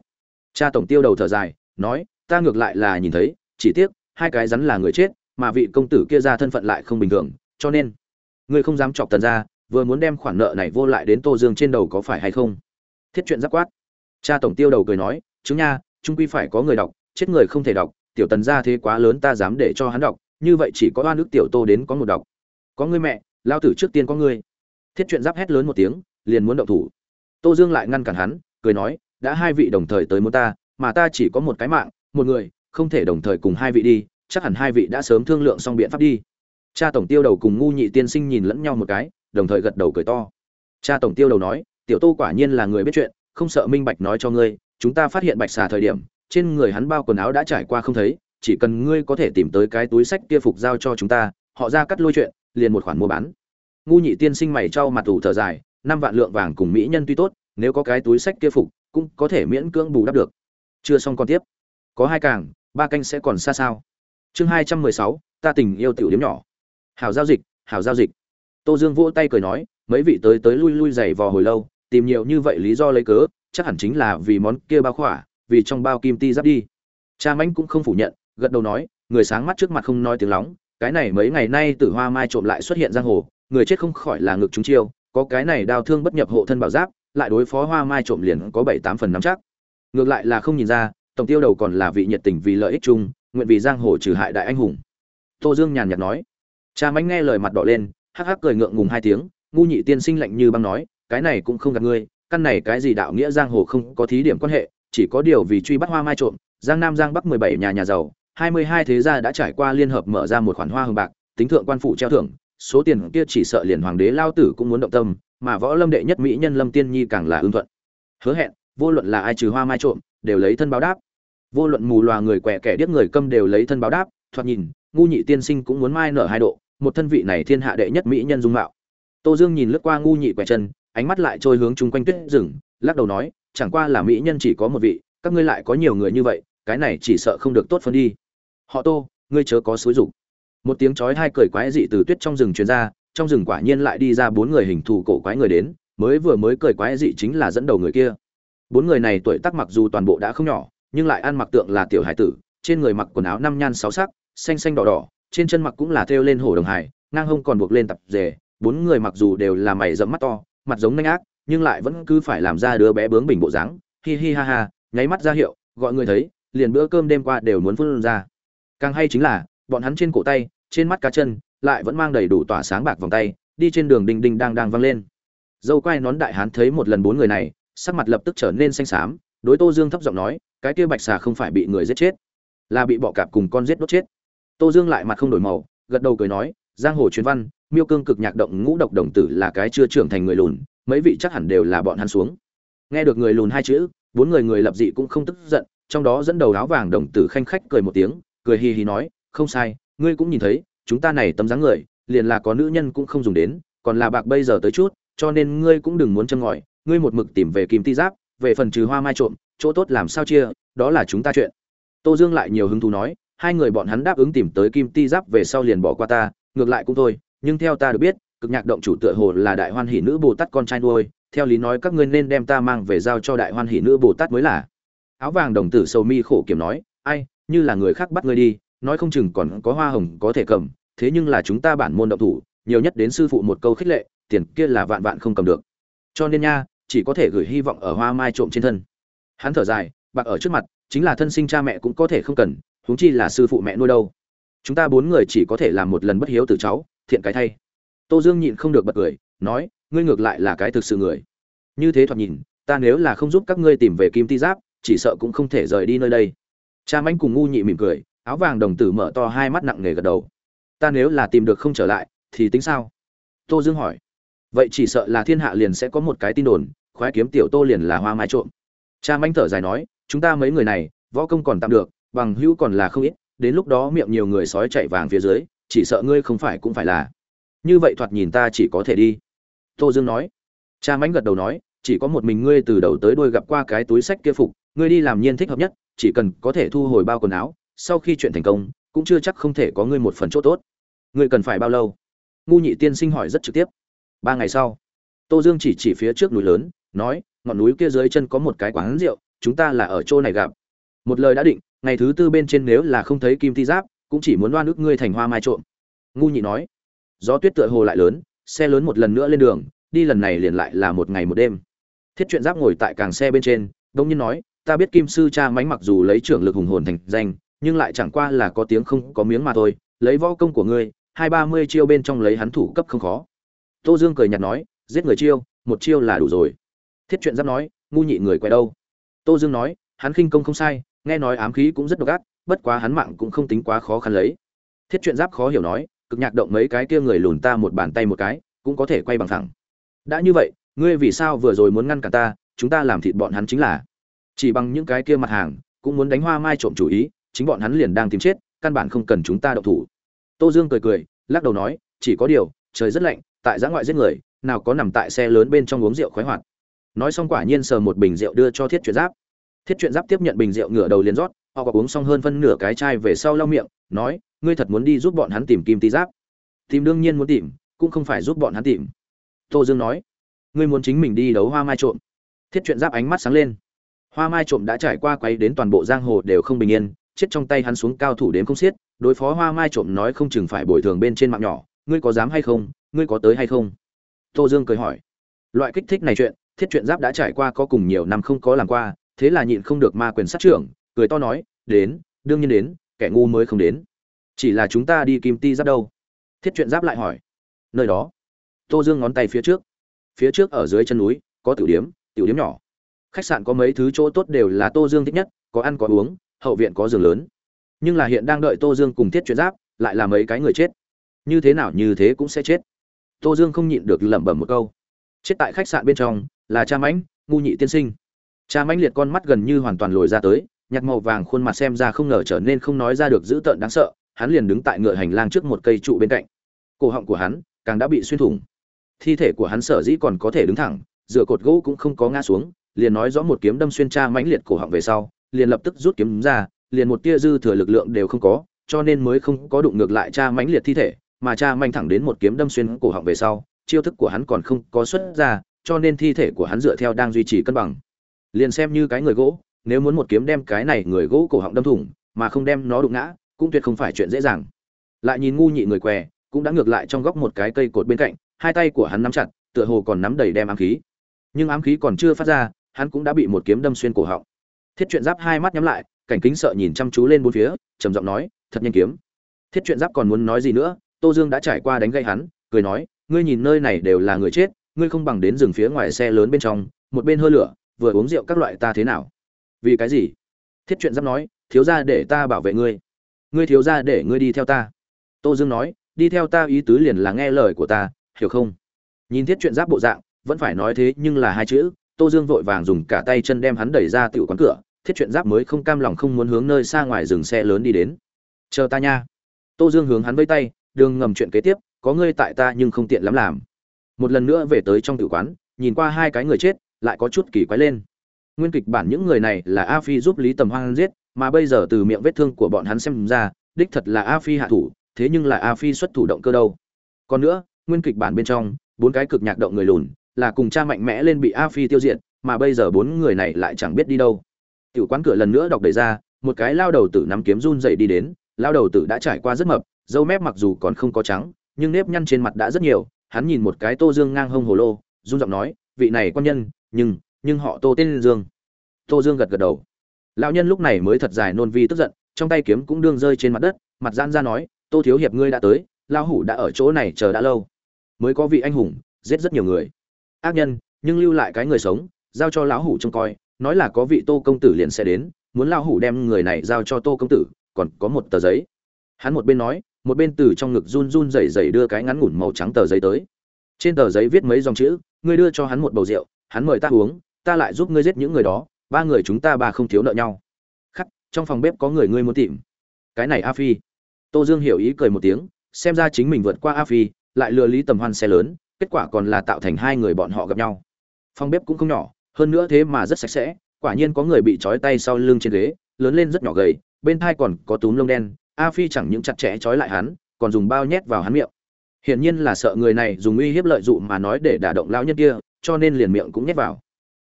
Speaker 1: Cha tổng tiêu đầu thở dài, nói ta ngược lại là nhìn thấy, chỉ tiếc, hai cái rắn là người chết, mà vị công tử kia ra thân phận lại không bình thường, cho nên, ngươi không dám chọc tần ra, vừa muốn đem khoản nợ này vô lại đến tô dương trên đầu có phải hay không? Thiết chuyện giáp quát. Cha tổng tiêu đầu cười nói, chứng nha, trung quy phải có người đọc, chết người không thể đọc, tiểu tần ra thế quá lớn ta dám để cho hắn đọc, như vậy chỉ có oan ức tiểu tô đến có một đọc. Có ngươi mẹ, lao tử trước tiên có ngươi. Thiết chuyện giáp hét lớn một tiếng, liền muốn động thủ. Tô dương lại ngăn cản hắn, cười nói, đã hai vị đồng thời tới muốn ta, mà ta chỉ có một cái mạng một người, không thể đồng thời cùng hai vị đi, chắc hẳn hai vị đã sớm thương lượng xong biện pháp đi. Cha tổng tiêu đầu cùng ngu nhị tiên sinh nhìn lẫn nhau một cái, đồng thời gật đầu cười to. Cha tổng tiêu đầu nói, tiểu tô quả nhiên là người biết chuyện, không sợ minh bạch nói cho ngươi, chúng ta phát hiện bạch xà thời điểm, trên người hắn bao quần áo đã trải qua không thấy, chỉ cần ngươi có thể tìm tới cái túi sách kia phục giao cho chúng ta, họ ra cắt lôi chuyện, liền một khoản mua bán. Ngu nhị tiên sinh mày trao mặt tủ thở dài, năm vạn lượng vàng cùng mỹ nhân tuy tốt, nếu có cái túi sách kia phục, cũng có thể miễn cưỡng bù đắp được. Chưa xong còn tiếp có hai càng, ba canh sẽ còn xa sao? Chương hai trăm mười sáu, ta tình yêu tiểu điếm nhỏ. Hảo giao dịch, hảo giao dịch. Tô dương vỗ tay cười nói, mấy vị tới tới lui lui giày vò hồi lâu, tìm nhiều như vậy lý do lấy cớ, chắc hẳn chính là vì món kia bao khỏa, vì trong bao kim ti giáp đi. Cha mãnh cũng không phủ nhận, gật đầu nói, người sáng mắt trước mặt không nói tiếng lóng, cái này mấy ngày nay tử hoa mai trộm lại xuất hiện giang hồ, người chết không khỏi là ngực chúng chiêu, có cái này đau thương bất nhập hộ thân bảo giáp, lại đối phó hoa mai trộm liền có bảy tám phần nắm chắc. Ngược lại là không nhìn ra tổng tiêu đầu còn là vị nhiệt tình vì lợi ích chung, nguyện vì giang hồ trừ hại đại anh hùng. Tô dương nhàn nhạt nói. Cha mánh nghe lời mặt đỏ lên, hắc hắc cười ngượng ngùng hai tiếng, ngu nhị tiên sinh lạnh như băng nói, cái này cũng không gạt ngươi, căn này cái gì đạo nghĩa giang hồ không có thí điểm quan hệ, chỉ có điều vì truy bắt hoa mai trộm, giang nam giang bắc mười bảy nhà nhà giàu, hai mươi hai thế gia đã trải qua liên hợp mở ra một khoản hoa hồng bạc, tính thượng quan phụ treo thưởng, số tiền kia chỉ sợ liền hoàng đế lao tử cũng muốn động tâm, mà võ lâm đệ nhất mỹ nhân lâm tiên nhi càng là ưng thuận. Hứa hẹn, vô luận là ai trừ hoa mai trộm, đều lấy thân báo đáp vô luận mù loà người quẻ kẻ điếc người câm đều lấy thân báo đáp, thoạt nhìn, ngu nhị tiên sinh cũng muốn mai nở hai độ, một thân vị này thiên hạ đệ nhất mỹ nhân dung mạo. Tô dương nhìn lướt qua ngu nhị quẻ chân, ánh mắt lại trôi hướng chung quanh tuyết rừng, lắc đầu nói, chẳng qua là mỹ nhân chỉ có một vị, các ngươi lại có nhiều người như vậy, cái này chỉ sợ không được tốt phân đi. Họ tô, ngươi chớ có xúi rục một tiếng chói hai cười quái dị từ tuyết trong rừng truyền ra, trong rừng quả nhiên lại đi ra bốn người hình thù cổ quái người đến, mới vừa mới cười quái dị chính là dẫn đầu người kia. Bốn người này tuổi tác mặc dù toàn bộ đã không nhỏ nhưng lại ăn mặc tượng là tiểu hải tử, trên người mặc quần áo năm nhan sáu sắc, xanh xanh đỏ đỏ, trên chân mặc cũng là thêu lên hổ đồng hải ngang hông còn buộc lên tập dề. bốn người mặc dù đều là mày rậm mắt to, mặt giống nanh ác, nhưng lại vẫn cứ phải làm ra đứa bé bướng bình bộ dáng, hi hi ha ha, nháy mắt ra hiệu, gọi người thấy, liền bữa cơm đêm qua đều muốn phun ra càng hay chính là, bọn hắn trên cổ tay, trên mắt cá chân, lại vẫn mang đầy đủ tỏa sáng bạc vòng tay, đi trên đường đinh đinh đang đang văng lên dâu quai nón đại hán thấy một lần bốn người này, sắc mặt lập tức trở nên xanh xám, đối tô dương thấp giọng nói cái kia bạch xà không phải bị người giết chết, là bị bọ cạp cùng con giết đốt chết. Tô dương lại mặt không đổi màu, gật đầu cười nói, giang hồ truyền văn, miêu cương cực nhạc động ngũ độc đồng tử là cái chưa trưởng thành người lùn, mấy vị chắc hẳn đều là bọn hắn xuống. Nghe được người lùn hai chữ, bốn người người lập dị cũng không tức giận, trong đó dẫn đầu áo vàng đồng tử khanh khách cười một tiếng, cười hì hì nói, không sai, ngươi cũng nhìn thấy, chúng ta này tấm dáng người, liền là có nữ nhân cũng không dùng đến, còn là bạc bây giờ tới chút, cho nên ngươi cũng đừng muốn châm ngòi, ngươi một mực tìm về kim ti giáp, về phần trừ hoa mai trộm chỗ tốt làm sao chia, đó là chúng ta chuyện. Tô dương lại nhiều hứng thú nói, hai người bọn hắn đáp ứng tìm tới kim ti giáp về sau liền bỏ qua ta, ngược lại cũng thôi, nhưng theo ta được biết, cực nhạc động chủ tựa hồ là đại hoan hỷ nữ bồ tát con trai nuôi, theo lý nói các ngươi nên đem ta mang về giao cho đại hoan hỷ nữ bồ tát mới là. Áo vàng đồng tử sầu mi khổ kiểm nói, ai, như là người khác bắt ngươi đi, nói không chừng còn có hoa hồng có thể cầm, thế nhưng là chúng ta bản môn động thủ, nhiều nhất đến sư phụ một câu khích lệ, tiền kia là vạn vạn không cầm được. Cho nên nha, chỉ có thể gửi hy vọng ở hoa mai trộm trên thân hắn thở dài, bạc ở trước mặt, chính là thân sinh cha mẹ cũng có thể không cần, huống chi là sư phụ mẹ nuôi đâu. Chúng ta bốn người chỉ có thể làm một lần bất hiếu từ cháu, thiện cái thay. Tô dương nhịn không được bật cười, nói, ngươi ngược lại là cái thực sự người. Như thế thoạt nhìn, ta nếu là không giúp các ngươi tìm về kim ti giáp, chỉ sợ cũng không thể rời đi nơi đây. Cha mãnh cùng ngu nhị mỉm cười, áo vàng đồng tử mở to hai mắt nặng nề gật đầu. Ta nếu là tìm được không trở lại, thì tính sao? Tô dương hỏi. Vậy chỉ sợ là thiên hạ liền sẽ có một cái tin đồn, khoái kiếm tiểu tô liền là hoa mai trộm cha manh thở dài nói, chúng ta mấy người này, võ công còn tạm được, bằng hữu còn là không ít, đến lúc đó miệng nhiều người sói chạy vàng phía dưới, chỉ sợ ngươi không phải cũng phải là. Như vậy thoạt nhìn ta chỉ có thể đi. Tô dương nói. Cha mánh gật đầu nói, chỉ có một mình ngươi từ đầu tới đuôi gặp qua cái túi sách kia phục, ngươi đi làm nhiên thích hợp nhất, chỉ cần có thể thu hồi bao quần áo, sau khi chuyện thành công, cũng chưa chắc không thể có ngươi một phần chỗ tốt. Ngươi cần phải bao lâu? Ngu nhị tiên sinh hỏi rất trực tiếp. Ba ngày sau. Tô dương chỉ chỉ phía trước núi lớn, nói ngọn núi kia dưới chân có một cái quán rượu, chúng ta là ở chỗ này gặp. Một lời đã định, ngày thứ tư bên trên nếu là không thấy kim thi giáp, cũng chỉ muốn đoan ức ngươi thành hoa mai trộm. Ngu nhị nói, gió tuyết tựa hồ lại lớn, xe lớn một lần nữa lên đường, đi lần này liền lại là một ngày một đêm. Thiết chuyện giáp ngồi tại càng xe bên trên, đông nhiên nói, ta biết kim sư cha mánh mặc dù lấy trưởng lực hùng hồn thành danh, nhưng lại chẳng qua là có tiếng không có miếng mà thôi, lấy võ công của ngươi, hai ba mươi chiêu bên trong lấy hắn thủ cấp không khó. Tô dương cười nhạt nói, giết người chiêu, một chiêu là đủ rồi thiết chuyện giáp nói, ngu nhị người quay đâu? Tô dương nói, hắn khinh công không sai, nghe nói ám khí cũng rất độc ác, bất quá hắn mạng cũng không tính quá khó khăn lấy. Thiết chuyện giáp khó hiểu nói, cực nhạc động mấy cái kia người lùn ta một bàn tay một cái, cũng có thể quay bằng thẳng. Đã như vậy, ngươi vì sao vừa rồi muốn ngăn cản ta, chúng ta làm thịt bọn hắn chính là. Chỉ bằng những cái kia mặt hàng, cũng muốn đánh hoa mai trộm chủ ý, chính bọn hắn liền đang tìm chết, căn bản không cần chúng ta động thủ. Tô dương cười cười, lắc đầu nói, chỉ có điều, trời rất lạnh, tại giã ngoại giết người, nào có nằm tại xe lớn bên trong uống rượu khoái hoạt nói xong quả nhiên sờ một bình rượu đưa cho thiết chuyện giáp. Thiết chuyện giáp tiếp nhận bình rượu ngửa đầu liền rót, họ có uống xong hơn phân nửa cái chai về sau lau miệng, nói, ngươi thật muốn đi giúp bọn hắn tìm kim tý giáp? Tìm đương nhiên muốn tìm, cũng không phải giúp bọn hắn tìm. Tô dương nói, ngươi muốn chính mình đi đấu hoa mai trộm. Thiết chuyện giáp ánh mắt sáng lên. Hoa mai trộm đã trải qua quấy đến toàn bộ giang hồ đều không bình yên, chết trong tay hắn xuống cao thủ đến không xiết, đối phó hoa mai trộm nói không chừng phải bồi thường bên trên mạng nhỏ, ngươi có dám hay không? Ngươi có tới hay không? Tô dương cười hỏi. Loại kích thích này chuyện thiết chuyện giáp đã trải qua có cùng nhiều năm không có làm qua, thế là nhịn không được ma quyền sát trưởng, cười to nói, đến, đương nhiên đến, kẻ ngu mới không đến. Chỉ là chúng ta đi kim ti giáp đâu? Thiết chuyện giáp lại hỏi. Nơi đó. Tô dương ngón tay phía trước. Phía trước ở dưới chân núi, có tiểu điếm tiểu điếm nhỏ. Khách sạn có mấy thứ chỗ tốt đều là tô dương thích nhất, có ăn có uống, hậu viện có giường lớn. Nhưng là hiện đang đợi tô dương cùng thiết chuyện giáp, lại là mấy cái người chết. Như thế nào như thế cũng sẽ chết. Tô dương không nhịn được lẩm bẩm một câu. Chết tại khách sạn bên trong là cha mãnh, ngu nhị tiên sinh. Cha mãnh liệt con mắt gần như hoàn toàn lồi ra tới nhặt màu vàng khuôn mặt xem ra không ngờ trở nên không nói ra được dữ tợn đáng sợ, hắn liền đứng tại ngựa hành lang trước một cây trụ bên cạnh. Cổ họng của hắn càng đã bị xuyên thủng. Thi thể của hắn sở dĩ còn có thể đứng thẳng, dựa cột gỗ cũng không có ngã xuống, liền nói rõ một kiếm đâm xuyên cha mãnh liệt cổ họng về sau, liền lập tức rút kiếm ra, liền một tia dư thừa lực lượng đều không có, cho nên mới không có đụng ngược lại cha mãnh liệt thi thể, mà cha manh thẳng đến một kiếm đâm xuyên cổ họng về sau, chiêu thức của hắn còn không có xuất ra cho nên thi thể của hắn dựa theo đang duy trì cân bằng. Liền xem như cái người gỗ, nếu muốn một kiếm đem cái này người gỗ cổ họng đâm thủng, mà không đem nó đụng ngã, cũng tuyệt không phải chuyện dễ dàng. Lại nhìn ngu nhị người què, cũng đã ngược lại trong góc một cái cây cột bên cạnh, hai tay của hắn nắm chặt, tựa hồ còn nắm đầy đem ám khí. Nhưng ám khí còn chưa phát ra, hắn cũng đã bị một kiếm đâm xuyên cổ họng. Thiết chuyện giáp hai mắt nhắm lại, cảnh kính sợ nhìn chăm chú lên bốn phía, trầm giọng nói, thật nhanh kiếm. Thiết chuyện giáp còn muốn nói gì nữa, tô dương đã trải qua đánh gây hắn, cười nói, ngươi nhìn nơi này đều là người chết ngươi không bằng đến rừng phía ngoài xe lớn bên trong, một bên hơ lửa, vừa uống rượu các loại ta thế nào? Vì cái gì? Thiết chuyện giáp nói, thiếu ra để ta bảo vệ ngươi. Ngươi thiếu ra để ngươi đi theo ta. Tô dương nói, đi theo ta ý tứ liền là nghe lời của ta, hiểu không? Nhìn thiết chuyện giáp bộ dạng, vẫn phải nói thế nhưng là hai chữ, tô dương vội vàng dùng cả tay chân đem hắn đẩy ra tiểu quán cửa, thiết chuyện giáp mới không cam lòng không muốn hướng nơi xa ngoài dừng xe lớn đi đến. Chờ ta nha. Tô dương hướng hắn vây tay, đường ngầm chuyện kế tiếp, có ngươi tại ta nhưng không tiện lắm làm một lần nữa về tới trong tử quán, nhìn qua hai cái người chết, lại có chút kỳ quái lên. Nguyên kịch bản những người này là a phi giúp lý tầm hoang giết, mà bây giờ từ miệng vết thương của bọn hắn xem ra, đích thật là a phi hạ thủ, thế nhưng là a phi xuất thủ động cơ đâu. Còn nữa, nguyên kịch bản bên trong, bốn cái cực nhạc động người lùn, là cùng cha mạnh mẽ lên bị a phi tiêu diệt, mà bây giờ bốn người này lại chẳng biết đi đâu. Tiểu quán cửa lần nữa đọc đầy ra, một cái lao đầu tử nắm kiếm run dậy đi đến, lao đầu tử đã trải qua rất mập, dâu mép mặc dù còn không có trắng, nhưng nếp nhăn trên mặt đã rất nhiều hắn nhìn một cái tô dương ngang hông hồ lô, run giọng nói, vị này quan nhân, nhưng nhưng họ tô tên dương. Tô dương gật gật đầu. Lão nhân lúc này mới thật dài nôn vi tức giận, trong tay kiếm cũng đương rơi trên mặt đất, mặt gian ra nói, tô thiếu hiệp ngươi đã tới, lão hủ đã ở chỗ này chờ đã lâu. Mới có vị anh hùng, giết rất nhiều người. Ác nhân, nhưng lưu lại cái người sống, giao cho lão hủ trông coi, nói là có vị tô công tử liền sẽ đến, muốn lão hủ đem người này giao cho tô công tử, còn có một tờ giấy. Hắn một bên nói một bên từ trong ngực run run rẩy rẩy đưa cái ngắn ngủn màu trắng tờ giấy tới. Trên tờ giấy viết mấy dòng chữ, ngươi đưa cho hắn một bầu rượu, hắn mời ta uống, ta lại giúp ngươi giết những người đó, ba người chúng ta ba không thiếu nợ nhau. Khắc, trong phòng bếp có người ngươi muốn tìm. Cái này a phi. Tô dương hiểu ý cười một tiếng, xem ra chính mình vượt qua a phi, lại lừa lý tầm hoan xe lớn, kết quả còn là tạo thành hai người bọn họ gặp nhau. Phòng bếp cũng không nhỏ, hơn nữa thế mà rất sạch sẽ, quả nhiên có người bị trói tay sau lưng trên ghế, lớn lên rất nhỏ gầy, bên thai còn có túm lông đen a phi chẳng những chặt chẽ trói lại hắn, còn dùng bao nhét vào hắn miệng. Hiển nhiên là sợ người này dùng uy hiếp lợi dụng mà nói để đả động lão nhân kia, cho nên liền miệng cũng nhét vào.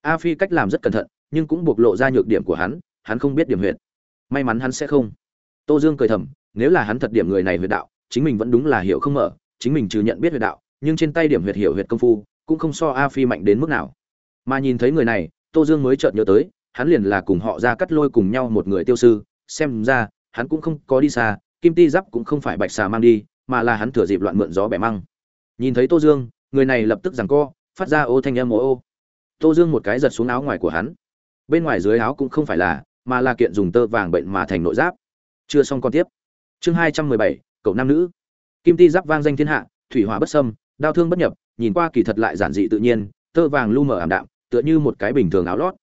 Speaker 1: A phi cách làm rất cẩn thận, nhưng cũng bộc lộ ra nhược điểm của hắn hắn không biết điểm huyệt. May mắn hắn sẽ không. Tô dương cười thầm, nếu là hắn thật điểm người này huyệt đạo, chính mình vẫn đúng là hiểu không mở, chính mình trừ nhận biết huyệt đạo, nhưng trên tay điểm huyệt hiểu huyệt công phu, cũng không so a phi mạnh đến mức nào. Mà nhìn thấy người này, tô dương mới chợt nhớ tới, hắn liền là cùng họ ra cắt lôi cùng nhau một người tiêu sư, xem ra hắn cũng không có đi xa, kim ti giáp cũng không phải bạch xà mang đi, mà là hắn thừa dịp loạn mượn gió bẻ măng. Nhìn thấy tô dương, người này lập tức giằng co, phát ra ô thanh âm ô ô. Tô dương một cái giật xuống áo ngoài của hắn. Bên ngoài dưới áo cũng không phải là, mà là kiện dùng tơ vàng bệnh mà thành nội giáp. Chưa xong con tiếp. Chương hai trăm mười bảy, cậu nam nữ. Kim ti giáp vang danh thiên hạ, thủy hỏa bất sâm đao thương bất nhập, nhìn qua kỳ thật lại giản dị tự nhiên, tơ vàng lu mờ ảm đạm, tựa như một cái bình thường áo lót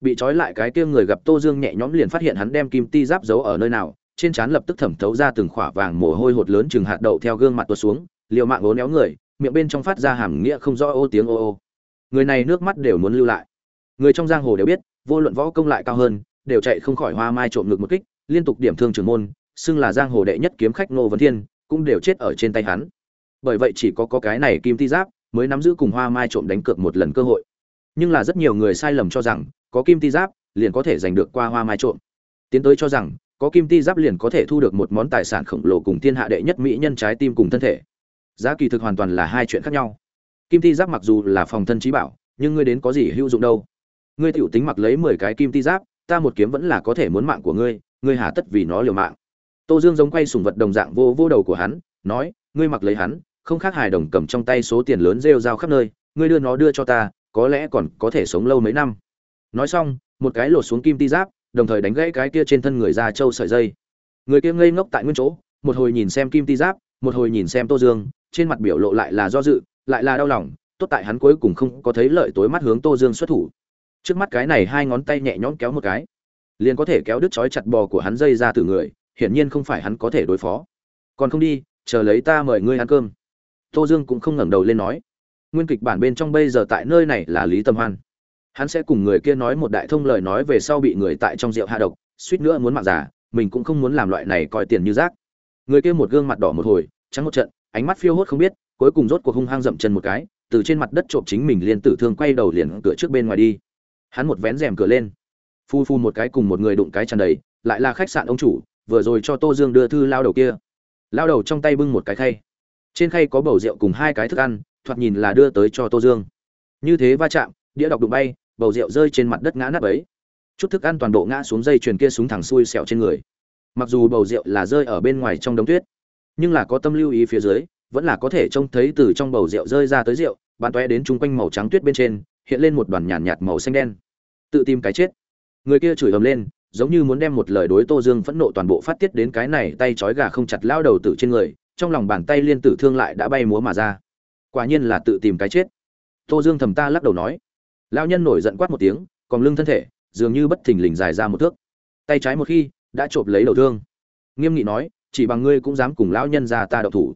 Speaker 1: bị trói lại cái kia người gặp tô dương nhẹ nhõm liền phát hiện hắn đem kim ti giáp giấu ở nơi nào, trên trán lập tức thẩm thấu ra từng khỏa vàng mồ hôi hột lớn chừng hạt đậu theo gương mặt tuột xuống, liều mạng ố néo người, miệng bên trong phát ra hàm nghĩa không rõ ô tiếng ô ô. Người này nước mắt đều muốn lưu lại. Người trong giang hồ đều biết, vô luận võ công lại cao hơn, đều chạy không khỏi hoa mai trộm ngực một kích, liên tục điểm thương trưởng môn, xưng là giang hồ đệ nhất kiếm khách ngô vấn thiên, cũng đều chết ở trên tay hắn. Bởi vậy chỉ có có cái này kim ti giáp, mới nắm giữ cùng hoa mai trộm đánh cược một lần cơ hội. Nhưng là rất nhiều người sai lầm cho rằng có kim ti giáp, liền có thể giành được qua hoa mai trộm. Tiến tới cho rằng, có kim ti giáp liền có thể thu được một món tài sản khổng lồ cùng thiên hạ đệ nhất mỹ nhân trái tim cùng thân thể. Giá kỳ thực hoàn toàn là hai chuyện khác nhau. Kim ti giáp mặc dù là phòng thân trí bảo, nhưng ngươi đến có gì hữu dụng đâu. Ngươi tiểu tính mặc lấy mười cái kim ti giáp, ta một kiếm vẫn là có thể muốn mạng của ngươi ngươi hà tất vì nó liều mạng. Tô dương giống quay sùng vật đồng dạng vô vô đầu của hắn, nói, ngươi mặc lấy hắn, không khác hài đồng cầm trong tay số tiền lớn rêu rao khắp nơi, ngươi đưa nó đưa cho ta, có lẽ còn có thể sống lâu mấy năm nói xong, một cái lột xuống kim ti giáp, đồng thời đánh gãy cái kia trên thân người ra châu sợi dây. Người kia ngây ngốc tại nguyên chỗ, một hồi nhìn xem kim ti giáp, một hồi nhìn xem tô dương, trên mặt biểu lộ lại là do dự, lại là đau lòng, tốt tại hắn cuối cùng không có thấy lợi tối mắt hướng tô dương xuất thủ. Trước mắt cái này hai ngón tay nhẹ nhõm kéo một cái, liền có thể kéo đứt chói chặt bò của hắn dây ra từ người, hiển nhiên không phải hắn có thể đối phó. Còn không đi, chờ lấy ta mời ngươi ăn cơm. Tô dương cũng không ngẩng đầu lên nói. Nguyên kịch bản bên trong bây giờ tại nơi này là lý tâm hoan hắn sẽ cùng người kia nói một đại thông lời nói về sau bị người tại trong rượu hạ độc, suýt nữa muốn mạng giả mình cũng không muốn làm loại này coi tiền như rác. Người kia một gương mặt đỏ một hồi, trắng một trận, ánh mắt phiêu hốt không biết, cuối cùng rốt cuộc hung hăng dậm chân một cái, từ trên mặt đất trộm chính mình liền tử thương quay đầu liền cửa trước bên ngoài đi. Hắn một vén rèm cửa lên. Phu phu một cái cùng một người đụng cái tràn đầy, lại là khách sạn ông chủ, vừa rồi cho tô dương đưa thư lao đầu kia. Lao đầu trong tay bưng một cái khay. Trên khay có bầu rượu cùng hai cái thức ăn, thoạt nhìn là đưa tới cho tô dương. Như thế va chạm, đĩa đọc đụng bay bầu rượu rơi trên mặt đất ngã nắp ấy. Chút thức ăn toàn bộ ngã xuống dây chuyền kia súng thẳng xuôi sẹo trên người. Mặc dù bầu rượu là rơi ở bên ngoài trong đống tuyết nhưng là có tâm lưu ý phía dưới vẫn là có thể trông thấy từ trong bầu rượu rơi ra tới rượu bắn tóe đến chung quanh màu trắng tuyết bên trên hiện lên một đoàn nhàn nhạt, nhạt màu xanh đen. Tự tìm cái chết. Người kia chửi ầm lên giống như muốn đem một lời đối tô dương phẫn nộ toàn bộ phát tiết đến cái này tay trói gà không chặt lao đầu tử trên người trong lòng bàn tay liên tử thương lại đã bay múa mà ra. Quả nhiên là tự tìm cái chết. Tô dương thầm ta lắc đầu nói lao nhân nổi giận quát một tiếng, còn lưng thân thể, dường như bất thình lình dài ra một thước. Tay trái một khi đã chộp lấy đầu thương. Nghiêm nghị nói, chỉ bằng ngươi cũng dám cùng lão nhân ra ta đậu thủ.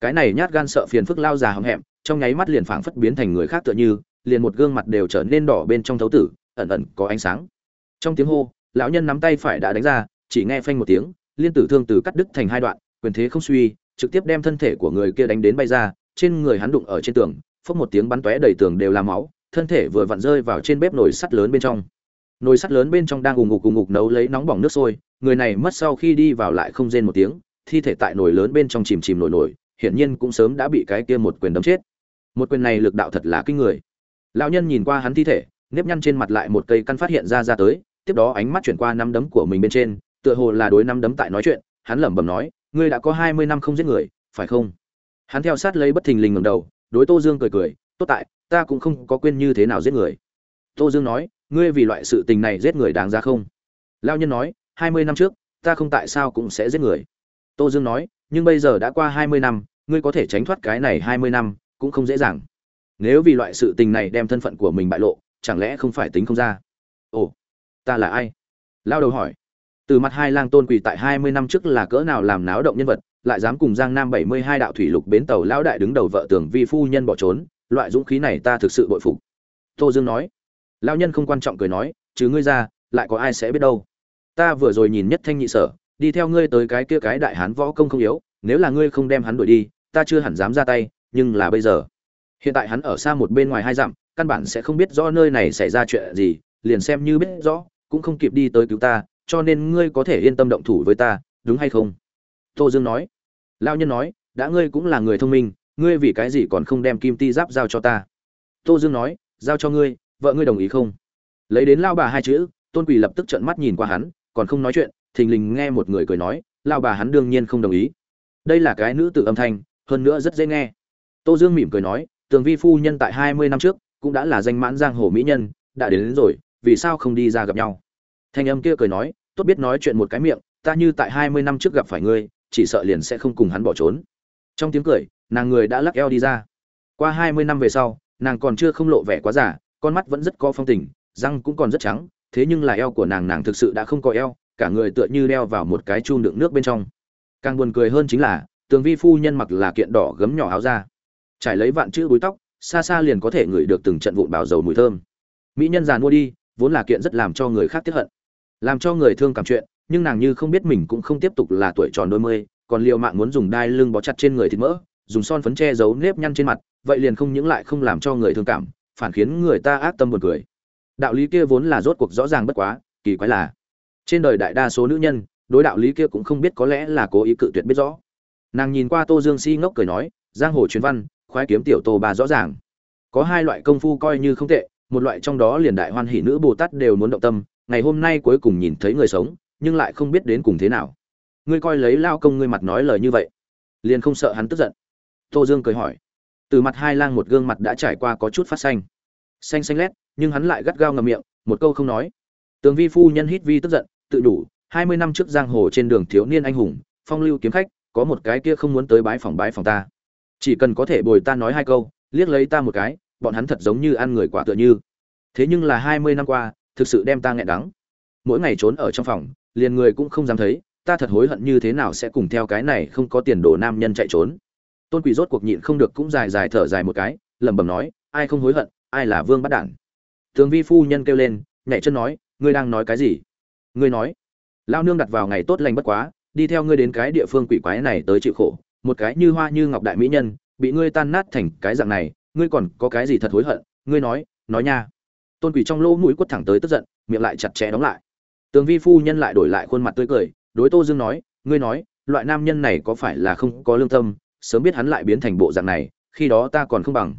Speaker 1: Cái này nhát gan sợ phiền phức lao già hậm hẹm, trong nháy mắt liền phảng phất biến thành người khác tựa như, liền một gương mặt đều trở nên đỏ bên trong thấu tử, ẩn ẩn có ánh sáng. Trong tiếng hô, lão nhân nắm tay phải đã đánh ra, chỉ nghe phanh một tiếng, liên tử thương từ cắt đứt thành hai đoạn, quyền thế không suy, trực tiếp đem thân thể của người kia đánh đến bay ra, trên người hắn đụng ở trên tường, phốc một tiếng bắn tóe đầy tường đều là máu thân thể vừa vặn rơi vào trên bếp nồi sắt lớn bên trong. Nồi sắt lớn bên trong đang ùng ngục ùng ngục nấu lấy nóng bỏng nước sôi, người này mất sau khi đi vào lại không rên một tiếng, thi thể tại nồi lớn bên trong chìm chìm nổi nổi, hiển nhiên cũng sớm đã bị cái kia một quyền đấm chết. Một quyền này lực đạo thật là kinh người. Lão nhân nhìn qua hắn thi thể, nếp nhăn trên mặt lại một cây căn phát hiện ra ra tới, tiếp đó ánh mắt chuyển qua năm đấm của mình bên trên, tựa hồ là đối năm đấm tại nói chuyện, hắn lẩm bẩm nói, ngươi đã có hai mươi năm không giết người, phải không? Hắn theo sát lấy bất thình lình ngẩng đầu, đối tô dương cười cười tốt tại, ta cũng không có quên như thế nào giết người. Tô dương nói, ngươi vì loại sự tình này giết người đáng ra không? Lao nhân nói, hai mươi năm trước, ta không tại sao cũng sẽ giết người. Tô dương nói, nhưng bây giờ đã qua hai mươi năm, ngươi có thể tránh thoát cái này hai mươi năm, cũng không dễ dàng. Nếu vì loại sự tình này đem thân phận của mình bại lộ, chẳng lẽ không phải tính không ra? Ồ, ta là ai? Lao đầu hỏi. Từ mặt hai lang tôn quỳ tại hai mươi năm trước là cỡ nào làm náo động nhân vật, lại dám cùng giang nam bảy mươi hai đạo thủy lục bến tàu lão đại đứng đầu vợ tưởng vi phu nhân bỏ trốn loại dũng khí này ta thực sự bội phục. Tô dương nói. Lão nhân không quan trọng cười nói chứ ngươi ra, lại có ai sẽ biết đâu? Ta vừa rồi nhìn nhất thanh nhị sở, đi theo ngươi tới cái kia cái đại hán võ công không yếu, nếu là ngươi không đem hắn đuổi đi, ta chưa hẳn dám ra tay, nhưng là bây giờ, hiện tại hắn ở xa một bên ngoài hai dặm, căn bản sẽ không biết rõ nơi này xảy ra chuyện gì, liền xem như biết rõ, cũng không kịp đi tới cứu ta, cho nên ngươi có thể yên tâm động thủ với ta, đúng hay không? Tô dương nói. Lao nhân nói, đã ngươi cũng là người thông minh ngươi vì cái gì còn không đem kim ti giáp giao cho ta? Tô dương nói giao cho ngươi vợ ngươi đồng ý không? Lấy đến lao bà hai chữ tôn quỳ lập tức trợn mắt nhìn qua hắn còn không nói chuyện thình lình nghe một người cười nói lao bà hắn đương nhiên không đồng ý. Đây là cái nữ tự âm thanh hơn nữa rất dễ nghe. Tô dương mỉm cười nói tường vi phu nhân tại hai mươi năm trước cũng đã là danh mãn giang hồ mỹ nhân đã đến, đến rồi vì sao không đi ra gặp nhau? Thanh âm kia cười nói tốt biết nói chuyện một cái miệng ta như tại hai mươi năm trước gặp phải ngươi chỉ sợ liền sẽ không cùng hắn bỏ trốn. Trong tiếng cười nàng người đã lắc eo đi ra. Qua hai mươi năm về sau, nàng còn chưa không lộ vẻ quá giả con mắt vẫn rất có phong tình, răng cũng còn rất trắng, thế nhưng là eo của nàng nàng thực sự đã không có eo, cả người tựa như đeo vào một cái chum đựng nước bên trong. Càng buồn cười hơn chính là, tường vi phu nhân mặc là kiện đỏ gấm nhỏ áo ra trải lấy vạn chữ búi tóc, xa xa liền có thể ngửi được từng trận vụn bào dầu mùi thơm. Mỹ nhân già mua đi, vốn là kiện rất làm cho người khác tiếc hận. Làm cho người thương cảm chuyện, nhưng nàng như không biết mình cũng không tiếp tục là tuổi tròn đôi mươi, còn liều mạng muốn dùng đai lưng bó chặt trên người thịt mỡ dùng son phấn che giấu nếp nhăn trên mặt, vậy liền không những lại không làm cho người thương cảm, phản khiến người ta ác tâm buồn cười. Đạo lý kia vốn là rốt cuộc rõ ràng bất quá, kỳ quái là, trên đời đại đa số nữ nhân, đối đạo lý kia cũng không biết có lẽ là cố ý cự tuyệt biết rõ. Nàng nhìn qua tô dương si ngốc cười nói, giang hồ truyền văn, khoái kiếm tiểu tô bà rõ ràng. Có hai loại công phu coi như không tệ, một loại trong đó liền đại hoan hỷ nữ bồ tát đều muốn động tâm, ngày hôm nay cuối cùng nhìn thấy người sống, nhưng lại không biết đến cùng thế nào. Ngươi coi lấy lao công ngươi mặt nói lời như vậy. Liền không sợ hắn tức giận tô dương cười hỏi. Từ mặt hai lang một gương mặt đã trải qua có chút phát xanh. Xanh xanh lét, nhưng hắn lại gắt gao ngầm miệng, một câu không nói. Tường vi phu nhân hít vi tức giận, tự đủ, hai mươi năm trước giang hồ trên đường thiếu niên anh hùng, phong lưu kiếm khách, có một cái kia không muốn tới bái phòng bái phòng ta. Chỉ cần có thể bồi ta nói hai câu, liếc lấy ta một cái, bọn hắn thật giống như ăn người quả tựa như. Thế nhưng là hai mươi năm qua, thực sự đem ta nghẹn đắng. Mỗi ngày trốn ở trong phòng, liền người cũng không dám thấy, ta thật hối hận như thế nào sẽ cùng theo cái này không có tiền đồ nam nhân chạy trốn tôn quỷ rốt cuộc nhịn không được cũng dài dài thở dài một cái, lẩm bẩm nói, ai không hối hận, ai là vương bắt đản? Tường vi phu nhân kêu lên nhảy chân nói, ngươi đang nói cái gì? Ngươi nói. Lao nương đặt vào ngày tốt lành bất quá, đi theo ngươi đến cái địa phương quỷ quái này tới chịu khổ, một cái như hoa như ngọc đại mỹ nhân, bị ngươi tan nát thành cái dạng này, ngươi còn có cái gì thật hối hận? Ngươi nói nói nha. Tôn quỷ trong lỗ mũi quất thẳng tới tức giận, miệng lại chặt chẽ đóng lại. Tường vi phu nhân lại đổi lại khuôn mặt tươi cười, đối tô dương nói, ngươi nói, loại nam nhân này có phải là không có lương tâm sớm biết hắn lại biến thành bộ dạng này, khi đó ta còn không bằng.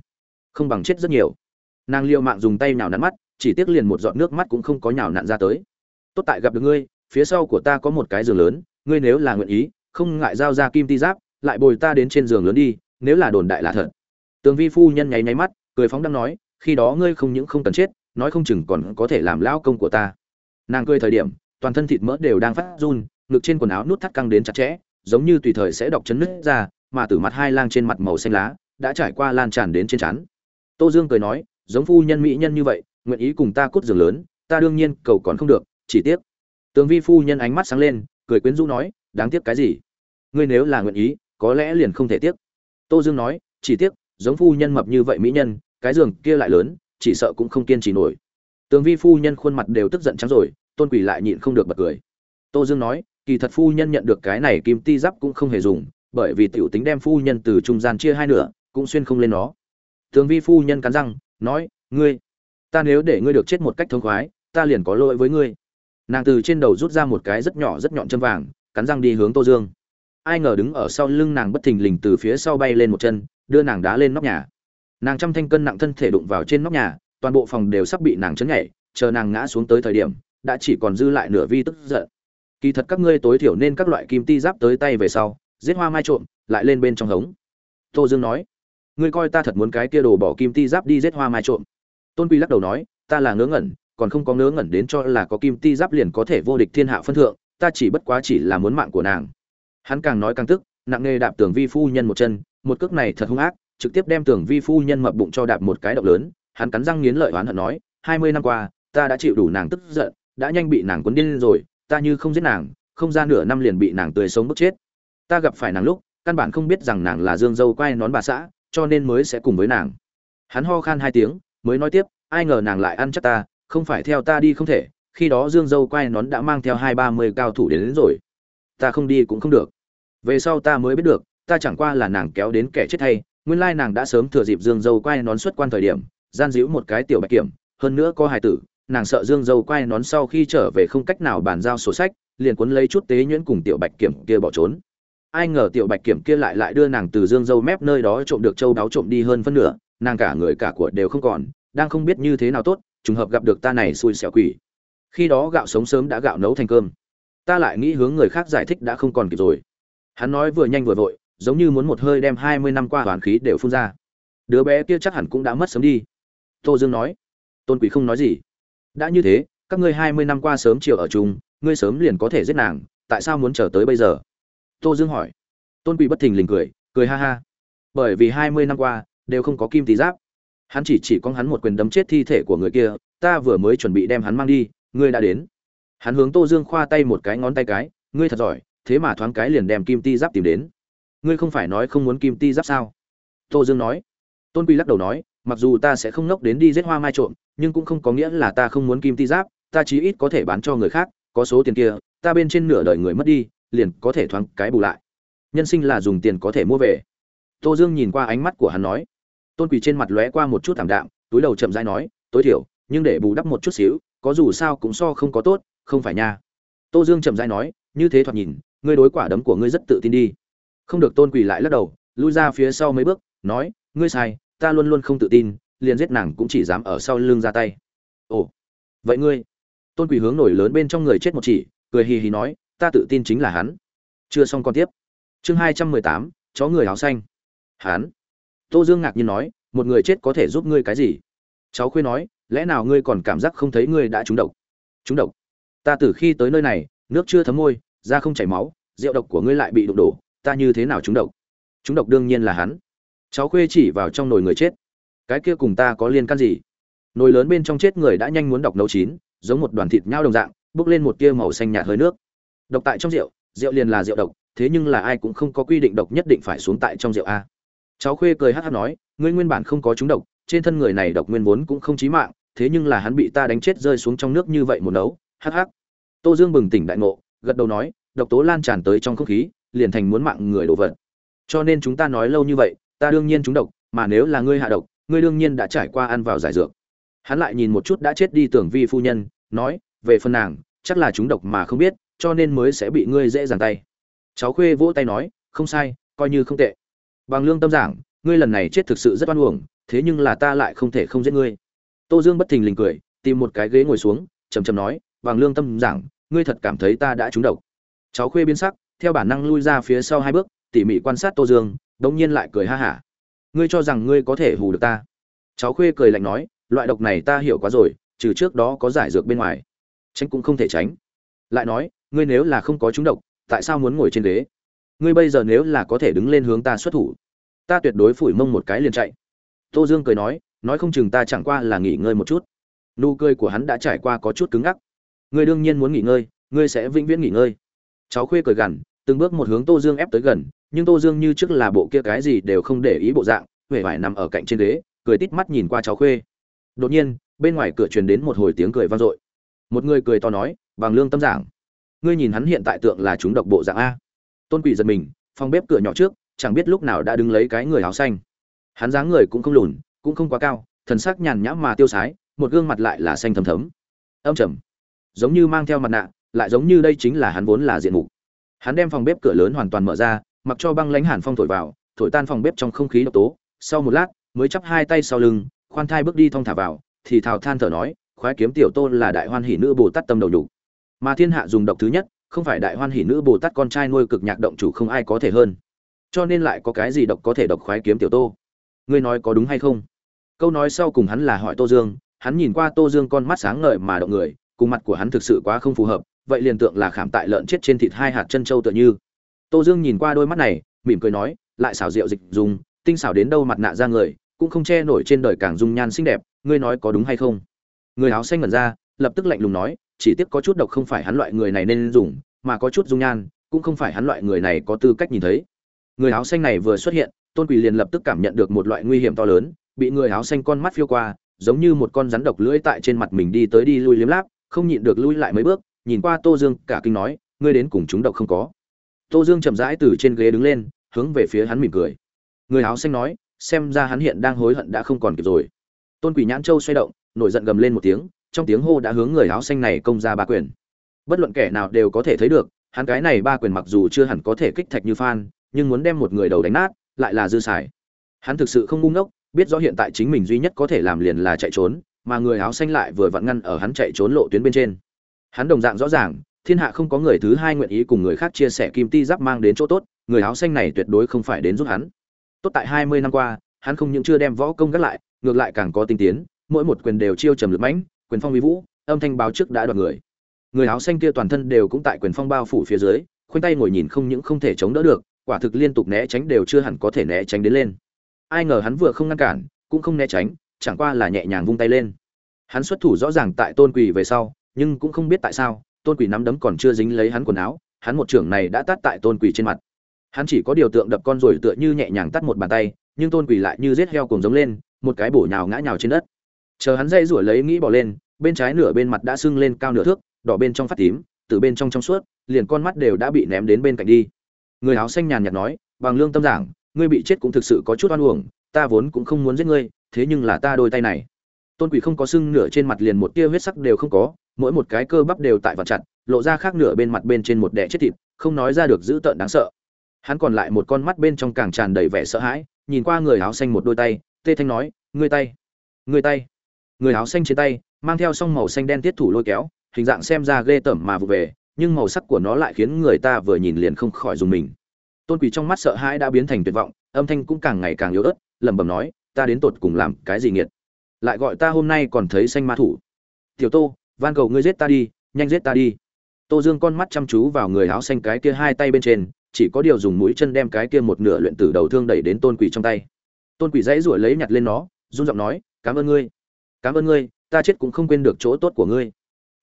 Speaker 1: Không bằng chết rất nhiều. Nàng liêu mạng dùng tay nhào nặn mắt, chỉ tiếc liền một giọt nước mắt cũng không có nhào nặn ra tới. Tốt tại gặp được ngươi, phía sau của ta có một cái giường lớn, ngươi nếu là nguyện ý, không ngại giao ra kim ti giáp, lại bồi ta đến trên giường lớn đi, nếu là đồn đại là thật. Tường vi phu nhân nháy nháy mắt, cười phóng đang nói, khi đó ngươi không những không cần chết, nói không chừng còn có thể làm lão công của ta. Nàng cười thời điểm, toàn thân thịt mỡ đều đang phát run, ngực trên quần áo nút thắt căng đến chặt chẽ, giống như tùy thời sẽ đọc chấn nứt ra mà từ mặt hai lang trên mặt màu xanh lá đã trải qua lan tràn đến trên trán. Tô dương cười nói, giống phu nhân mỹ nhân như vậy, nguyện ý cùng ta cút giường lớn, ta đương nhiên cầu còn không được, chỉ tiếc. Tường vi phu nhân ánh mắt sáng lên, cười quyến rũ nói, đáng tiếc cái gì? Ngươi nếu là nguyện ý, có lẽ liền không thể tiếc. Tô dương nói, chỉ tiếc, giống phu nhân mập như vậy mỹ nhân, cái giường kia lại lớn, chỉ sợ cũng không kiên trì nổi. Tường vi phu nhân khuôn mặt đều tức giận trắng rồi, tôn quỷ lại nhịn không được bật cười. Tô dương nói, kỳ thật phu nhân nhận được cái này kim ti giáp cũng không hề dùng bởi vì tiểu tính đem phu nhân từ trung gian chia hai nửa, cũng xuyên không lên nó. Tường vi phu nhân cắn răng, nói, ngươi, ta nếu để ngươi được chết một cách thống khoái, ta liền có lỗi với ngươi. Nàng từ trên đầu rút ra một cái rất nhỏ rất nhọn chân vàng, cắn răng đi hướng tô dương. Ai ngờ đứng ở sau lưng nàng bất thình lình từ phía sau bay lên một chân, đưa nàng đá lên nóc nhà. Nàng trăm thanh cân nặng thân thể đụng vào trên nóc nhà, toàn bộ phòng đều sắp bị nàng chấn nhảy, chờ nàng ngã xuống tới thời điểm, đã chỉ còn dư lại nửa vi tức giận. Kỳ thật các ngươi tối thiểu nên các loại kim ti giáp tới tay về sau giết hoa mai trộm, lại lên bên trong hống. Tô dương nói, ngươi coi ta thật muốn cái kia đồ bỏ kim ti giáp đi giết hoa mai trộm. Tôn quy lắc đầu nói, ta là ngớ ngẩn, còn không có ngớ ngẩn đến cho là có kim ti giáp liền có thể vô địch thiên hạ phân thượng, ta chỉ bất quá chỉ là muốn mạng của nàng. Hắn càng nói càng tức, nặng nề đạp Tưởng vi phu nhân một chân, một cước này thật hung ác, trực tiếp đem Tưởng vi phu nhân mập bụng cho đạp một cái động lớn, hắn cắn răng nghiến lợi oán hận nói, hai mươi năm qua, ta đã chịu đủ nàng tức giận, đã nhanh bị nàng cuốn điên rồi, ta như không giết nàng, không ra nửa năm liền bị nàng tươi sống bức chết ta gặp phải nàng lúc căn bản không biết rằng nàng là dương dâu quay nón bà xã cho nên mới sẽ cùng với nàng. Hắn ho khan hai tiếng mới nói tiếp ai ngờ nàng lại ăn chắc ta không phải theo ta đi không thể khi đó dương dâu quay nón đã mang theo hai ba mươi cao thủ đến, đến rồi. Ta không đi cũng không được. Về sau ta mới biết được ta chẳng qua là nàng kéo đến kẻ chết thay nguyên lai nàng đã sớm thừa dịp dương dâu quay nón xuất quan thời điểm gian díu một cái tiểu bạch kiểm hơn nữa có hài tử nàng sợ dương dâu quay nón sau khi trở về không cách nào bàn giao sổ sách liền cuốn lấy chút tế nhuyễn cùng tiểu bạch kiểm kia bỏ trốn ai ngờ tiểu bạch kiểm kia lại lại đưa nàng từ dương dâu mép nơi đó trộm được châu đáo trộm đi hơn phân nửa, nàng cả người cả của đều không còn, đang không biết như thế nào tốt, trùng hợp gặp được ta này xui xẻo quỷ. Khi đó gạo sống sớm đã gạo nấu thành cơm. Ta lại nghĩ hướng người khác giải thích đã không còn kịp rồi. Hắn nói vừa nhanh vừa vội, giống như muốn một hơi đem hai mươi năm qua hoàn khí đều phun ra. Đứa bé kia chắc hẳn cũng đã mất sớm đi. Tô dương nói. Tôn quỷ không nói gì. Đã như thế, các ngươi hai mươi năm qua sớm chiều ở chung, ngươi sớm liền có thể giết nàng, tại sao muốn chờ tới bây giờ? Tô dương hỏi. Tôn quỷ bất thình lình cười cười ha ha. Bởi vì hai mươi năm qua, đều không có kim tí giáp. Hắn chỉ chỉ con hắn một quyền đấm chết thi thể của người kia, ta vừa mới chuẩn bị đem hắn mang đi, ngươi đã đến. Hắn hướng tô dương khoa tay một cái, ngón tay cái, ngươi thật giỏi, thế mà thoáng cái liền đem kim ti giáp tìm đến. Ngươi không phải nói không muốn kim ti giáp sao? Tô dương nói. Tôn quy lắc đầu nói, mặc dù ta sẽ không nốc đến đi giết hoa mai trộm, nhưng cũng không có nghĩa là ta không muốn kim ti giáp, ta chí ít có thể bán cho người khác, có số tiền kia, ta bên trên nửa đời người mất đi liền có thể thoáng cái bù lại. Nhân sinh là dùng tiền có thể mua về. Tô dương nhìn qua ánh mắt của hắn nói. Tôn quỳ trên mặt lóe qua một chút thảm đạm, túi đầu chậm rãi nói, tối thiểu, nhưng để bù đắp một chút xíu, có dù sao cũng so không có tốt, không phải nha. Tô dương chậm rãi nói, như thế thoạt nhìn, ngươi đối quả đấm của ngươi rất tự tin đi. Không được, tôn quỳ lại lắc đầu, lui ra phía sau mấy bước, nói, ngươi sai, ta luôn luôn không tự tin, liền giết nàng cũng chỉ dám ở sau lưng ra tay. Ồ, vậy ngươi? Tôn quỳ hướng nổi lớn bên trong người chết một chỉ, cười hì hì nói ta tự tin chính là hắn. Chưa xong còn tiếp. Chương hai trăm mười tám, chó người áo xanh. Hắn. Tô dương ngạc nhiên nói, một người chết có thể giúp ngươi cái gì? Cháu khuê nói, lẽ nào ngươi còn cảm giác không thấy ngươi đã trúng độc? Trúng độc? Ta từ khi tới nơi này, nước chưa thấm môi, da không chảy máu, rượu độc của ngươi lại bị đụng đổ, ta như thế nào trúng độc? Trúng độc đương nhiên là hắn. Cháu khuê chỉ vào trong nồi người chết. Cái kia cùng ta có liên can gì? Nồi lớn bên trong chết người đã nhanh muốn độc nấu chín, giống một đoàn thịt nhau đồng dạng, bốc lên một tia màu xanh nhạt hơi nước độc tại trong rượu rượu liền là rượu độc, thế nhưng là ai cũng không có quy định độc nhất định phải xuống tại trong rượu a. Cháu khuê cười hát hát nói, ngươi nguyên bản không có chúng độc, trên thân người này độc nguyên vốn cũng không chí mạng, thế nhưng là hắn bị ta đánh chết rơi xuống trong nước như vậy một nấu. Hắc hắc. Tô dương bừng tỉnh đại ngộ, gật đầu nói, độc tố lan tràn tới trong không khí, liền thành muốn mạng người đổ vật. Cho nên chúng ta nói lâu như vậy, ta đương nhiên chúng độc, mà nếu là ngươi hạ độc, ngươi đương nhiên đã trải qua ăn vào giải dược. Hắn lại nhìn một chút đã chết đi tưởng vi phu nhân, nói, về phần nàng, chắc là chúng độc mà không biết cho nên mới sẽ bị ngươi dễ dàng tay. Cháu khuê vỗ tay nói, không sai, coi như không tệ. Bằng lương tâm giảng, ngươi lần này chết thực sự rất oan uổng, thế nhưng là ta lại không thể không giết ngươi. Tô dương bất thình lình cười, tìm một cái ghế ngồi xuống chầm chầm nói, bằng lương tâm giảng, ngươi thật cảm thấy ta đã trúng độc. Cháu khuê biến sắc, theo bản năng lui ra phía sau hai bước, tỉ mỉ quan sát tô dương, đống nhiên lại cười ha hả. Ngươi cho rằng ngươi có thể hù được ta? Cháu khuê cười lạnh nói, loại độc này ta hiểu quá rồi, trừ trước đó có giải dược bên ngoài, tránh cũng không thể tránh. Lại nói ngươi nếu là không có trúng độc, tại sao muốn ngồi trên ghế? Ngươi bây giờ nếu là có thể đứng lên hướng ta xuất thủ, ta tuyệt đối phủi mông một cái liền chạy. Tô dương cười nói nói không chừng ta chẳng qua là nghỉ ngơi một chút. Nụ cười của hắn đã trải qua có chút cứng ngắc. Ngươi đương nhiên muốn nghỉ ngơi, ngươi sẽ vĩnh viễn nghỉ ngơi. Cháu khuê cười gằn, từng bước một hướng tô dương ép tới gần, nhưng tô dương như trước là bộ kia cái gì đều không để ý bộ dạng huệ vải nằm ở cạnh trên ghế, cười tít mắt nhìn qua cháu khuê. Đột nhiên, bên ngoài cửa truyền đến một hồi tiếng cười vang dội. Một người cười to nói, bằng lương tâm giảng ngươi nhìn hắn hiện tại tượng là chúng độc bộ dạng a. Tôn quỷ giật mình, phòng bếp cửa nhỏ trước, chẳng biết lúc nào đã đứng lấy cái người áo xanh. Hắn dáng người cũng không lùn, cũng không quá cao, thần sắc nhàn nhã mà tiêu sái, một gương mặt lại là xanh thấm thấm. Âm trầm, giống như mang theo mặt nạ, lại giống như đây chính là hắn vốn là diện mục. Hắn đem phòng bếp cửa lớn hoàn toàn mở ra, mặc cho băng lãnh hàn phong thổi vào, thổi tan phòng bếp trong không khí độc tố. Sau một lát, mới chắp hai tay sau lưng, khoan thai bước đi thong thả vào, thì thào than thở nói, khoái kiếm tiểu tôn là đại hoan hỷ nữ bồ tát tâm đầu nhục mà thiên hạ dùng độc thứ nhất, không phải đại hoan hỷ nữ bồ tát con trai nuôi cực nhạc động chủ không ai có thể hơn. Cho nên lại có cái gì độc có thể độc khoái kiếm tiểu tô? Ngươi nói có đúng hay không? Câu nói sau cùng hắn là hỏi tô dương, hắn nhìn qua tô dương con mắt sáng ngời mà động người, cùng mặt của hắn thực sự quá không phù hợp, vậy liền tượng là khảm tại lợn chết trên thịt hai hạt chân trâu tựa như. Tô dương nhìn qua đôi mắt này, mỉm cười nói, lại xảo diệu dịch dùng, tinh xảo đến đâu mặt nạ ra người, cũng không che nổi trên đời càng dung nhan xinh đẹp, ngươi nói có đúng hay không? Người áo xanh ngẩn ra, lập tức lạnh lùng nói chỉ tiếc có chút độc không phải hắn loại người này nên dùng, mà có chút dung nhan, cũng không phải hắn loại người này có tư cách nhìn thấy. Người áo xanh này vừa xuất hiện, tôn quỳ liền lập tức cảm nhận được một loại nguy hiểm to lớn, bị người áo xanh con mắt phiêu qua, giống như một con rắn độc lưỡi tại trên mặt mình đi tới đi lui liếm láp, không nhịn được lui lại mấy bước, nhìn qua tô dương, cả kinh nói, ngươi đến cùng chúng độc không có. Tô dương chậm rãi từ trên ghế đứng lên, hướng về phía hắn mỉm cười. Người áo xanh nói, xem ra hắn hiện đang hối hận đã không còn kịp rồi. Tôn quỷ nhãn châu xoay động, nổi giận gầm lên một tiếng trong tiếng hô đã hướng người áo xanh này công ra ba quyền. Bất luận kẻ nào đều có thể thấy được, hắn cái này ba quyền mặc dù chưa hẳn có thể kích thạch như phan, nhưng muốn đem một người đầu đánh nát, lại là dư xài. Hắn thực sự không ngu ngốc, biết rõ hiện tại chính mình duy nhất có thể làm liền là chạy trốn, mà người áo xanh lại vừa vặn ngăn ở hắn chạy trốn lộ tuyến bên trên. Hắn đồng dạng rõ ràng, thiên hạ không có người thứ hai nguyện ý cùng người khác chia sẻ kim ti giáp mang đến chỗ tốt, người áo xanh này tuyệt đối không phải đến giúp hắn. Tốt tại hai mươi năm qua, hắn không những chưa đem võ công gác lại, ngược lại càng có tinh tiến, mỗi một quyền đều chiêu trầm lực mãnh quyền phong uy vũ, âm thanh báo trước đã đoạt người. Người áo xanh kia toàn thân đều cũng tại quyền phong bao phủ phía dưới, khoanh tay ngồi nhìn không những không thể chống đỡ được, quả thực liên tục né tránh đều chưa hẳn có thể né tránh đến lên. Ai ngờ hắn vừa không ngăn cản, cũng không né tránh, chẳng qua là nhẹ nhàng vung tay lên. Hắn xuất thủ rõ ràng tại tôn quỳ về sau, nhưng cũng không biết tại sao, tôn quỳ nắm đấm còn chưa dính lấy hắn quần áo, hắn một trưởng này đã tát tại tôn quỳ trên mặt. Hắn chỉ có điều tượng đập con rồi tựa như nhẹ nhàng tắt một bàn tay, nhưng tôn quỳ lại như giết heo cùng giống lên, một cái bổ nhào ngã nhào trên đất chờ hắn dây rủi lấy nghĩ bỏ lên, bên trái nửa bên mặt đã sưng lên cao nửa thước, đỏ bên trong phát tím, từ bên trong trong suốt, liền con mắt đều đã bị ném đến bên cạnh đi. Người áo xanh nhàn nhạt nói, bằng lương tâm giảng, ngươi bị chết cũng thực sự có chút oan uổng, ta vốn cũng không muốn giết ngươi, thế nhưng là ta đôi tay này. Tôn quỷ không có sưng nửa trên mặt liền một tia huyết sắc đều không có, mỗi một cái cơ bắp đều tại vặt chặt, lộ ra khác nửa bên mặt bên trên một đẻ chết thịt, không nói ra được dữ tợn đáng sợ. Hắn còn lại một con mắt bên trong càng tràn đầy vẻ sợ hãi, nhìn qua người áo xanh một đôi tay, tê thanh nói, ngươi tay ngươi tay người áo xanh trên tay, mang theo song màu xanh đen tiết thủ lôi kéo, hình dạng xem ra ghê tởm mà vụ về, nhưng màu sắc của nó lại khiến người ta vừa nhìn liền không khỏi dùng mình. Tôn quỷ trong mắt sợ hãi đã biến thành tuyệt vọng, âm thanh cũng càng ngày càng yếu ớt, lẩm bẩm nói, ta đến tột cùng làm cái gì nghiệt? Lại gọi ta hôm nay còn thấy xanh ma thủ. Tiểu tô, van cầu ngươi giết ta đi, nhanh giết ta đi. Tô dương con mắt chăm chú vào người áo xanh cái kia hai tay bên trên, chỉ có điều dùng mũi chân đem cái kia một nửa luyện tử đầu thương đẩy đến tôn quỷ trong tay. Tôn quỷ dãy ruổi lấy nhặt lên nó, run giọng nói, cảm ơn ngươi cảm ơn ngươi, ta chết cũng không quên được chỗ tốt của ngươi.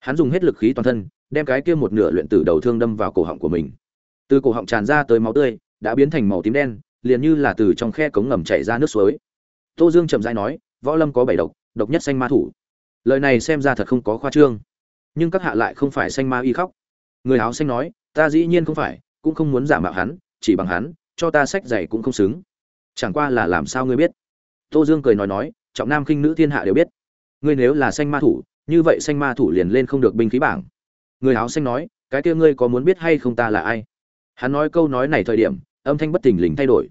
Speaker 1: Hắn dùng hết lực khí toàn thân, đem cái kia một nửa luyện tử đầu thương đâm vào cổ họng của mình. Từ cổ họng tràn ra tới máu tươi, đã biến thành màu tím đen, liền như là từ trong khe cống ngầm chảy ra nước suối. Tô dương chậm rãi nói, võ lâm có bảy độc độc nhất xanh ma thủ. Lời này xem ra thật không có khoa trương. Nhưng các hạ lại không phải xanh ma y khóc. Người áo xanh nói, ta dĩ nhiên không phải, cũng không muốn giả mạo hắn, chỉ bằng hắn, cho ta sách giày cũng không xứng. Chẳng qua là làm sao ngươi biết? Tô dương cười nói nói, trọng nam khinh nữ thiên hạ đều biết ngươi nếu là xanh ma thủ, như vậy xanh ma thủ liền lên không được binh khí bảng. Người áo xanh nói, cái kia ngươi có muốn biết hay không ta là ai? Hắn nói câu nói này thời điểm, âm thanh bất thình lình thay đổi.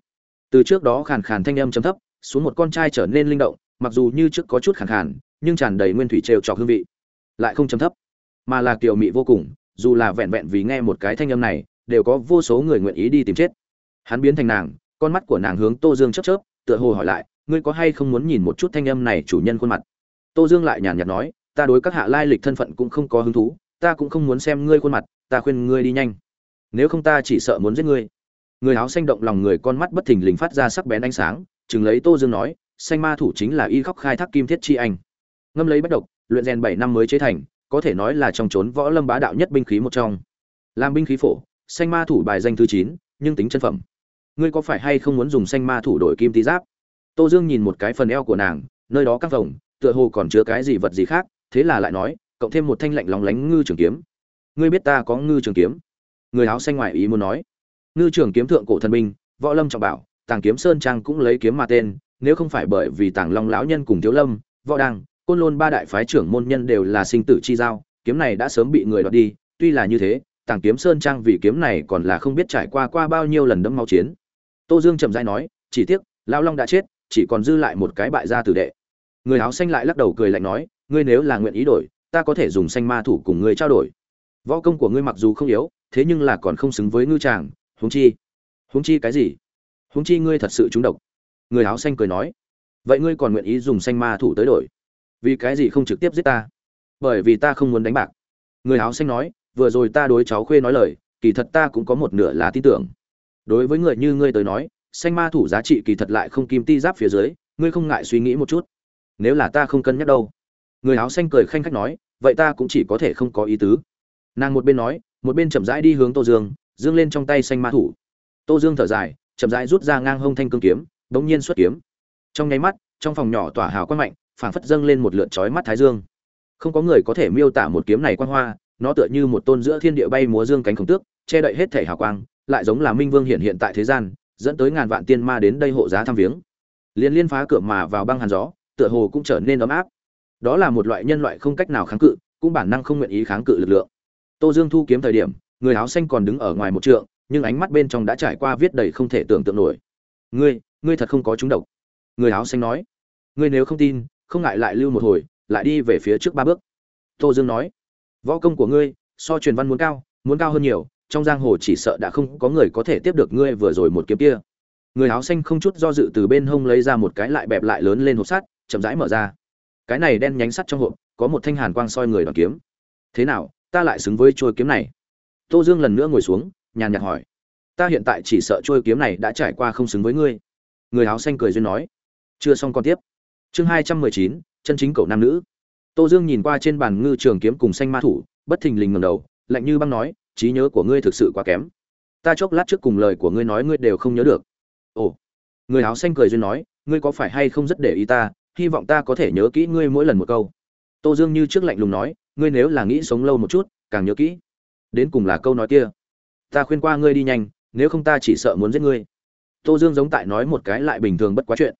Speaker 1: Từ trước đó khàn khàn thanh âm chấm thấp, xuống một con trai trở nên linh động, mặc dù như trước có chút khàn khàn, nhưng tràn đầy nguyên thủy trêu trọc hương vị. Lại không chấm thấp, mà là kiều mị vô cùng, dù là vẹn vẹn vì nghe một cái thanh âm này, đều có vô số người nguyện ý đi tìm chết. Hắn biến thành nàng, con mắt của nàng hướng tô dương chớp chớp, tựa hồ hỏi lại, ngươi có hay không muốn nhìn một chút thanh âm này chủ nhân khuôn mặt? Tô dương lại nhàn nhạt nói, ta đối các hạ lai lịch thân phận cũng không có hứng thú, ta cũng không muốn xem ngươi khuôn mặt, ta khuyên ngươi đi nhanh. Nếu không ta chỉ sợ muốn giết ngươi. Người áo xanh động lòng người con mắt bất thình lình phát ra sắc bén ánh sáng, chừng lấy tô dương nói, xanh ma thủ chính là y khóc khai thác kim thiết chi anh. Ngâm lấy bất độc, luyện rèn bảy năm mới chế thành, có thể nói là trong trốn võ lâm bá đạo nhất binh khí một trong. Làm binh khí phổ, xanh ma thủ bài danh thứ chín, nhưng tính chân phẩm. Ngươi có phải hay không muốn dùng xanh ma thủ đổi kim tý giáp? Tô dương nhìn một cái phần eo của nàng, nơi đó các vòng tựa hồ còn chứa cái gì vật gì khác, thế là lại nói, cộng thêm một thanh lạnh lóng lánh ngư trường kiếm. Ngươi biết ta có ngư trường kiếm? Người áo xanh ngoài ý muốn nói. Ngư trường kiếm thượng cổ thần binh, võ lâm trọng bảo, tàng kiếm sơn trang cũng lấy kiếm mà tên, nếu không phải bởi vì tàng long lão nhân cùng thiếu lâm, võ đăng, côn lôn ba đại phái trưởng môn nhân đều là sinh tử chi giao, kiếm này đã sớm bị người đoạt đi, tuy là như thế, tàng kiếm sơn trang vì kiếm này còn là không biết trải qua qua bao nhiêu lần đẫm máu chiến. Tô dương chậm rãi nói, chỉ tiếc, lão long đã chết, chỉ còn dư lại một cái bại gia tử đệ người áo xanh lại lắc đầu cười lạnh nói, ngươi nếu là nguyện ý đổi, ta có thể dùng xanh ma thủ cùng ngươi trao đổi. Võ công của ngươi mặc dù không yếu, thế nhưng là còn không xứng với ngư tràng huống chi. Huống chi cái gì? Huống chi ngươi thật sự trúng độc. Người áo xanh cười nói, vậy ngươi còn nguyện ý dùng xanh ma thủ tới đổi? Vì cái gì không trực tiếp giết ta? Bởi vì ta không muốn đánh bạc. Người áo xanh nói, vừa rồi ta đối cháu khuê nói lời, kỳ thật ta cũng có một nửa là tin tưởng. Đối với người như ngươi tới nói, xanh ma thủ giá trị kỳ thật lại không kim ti giáp phía dưới, ngươi không ngại suy nghĩ một chút nếu là ta không cân nhắc đâu. Người áo xanh cười khanh khách nói, vậy ta cũng chỉ có thể không có ý tứ. Nàng một bên nói, một bên chậm rãi đi hướng tô dương dương lên trong tay xanh ma thủ. Tô dương thở dài, chậm rãi rút ra ngang hông thanh cương kiếm bỗng nhiên xuất kiếm. Trong nháy mắt, trong phòng nhỏ tỏa hào quang mạnh, phảng phất dâng lên một lượn chói mắt thái dương. Không có người có thể miêu tả một kiếm này quang hoa, nó tựa như một tôn giữa thiên địa bay múa dương cánh khổng tước, che đậy hết thể hào quang, lại giống là minh vương hiện hiện tại thế gian, dẫn tới ngàn vạn tiên ma đến đây hộ giá thăm viếng. Liên liên phá cửa mà vào băng hàn gió tựa hồ cũng trở nên ấm áp. Đó là một loại nhân loại không cách nào kháng cự, cũng bản năng không nguyện ý kháng cự lực lượng. Tô dương thu kiếm thời điểm, người áo xanh còn đứng ở ngoài một trượng, nhưng ánh mắt bên trong đã trải qua viết đầy không thể tưởng tượng nổi. Ngươi ngươi thật không có chúng độc. Người áo xanh nói. Ngươi nếu không tin, không ngại lại lưu một hồi, lại đi về phía trước ba bước. Tô dương nói. Võ công của ngươi, so truyền văn muốn cao muốn cao hơn nhiều, trong giang hồ chỉ sợ đã không có người có thể tiếp được ngươi vừa rồi một kiếm kia. Người áo xanh không chút do dự từ bên hông lấy ra một cái lại bẹp lại lớn lên hộp sắt chậm rãi mở ra. Cái này đen nhánh sắt trong hộp, có một thanh hàn quang soi người đoàn kiếm. Thế nào, ta lại xứng với trôi kiếm này? Tô dương lần nữa ngồi xuống, nhàn nhạt hỏi. Ta hiện tại chỉ sợ trôi kiếm này đã trải qua không xứng với ngươi. Người áo xanh cười duyên nói. Chưa xong còn tiếp. Chương hai trăm mười chín, chân chính cậu nam nữ. Tô dương nhìn qua trên bàn ngư trường kiếm cùng xanh ma thủ, bất thình lình ngầm đầu, lạnh như băng nói, trí nhớ của ngươi thực sự quá kém. Ta chốc lát trước cùng lời của ngươi nói ngươi đều không nhớ được. Ồ. Người áo xanh cười duyên nói, ngươi có phải hay không rất để ý ta? Hy vọng ta có thể nhớ kỹ ngươi mỗi lần một câu. Tô dương như trước lạnh lùng nói, ngươi nếu là nghĩ sống lâu một chút, càng nhớ kỹ. Đến cùng là câu nói kia. Ta khuyên qua ngươi đi nhanh, nếu không ta chỉ sợ muốn giết ngươi. Tô dương giống tại nói một cái lại bình thường bất quá chuyện.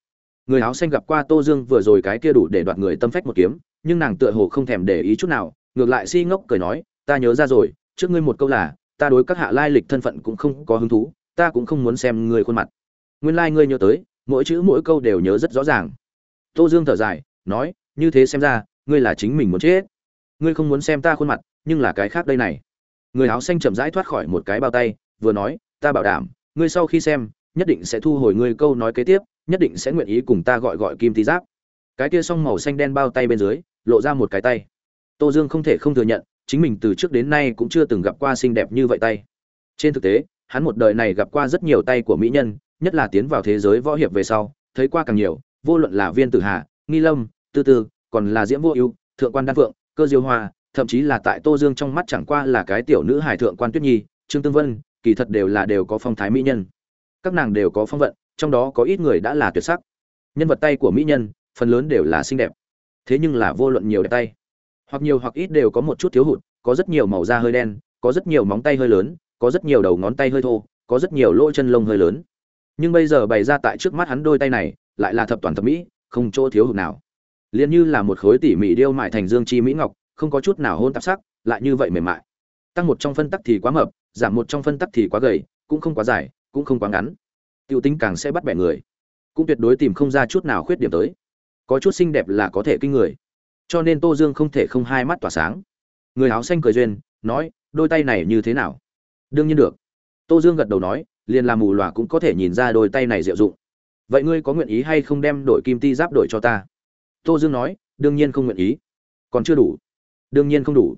Speaker 1: Người áo xanh gặp qua tô dương vừa rồi cái kia đủ để đoạt người tâm phách một kiếm, nhưng nàng tựa hồ không thèm để ý chút nào, ngược lại si ngốc cười nói, ta nhớ ra rồi, trước ngươi một câu là, ta đối các hạ lai lịch thân phận cũng không có hứng thú, ta cũng không muốn xem ngươi khuôn mặt. Nguyên lai ngươi nhớ tới, mỗi chữ mỗi câu đều nhớ rất rõ ràng tô dương thở dài, nói, như thế xem ra, ngươi là chính mình muốn chết. Ngươi không muốn xem ta khuôn mặt, nhưng là cái khác đây này. Người áo xanh chậm rãi thoát khỏi một cái bao tay, vừa nói, ta bảo đảm, ngươi sau khi xem, nhất định sẽ thu hồi ngươi câu nói kế tiếp, nhất định sẽ nguyện ý cùng ta gọi gọi kim tý giáp. Cái kia song màu xanh đen bao tay bên dưới, lộ ra một cái tay. Tô dương không thể không thừa nhận, chính mình từ trước đến nay cũng chưa từng gặp qua xinh đẹp như vậy tay. Trên thực tế, hắn một đời này gặp qua rất nhiều tay của mỹ nhân, nhất là tiến vào thế giới võ hiệp về sau, thấy qua càng nhiều vô luận là viên tử hà, nghi lâm, tư tư, còn là diễm vô ưu, thượng quan đan phượng, cơ diêu hoa, thậm chí là tại tô dương trong mắt chẳng qua là cái tiểu nữ hải thượng quan tuyết nhi, trương tương vân, kỳ thật đều là đều có phong thái mỹ nhân. Các nàng đều có phong vận, trong đó có ít người đã là tuyệt sắc. Nhân vật tay của mỹ nhân, phần lớn đều là xinh đẹp. Thế nhưng là vô luận nhiều đẹp tay, hoặc nhiều hoặc ít đều có một chút thiếu hụt, có rất nhiều màu da hơi đen, có rất nhiều móng tay hơi lớn, có rất nhiều đầu ngón tay hơi thô, có rất nhiều lỗ chân lông hơi lớn. Nhưng bây giờ bày ra tại trước mắt hắn đôi tay này lại là thập toàn thập mỹ, không chỗ thiếu hụt nào. Liền như là một khối tỉ mỉ điêu mại thành dương chi mỹ ngọc, không có chút nào hôn tạp sắc, lại như vậy mềm mại. Tăng một trong phân tắc thì quá mập, giảm một trong phân tắc thì quá gầy, cũng không quá dài, cũng không quá ngắn. Tiêu tính càng sẽ bắt bẻ người. Cũng tuyệt đối tìm không ra chút nào khuyết điểm tới. Có chút xinh đẹp là có thể kinh người. Cho nên tô dương không thể không hai mắt tỏa sáng. Người áo xanh cười duyên, nói, đôi tay này như thế nào? Đương nhiên được. Tô dương gật đầu nói, liền làm mù lòa cũng có thể nhìn ra đôi tay này diệu dụng vậy ngươi có nguyện ý hay không đem đổi kim ti giáp đổi cho ta? Tô dương nói, đương nhiên không nguyện ý. Còn chưa đủ. Đương nhiên không đủ.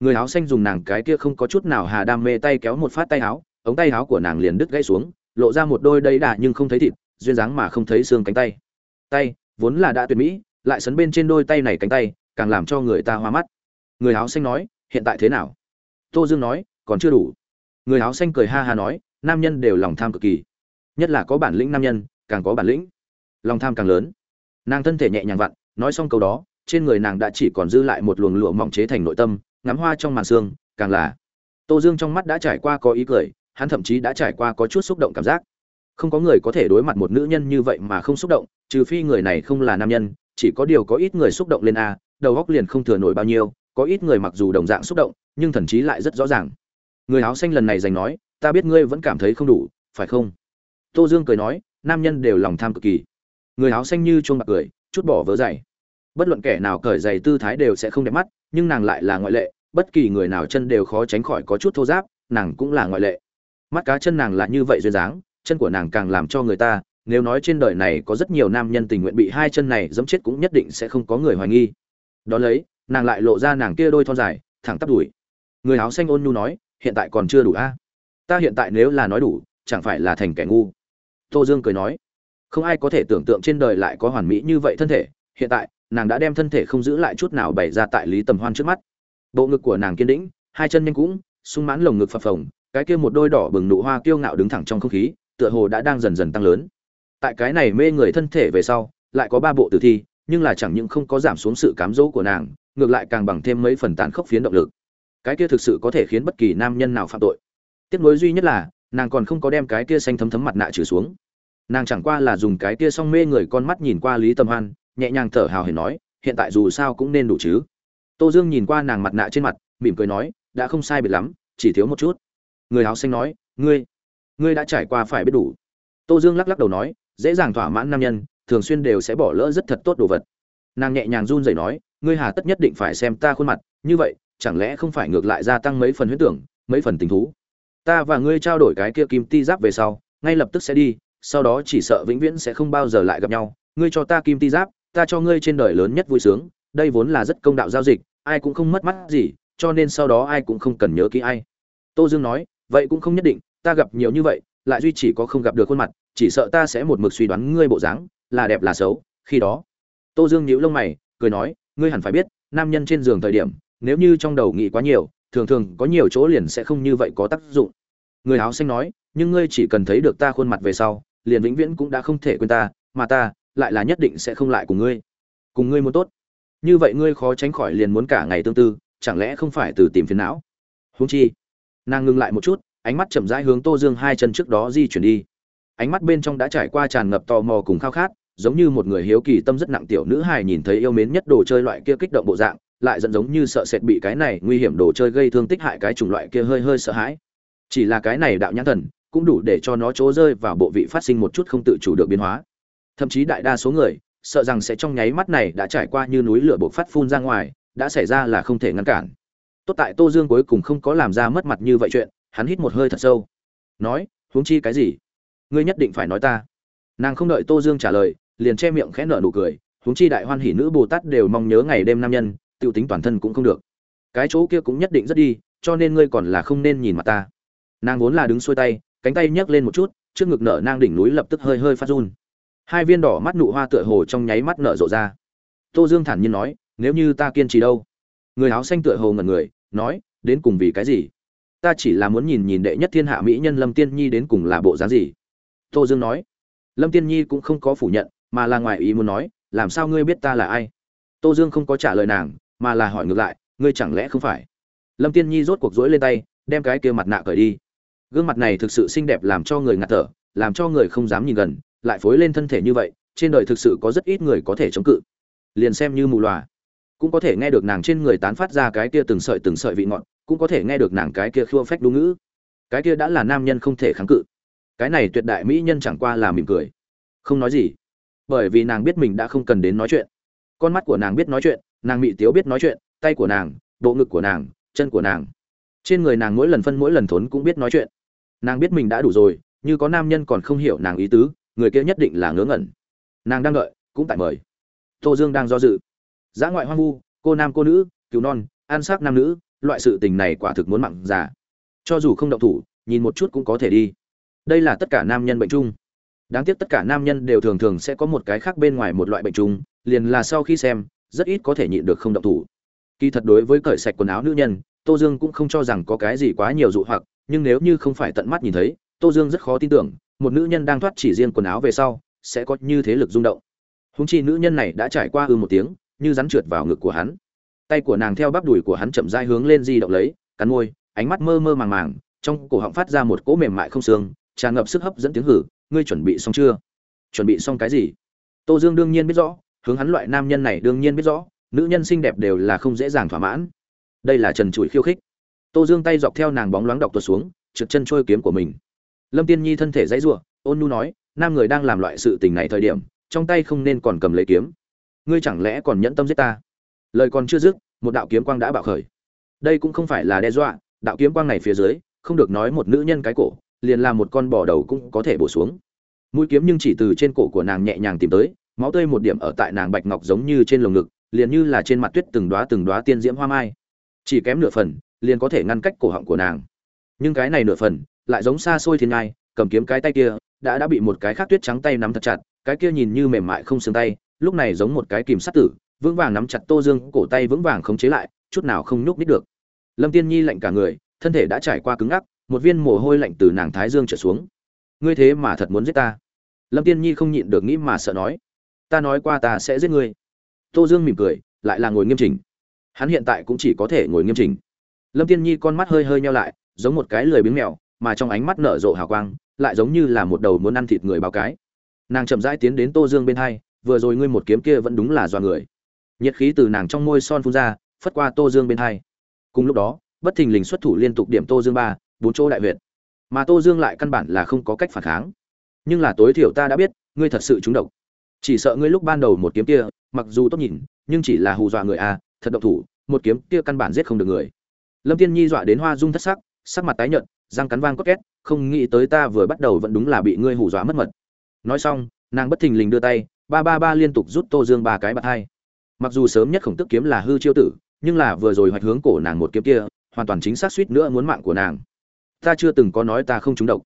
Speaker 1: Người áo xanh dùng nàng cái kia không có chút nào hà đam mê tay kéo một phát tay áo, ống tay áo của nàng liền đứt gãy xuống, lộ ra một đôi đầy đà nhưng không thấy thịt, duyên dáng mà không thấy xương cánh tay. Tay, vốn là đã tuyệt mỹ, lại sấn bên trên đôi tay này cánh tay, càng làm cho người ta hoa mắt. Người áo xanh nói, hiện tại thế nào? Tô dương nói, còn chưa đủ. Người áo xanh cười ha ha nói, nam nhân đều lòng tham cực kỳ. Nhất là có bản lĩnh nam nhân càng có bản lĩnh. Lòng tham càng lớn. Nàng thân thể nhẹ nhàng vặn, nói xong câu đó, trên người nàng đã chỉ còn dư lại một luồng lụa mỏng chế thành nội tâm, ngắm hoa trong màn xương càng là. Tô dương trong mắt đã trải qua có ý cười, hắn thậm chí đã trải qua có chút xúc động cảm giác. Không có người có thể đối mặt một nữ nhân như vậy mà không xúc động, trừ phi người này không là nam nhân, chỉ có điều có ít người xúc động lên a, đầu góc liền không thừa nổi bao nhiêu, có ít người mặc dù đồng dạng xúc động, nhưng thần chí lại rất rõ ràng. Người áo xanh lần này giành nói, ta biết ngươi vẫn cảm thấy không đủ, phải không? Tô dương cười nói nam nhân đều lòng tham cực kỳ. Người áo xanh như chuông bạc cười, chút bỏ vớ dày. Bất luận kẻ nào cởi giày tư thái đều sẽ không đẹp mắt, nhưng nàng lại là ngoại lệ, bất kỳ người nào chân đều khó tránh khỏi có chút thô giáp, nàng cũng là ngoại lệ. Mắt cá chân nàng là như vậy duyên dáng, chân của nàng càng làm cho người ta, nếu nói trên đời này có rất nhiều nam nhân tình nguyện bị hai chân này dẫm chết cũng nhất định sẽ không có người hoài nghi. Đó lấy, nàng lại lộ ra nàng kia đôi thon dài, thẳng tắp đùi. Người áo xanh ôn nhu nói, hiện tại còn chưa đủ a? Ta hiện tại nếu là nói đủ, chẳng phải là thành kẻ ngu? Tô dương cười nói, không ai có thể tưởng tượng trên đời lại có hoàn mỹ như vậy thân thể. Hiện tại, nàng đã đem thân thể không giữ lại chút nào bày ra tại lý tầm hoan trước mắt. Bộ ngực của nàng kiên đĩnh, hai chân nhanh cũng, sung mãn lồng ngực phập phồng, cái kia một đôi đỏ bừng nụ hoa kiêu ngạo đứng thẳng trong không khí, tựa hồ đã đang dần dần tăng lớn. Tại cái này mê người thân thể về sau, lại có ba bộ tử thi, nhưng là chẳng những không có giảm xuống sự cám dỗ của nàng, ngược lại càng bằng thêm mấy phần tàn khốc phiến động lực. Cái kia thực sự có thể khiến bất kỳ nam nhân nào phạm tội. Tiếc nối duy nhất là nàng còn không có đem cái kia xanh thấm thấm mặt nạ trừ xuống. Nàng chẳng qua là dùng cái kia song mê người con mắt nhìn qua lý tâm hoan, nhẹ nhàng thở hào hển nói, hiện tại dù sao cũng nên đủ chứ. Tô dương nhìn qua nàng mặt nạ trên mặt, mỉm cười nói, đã không sai biệt lắm, chỉ thiếu một chút. Người áo xanh nói, ngươi ngươi đã trải qua phải biết đủ. Tô dương lắc lắc đầu nói, dễ dàng thỏa mãn nam nhân, thường xuyên đều sẽ bỏ lỡ rất thật tốt đồ vật. Nàng nhẹ nhàng run rẩy nói, ngươi hà tất nhất định phải xem ta khuôn mặt, như vậy, chẳng lẽ không phải ngược lại gia tăng mấy phần huyết tưởng, mấy phần tình thú? Ta và ngươi trao đổi cái kia kim ti giáp về sau, ngay lập tức sẽ đi, sau đó chỉ sợ vĩnh viễn sẽ không bao giờ lại gặp nhau. Ngươi cho ta kim ti giáp, ta cho ngươi trên đời lớn nhất vui sướng. Đây vốn là rất công đạo giao dịch, ai cũng không mất mắt gì, cho nên sau đó ai cũng không cần nhớ kỹ ai. Tô dương nói, vậy cũng không nhất định, ta gặp nhiều như vậy, lại duy chỉ có không gặp được khuôn mặt, chỉ sợ ta sẽ một mực suy đoán ngươi bộ dáng, là đẹp là xấu, khi đó. Tô dương nhíu lông mày, cười nói, ngươi hẳn phải biết, nam nhân trên giường thời điểm, nếu như trong đầu nghĩ quá nhiều thường thường có nhiều chỗ liền sẽ không như vậy có tác dụng. Người áo xanh nói, nhưng ngươi chỉ cần thấy được ta khuôn mặt về sau, liền vĩnh viễn cũng đã không thể quên ta, mà ta lại là nhất định sẽ không lại cùng ngươi. Cùng ngươi muốn tốt. Như vậy ngươi khó tránh khỏi liền muốn cả ngày tương tư, chẳng lẽ không phải từ tìm phiền não? Huống chi, nàng ngừng lại một chút, ánh mắt chậm rãi hướng tô dương hai chân trước đó di chuyển đi. Ánh mắt bên trong đã trải qua tràn ngập tò mò cùng khao khát, giống như một người hiếu kỳ tâm rất nặng tiểu nữ hài nhìn thấy yêu mến nhất đồ chơi loại kia kích động bộ dạng lại dẫn giống như sợ sệt bị cái này nguy hiểm đồ chơi gây thương tích hại cái chủng loại kia hơi hơi sợ hãi. Chỉ là cái này đạo nhãn thần, cũng đủ để cho nó chỗ rơi vào bộ vị phát sinh một chút không tự chủ được biến hóa. Thậm chí đại đa số người, sợ rằng sẽ trong nháy mắt này đã trải qua như núi lửa bộc phát phun ra ngoài, đã xảy ra là không thể ngăn cản. Tốt tại tô dương cuối cùng không có làm ra mất mặt như vậy chuyện, hắn hít một hơi thật sâu. Nói, huống chi cái gì? Ngươi nhất định phải nói ta. Nàng không đợi tô dương trả lời, liền che miệng khẽ nở nụ cười, huống chi đại hoan hỉ nữ bồ tát đều mong nhớ ngày đêm nam nhân tiêu tính toàn thân cũng không được. Cái chỗ kia cũng nhất định rất đi, cho nên ngươi còn là không nên nhìn mặt ta. Nàng vốn là đứng xuôi tay, cánh tay nhấc lên một chút, trước ngực nở nang đỉnh núi lập tức hơi hơi phát run. Hai viên đỏ mắt nụ hoa tựa hồ trong nháy mắt nở rộ ra. Tô dương thản nhiên nói, nếu như ta kiên trì đâu? Người áo xanh tựa hồ ngẩn người, nói, đến cùng vì cái gì? Ta chỉ là muốn nhìn nhìn đệ nhất thiên hạ mỹ nhân lâm tiên nhi đến cùng là bộ dáng gì. Tô dương nói, lâm tiên nhi cũng không có phủ nhận, mà là ngoài ý muốn nói, làm sao ngươi biết ta là ai? Tô dương không có trả lời nàng mà là hỏi ngược lại, ngươi chẳng lẽ không phải? Lâm tiên nhi rốt cuộc rỗi lên tay, đem cái kia mặt nạ cởi đi. Gương mặt này thực sự xinh đẹp làm cho người ngạt thở, làm cho người không dám nhìn gần, lại phối lên thân thể như vậy, trên đời thực sự có rất ít người có thể chống cự. Liền xem như mù loà cũng có thể nghe được nàng trên người tán phát ra cái kia từng sợi từng sợi vị ngọt, cũng có thể nghe được nàng cái kia khua phách đúng ngữ. Cái kia đã là nam nhân không thể kháng cự. Cái này tuyệt đại mỹ nhân chẳng qua là mỉm cười. Không nói gì, bởi vì nàng biết mình đã không cần đến nói chuyện. Con mắt của nàng biết nói chuyện nàng mị tiếu biết nói chuyện, tay của nàng, bộ ngực của nàng, chân của nàng. Trên người nàng mỗi lần phân mỗi lần thốn cũng biết nói chuyện. Nàng biết mình đã đủ rồi, như có nam nhân còn không hiểu nàng ý tứ, người kia nhất định là ngớ ngẩn. Nàng đang đợi, cũng tại mời. Tô dương đang do dự. Giã ngoại hoang vu, cô nam cô nữ, cứu non an sắc nam nữ, loại sự tình này quả thực muốn mặn già. Cho dù không động thủ, nhìn một chút cũng có thể đi. Đây là tất cả nam nhân bệnh chung. Đáng tiếc tất cả nam nhân đều thường thường sẽ có một cái khác bên ngoài một loại bệnh chung, liền là sau khi xem rất ít có thể nhịn được không động thủ. Kỳ thật đối với cởi sạch quần áo nữ nhân, tô dương cũng không cho rằng có cái gì quá nhiều dụ hoặc, nhưng nếu như không phải tận mắt nhìn thấy, tô dương rất khó tin tưởng, một nữ nhân đang thoát chỉ riêng quần áo về sau, sẽ có như thế lực rung động. Húng chi nữ nhân này đã trải qua ư một tiếng, như rắn trượt vào ngực của hắn. Tay của nàng theo bắp đùi của hắn chậm rãi hướng lên di động lấy, cắn môi, ánh mắt mơ mơ màng màng, trong cổ họng phát ra một cỗ mềm mại không xương, tràn ngập sức hấp dẫn tiếng hử, ngươi chuẩn bị xong chưa? Chuẩn bị xong cái gì? Tô dương đương nhiên biết rõ hướng hắn loại nam nhân này đương nhiên biết rõ, nữ nhân xinh đẹp đều là không dễ dàng thỏa mãn. Đây là trần trụi khiêu khích. Tô dương tay dọc theo nàng bóng loáng đọc tuột xuống, trượt chân trôi kiếm của mình. Lâm tiên nhi thân thể dãy giụa ôn nu nói, nam người đang làm loại sự tình này thời điểm, trong tay không nên còn cầm lấy kiếm. Ngươi chẳng lẽ còn nhẫn tâm giết ta? Lời còn chưa dứt, một đạo kiếm quang đã bạo khởi. Đây cũng không phải là đe dọa, đạo kiếm quang này phía dưới, không được nói một nữ nhân cái cổ, liền làm một con bò đầu cũng có thể bổ xuống. Mũi kiếm nhưng chỉ từ trên cổ của nàng nhẹ nhàng tìm tới máu tươi một điểm ở tại nàng bạch ngọc giống như trên lồng ngực, liền như là trên mặt tuyết từng đóa từng đóa tiên diễm hoa mai. Chỉ kém nửa phần, liền có thể ngăn cách cổ họng của nàng. Nhưng cái này nửa phần, lại giống xa xôi thiên ngai, cầm kiếm cái tay kia, đã đã bị một cái khác tuyết trắng tay nắm thật chặt, cái kia nhìn như mềm mại không xương tay, lúc này giống một cái kìm sắt tử, vững vàng nắm chặt tô dương, cổ tay vững vàng khống chế lại, chút nào không nhúc nít được. Lâm tiên nhi lạnh cả người, thân thể đã trải qua cứng ngắc, một viên mồ hôi lạnh từ nàng thái dương trở xuống. Ngươi thế mà thật muốn giết ta? Lâm tiên nhi không nhịn được nghĩ mà sợ nói ta nói qua ta sẽ giết ngươi. Tô dương mỉm cười lại là ngồi nghiêm chỉnh. Hắn hiện tại cũng chỉ có thể ngồi nghiêm chỉnh. Lâm tiên nhi con mắt hơi hơi nhau lại giống một cái lười biếng mèo mà trong ánh mắt nở rộ hào quang lại giống như là một đầu muốn ăn thịt người báo cái. Nàng chậm rãi tiến đến tô dương bên hai vừa rồi ngươi một kiếm kia vẫn đúng là do người. Nhiệt khí từ nàng trong môi son phun ra phất qua tô dương bên hai. Cùng lúc đó bất thình lình xuất thủ liên tục điểm tô dương ba bốn chỗ đại việt, mà tô dương lại căn bản là không có cách phản kháng. Nhưng là tối thiểu ta đã biết ngươi thật sự trúng độc chỉ sợ ngươi lúc ban đầu một kiếm kia mặc dù tốt nhìn nhưng chỉ là hù dọa người a à, thật độc thủ một kiếm kia căn bản giết không được người. Lâm tiên nhi dọa đến hoa dung thất sắc sắc mặt tái nhợt răng cắn vang cốt két không nghĩ tới ta vừa bắt đầu vẫn đúng là bị ngươi hù dọa mất mật. Nói xong nàng bất thình lình đưa tay ba ba ba liên tục rút tô dương ba cái bạt hai. Mặc dù sớm nhất khổng tức kiếm là hư chiêu tử nhưng là vừa rồi hoạch hướng cổ nàng một kiếm kia hoàn toàn chính xác suýt nữa muốn mạng của nàng. Ta chưa từng có nói ta không trúng độc.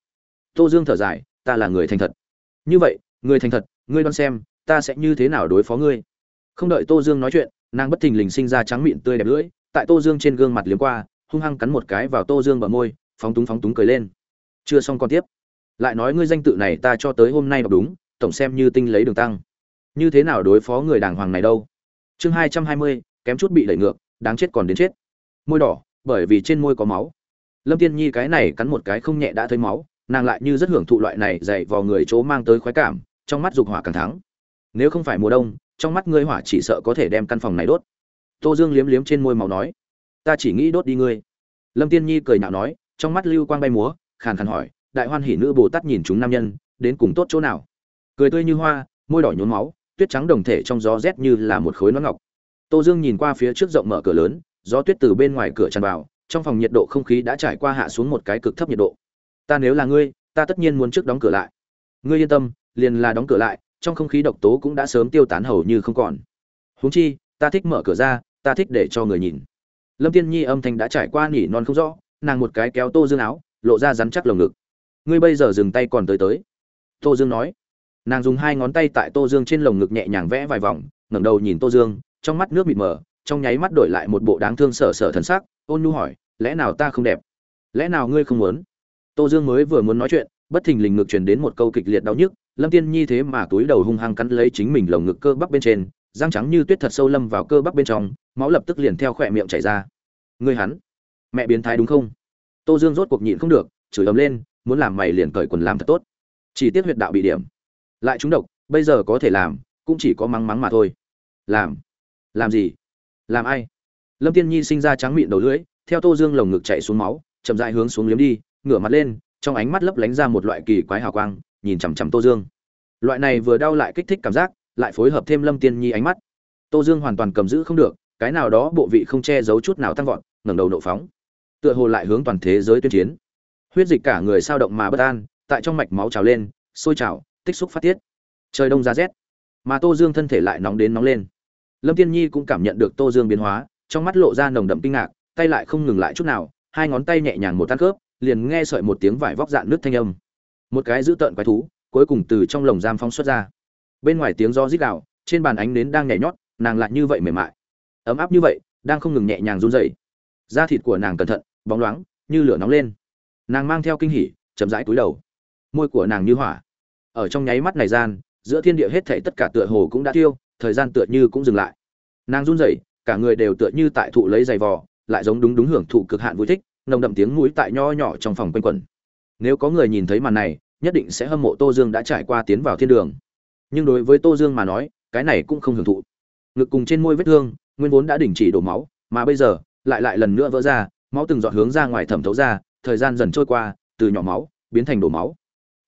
Speaker 1: Tô dương thở dài ta là người thành thật. Như vậy người thành thật ngươi đoán xem, ta sẽ như thế nào đối phó ngươi? Không đợi tô dương nói chuyện, nàng bất thình lình sinh ra trắng miệng tươi đẹp lưỡi, tại tô dương trên gương mặt liếm qua, hung hăng cắn một cái vào tô dương bờ môi, phóng túng phóng túng cười lên. Chưa xong còn tiếp. Lại nói ngươi danh tự này ta cho tới hôm nay đọc đúng, tổng xem như tinh lấy đường tăng. Như thế nào đối phó người đàng hoàng này đâu? Chương hai trăm hai mươi, kém chút bị đẩy ngược, đáng chết còn đến chết. Môi đỏ, bởi vì trên môi có máu. Lâm tiên nhi cái này cắn một cái không nhẹ đã thấy máu, nàng lại như rất hưởng thụ loại này dạy vào người chỗ mang tới khoái cảm trong mắt dục hỏa càng thắng. Nếu không phải mùa đông, trong mắt ngươi hỏa chỉ sợ có thể đem căn phòng này đốt. Tô dương liếm liếm trên môi màu nói, ta chỉ nghĩ đốt đi ngươi. Lâm tiên nhi cười nhạo nói, trong mắt lưu quang bay múa, khàn khàn hỏi, đại hoan hỉ nữ bồ tát nhìn chúng nam nhân, đến cùng tốt chỗ nào? Cười tươi như hoa, môi đỏ nhốn máu, tuyết trắng đồng thể trong gió rét như là một khối nón ngọc. Tô dương nhìn qua phía trước rộng mở cửa lớn, gió tuyết từ bên ngoài cửa tràn vào, trong phòng nhiệt độ không khí đã trải qua hạ xuống một cái cực thấp nhiệt độ. Ta nếu là ngươi, ta tất nhiên muốn trước đóng cửa lại. Ngươi yên tâm liền là đóng cửa lại, trong không khí độc tố cũng đã sớm tiêu tán hầu như không còn. Huống chi, ta thích mở cửa ra, ta thích để cho người nhìn. Lâm tiên nhi âm thanh đã trải qua nỉ non không rõ, nàng một cái kéo tô dương áo, lộ ra rắn chắc lồng ngực. Ngươi bây giờ dừng tay còn tới tới. Tô dương nói. Nàng dùng hai ngón tay tại tô dương trên lồng ngực nhẹ nhàng vẽ vài vòng, ngẩng đầu nhìn tô dương, trong mắt nước mịt mờ, trong nháy mắt đổi lại một bộ đáng thương sở sở thần sắc, ôn nhu hỏi, lẽ nào ta không đẹp? Lẽ nào ngươi không muốn? Tô dương mới vừa muốn nói chuyện, bất thình lình ngực truyền đến một câu kịch liệt đau nhức lâm tiên nhi thế mà túi đầu hung hăng cắn lấy chính mình lồng ngực cơ bắp bên trên, răng trắng như tuyết thật sâu lâm vào cơ bắp bên trong, máu lập tức liền theo khỏe miệng chảy ra. Ngươi hắn, mẹ biến thái đúng không? Tô dương rốt cuộc nhịn không được, chửi ấm lên, muốn làm mày liền cởi quần làm thật tốt. Chỉ tiếc huyệt đạo bị điểm. Lại trúng độc, bây giờ có thể làm, cũng chỉ có mắng mắng mà thôi. Làm làm gì? Làm ai? Lâm tiên nhi sinh ra trắng miệng đầu lưỡi, theo tô dương lồng ngực chạy xuống máu, chậm dại hướng xuống liếm đi, ngửa mặt lên, trong ánh mắt lấp lánh ra một loại kỳ quái hào quang nhìn chằm chằm tô dương. Loại này vừa đau lại kích thích cảm giác, lại phối hợp thêm lâm tiên nhi ánh mắt. Tô dương hoàn toàn cầm giữ không được, cái nào đó bộ vị không che giấu chút nào tăng vọt, ngẩng đầu nộ phóng. Tựa hồ lại hướng toàn thế giới tuyên chiến. Huyết dịch cả người sao động mà bất an, tại trong mạch máu trào lên, sôi trào, tích xúc phát tiết. Trời đông giá rét, mà tô dương thân thể lại nóng đến nóng lên. Lâm tiên nhi cũng cảm nhận được tô dương biến hóa, trong mắt lộ ra nồng đậm kinh ngạc, tay lại không ngừng lại chút nào, hai ngón tay nhẹ nhàng một tan khớp, liền nghe sợi một tiếng vải vóc dạn nước thanh âm một cái dữ tợn quái thú, cuối cùng từ trong lồng giam phóng xuất ra. Bên ngoài tiếng do rít gạo trên bàn ánh nến đang nhảy nhót, nàng lại như vậy mềm mại. Ấm áp như vậy, đang không ngừng nhẹ nhàng run rẩy. Da thịt của nàng cẩn thận, bóng loáng, như lửa nóng lên. Nàng mang theo kinh hỉ, chậm rãi cúi đầu. Môi của nàng như hỏa. Ở trong nháy mắt này gian, giữa thiên địa hết thảy tất cả tựa hồ cũng đã tiêu, thời gian tựa như cũng dừng lại. Nàng run rẩy, cả người đều tựa như tại thụ lấy giày vò, lại giống đúng đúng hưởng thụ cực hạn vui thích, nồng đậm tiếng mũi tại nho nhỏ trong phòng quanh quẩn nếu có người nhìn thấy màn này, nhất định sẽ hâm mộ tô dương đã trải qua tiến vào thiên đường. Nhưng đối với tô dương mà nói, cái này cũng không hưởng thụ. Ngực cùng trên môi vết thương, nguyên vốn đã đình chỉ đổ máu, mà bây giờ, lại lại lần nữa vỡ ra, máu từng giọt hướng ra ngoài thẩm thấu ra, thời gian dần trôi qua, từ nhỏ máu, biến thành đổ máu.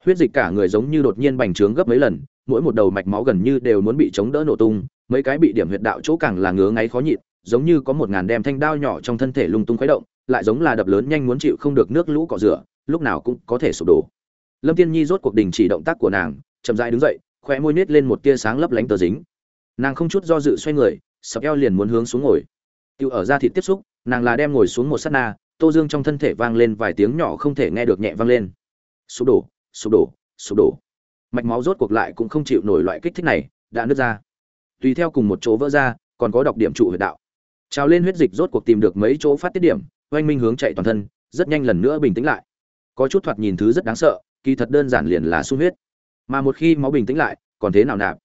Speaker 1: Huyết dịch cả người giống như đột nhiên bành trướng gấp mấy lần, mỗi một đầu mạch máu gần như đều muốn bị chống đỡ nổ tung, mấy cái bị điểm huyệt đạo chỗ càng là ngứa ngáy khó nhịn, giống như có một ngàn đem thanh đao nhỏ trong thân thể lung tung khuấy động lại giống là đập lớn nhanh muốn chịu không được nước lũ cọ rửa, lúc nào cũng có thể sụp đổ. Lâm tiên nhi rốt cuộc đình chỉ động tác của nàng, chậm rãi đứng dậy, khóe môi nết lên một tia sáng lấp lánh tờ dính. Nàng không chút do dự xoay người, sập eo liền muốn hướng xuống ngồi. Tiêu ở ra thịt tiếp xúc, nàng là đem ngồi xuống một sát na, tô dương trong thân thể vang lên vài tiếng nhỏ không thể nghe được nhẹ vang lên. Sụp đổ sụp đổ sụp đổ. Mạch máu rốt cuộc lại cũng không chịu nổi loại kích thích này, đã nứt ra. Tùy theo cùng một chỗ vỡ ra, còn có đọc điểm trụ huyệt đạo. Trào lên huyết dịch rốt cuộc tìm được mấy chỗ phát tiết điểm oanh minh hướng chạy toàn thân, rất nhanh lần nữa bình tĩnh lại. Có chút thoạt nhìn thứ rất đáng sợ, kỳ thật đơn giản liền là sung huyết. Mà một khi máu bình tĩnh lại, còn thế nào nạp?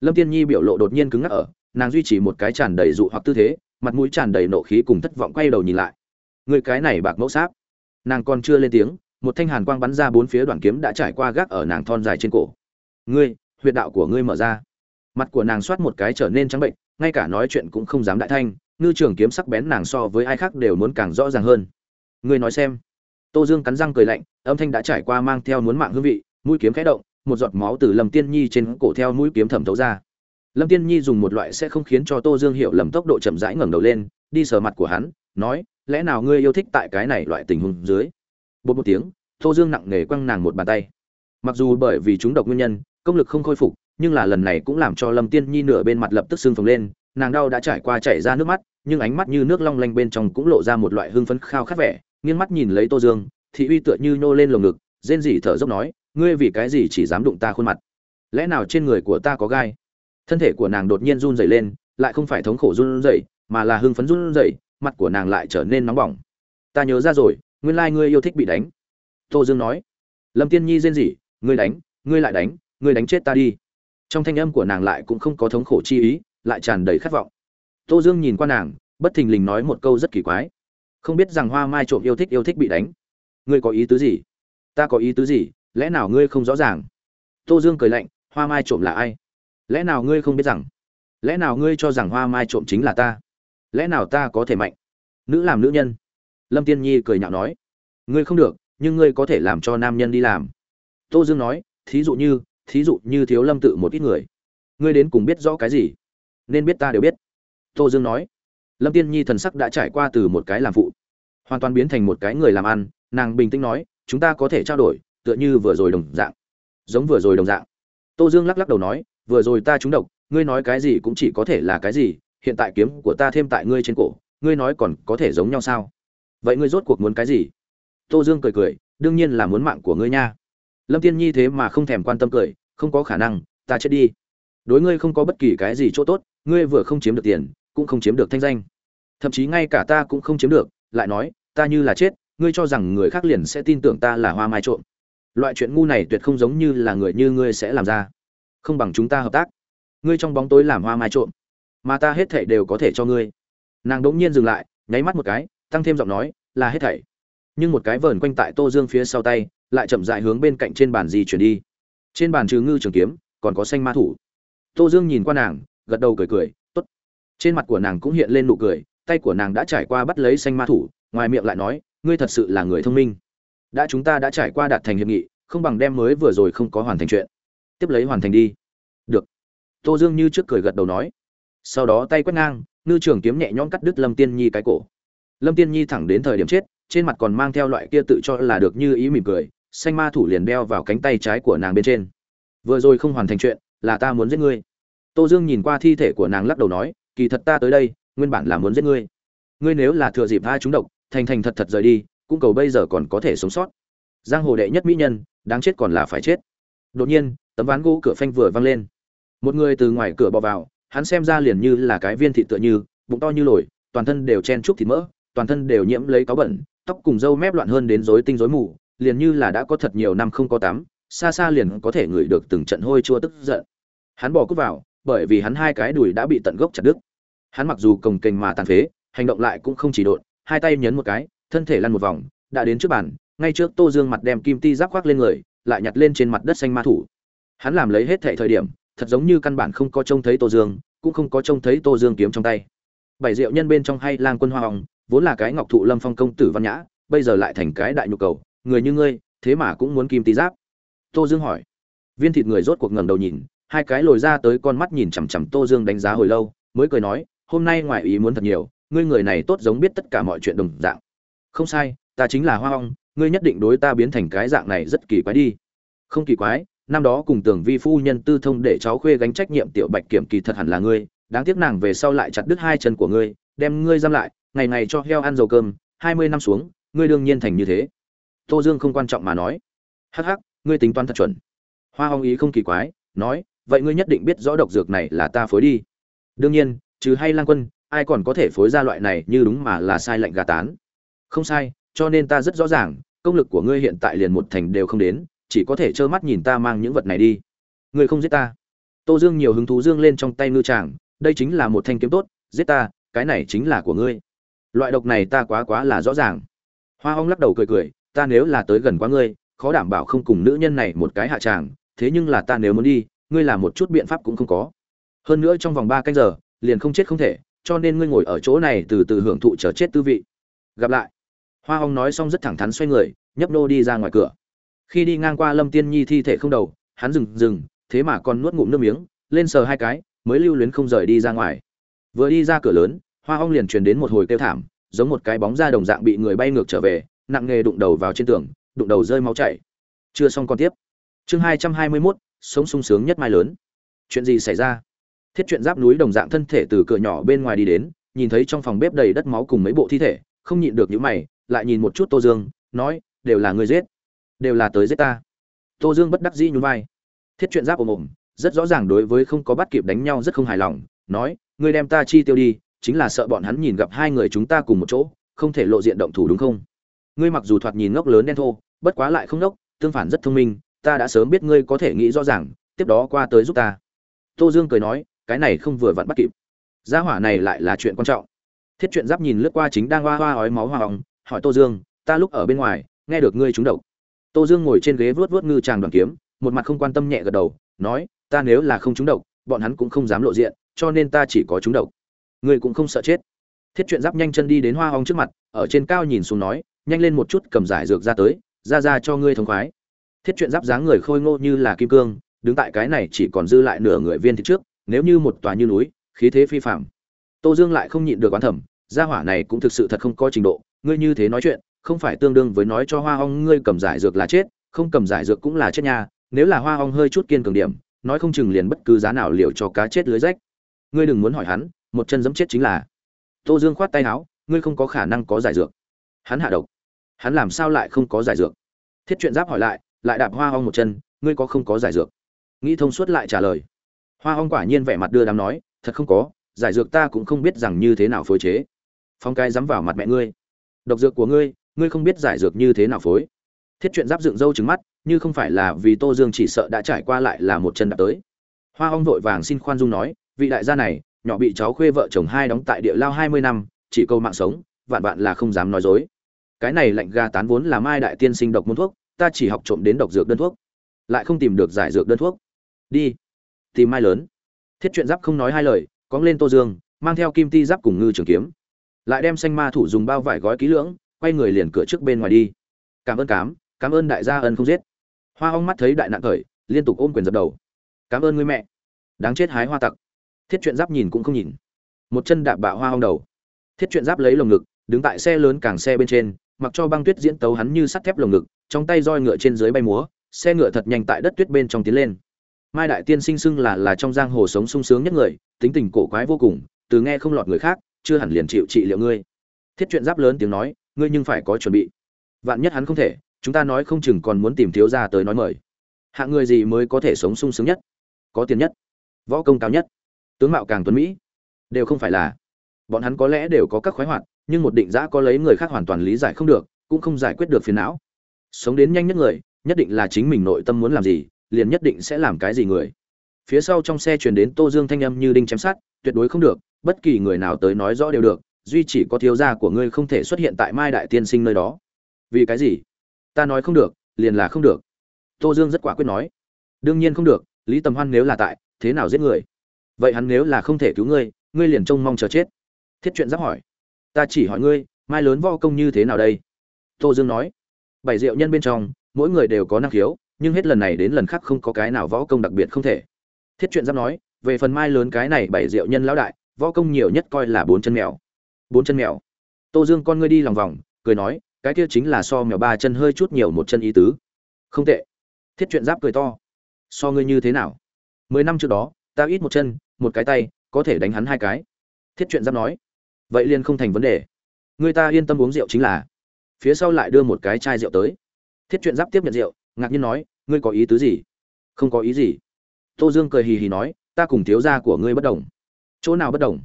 Speaker 1: Lâm tiên nhi biểu lộ đột nhiên cứng ngắc ở, nàng duy trì một cái tràn đầy dụ hoặc tư thế, mặt mũi tràn đầy nộ khí cùng thất vọng quay đầu nhìn lại. Người cái này bạc mẫu sáp. Nàng còn chưa lên tiếng, một thanh hàn quang bắn ra bốn phía đoạn kiếm đã trải qua gác ở nàng thon dài trên cổ. Ngươi, huyệt đạo của ngươi mở ra. Mặt của nàng soát một cái trở nên trắng bệnh, ngay cả nói chuyện cũng không dám đại thanh ngư trường kiếm sắc bén nàng so với ai khác đều muốn càng rõ ràng hơn. Ngươi nói xem. Tô dương cắn răng cười lạnh, âm thanh đã trải qua mang theo muốn mạng hương vị, mũi kiếm khẽ động, một giọt máu từ lâm tiên nhi trên cổ theo mũi kiếm thẩm thấu ra. Lâm tiên nhi dùng một loại sẽ không khiến cho tô dương hiểu lầm tốc độ chậm rãi ngẩng đầu lên, đi sờ mặt của hắn, nói, lẽ nào ngươi yêu thích tại cái này loại tình huống dưới? Bột một tiếng, tô dương nặng nề quăng nàng một bàn tay. Mặc dù bởi vì chúng độc nguyên nhân, công lực không khôi phục, nhưng là lần này cũng làm cho lâm tiên nhi nửa bên mặt lập tức sưng phồng lên, nàng đau đã trải qua chảy ra nước mắt nhưng ánh mắt như nước long lanh bên trong cũng lộ ra một loại hưng phấn khao khát vẻ, nghiêng mắt nhìn lấy tô dương thị uy tựa như nô lên lồng ngực, rên rỉ thở dốc nói, ngươi vì cái gì chỉ dám đụng ta khuôn mặt? Lẽ nào trên người của ta có gai? Thân thể của nàng đột nhiên run rẩy lên, lại không phải thống khổ run rẩy, mà là hưng phấn run rẩy, mặt của nàng lại trở nên nóng bỏng. Ta nhớ ra rồi, nguyên lai ngươi yêu thích bị đánh. Tô dương nói. Lâm tiên nhi rên rỉ, ngươi đánh, ngươi lại đánh, ngươi đánh chết ta đi. Trong thanh âm của nàng lại cũng không có thống khổ chi ý, lại tràn đầy khát vọng tô dương nhìn qua nàng, bất thình lình nói một câu rất kỳ quái. Không biết rằng hoa mai trộm yêu thích yêu thích bị đánh. Ngươi có ý tứ gì? Ta có ý tứ gì? Lẽ nào ngươi không rõ ràng? Tô dương cười lạnh, hoa mai trộm là ai? Lẽ nào ngươi không biết rằng? Lẽ nào ngươi cho rằng hoa mai trộm chính là ta? Lẽ nào ta có thể mạnh? Nữ làm nữ nhân. Lâm tiên nhi cười nhạo nói. Ngươi không được, nhưng ngươi có thể làm cho nam nhân đi làm. Tô dương nói, thí dụ như, thí dụ như thiếu lâm tự một ít người. Ngươi đến cùng biết rõ cái gì? Nên biết ta đều biết tô dương nói. Lâm tiên nhi thần sắc đã trải qua từ một cái làm phụ, hoàn toàn biến thành một cái người làm ăn. Nàng bình tĩnh nói, chúng ta có thể trao đổi, tựa như vừa rồi đồng dạng. Giống vừa rồi đồng dạng. Tô dương lắc lắc đầu nói, vừa rồi ta trúng độc, ngươi nói cái gì cũng chỉ có thể là cái gì, hiện tại kiếm của ta thêm tại ngươi trên cổ, ngươi nói còn có thể giống nhau sao? Vậy ngươi rốt cuộc muốn cái gì? Tô dương cười cười, đương nhiên là muốn mạng của ngươi nha. Lâm tiên nhi thế mà không thèm quan tâm cười, không có khả năng, ta chết đi. Đối ngươi không có bất kỳ cái gì chỗ tốt, ngươi vừa không chiếm được tiền cũng không chiếm được thanh danh. Thậm chí ngay cả ta cũng không chiếm được, lại nói, ta như là chết, ngươi cho rằng người khác liền sẽ tin tưởng ta là hoa mai trộm. Loại chuyện ngu này tuyệt không giống như là người như ngươi sẽ làm ra. Không bằng chúng ta hợp tác. Ngươi trong bóng tối làm hoa mai trộm, mà ta hết thảy đều có thể cho ngươi. Nàng đ ỗ n g nhiên dừng lại, nháy mắt một cái, tăng thêm giọng nói, là hết thảy. Nhưng một cái vờn quanh tại tô dương phía sau tay, lại chậm dại hướng bên cạnh trên bàn di chuyển đi. Trên bàn trừ ngư trường kiếm, còn có xanh ma thủ. Tô dương nhìn qua nàng, gật đầu cười cười trên mặt của nàng cũng hiện lên nụ cười, tay của nàng đã trải qua bắt lấy xanh ma thủ, ngoài miệng lại nói, ngươi thật sự là người thông minh. Đã chúng ta đã trải qua đạt thành hiệp nghị, không bằng đem mới vừa rồi không có hoàn thành chuyện. Tiếp lấy hoàn thành đi. Được. Tô dương như trước cười gật đầu nói. Sau đó tay quét ngang, ngư trường kiếm nhẹ nhõm cắt đứt lâm tiên nhi cái cổ. Lâm tiên nhi thẳng đến thời điểm chết, trên mặt còn mang theo loại kia tự cho là được như ý mỉm cười, xanh ma thủ liền đeo vào cánh tay trái của nàng bên trên. Vừa rồi không hoàn thành chuyện, là ta muốn giết ngươi. Tô dương nhìn qua thi thể của nàng lắc đầu nói kỳ thật ta tới đây, nguyên bản là muốn giết ngươi. Ngươi nếu là thừa dịp hai chúng độc, thành thành thật thật rời đi, cũng cầu bây giờ còn có thể sống sót. Giang hồ đệ nhất mỹ nhân, đáng chết còn là phải chết. Đột nhiên, tấm ván gỗ cửa phanh vừa văng lên. Một người từ ngoài cửa bò vào, hắn xem ra liền như là cái viên thị tựa như, bụng to như lồi, toàn thân đều chen chúc thịt mỡ, toàn thân đều nhiễm lấy cáo bẩn, tóc cùng râu mép loạn hơn đến rối tinh rối mù, liền như là đã có thật nhiều năm không có tắm, xa xa liền có thể ngửi được từng trận hôi chua tức giận. Hắn bỏ cút vào bởi vì hắn hai cái đùi đã bị tận gốc chặt đứt. Hắn mặc dù cồng kềnh mà tàn phế, hành động lại cũng không chỉ độn, hai tay nhấn một cái, thân thể lăn một vòng, đã đến trước bàn, ngay trước tô dương mặt đem kim ti giáp khoác lên người, lại nhặt lên trên mặt đất xanh ma thủ. Hắn làm lấy hết thệ thời điểm, thật giống như căn bản không có trông thấy tô dương, cũng không có trông thấy tô dương kiếm trong tay. Bảy rượu nhân bên trong hay lang quân hoa hồng, vốn là cái ngọc thụ lâm phong công tử văn nhã, bây giờ lại thành cái đại nhu cầu, người như ngươi, thế mà cũng muốn kim ti giáp. Tô dương hỏi. Viên thịt người rốt cuộc ngẩng đầu nhìn hai cái lồi ra tới con mắt nhìn chằm chằm tô dương đánh giá hồi lâu, mới cười nói, hôm nay ngoài ý muốn thật nhiều, ngươi người này tốt giống biết tất cả mọi chuyện đồng dạng. Không sai, ta chính là hoa hong ngươi nhất định đối ta biến thành cái dạng này rất kỳ quái đi. Không kỳ quái, năm đó cùng tưởng vi phu nhân tư thông để cháu khuê gánh trách nhiệm tiểu bạch kiểm kỳ thật hẳn là ngươi, đáng tiếc nàng về sau lại chặt đứt hai chân của ngươi, đem ngươi giam lại, ngày ngày cho heo ăn dầu cơm, hai mươi năm xuống, ngươi đương nhiên thành như thế. Tô dương không quan trọng mà nói. Hắc hắc, ngươi tính toán thật chuẩn. Hoa hong ý không kỳ quái, nói vậy ngươi nhất định biết rõ độc dược này là ta phối đi. Đương nhiên, trừ hay lang quân, ai còn có thể phối ra loại này như đúng mà là sai lệnh gà tán. Không sai, cho nên ta rất rõ ràng, công lực của ngươi hiện tại liền một thành đều không đến, chỉ có thể trơ mắt nhìn ta mang những vật này đi. Ngươi không giết ta. Tô dương nhiều hứng thú dương lên trong tay ngư tràng đây chính là một thanh kiếm tốt, giết ta, cái này chính là của ngươi. Loại độc này ta quá quá là rõ ràng. Hoa hong lắc đầu cười cười, ta nếu là tới gần quá ngươi, khó đảm bảo không cùng nữ nhân này một cái hạ tràng, thế nhưng là ta nếu muốn đi ngươi làm một chút biện pháp cũng không có. Hơn nữa trong vòng ba canh giờ, liền không chết không thể, cho nên ngươi ngồi ở chỗ này từ từ hưởng thụ chờ chết tư vị. Gặp lại. Hoa Hồng nói xong rất thẳng thắn xoay người, nhấp nô đi ra ngoài cửa. Khi đi ngang qua lâm tiên nhi thi thể không đầu, hắn dừng dừng, thế mà còn nuốt ngụm nước miếng, lên sờ hai cái, mới lưu luyến không rời đi ra ngoài. Vừa đi ra cửa lớn, hoa hong liền truyền đến một hồi kêu thảm, giống một cái bóng da đồng dạng bị người bay ngược trở về, nặng nghề đụng đầu vào trên tường, đụng đầu rơi máu chảy. Chưa xong còn tiếp. Chương hai trăm hai mươi mốt sống sung sướng nhất mai lớn. Chuyện gì xảy ra? Thiết chuyện giáp núi đồng dạng thân thể từ cửa nhỏ bên ngoài đi đến, nhìn thấy trong phòng bếp đầy đất máu cùng mấy bộ thi thể, không nhịn được những mày, lại nhìn một chút tô dương, nói, đều là người giết. Đều là tới giết ta. Tô dương bất đắc dĩ nhún vai. Thiết chuyện giáp ồm ồm, rất rõ ràng đối với không có bắt kịp đánh nhau rất không hài lòng, nói, ngươi đem ta chi tiêu đi, chính là sợ bọn hắn nhìn gặp hai người chúng ta cùng một chỗ, không thể lộ diện động thủ đúng không? Ngươi mặc dù thoạt nhìn ngốc lớn đen thô, bất quá lại không ngốc tương phản rất thông minh ta đã sớm biết ngươi có thể nghĩ rõ ràng, tiếp đó qua tới giúp ta. Tô dương cười nói, cái này không vừa vặn bắt kịp. Gia hỏa này lại là chuyện quan trọng. Thiết chuyện giáp nhìn lướt qua chính đang hoa hoa ói máu hoa hỏng hỏi tô dương, ta lúc ở bên ngoài, nghe được ngươi trúng độc. Tô dương ngồi trên ghế vớt vớt ngư tràng đoàn kiếm, một mặt không quan tâm nhẹ gật đầu, nói, ta nếu là không trúng độc, bọn hắn cũng không dám lộ diện, cho nên ta chỉ có trúng độc. Ngươi cũng không sợ chết. Thiết chuyện giáp nhanh chân đi đến hoa hong trước mặt, ở trên cao nhìn xuống nói, nhanh lên một chút cầm giải dược ra tới, ra ra cho ngươi thông khoái thiết chuyện giáp dáng người khôi ngô như là kim cương, đứng tại cái này chỉ còn dư lại nửa người viên thịt trước, nếu như một tòa như núi, khí thế phi phạm tô dương lại không nhịn được quán thẩm gia hỏa này cũng thực sự thật không có trình độ, ngươi như thế nói chuyện, không phải tương đương với nói cho hoa hong ngươi cầm giải dược là chết, không cầm giải dược cũng là chết nha, nếu là hoa hong hơi chút kiên cường điểm, nói không chừng liền bất cứ giá nào liệu cho cá chết lưới rách. Ngươi đừng muốn hỏi hắn, một chân dẫm chết chính là. Tô dương khoát tay áo, ngươi không có khả năng có giải dược. Hắn hạ độc. Hắn làm sao lại không có giải dược? Thiết chuyện giáp hỏi lại lại đạp hoa hong một chân, ngươi có không có giải dược? Nghĩ thông suốt lại trả lời. Hoa hong quả nhiên vẻ mặt đưa đám nói, thật không có, giải dược ta cũng không biết rằng như thế nào phối chế. Phong cái dám vào mặt mẹ ngươi. Độc dược của ngươi ngươi không biết giải dược như thế nào phối. Thiết chuyện giáp dựng râu trứng mắt, như không phải là vì tô dương chỉ sợ đã trải qua lại là một chân đạp tới. Hoa hong vội vàng xin khoan dung nói, vị đại gia này, nhỏ bị cháu khuê vợ chồng hai đóng tại địa lao hai mươi năm, chỉ câu mạng sống, vạn vạn là không dám nói dối. Cái này lạnh ga tán vốn là mai đại tiên sinh độc môn thuốc ta chỉ học trộm đến độc dược đơn thuốc, lại không tìm được giải dược đơn thuốc. Đi. Tìm mai lớn. Thiết chuyện giáp không nói hai lời, cóng lên tô dương, mang theo kim ti giáp cùng ngư trường kiếm. Lại đem xanh ma thủ dùng bao vải gói kỹ lưỡng, quay người liền cửa trước bên ngoài đi. Cảm ơn cám cảm ơn đại gia ân không giết. Hoa hong mắt thấy đại nạn khởi, liên tục ôm quyền dập đầu. Cảm ơn người mẹ. Đáng chết hái hoa tặc. Thiết chuyện giáp nhìn cũng không nhìn. Một chân đạp bạo hoa hong đầu. Thiết chuyện giáp lấy lồng ngực, đứng tại xe lớn càng xe bên trên, mặc cho băng tuyết diễn tấu hắn như sắt thép lồng ngực trong tay roi ngựa trên dưới bay múa, xe ngựa thật nhanh tại đất tuyết bên trong tiến lên. Mai đại tiên sinh xưng là là trong giang hồ sống sung sướng nhất người, tính tình cổ quái vô cùng, từ nghe không lọt người khác, chưa hẳn liền chịu trị liệu ngươi. Thiết chuyện giáp lớn tiếng nói, ngươi nhưng phải có chuẩn bị. Vạn nhất hắn không thể, chúng ta nói không chừng còn muốn tìm thiếu gia tới nói mời. Hạng người gì mới có thể sống sung sướng nhất? Có tiền nhất, võ công cao nhất, tướng mạo càng tuấn mỹ. Đều không phải là. Bọn hắn có lẽ đều có các khoái hoạt, nhưng một định giã có lấy người khác hoàn toàn lý giải không được, cũng không giải quyết được phiền não sống đến nhanh nhất người, nhất định là chính mình nội tâm muốn làm gì, liền nhất định sẽ làm cái gì người. Phía sau trong xe truyền đến tô dương thanh âm như đinh chém sát tuyệt đối không được, bất kỳ người nào tới nói rõ đều được, duy chỉ có thiếu gia của ngươi không thể xuất hiện tại mai đại tiên sinh nơi đó. Vì cái gì? Ta nói không được, liền là không được. Tô dương rất quả quyết nói. Đương nhiên không được, lý tầm hoan nếu là tại, thế nào giết người? Vậy hắn nếu là không thể cứu ngươi ngươi liền trông mong chờ chết. Thiết chuyện giáp hỏi. Ta chỉ hỏi ngươi, mai lớn võ công như thế nào đây? Tô dương nói bảy diệu nhân bên trong, mỗi người đều có năng khiếu, nhưng hết lần này đến lần khác không có cái nào võ công đặc biệt không thể. Thiết truyện giáp nói, về phần mai lớn cái này bảy diệu nhân lão đại, võ công nhiều nhất coi là bốn chân mèo. Bốn chân mèo. Tô dương con ngươi đi lòng vòng, cười nói, cái kia chính là so mèo ba chân hơi chút nhiều một chân ý tứ. Không tệ. Thiết truyện giáp cười to. So ngươi như thế nào? Mười năm trước đó, ta ít một chân, một cái tay, có thể đánh hắn hai cái. Thiết truyện giáp nói. Vậy liền không thành vấn đề. Người ta yên tâm uống rượu chính là phía sau lại đưa một cái chai rượu tới. Thiết chuyện giáp tiếp nhận rượu, ngạc nhiên nói, ngươi có ý tứ gì? Không có ý gì. Tô dương cười hì hì nói, ta cùng thiếu gia của ngươi bất đồng. Chỗ nào bất đồng?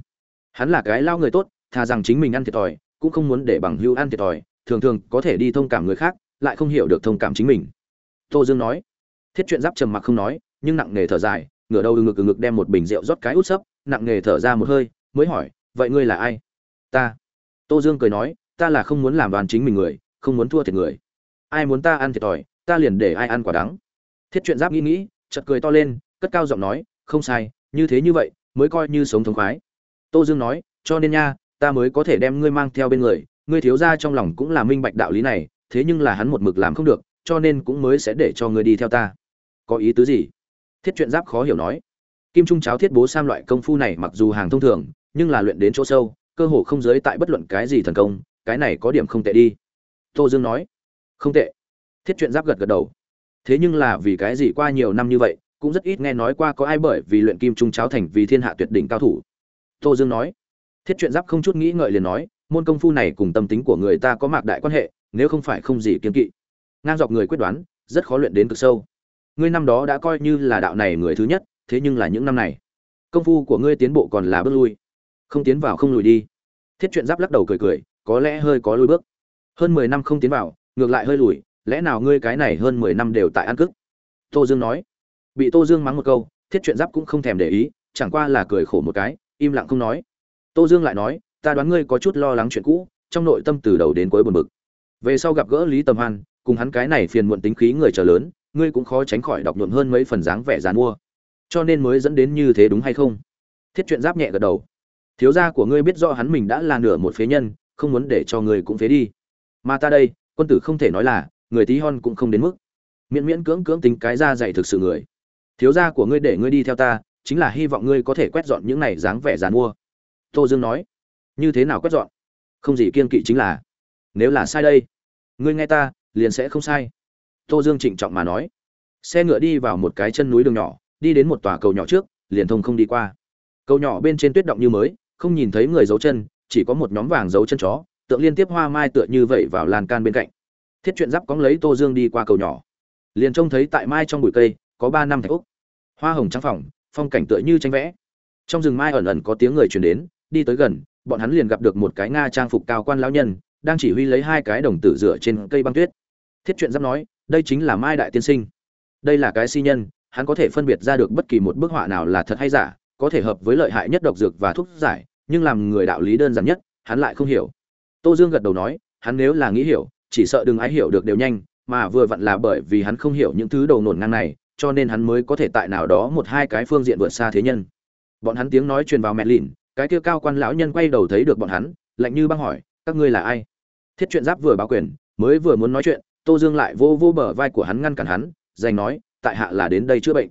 Speaker 1: Hắn là cái lao người tốt, thà rằng chính mình ăn thiệt thòi, cũng không muốn để bằng hưu ăn thiệt thòi, thường thường có thể đi thông cảm người khác, lại không hiểu được thông cảm chính mình. Tô dương nói. Thiết chuyện giáp trầm mặc không nói, nhưng nặng nề thở dài, ngửa đầu ngực ngực đem một bình rượu rót cái út sấp, nặng nề thở ra một hơi, mới hỏi, vậy ngươi là ai? Ta. Tô dương cười nói ta là không muốn làm đoàn chính mình người, không muốn thua thiệt người. Ai muốn ta ăn thiệt thòi, ta liền để ai ăn quả đắng. Thiết chuyện giáp nghĩ nghĩ chật cười to lên, cất cao giọng nói, không sai, như thế như vậy, mới coi như sống thống khoái. Tô dương nói, cho nên nha, ta mới có thể đem ngươi mang theo bên người, ngươi thiếu ra trong lòng cũng là minh bạch đạo lý này, thế nhưng là hắn một mực làm không được, cho nên cũng mới sẽ để cho ngươi đi theo ta. Có ý tứ gì? Thiết chuyện giáp khó hiểu nói. Kim trung cháo thiết bố sam loại công phu này mặc dù hàng thông thường, nhưng là luyện đến chỗ sâu, cơ hồ không giới tại bất luận cái gì thần công cái này có điểm không tệ đi. Tô dương nói, không tệ. Thiết chuyện giáp gật gật đầu. Thế nhưng là vì cái gì qua nhiều năm như vậy, cũng rất ít nghe nói qua có ai bởi vì luyện kim trung cháo thành vì thiên hạ tuyệt đỉnh cao thủ. Tô dương nói, thiết chuyện giáp không chút nghĩ ngợi liền nói, môn công phu này cùng tâm tính của người ta có mạc đại quan hệ, nếu không phải không gì kiên kỵ. Ngang dọc người quyết đoán, rất khó luyện đến cực sâu. Ngươi năm đó đã coi như là đạo này người thứ nhất, thế nhưng là những năm này, công phu của ngươi tiến bộ còn là bước lui. Không tiến vào không lùi đi. Thiết chuyện giáp lắc đầu cười cười có lẽ hơi có lùi bước. Hơn mười năm không tiến vào, ngược lại hơi lùi, lẽ nào ngươi cái này hơn mười năm đều tại ăn cức? Tô dương nói. Bị tô dương mắng một câu, thiết chuyện giáp cũng không thèm để ý, chẳng qua là cười khổ một cái, im lặng không nói. Tô dương lại nói, ta đoán ngươi có chút lo lắng chuyện cũ, trong nội tâm từ đầu đến cuối buồn bực. Về sau gặp gỡ lý tầm hoan, cùng hắn cái này phiền muộn tính khí người trở lớn, ngươi cũng khó tránh khỏi đọc nhuộm hơn mấy phần dáng vẻ dàn mua. Cho nên mới dẫn đến như thế đúng hay không? Thiết chuyện giáp nhẹ gật đầu. Thiếu gia của ngươi biết rõ hắn mình đã là nửa một phế nhân không muốn để cho người cũng phế đi. Mà ta đây, quân tử không thể nói là, người tí hon cũng không đến mức. Miễn miễn cưỡng cưỡng tính cái ra dạy thực sự người. Thiếu gia của ngươi để ngươi đi theo ta, chính là hy vọng ngươi có thể quét dọn những này dáng vẻ dàn mua. Tô dương nói. Như thế nào quét dọn? Không gì kiên kỵ chính là. Nếu là sai đây, ngươi nghe ta, liền sẽ không sai. Tô dương trịnh trọng mà nói. Xe ngựa đi vào một cái chân núi đường nhỏ, đi đến một tòa cầu nhỏ trước, liền thông không đi qua. Cầu nhỏ bên trên tuyết động như mới, không nhìn thấy người giấu chân chỉ có một nhóm vàng giấu chân chó, tượng liên tiếp hoa mai tựa như vậy vào lan can bên cạnh. Thiết chuyện giáp cóng lấy tô dương đi qua cầu nhỏ. Liền trông thấy tại mai trong bụi cây, có ba năm thạch úc. Hoa hồng trắng phòng phong cảnh tựa như tranh vẽ. Trong rừng mai ẩn ẩn có tiếng người truyền đến, đi tới gần, bọn hắn liền gặp được một cái nga trang phục cao quan lão nhân, đang chỉ huy lấy hai cái đồng tử dựa trên cây băng tuyết. Thiết chuyện giáp nói, đây chính là mai đại tiên sinh. Đây là cái si nhân, hắn có thể phân biệt ra được bất kỳ một bức họa nào là thật hay giả, có thể hợp với lợi hại nhất độc dược và thuốc giải nhưng làm người đạo lý đơn giản nhất, hắn lại không hiểu. Tô dương gật đầu nói, hắn nếu là nghĩ hiểu, chỉ sợ đừng ai hiểu được đều nhanh, mà vừa vặn là bởi vì hắn không hiểu những thứ đầu nổn ngang này, cho nên hắn mới có thể tại nào đó một hai cái phương diện vượt xa thế nhân. Bọn hắn tiếng nói truyền vào mẹ lìn, cái kia cao quan lão nhân quay đầu thấy được bọn hắn, lạnh như băng hỏi, các ngươi là ai? Thiết chuyện giáp vừa báo quyền, mới vừa muốn nói chuyện, tô dương lại vô vô bờ vai của hắn ngăn cản hắn, giành nói, tại hạ là đến đây chữa bệnh.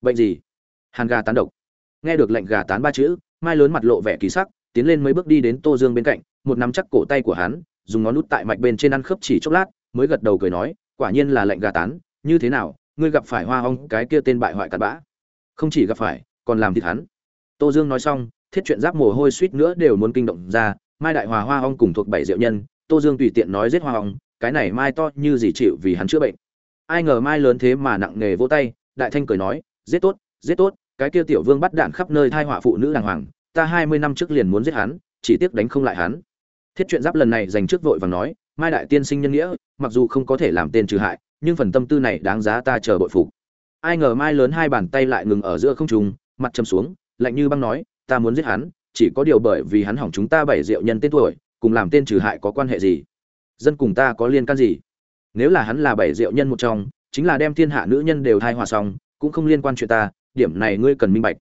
Speaker 1: Bệnh gì? Hàn gà tán độc. Nghe được lệnh gà tán ba chữ mai lớn mặt lộ vẻ kỳ sắc, tiến lên mấy bước đi đến tô dương bên cạnh, một nắm chắc cổ tay của hắn, dùng ngón nút tại mạch bên trên ăn khớp chỉ chốc lát, mới gật đầu cười nói, quả nhiên là lệnh gà tán, như thế nào, ngươi gặp phải hoa hong cái kia tên bại hoại cặn bã. Không chỉ gặp phải, còn làm thịt hắn. Tô dương nói xong, thiết chuyện giáp mồ hôi suýt nữa đều muốn kinh động ra, mai đại hòa hoa hong cùng thuộc bảy diệu nhân, tô dương tùy tiện nói giết hoa hong cái này mai to như gì chịu vì hắn chữa bệnh. Ai ngờ mai lớn thế mà nặng nghề vỗ tay, đại thanh cười nói, giết tốt giết tốt cái kia tiểu vương bắt đạn khắp nơi thai họa phụ nữ đàng hoàng, ta hai mươi năm trước liền muốn giết hắn, chỉ tiếc đánh không lại hắn. Thiết chuyện giáp lần này dành trước vội và nói, mai đại tiên sinh nhân nghĩa, mặc dù không có thể làm tên trừ hại, nhưng phần tâm tư này đáng giá ta chờ bội phục. Ai ngờ mai lớn hai bàn tay lại ngừng ở giữa không trung, mặt chầm xuống, lạnh như băng nói, ta muốn giết hắn, chỉ có điều bởi vì hắn hỏng chúng ta bảy rượu nhân tên tuổi, cùng làm tên trừ hại có quan hệ gì? Dân cùng ta có liên can gì? Nếu là hắn là bảy rượu nhân một trong, chính là đem thiên hạ nữ nhân đều thai hòa xong, cũng không liên quan chuyện ta điểm này ngươi cần minh bạch.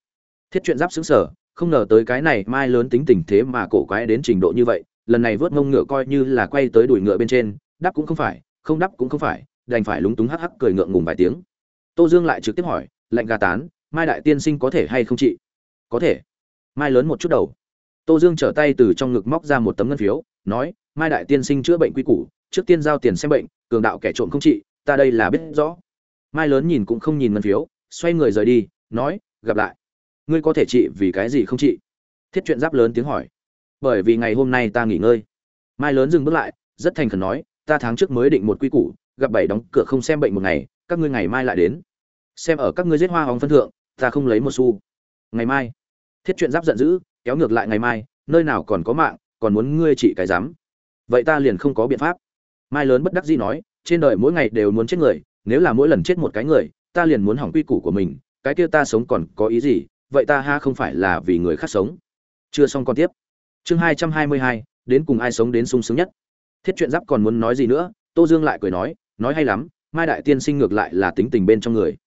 Speaker 1: Thiết chuyện giáp xứng sở, không ngờ tới cái này mai lớn tính tình thế mà cổ quái đến trình độ như vậy, lần này vớt ngông ngựa coi như là quay tới đuổi ngựa bên trên đắp cũng không phải, không đắp cũng không phải, đành phải lúng túng hắc hắc cười ngượng ngùng vài tiếng. Tô dương lại trực tiếp hỏi lệnh gà tán, mai đại tiên sinh có thể hay không chị? Có thể. Mai lớn một chút đầu. Tô dương trở tay từ trong ngực móc ra một tấm ngân phiếu, nói, mai đại tiên sinh chữa bệnh quy củ, trước tiên giao tiền xem bệnh, cường đạo kẻ trộm không trị ta đây là biết rõ. Mai lớn nhìn cũng không nhìn ngân phiếu, xoay người rời đi nói, gặp lại. Ngươi có thể trị vì cái gì không trị? Thiết chuyện giáp lớn tiếng hỏi. Bởi vì ngày hôm nay ta nghỉ ngơi. Mai lớn dừng bước lại, rất thành khẩn nói, ta tháng trước mới định một quy củ, gặp bảy đóng cửa không xem bệnh một ngày, các ngươi ngày mai lại đến. Xem ở các ngươi giết hoa hóng phân thượng, ta không lấy một xu. Ngày mai. Thiết chuyện giáp giận dữ, kéo ngược lại ngày mai, nơi nào còn có mạng, còn muốn ngươi trị cái dám vậy ta liền không có biện pháp. Mai lớn bất đắc dĩ nói, trên đời mỗi ngày đều muốn chết người, nếu là mỗi lần chết một cái người, ta liền muốn hỏng quy củ của mình cái kia ta sống còn có ý gì, vậy ta ha không phải là vì người khác sống. Chưa xong còn tiếp. Chương hai trăm hai mươi hai, đến cùng ai sống đến sung sướng nhất? Thiết chuyện giáp còn muốn nói gì nữa, tô dương lại cười nói nói hay lắm, mai đại tiên sinh ngược lại là tính tình bên trong người.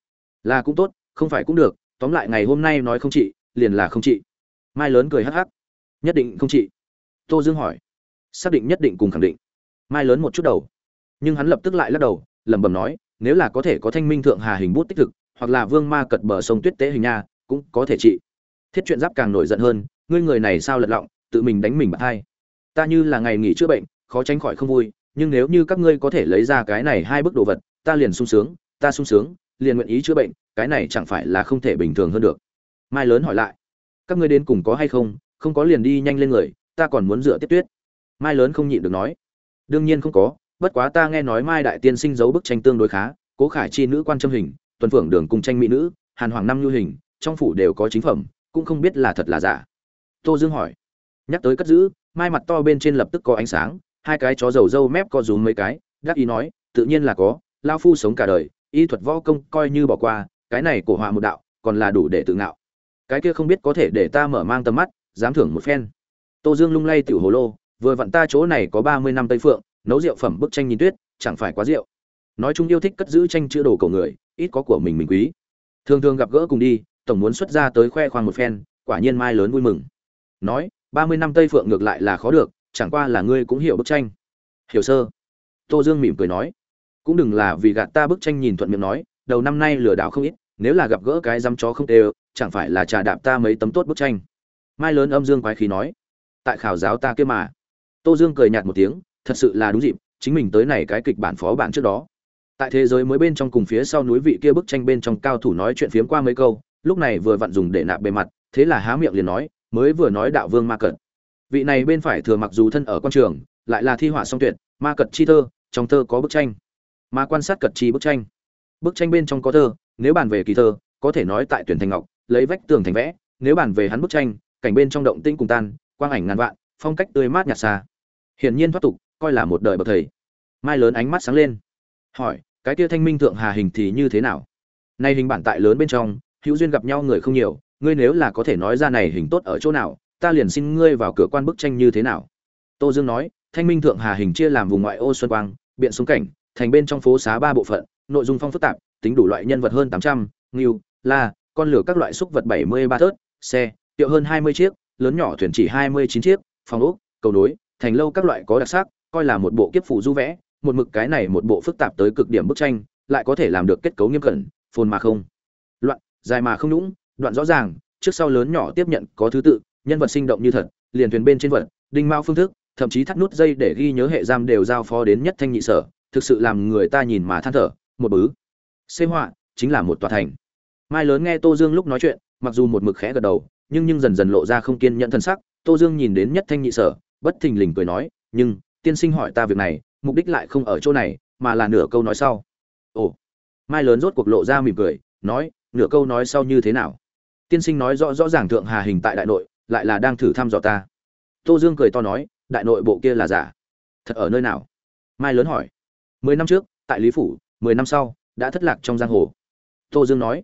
Speaker 1: Là cũng tốt, không phải cũng được, tóm lại ngày hôm nay nói không chị liền là không chị mai lớn cười hắc hắc. Nhất định không chị tô dương hỏi. Xác định nhất định cùng khẳng định. Mai lớn một chút đầu. Nhưng hắn lập tức lại lắc đầu, lẩm bẩm nói, nếu là có thể có thanh minh thượng hà hình bút tích thực hoặc là vương ma cật bờ sông tuyết tế hình nha, cũng có thể trị. Thiết chuyện giáp càng nổi giận hơn, ngươi người này sao lật lọng, tự mình đánh mình bạc hai ta như là ngày nghỉ chữa bệnh, khó tránh khỏi không vui, nhưng nếu như các ngươi có thể lấy ra cái này hai bức đồ vật, ta liền sung sướng, ta sung sướng, liền nguyện ý chữa bệnh, cái này chẳng phải là không thể bình thường hơn được. Mai lớn hỏi lại, các ngươi đến cùng có hay không không có liền đi nhanh lên người, ta còn muốn rửa tiếp tuyết. Mai lớn không nhịn được nói, đương nhiên không có, bất quá ta nghe nói mai đại tiên sinh giấu bức tranh tương đối khá, cố khải chi nữ quan trâm hình tuần phượng đường cùng tranh mỹ nữ, hàn hoàng năm nhu hình, trong phủ đều có chính phẩm, cũng không biết là thật là giả. Tô dương hỏi. Nhắc tới cất giữ, mai mặt to bên trên lập tức có ánh sáng, hai cái chó dầu dâu mép co rúm mấy cái, đắc ý nói, tự nhiên là có, lao phu sống cả đời, y thuật võ công coi như bỏ qua, cái này cổ họa một đạo, còn là đủ để tự ngạo. Cái kia không biết có thể để ta mở mang tầm mắt, dám thưởng một phen. Tô dương lung lay tiểu hồ lô, vừa vặn ta chỗ này có ba mươi năm tây phượng, nấu rượu phẩm bức tranh nhìn tuyết, chẳng phải quá rượu nói chung yêu thích cất giữ tranh chữ đồ cầu người, ít có của mình mình quý. Thường thường gặp gỡ cùng đi, tổng muốn xuất ra tới khoe khoang một phen, quả nhiên mai lớn vui mừng. Nói, ba mươi năm tây phượng ngược lại là khó được, chẳng qua là ngươi cũng hiểu bức tranh. Hiểu, sơ. Tô dương mỉm cười nói. Cũng đừng là vì gạt ta bức tranh nhìn thuận miệng nói, đầu năm nay lừa đảo không ít, nếu là gặp gỡ cái dăm chó không đều, chẳng phải là trà đạp ta mấy tấm tốt bức tranh. Mai lớn âm dương quái khí nói. Tại khảo giáo ta kia mà. Tô dương cười nhạt một tiếng, thật sự là đúng dịp, chính mình tới này cái kịch bản phó bản trước đó tại thế giới mới bên trong cùng phía sau núi vị kia bức tranh bên trong cao thủ nói chuyện phiếm qua mấy câu, lúc này vừa vặn dùng để nạp bề mặt, thế là há miệng liền nói, mới vừa nói đạo vương ma cật. Vị này bên phải thừa mặc dù thân ở quan trường, lại là thi họa song tuyệt, ma cật chi thơ, trong thơ có bức tranh. Mà quan sát cật chi bức tranh. Bức tranh bên trong có thơ, nếu bàn về kỳ thơ, có thể nói tại tuyển thành ngọc, lấy vách tường thành vẽ, nếu bàn về hắn bức tranh, cảnh bên trong động tinh cùng tan, quang ảnh ngàn vạn, phong cách tươi mát nhạt xa. Hiển nhiên thoát tục, coi là một đời bậc thầy. Mai lớn ánh mắt sáng lên. Hỏi cái kia thanh minh thượng hà hình thì như thế nào? Nay hình bản tại lớn bên trong, hữu duyên gặp nhau người không nhiều, ngươi nếu là có thể nói ra này hình tốt ở chỗ nào, ta liền xin ngươi vào cửa quan bức tranh như thế nào. Tô dương nói, thanh minh thượng hà hình chia làm vùng ngoại ô xuân quang, biện xuống cảnh, thành bên trong phố xá ba bộ phận, nội dung phong phức tạp, tính đủ loại nhân vật hơn tám trăm, ngưu, la, con lửa các loại xúc vật bảy mươi ba thớt, xe, tiệu hơn hai mươi chiếc, lớn nhỏ thuyền chỉ hai mươi chín chiếc, phòng ốc, cầu nối, thành lâu các loại có đặc sắc, coi là một bộ kiếp phủ du vẽ một mực cái này một bộ phức tạp tới cực điểm bức tranh, lại có thể làm được kết cấu nghiêm cẩn, phồn mà không. Loạn, dài mà không lũng đoạn rõ ràng, trước sau lớn nhỏ tiếp nhận có thứ tự, nhân vật sinh động như thật, liền thuyền bên trên vật, đinh mao phương thức, thậm chí thắt nút dây để ghi nhớ hệ giam đều giao phó đến nhất thanh nhị sở, thực sự làm người ta nhìn mà than thở, một bứ. Xê họa, chính là một tòa thành. Mai lớn nghe tô dương lúc nói chuyện, mặc dù một mực khẽ gật đầu, nhưng nhưng dần dần lộ ra không kiên nhẫn thân sắc. Tô dương nhìn đến nhất thanh nhị sở, bất thình lình cười nói, nhưng, tiên sinh hỏi ta việc này mục đích lại không ở chỗ này, mà là nửa câu nói sau. Ồ, mai lớn rốt cuộc lộ ra mỉm cười, nói, nửa câu nói sau như thế nào? Tiên sinh nói rõ rõ ràng thượng hà hình tại đại nội, lại là đang thử thăm dò ta. Tô dương cười to nói, đại nội bộ kia là giả. Thật ở nơi nào? Mai lớn hỏi. Mười năm trước, tại lý phủ, mười năm sau, đã thất lạc trong giang hồ. Tô dương nói.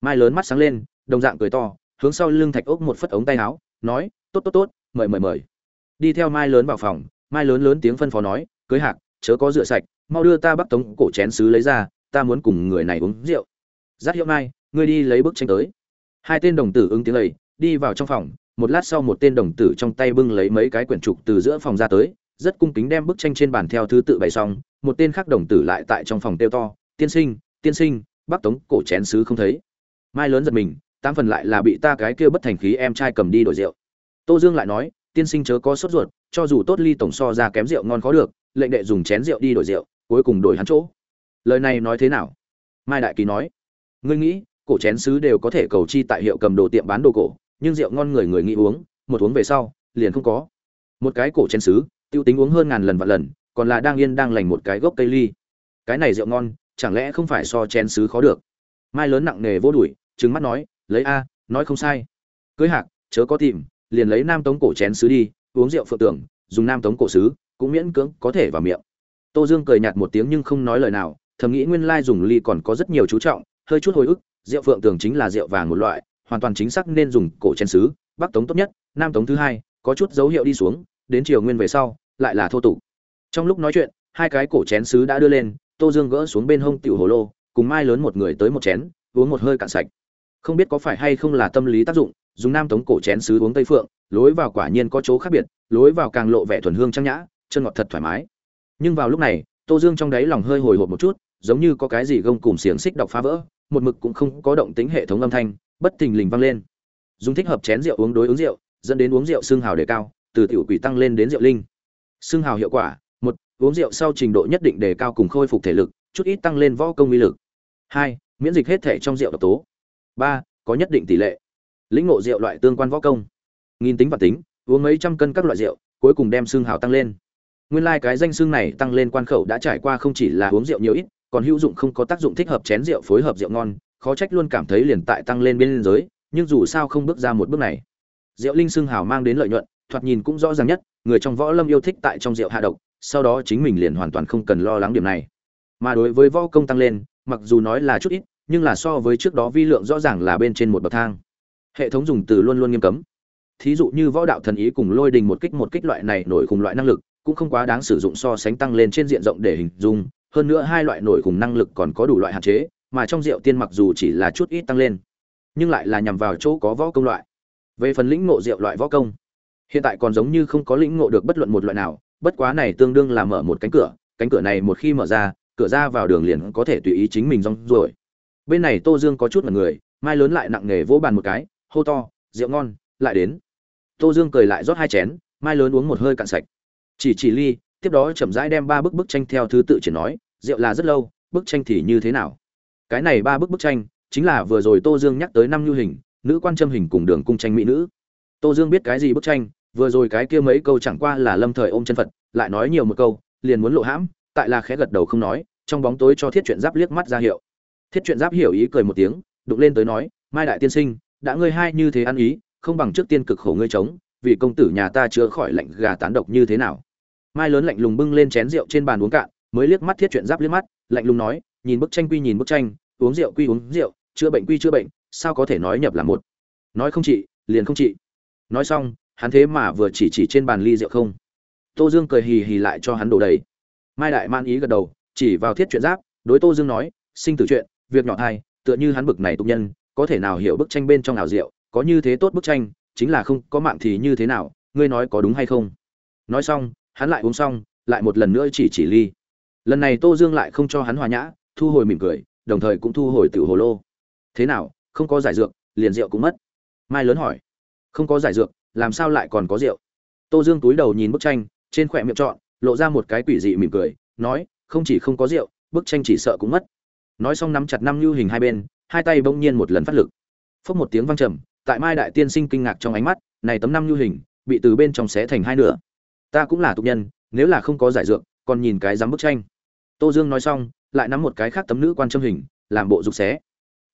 Speaker 1: Mai lớn mắt sáng lên, đồng dạng cười to, hướng sau lưng thạch ốc một phất ống tay áo, nói, tốt tốt tốt, mời mời mời. Đi theo mai lớn vào phòng, mai lớn lớn tiếng phân phó nói cưới hạc, chớ có rửa sạch, mau đưa ta bắt tống cổ chén sứ lấy ra, ta muốn cùng người này uống rượu. Giác hiệu mai, ngươi đi lấy bức tranh tới. Hai tên đồng tử ứng tiếng lầy đi vào trong phòng, một lát sau một tên đồng tử trong tay bưng lấy mấy cái quyển trục từ giữa phòng ra tới, rất cung kính đem bức tranh trên bàn theo thứ tự bày xong, một tên khác đồng tử lại tại trong phòng tiêu to, tiên sinh tiên sinh bắc tống cổ chén sứ không thấy. Mai lớn giật mình, tám phần lại là bị ta cái kia bất thành khí em trai cầm đi đổi rượu. Tô dương lại nói, tiên sinh chớ có sốt ruột, cho dù tốt ly tổng so ra kém rượu ngon khó được lệnh đệ dùng chén rượu đi đổi rượu, cuối cùng đổi hắn chỗ. Lời này nói thế nào? Mai đại kỳ nói. Ngươi nghĩ, cổ chén sứ đều có thể cầu chi tại hiệu cầm đồ tiệm bán đồ cổ, nhưng rượu ngon người người nghĩ uống, một uống về sau, liền không có. Một cái cổ chén sứ, tiêu tính uống hơn ngàn lần vạn lần, còn là đang yên đang lành một cái gốc cây ly. Cái này rượu ngon, chẳng lẽ không phải so chén sứ khó được? Mai lớn nặng nề vô đuổi, trừng mắt nói, lấy a, nói không sai. Cưới hạc, chớ có tìm, liền lấy nam tống cổ chén sứ đi, uống rượu phượng tưởng, dùng nam tống cổ sứ cũng miễn cưỡng có thể vào miệng. Tô dương cười nhạt một tiếng nhưng không nói lời nào, thầm nghĩ nguyên lai dùng ly còn có rất nhiều chú trọng, hơi chút hồi ức, rượu phượng tưởng chính là rượu vàng một loại, hoàn toàn chính xác nên dùng cổ chén sứ, bắc tống tốt nhất, nam tống thứ hai, có chút dấu hiệu đi xuống, đến chiều nguyên về sau, lại là thô tục. Trong lúc nói chuyện, hai cái cổ chén sứ đã đưa lên, tô dương gỡ xuống bên hông tiểu hồ lô, cùng mai lớn một người tới một chén, uống một hơi cạn sạch. Không biết có phải hay không là tâm lý tác dụng, dùng nam tống cổ chén sứ uống tây phượng, lối vào quả nhiên có chỗ khác biệt, lối vào càng lộ vẻ thuần hương trang nhã chân ngọt thật thoải mái. Nhưng vào lúc này, tô dương trong đáy lòng hơi hồi hộp một chút, giống như có cái gì gông cùng xiềng xích đọc phá vỡ, một mực cũng không có động tính hệ thống âm thanh, bất thình lình vang lên. Dùng thích hợp chén rượu uống đối uống rượu, dẫn đến uống rượu xương hào đề cao, từ tiểu quỷ tăng lên đến rượu linh. Xương hào hiệu quả, một, uống rượu sau trình độ nhất định đề cao cùng khôi phục thể lực, chút ít tăng lên võ công uy lực. Hai, miễn dịch hết thể trong rượu độc tố. Ba, có nhất định tỷ lệ. Lĩnh ngộ rượu loại tương quan võ công. Nghìn tính và tính, uống mấy trăm cân các loại rượu, cuối cùng đem xương hào tăng lên nguyên lai cái danh xương này tăng lên quan khẩu đã trải qua không chỉ là uống rượu nhiều ít, còn hữu dụng không có tác dụng thích hợp chén rượu phối hợp rượu ngon, khó trách luôn cảm thấy liền tại tăng lên bên giới, nhưng dù sao không bước ra một bước này. Rượu linh xương hào mang đến lợi nhuận, thoạt nhìn cũng rõ ràng nhất, người trong võ lâm yêu thích tại trong rượu hạ độc, sau đó chính mình liền hoàn toàn không cần lo lắng điểm này. Mà đối với võ công tăng lên, mặc dù nói là chút ít, nhưng là so với trước đó vi lượng rõ ràng là bên trên một bậc thang. Hệ thống dùng từ luôn luôn nghiêm cấm. Thí dụ như võ đạo thần ý cùng lôi đình một kích một kích loại này nổi cùng loại năng lực cũng không quá đáng sử dụng so sánh tăng lên trên diện rộng để hình dung, hơn nữa hai loại nổi cùng năng lực còn có đủ loại hạn chế, mà trong rượu tiên mặc dù chỉ là chút ít tăng lên, nhưng lại là nhằm vào chỗ có võ công loại. Về phần lĩnh ngộ rượu loại võ công, hiện tại còn giống như không có lĩnh ngộ được bất luận một loại nào, bất quá này tương đương là mở một cánh cửa cánh cửa này một khi mở ra, cửa ra vào đường liền có thể tùy ý chính mình rong rồi bên này tô dương có chút mật người, mai lớn lại nặng nề vỗ bàn một cái, hô to, rượu ngon, lại đến. Tô dương cười lại rót hai chén, mai lớn uống một hơi cạn sạch chỉ chỉ ly, tiếp đó chậm rãi đem ba bức bức tranh theo thứ tự chỉ nói, rượu là rất lâu, bức tranh thì như thế nào? Cái này ba bức bức tranh, chính là vừa rồi tô dương nhắc tới năm nhu hình, nữ quan trâm hình cùng đường cung tranh mỹ nữ. Tô dương biết cái gì bức tranh, vừa rồi cái kia mấy câu chẳng qua là lâm thời ôm chân phật, lại nói nhiều một câu, liền muốn lộ hãm, tại là khẽ gật đầu không nói, trong bóng tối cho thiết chuyện giáp liếc mắt ra hiệu. Thiết chuyện giáp hiểu ý cười một tiếng, đụng lên tới nói, mai đại tiên sinh, đã ngươi hai như thế ăn ý, không bằng trước tiên cực khổ ngươi chống, vì công tử nhà ta chữa khỏi lạnh gà tán độc như thế nào? Mai lớn lạnh lùng bưng lên chén rượu trên bàn uống cạn, mới liếc mắt thiết chuyện giáp liếc mắt, lạnh lùng nói, nhìn bức tranh quy, nhìn bức tranh, uống rượu quy, uống rượu, chữa bệnh quy, chữa bệnh, sao có thể nói nhập là một? Nói không trị, liền không trị. Nói xong, hắn thế mà vừa chỉ chỉ trên bàn ly rượu không. Tô dương cười hì hì lại cho hắn đổ đầy. Mai đại man ý gật đầu, chỉ vào thiết chuyện giáp, đối tô dương nói, sinh tử chuyện, việc nhỏ thai, tựa như hắn bực này tục nhân, có thể nào hiểu bức tranh bên trong nào rượu có như thế tốt bức tranh, chính là không, có mạng thì như thế nào, ngươi nói có đúng hay không? Nói xong hắn lại uống xong, lại một lần nữa chỉ chỉ ly. Lần này tô dương lại không cho hắn hòa nhã, thu hồi mỉm cười, đồng thời cũng thu hồi tiểu hồ lô. Thế nào, không có giải dược, liền rượu cũng mất. Mai lớn hỏi. Không có giải dược, làm sao lại còn có rượu? Tô dương túi đầu nhìn bức tranh, trên khỏe miệng trọn, lộ ra một cái quỷ dị mỉm cười, nói, không chỉ không có rượu, bức tranh chỉ sợ cũng mất. Nói xong nắm chặt năm lưu hình hai bên, hai tay bỗng nhiên một lần phát lực. Phốc một tiếng vang trầm, tại mai đại tiên sinh kinh ngạc trong ánh mắt, này tấm năm lưu hình, bị từ bên trong xé thành hai nửa ta cũng là tục nhân, nếu là không có giải dược, còn nhìn cái dám bức tranh. Tô dương nói xong, lại nắm một cái khác tấm nữ quan châm hình, làm bộ rục xé.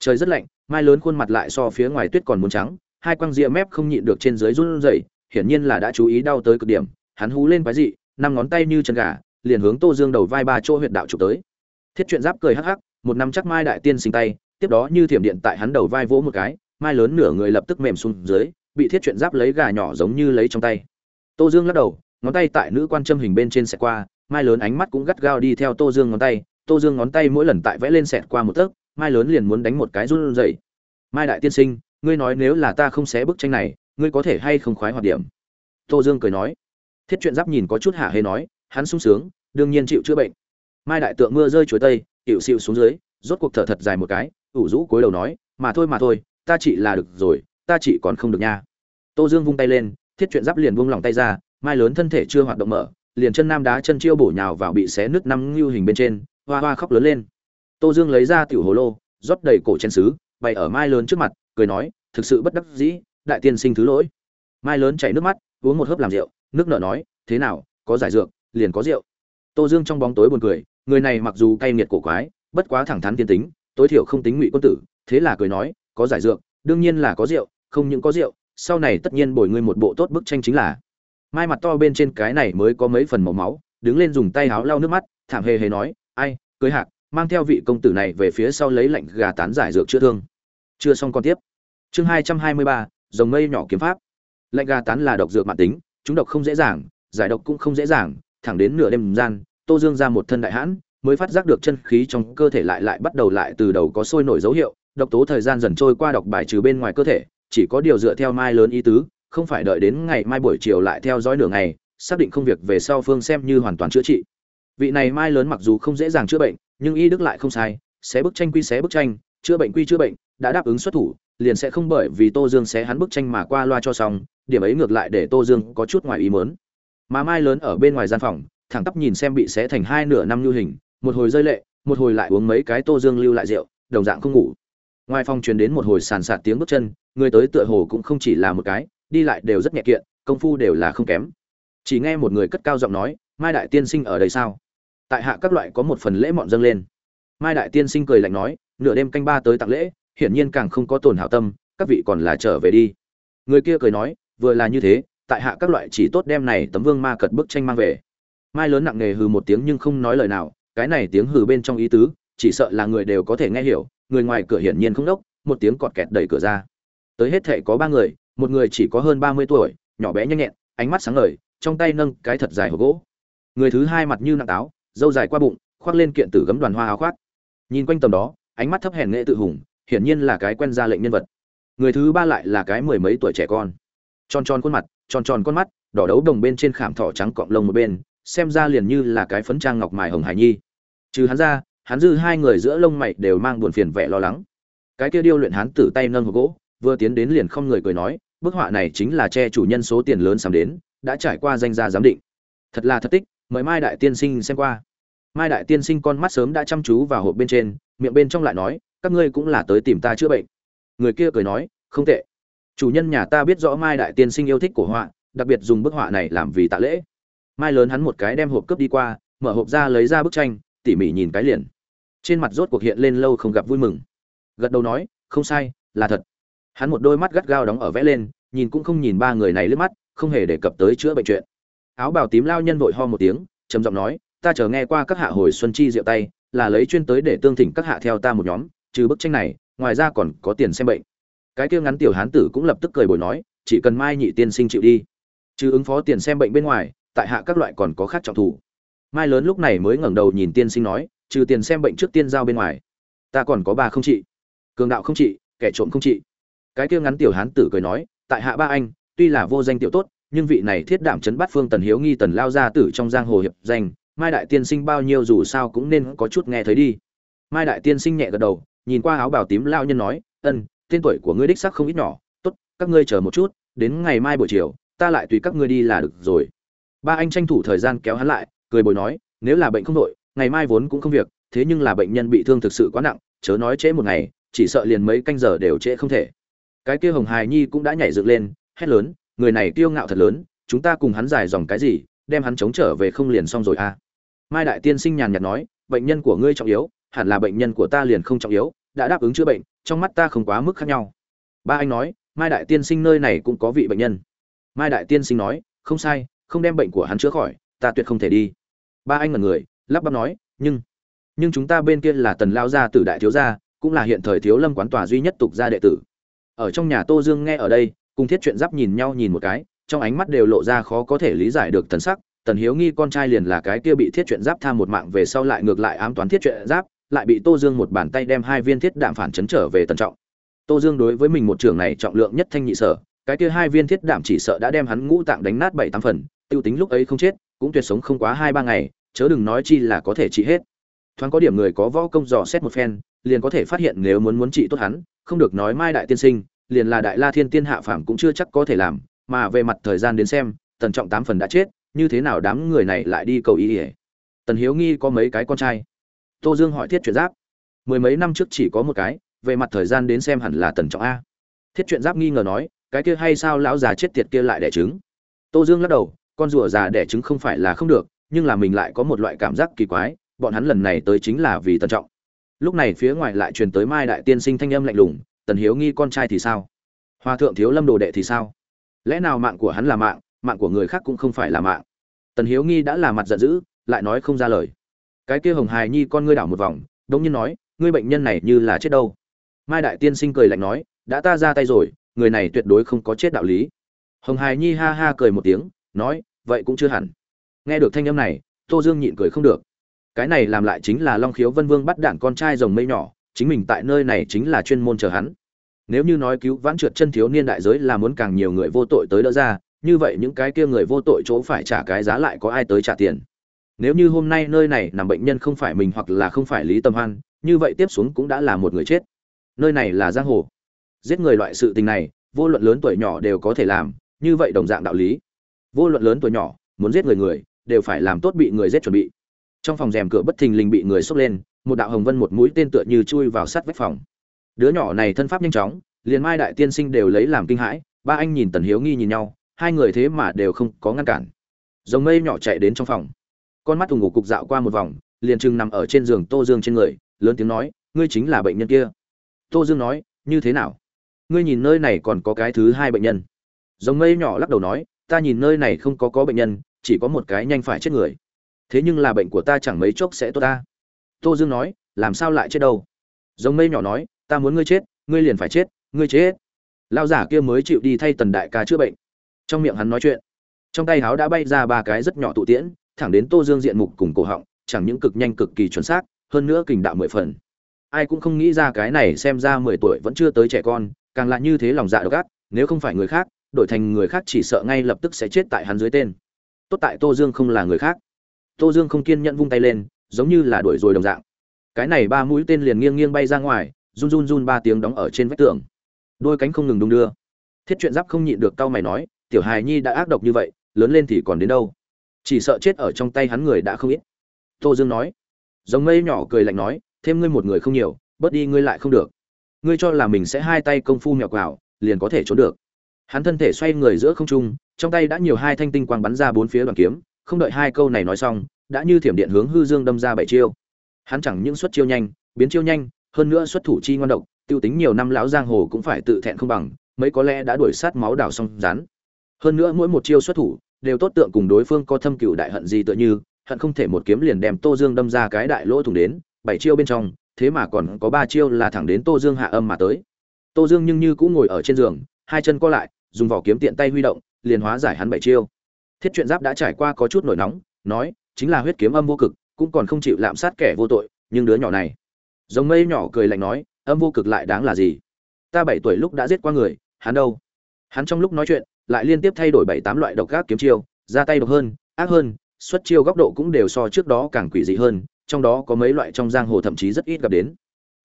Speaker 1: Trời rất lạnh, mai lớn khuôn mặt lại so phía ngoài tuyết còn muốn trắng, hai quăng rìa mép không nhịn được trên dưới run rẩy, hiển nhiên là đã chú ý đau tới cực điểm, hắn hú lên quái dị, năm ngón tay như chân gà, liền hướng tô dương đầu vai ba chỗ huyệt đạo chụp tới. Thiết chuyện giáp cười hắc hắc, một năm chắc mai đại tiên sinh tay, tiếp đó như thiểm điện tại hắn đầu vai vỗ một cái, mai lớn nửa người lập tức mềm xuống dưới, bị thiết chuyện giáp lấy gà nhỏ giống như lấy trong tay. Tô dương lắc đầu ngón tay tại nữ quan châm hình bên trên xẹt qua, mai lớn ánh mắt cũng gắt gao đi theo tô dương ngón tay, tô dương ngón tay mỗi lần tại vẽ lên xẹt qua một tấc, mai lớn liền muốn đánh một cái run rẩy. Mai đại tiên sinh, ngươi nói nếu là ta không xé bức tranh này, ngươi có thể hay không khoái hoạt điểm? Tô dương cười nói. Thiết chuyện giáp nhìn có chút hạ hê nói, hắn sung sướng, đương nhiên chịu chữa bệnh. Mai đại tượng mưa rơi chuối tây hiệu xịu xuống dưới, rốt cuộc thở thật dài một cái, ủ rũ cối đầu nói, mà thôi mà thôi, ta chỉ là được rồi, ta chỉ còn không được nha. Tô dương vung tay lên, thiết chuyện giáp liền buông lòng tay ra mai lớn thân thể chưa hoạt động mở, liền chân nam đá chân chiêu bổ nhào vào bị xé nứt năm ngưu hình bên trên, hoa hoa khóc lớn lên. Tô dương lấy ra tiểu hồ lô, rót đầy cổ chen xứ bày ở mai lớn trước mặt, cười nói, thực sự bất đắc dĩ, đại tiên sinh thứ lỗi. Mai lớn chảy nước mắt, uống một hớp làm rượu, nước nợ nói, thế nào, có giải dược, liền có rượu. Tô dương trong bóng tối buồn cười, người này mặc dù cay nghiệt cổ quái, bất quá thẳng thắn tiên tính, tối thiểu không tính ngụy quân tử, thế là cười nói, có giải dược, đương nhiên là có rượu, không những có rượu, sau này tất nhiên bồi ngươi một bộ tốt bức tranh chính là mai mặt to bên trên cái này mới có mấy phần màu máu, đứng lên dùng tay háo lau nước mắt, thảm hề hề nói, ai, cưới hạc, mang theo vị công tử này về phía sau lấy lạnh gà tán giải dược chữa thương. Chưa xong còn tiếp. Chương hai trăm hai mươi ba dòng mây nhỏ kiếm pháp. Lạnh gà tán là độc dược mạng tính, chúng độc không dễ dàng, giải độc cũng không dễ dàng, thẳng đến nửa đêm gian, tô dương ra một thân đại hãn, mới phát giác được chân khí trong cơ thể lại lại bắt đầu lại từ đầu có sôi nổi dấu hiệu, độc tố thời gian dần trôi qua độc bài trừ bên ngoài cơ thể, chỉ có điều dựa theo mai lớn ý tứ không phải đợi đến ngày mai buổi chiều lại theo dõi nửa ngày, xác định không việc về sau phương xem như hoàn toàn chữa trị. Vị này mai lớn mặc dù không dễ dàng chữa bệnh, nhưng y đức lại không sai, xé bức tranh quy xé bức tranh, chữa bệnh quy chữa bệnh, đã đáp ứng xuất thủ, liền sẽ không bởi vì tô dương xé hắn bức tranh mà qua loa cho xong, điểm ấy ngược lại để tô dương có chút ngoài ý mớn mà mai lớn ở bên ngoài gian phòng, thẳng tắp nhìn xem bị xé thành hai nửa năm lưu hình, một hồi rơi lệ, một hồi lại uống mấy cái tô dương lưu lại rượu, đồng dạng không ngủ. Ngoài phòng truyền đến một hồi sàn sạt tiếng bước chân, người tới tựa hồ cũng không chỉ là một cái đi lại đều rất nhẹ kiện, công phu đều là không kém. Chỉ nghe một người cất cao giọng nói, mai đại tiên sinh ở đây sao? Tại hạ các loại có một phần lễ mọn dâng lên. Mai đại tiên sinh cười lạnh nói, nửa đêm canh ba tới tặng lễ, hiển nhiên càng không có tổn hảo tâm, các vị còn là trở về đi. Người kia cười nói, vừa là như thế, tại hạ các loại chỉ tốt đem này tấm vương ma cật bức tranh mang về. Mai lớn nặng nề hừ một tiếng nhưng không nói lời nào, cái này tiếng hừ bên trong ý tứ, chỉ sợ là người đều có thể nghe hiểu, người ngoài cửa hiển nhiên không đốc, một tiếng cọt kẹt đẩy cửa ra. Tới hết thệ có ba người một người chỉ có hơn ba mươi tuổi, nhỏ bé nhanh nhẹn, ánh mắt sáng ngời, trong tay nâng cái thật dài hộp gỗ. Người thứ hai mặt như nặng táo dâu dài qua bụng, khoác lên kiện tử gấm đoàn hoa áo khoác. Nhìn quanh tầm đó, ánh mắt thấp hèn nghệ tự hùng, hiển nhiên là cái quen ra lệnh nhân vật. Người thứ ba lại là cái mười mấy tuổi trẻ con. Tròn tròn khuôn mặt, tròn tròn con mắt, đỏ đấu đồng bên trên khảm thỏ trắng cọng lông một bên, xem ra liền như là cái phấn trang ngọc mài hồng hải nhi. Trừ hắn ra, hắn dư hai người giữa lông mày đều mang buồn phiền vẻ lo lắng. Cái kia điêu luyện hắn tử tay nâng hộp gỗ vừa tiến đến liền không người cười nói, bức họa này chính là che chủ nhân số tiền lớn sắm đến, đã trải qua danh gia giám định. Thật là thật tích, mời mai đại tiên sinh xem qua. Mai đại tiên sinh con mắt sớm đã chăm chú vào hộp bên trên, miệng bên trong lại nói, các ngươi cũng là tới tìm ta chữa bệnh. Người kia cười nói, không tệ. Chủ nhân nhà ta biết rõ mai đại tiên sinh yêu thích của họa, đặc biệt dùng bức họa này làm vì tạ lễ. Mai lớn hắn một cái đem hộp cướp đi qua, mở hộp ra lấy ra bức tranh, tỉ mỉ nhìn cái liền. Trên mặt rốt cuộc hiện lên lâu không gặp vui mừng. Gật đầu nói, không sai, là thật hắn một đôi mắt gắt gao đóng ở vẽ lên, nhìn cũng không nhìn ba người này lướt mắt, không hề đề cập tới chữa bệnh chuyện. Áo bào tím lao nhân vội ho một tiếng, trầm giọng nói, ta chờ nghe qua các hạ hồi xuân chi rượu tay, là lấy chuyên tới để tương thỉnh các hạ theo ta một nhóm, trừ bức tranh này, ngoài ra còn có tiền xem bệnh. Cái kia ngắn tiểu hán tử cũng lập tức cười bồi nói, chỉ cần mai nhị tiên sinh chịu đi, trừ ứng phó tiền xem bệnh bên ngoài, tại hạ các loại còn có khác trọng thủ. Mai lớn lúc này mới ngẩng đầu nhìn tiên sinh nói, trừ tiền xem bệnh trước tiên giao bên ngoài, ta còn có ba không trị, cường đạo không trị, kẻ trộm không trị cái kia ngắn tiểu hán tử cười nói, tại hạ ba anh, tuy là vô danh tiểu tốt, nhưng vị này thiết đảm chấn bắt phương tần hiếu nghi tần lao gia tử trong giang hồ hiệp danh, mai đại tiên sinh bao nhiêu dù sao cũng nên có chút nghe thấy đi. Mai đại tiên sinh nhẹ gật đầu, nhìn qua áo bào tím lao nhân nói, ân, tên tuổi của ngươi đích sắc không ít nhỏ, tốt, các ngươi chờ một chút, đến ngày mai buổi chiều, ta lại tùy các ngươi đi là được rồi. Ba anh tranh thủ thời gian kéo hắn lại, cười bồi nói, nếu là bệnh không đội, ngày mai vốn cũng không việc, thế nhưng là bệnh nhân bị thương thực sự quá nặng, chớ nói trễ một ngày, chỉ sợ liền mấy canh giờ đều trễ không thể cái kia hồng hài nhi cũng đã nhảy dựng lên, hét lớn, người này kiêu ngạo thật lớn, chúng ta cùng hắn dài dòng cái gì, đem hắn chống trở về không liền xong rồi à? Mai đại tiên sinh nhàn nhạt nói, bệnh nhân của ngươi trọng yếu, hẳn là bệnh nhân của ta liền không trọng yếu, đã đáp ứng chữa bệnh, trong mắt ta không quá mức khác nhau. Ba anh nói, mai đại tiên sinh nơi này cũng có vị bệnh nhân. Mai đại tiên sinh nói, không sai, không đem bệnh của hắn chữa khỏi, ta tuyệt không thể đi. Ba anh ngần người, lắp bắp nói, nhưng nhưng chúng ta bên kia là tần lao gia tử đại thiếu gia, cũng là hiện thời thiếu lâm quán tòa duy nhất tục gia đệ tử ở trong nhà tô dương nghe ở đây, cùng thiết chuyện giáp nhìn nhau nhìn một cái, trong ánh mắt đều lộ ra khó có thể lý giải được tần sắc. Tần hiếu nghi con trai liền là cái kia bị thiết chuyện giáp tham một mạng về sau lại ngược lại ám toán thiết chuyện giáp, lại bị tô dương một bàn tay đem hai viên thiết đạm phản chấn trở về tần trọng. Tô dương đối với mình một trường này trọng lượng nhất thanh nhị sở, cái kia hai viên thiết đạm chỉ sợ đã đem hắn ngũ tạng đánh nát bảy tám phần, tiêu tính lúc ấy không chết, cũng tuyệt sống không quá hai ba ngày, chớ đừng nói chi là có thể trị hết thoáng có điểm người có võ công dò xét một phen, liền có thể phát hiện nếu muốn muốn trị tốt hắn, không được nói mai đại tiên sinh, liền là đại la thiên tiên hạ phàm cũng chưa chắc có thể làm, mà về mặt thời gian đến xem, tần trọng tám phần đã chết, như thế nào đám người này lại đi cầu ý ỉa tần hiếu nghi có mấy cái con trai? Tô dương hỏi thiết chuyện giáp. Mười mấy năm trước chỉ có một cái, về mặt thời gian đến xem hẳn là tần trọng a. Thiết chuyện giáp nghi ngờ nói, cái kia hay sao lão già chết tiệt kia lại đẻ trứng? Tô dương lắc đầu, con rùa già đẻ trứng không phải là không được, nhưng là mình lại có một loại cảm giác kỳ quái bọn hắn lần này tới chính là vì tần trọng. Lúc này phía ngoài lại truyền tới mai đại tiên sinh thanh âm lạnh lùng, tần hiếu nghi con trai thì sao? Hòa thượng thiếu lâm đồ đệ thì sao? Lẽ nào mạng của hắn là mạng mạng của người khác cũng không phải là mạng? Tần hiếu nghi đã là mặt giận dữ, lại nói không ra lời. Cái kia hồng hài nhi con ngươi đảo một vòng đống nhiên nói, ngươi bệnh nhân này như là chết đâu? Mai đại tiên sinh cười lạnh nói, đã ta ra tay rồi, người này tuyệt đối không có chết đạo lý. Hồng hài nhi ha ha cười một tiếng, nói, vậy cũng chưa hẳn. Nghe được thanh âm này, tô dương nhịn cười không được cái này làm lại chính là long khiếu vân vương bắt đạn con trai rồng mây nhỏ, chính mình tại nơi này chính là chuyên môn chờ hắn. Nếu như nói cứu vãn trượt chân thiếu niên đại giới là muốn càng nhiều người vô tội tới đỡ ra, như vậy những cái kia người vô tội chỗ phải trả cái giá lại có ai tới trả tiền? Nếu như hôm nay nơi này nằm bệnh nhân không phải mình hoặc là không phải lý tâm hoan, như vậy tiếp xuống cũng đã là một người chết. Nơi này là giang hồ. Giết người loại sự tình này, vô luận lớn tuổi nhỏ đều có thể làm, như vậy đồng dạng đạo lý. Vô luận lớn tuổi nhỏ, muốn giết người người, đều phải làm tốt bị người giết chuẩn bị trong phòng rèm cửa bất thình lình bị người xốc lên, một đạo hồng vân một mũi tên tựa như chui vào sát vách phòng. Đứa nhỏ này thân pháp nhanh chóng, liền mai đại tiên sinh đều lấy làm kinh hãi, ba anh nhìn tần hiếu nghi nhìn nhau, hai người thế mà đều không có ngăn cản. Dòng mây nhỏ chạy đến trong phòng. Con mắt thùng ngủ cục dạo qua một vòng, liền chừng nằm ở trên giường tô dương trên người, lớn tiếng nói, ngươi chính là bệnh nhân kia. Tô dương nói, như thế nào? Ngươi nhìn nơi này còn có cái thứ hai bệnh nhân. Dòng mây nhỏ lắc đầu nói, ta nhìn nơi này không có có bệnh nhân, chỉ có một cái nhanh phải chết người thế nhưng là bệnh của ta chẳng mấy chốc sẽ tốt ta. Tô dương nói, làm sao lại chết đâu? Giống mây nhỏ nói, ta muốn ngươi chết, ngươi liền phải chết, ngươi chết. Lao giả kia mới chịu đi thay tần đại ca chữa bệnh. Trong miệng hắn nói chuyện, trong tay háo đã bay ra ba cái rất nhỏ tụ tiễn, thẳng đến tô dương diện mục cùng cổ họng, chẳng những cực nhanh cực kỳ chuẩn xác, hơn nữa kình đạo mười phần. Ai cũng không nghĩ ra cái này xem ra mười tuổi vẫn chưa tới trẻ con, càng là như thế lòng dạ độc ác, nếu không phải người khác, đổi thành người khác chỉ sợ ngay lập tức sẽ chết tại hắn dưới tên. Tốt tại tô dương không là người khác tô dương không kiên nhẫn vung tay lên, giống như là đuổi rồi đồng dạng. Cái này ba mũi tên liền nghiêng nghiêng bay ra ngoài, run run run ba tiếng đóng ở trên vách tường. Đôi cánh không ngừng đung đưa. Thiết chuyện giáp không nhịn được cau mày nói, tiểu hài nhi đã ác độc như vậy, lớn lên thì còn đến đâu? Chỉ sợ chết ở trong tay hắn người đã không ít. Tô dương nói. Giống mây nhỏ cười lạnh nói, thêm ngươi một người không nhiều, bớt đi ngươi lại không được. Ngươi cho là mình sẽ hai tay công phu mèo quào liền có thể trốn được. Hắn thân thể xoay người giữa không trung, trong tay đã nhiều hai thanh tinh quang bắn ra bốn phía đoàn kiếm không đợi hai câu này nói xong, đã như thiểm điện hướng hư dương đâm ra bảy chiêu. Hắn chẳng những xuất chiêu nhanh, biến chiêu nhanh, hơn nữa xuất thủ chi ngoan độc, tiêu tính nhiều năm lão giang hồ cũng phải tự thẹn không bằng, mấy có lẽ đã đuổi sát máu đào xong rán hơn nữa mỗi một chiêu xuất thủ, đều tốt tượng cùng đối phương có thâm cựu đại hận gì tựa như, hận không thể một kiếm liền đem tô dương đâm ra cái đại lỗ thủng đến, bảy chiêu bên trong, thế mà còn có ba chiêu là thẳng đến tô dương hạ âm mà tới. Tô dương nhưng như cũng ngồi ở trên giường, hai chân co lại, dùng vỏ kiếm tiện tay huy động, liền hóa giải hắn bảy chiêu thiết chuyện giáp đã trải qua có chút nổi nóng, nói, chính là huyết kiếm âm vô cực, cũng còn không chịu lạm sát kẻ vô tội, nhưng đứa nhỏ này. Giống mây nhỏ cười lạnh nói, âm vô cực lại đáng là gì? Ta bảy tuổi lúc đã giết qua người, hắn đâu? Hắn trong lúc nói chuyện, lại liên tiếp thay đổi bảy tám loại độc gác kiếm chiêu, ra tay độc hơn, ác hơn, xuất chiêu góc độ cũng đều so trước đó càng quỷ dị hơn, trong đó có mấy loại trong giang hồ thậm chí rất ít gặp đến.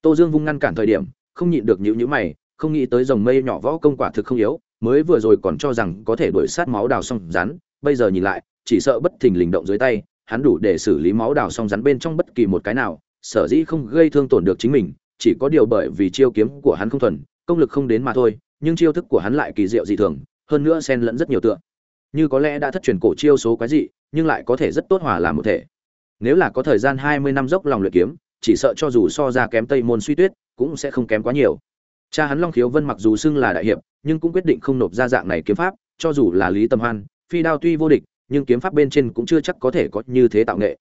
Speaker 1: Tô dương vung ngăn cản thời điểm, không nhịn được nhữ nhữ mày, không nghĩ tới dòng mây nhỏ võ công quả thực không yếu, mới vừa rồi còn cho rằng có thể đuổi sát máu đào xong rắn bây giờ nhìn lại chỉ sợ bất thình lình động dưới tay hắn đủ để xử lý máu đào xong rắn bên trong bất kỳ một cái nào sở dĩ không gây thương tổn được chính mình chỉ có điều bởi vì chiêu kiếm của hắn không thuần công lực không đến mà thôi nhưng chiêu thức của hắn lại kỳ diệu dị thường hơn nữa xen lẫn rất nhiều tượng, như có lẽ đã thất truyền cổ chiêu số quái dị nhưng lại có thể rất tốt hòa làm một thể. Nếu là có thời gian hai mươi năm dốc lòng luyện kiếm chỉ sợ cho dù so ra kém tây môn suy tuyết cũng sẽ không kém quá nhiều. Cha hắn long khiếu vân mặc dù xưng là đại hiệp nhưng cũng quyết định không nộp ra dạng này kiếm pháp cho dù là lý tâm hoan phi đao tuy vô địch, nhưng kiếm pháp bên trên cũng chưa chắc có thể có như thế tạo nghệ.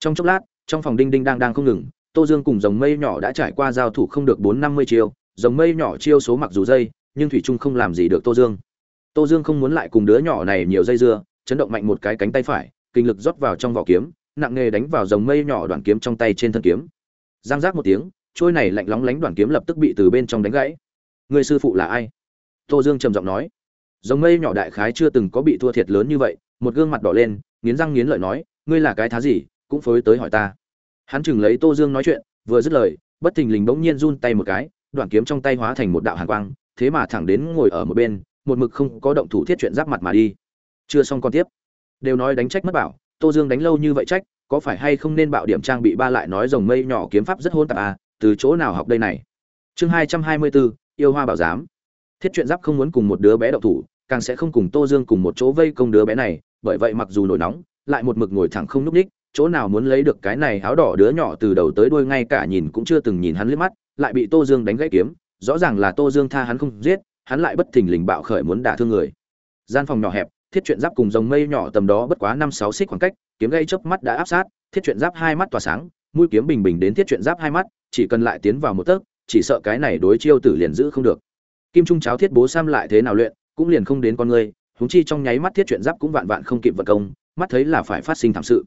Speaker 1: Trong chốc lát, trong phòng đinh đinh đang đang không ngừng, tô dương cùng dòng mây nhỏ đã trải qua giao thủ không được bốn năm mươi chiêu. Dòng mây nhỏ chiêu số mặc dù dây, nhưng thủy trung không làm gì được tô dương. Tô dương không muốn lại cùng đứa nhỏ này nhiều dây dưa, chấn động mạnh một cái cánh tay phải, kinh lực rót vào trong vỏ kiếm, nặng nghề đánh vào dòng mây nhỏ đoạn kiếm trong tay trên thân kiếm. Giang giác một tiếng, trôi này lạnh lóng lánh đoạn kiếm lập tức bị từ bên trong đánh gãy. Người sư phụ là ai? Tô dương trầm giọng nói giống mây nhỏ đại khái chưa từng có bị thua thiệt lớn như vậy, một gương mặt đỏ lên, nghiến răng nghiến lợi nói, ngươi là cái thá gì, cũng phối tới hỏi ta. Hắn chừng lấy tô dương nói chuyện, vừa dứt lời, bất thình lình bỗng nhiên run tay một cái, đoạn kiếm trong tay hóa thành một đạo hàn quang, thế mà thẳng đến ngồi ở một bên, một mực không có động thủ thiết chuyện giáp mặt mà đi. Chưa xong còn tiếp. Đều nói đánh trách mất bảo, tô dương đánh lâu như vậy trách, có phải hay không nên bạo điểm trang bị ba lại nói rồng mây nhỏ kiếm pháp rất hôn tạp à từ chỗ nào học đây này? Chương hai trăm hai mươi bốn yêu hoa bảo giám thiết chuyện giáp không muốn cùng một đứa bé đậu thủ, càng sẽ không cùng tô dương cùng một chỗ vây công đứa bé này, bởi vậy mặc dù nổi nóng, lại một mực ngồi thẳng không núp ních chỗ nào muốn lấy được cái này áo đỏ đứa nhỏ từ đầu tới đuôi ngay cả nhìn cũng chưa từng nhìn hắn liếc mắt, lại bị tô dương đánh gãy kiếm, rõ ràng là tô dương tha hắn không giết, hắn lại bất thình lình bạo khởi muốn đả thương người. Gian phòng nhỏ hẹp, thiết chuyện giáp cùng dòng mây nhỏ tầm đó bất quá năm sáu xích khoảng cách, kiếm gây chớp mắt đã áp sát, thiết chuyện giáp hai mắt tỏa sáng, mũi kiếm bình bình đến thiết chuyện giáp hai mắt, chỉ cần lại tiến vào một tấc, chỉ sợ cái này đối chiêu tử liền giữ không được kim trung cháo thiết bố sam lại thế nào luyện, cũng liền không đến con người húng chi trong nháy mắt thiết chuyện giáp cũng vạn vạn không kịp vận công, mắt thấy là phải phát sinh thảm sự.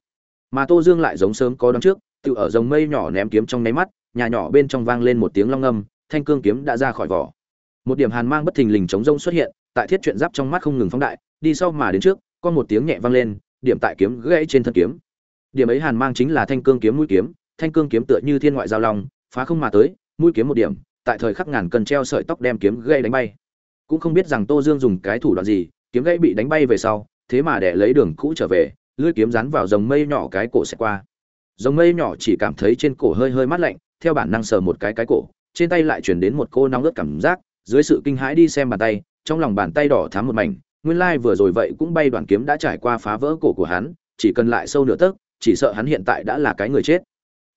Speaker 1: Mà tô dương lại giống sớm có đón trước, tự ở dòng mây nhỏ ném kiếm trong nháy mắt, nhà nhỏ bên trong vang lên một tiếng long âm thanh cương kiếm đã ra khỏi vỏ. Một điểm hàn mang bất thình lình chống rông xuất hiện, tại thiết chuyện giáp trong mắt không ngừng phóng đại, đi sau mà đến trước, có một tiếng nhẹ vang lên, điểm tại kiếm gãy trên thân kiếm. Điểm ấy hàn mang chính là thanh cương kiếm mũi kiếm, thanh cương kiếm tựa như thiên ngoại giao long, phá không mà tới, mũi kiếm một điểm tại thời khắc ngàn cân treo sợi tóc đem kiếm gây đánh bay. Cũng không biết rằng tô dương dùng cái thủ đoạn gì, kiếm gây bị đánh bay về sau, thế mà để lấy đường cũ trở về, lưỡi kiếm rắn vào dòng mây nhỏ cái cổ sẽ qua. Dòng mây nhỏ chỉ cảm thấy trên cổ hơi hơi mát lạnh, theo bản năng sờ một cái cái cổ, trên tay lại chuyển đến một cô nóng ướt cảm giác, dưới sự kinh hãi đi xem bàn tay, trong lòng bàn tay đỏ thắm một mảnh, nguyên lai vừa rồi vậy cũng bay đoàn kiếm đã trải qua phá vỡ cổ của hắn, chỉ cần lại sâu nửa tấc, chỉ sợ hắn hiện tại đã là cái người chết.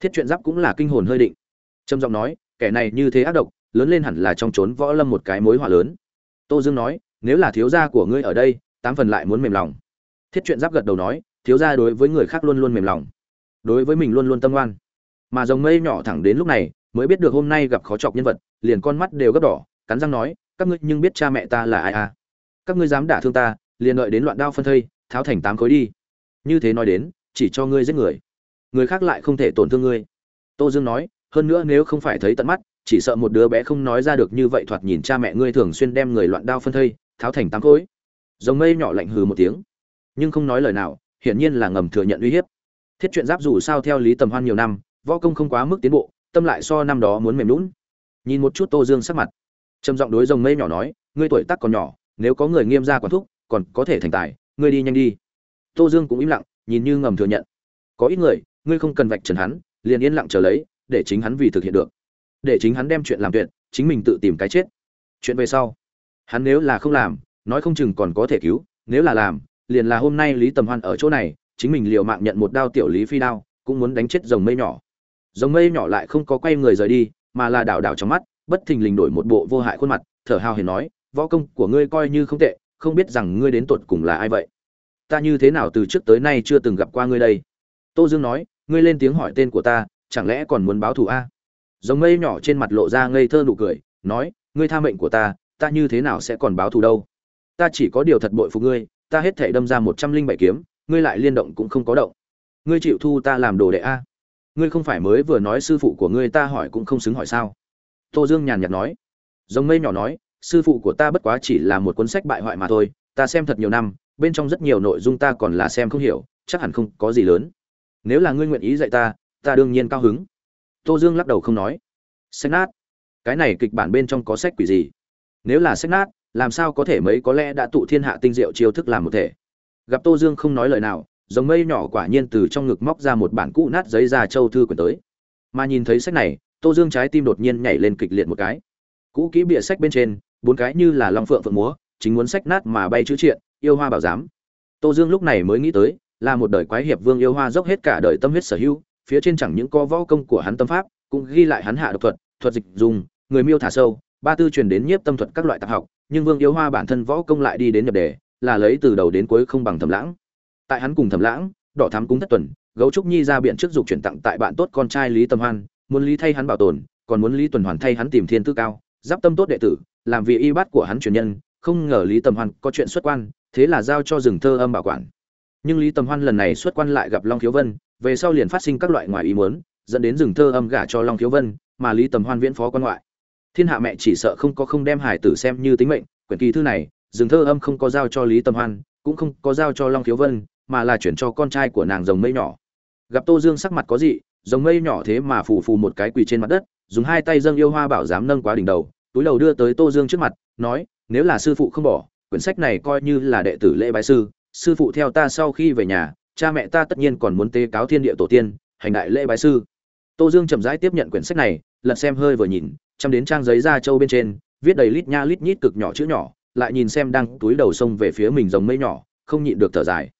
Speaker 1: Thiết chuyện giáp cũng là kinh hồn hơi định. Trầm giọng nói kẻ này như thế ác độc, lớn lên hẳn là trong trốn võ lâm một cái mối hỏa lớn. Tô dương nói, nếu là thiếu gia của ngươi ở đây, tám phần lại muốn mềm lòng. Thiết chuyện giáp gật đầu nói, thiếu gia đối với người khác luôn luôn mềm lòng. Đối với mình luôn luôn tâm ngoan mà dòng mây nhỏ thẳng đến lúc này, mới biết được hôm nay gặp khó chọc nhân vật, liền con mắt đều gấp đỏ, cắn răng nói, các ngươi nhưng biết cha mẹ ta là ai à? Các ngươi dám đả thương ta, liền đợi đến loạn đao phân thây, tháo thành tám khối đi. Như thế nói đến, chỉ cho ngươi giết người. Người khác lại không thể tổn thương ngươi. Tô dương nói hơn nữa nếu không phải thấy tận mắt, chỉ sợ một đứa bé không nói ra được như vậy thoạt nhìn cha mẹ ngươi thường xuyên đem người loạn đao phân thây, tháo thành tám khối. Dòng mây nhỏ lạnh hừ một tiếng. Nhưng không nói lời nào, hiển nhiên là ngầm thừa nhận uy hiếp. Thiết chuyện giáp dù sao theo lý tầm hoan nhiều năm, võ công không quá mức tiến bộ, tâm lại so năm đó muốn mềm lún nhìn một chút tô dương sắc mặt. Trầm giọng đối rồng mây nhỏ nói, ngươi tuổi tác còn nhỏ, nếu có người nghiêm ra quản thúc, còn có thể thành tài, ngươi đi nhanh đi. Tô dương cũng im lặng, nhìn như ngầm thừa nhận. Có ít người, ngươi không cần vạch trần hắn, liền yên lặng chờ lấy để chính hắn vì thực hiện được. Để chính hắn đem chuyện làm tuyệt, chính mình tự tìm cái chết. Chuyện về sau, hắn nếu là không làm, nói không chừng còn có thể cứu, nếu là làm, liền là hôm nay lý tầm hoan ở chỗ này, chính mình liều mạng nhận một đao tiểu lý phi đao, cũng muốn đánh chết dòng mây nhỏ. Dòng mây nhỏ lại không có quay người rời đi, mà là đảo đảo trong mắt, bất thình lình đổi một bộ vô hại khuôn mặt, thở hào hiền nói, võ công của ngươi coi như không tệ, không biết rằng ngươi đến tột cùng là ai vậy? Ta như thế nào từ trước tới nay chưa từng gặp qua ngươi đây? Tô dương nói, ngươi lên tiếng hỏi tên của ta chẳng lẽ còn muốn báo thù a? Dòng mây nhỏ trên mặt lộ ra ngây thơ nụ cười, nói, ngươi tha mệnh của ta ta như thế nào sẽ còn báo thù đâu? Ta chỉ có điều thật bội phục ngươi, ta hết thể đâm ra một trăm linh bảy kiếm, ngươi lại liên động cũng không có động. Ngươi chịu thu ta làm đồ đệ a? Ngươi không phải mới vừa nói sư phụ của ngươi ta hỏi cũng không xứng hỏi sao? Tô dương nhàn nhạt nói. Giống mây nhỏ nói, sư phụ của ta bất quá chỉ là một cuốn sách bại hoại mà thôi, ta xem thật nhiều năm, bên trong rất nhiều nội dung ta còn là xem không hiểu, chắc hẳn không có gì lớn. Nếu là ngươi nguyện ý dạy ta ta đương nhiên cao hứng. Tô dương lắc đầu không nói. Sách nát. Cái này kịch bản bên trong có sách quỷ gì? Nếu là sách nát, làm sao có thể mấy có lẽ đã tụ thiên hạ tinh diệu chiêu thức làm một thể? Gặp tô dương không nói lời nào giống mây nhỏ quả nhiên từ trong ngực móc ra một bản cũ nát giấy ra châu thư quyển tới. Mà nhìn thấy sách này, tô dương trái tim đột nhiên nhảy lên kịch liệt một cái. Cũ kỹ bịa sách bên trên, bốn cái như là long phượng phượng múa, chính muốn sách nát mà bay chữ triện, yêu hoa bảo giám. Tô dương lúc này mới nghĩ tới, là một đời quái hiệp vương yêu hoa dốc hết cả đời tâm huyết sở hữu phía trên chẳng những có võ công của hắn tâm pháp, cũng ghi lại hắn hạ độc thuật thuật dịch dùng, người miêu thả sâu, ba tư truyền đến nhiếp tâm thuật các loại tạp học, nhưng vương yếu hoa bản thân võ công lại đi đến nhập đề, là lấy từ đầu đến cuối không bằng thẩm lãng. Tại hắn cùng thẩm lãng, đỏ thám cúng thất tuần, gấu trúc nhi ra biện trước dục chuyển tặng tại bạn tốt con trai lý tâm hoan, muốn lý thay hắn bảo tồn, còn muốn lý tuần hoàn thay hắn tìm thiên tư cao, giáp tâm tốt đệ tử, làm vị y bát của hắn truyền nhân, không ngờ lý tâm hoan có chuyện xuất quan, thế là giao cho rừng thơ âm bảo quản. Nhưng lý tầm hoan lần này xuất quan lại gặp long thiếu vân về sau liền phát sinh các loại ngoài ý muốn, dẫn đến rừng thơ âm gả cho long thiếu vân, mà lý tầm hoan viễn phó quan ngoại. Thiên hạ mẹ chỉ sợ không có không đem hải tử xem như tính mệnh, quyển kỳ thư này, rừng thơ âm không có giao cho lý tâm hoan, cũng không có giao cho long thiếu vân, mà là chuyển cho con trai của nàng rồng mây nhỏ. Gặp tô dương sắc mặt có gì rồng mây nhỏ thế mà phủ phù một cái quỳ trên mặt đất, dùng hai tay dâng yêu hoa bảo dám nâng quá đỉnh đầu, túi đầu đưa tới tô dương trước mặt, nói, nếu là sư phụ không bỏ, quyển sách này coi như là đệ tử lễ bái sư sư phụ theo ta sau khi về nhà cha mẹ ta tất nhiên còn muốn tế cáo thiên địa tổ tiên, hành đại lễ bái sư. Tô dương chậm rãi tiếp nhận quyển sách này, lật xem hơi vừa nhìn, chăm đến trang giấy da trâu bên trên, viết đầy lít nha lít nhít cực nhỏ chữ nhỏ, lại nhìn xem đang túi đầu xông về phía mình giống mây nhỏ, không nhịn được thở dài.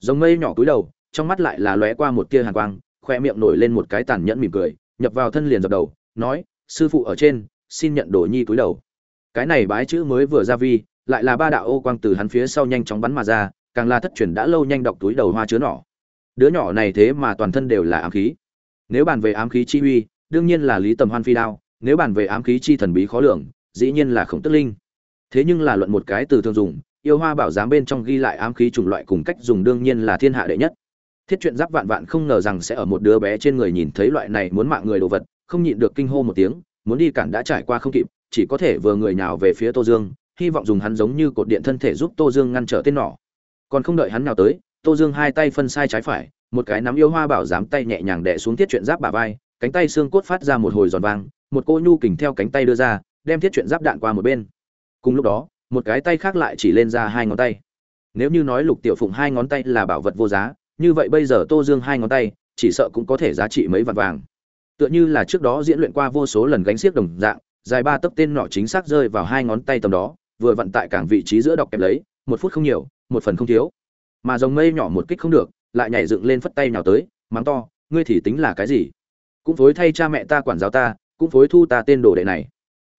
Speaker 1: Giống mây nhỏ túi đầu, trong mắt lại là lóe qua một tia hàn quang, khoe miệng nổi lên một cái tàn nhẫn mỉm cười, nhập vào thân liền dập đầu, nói, sư phụ ở trên, xin nhận đồ nhi túi đầu. Cái này bái chữ mới vừa ra vi, lại là ba đạo ô quang từ hắn phía sau nhanh chóng bắn mà ra càng là thất truyền đã lâu nhanh đọc túi đầu hoa chứa nỏ. Đứa nhỏ này thế mà toàn thân đều là ám khí. Nếu bàn về ám khí chi uy, đương nhiên là lý tầm hoan phi đao, nếu bàn về ám khí chi thần bí khó lường, dĩ nhiên là khổng tức linh. Thế nhưng là luận một cái từ thường dùng, yêu hoa bảo giám bên trong ghi lại ám khí chủng loại cùng cách dùng đương nhiên là thiên hạ đệ nhất. Thiết chuyện giáp vạn vạn không ngờ rằng sẽ ở một đứa bé trên người nhìn thấy loại này muốn mạng người đồ vật, không nhịn được kinh hô một tiếng, muốn đi cản đã trải qua không kịp, chỉ có thể vừa người nào về phía tô dương, hy vọng dùng hắn giống như cột điện thân thể giúp tô dương ngăn trở tên nỏ còn không đợi hắn nào tới, tô dương hai tay phân sai trái phải, một cái nắm yêu hoa bảo dám tay nhẹ nhàng đè xuống thiết chuyện giáp bả vai, cánh tay xương cốt phát ra một hồi giòn vang, một cô nhu kình theo cánh tay đưa ra, đem thiết chuyện giáp đạn qua một bên. Cùng lúc đó, một cái tay khác lại chỉ lên ra hai ngón tay. Nếu như nói lục tiểu phụng hai ngón tay là bảo vật vô giá, như vậy bây giờ tô dương hai ngón tay, chỉ sợ cũng có thể giá trị mấy vạn vàng. Tựa như là trước đó diễn luyện qua vô số lần gánh xiếc đồng dạng, dài ba tấc tên nọ chính xác rơi vào hai ngón tay tầm đó, vừa vận tại cảng vị trí giữa đọc kẹp lấy, một phút không nhiều một phần không thiếu. Mà dòng mây nhỏ một kích không được, lại nhảy dựng lên phất tay nào tới, mắng to, ngươi thì tính là cái gì? Cũng phối thay cha mẹ ta quản giáo ta, cũng phối thu ta tên đồ đệ này.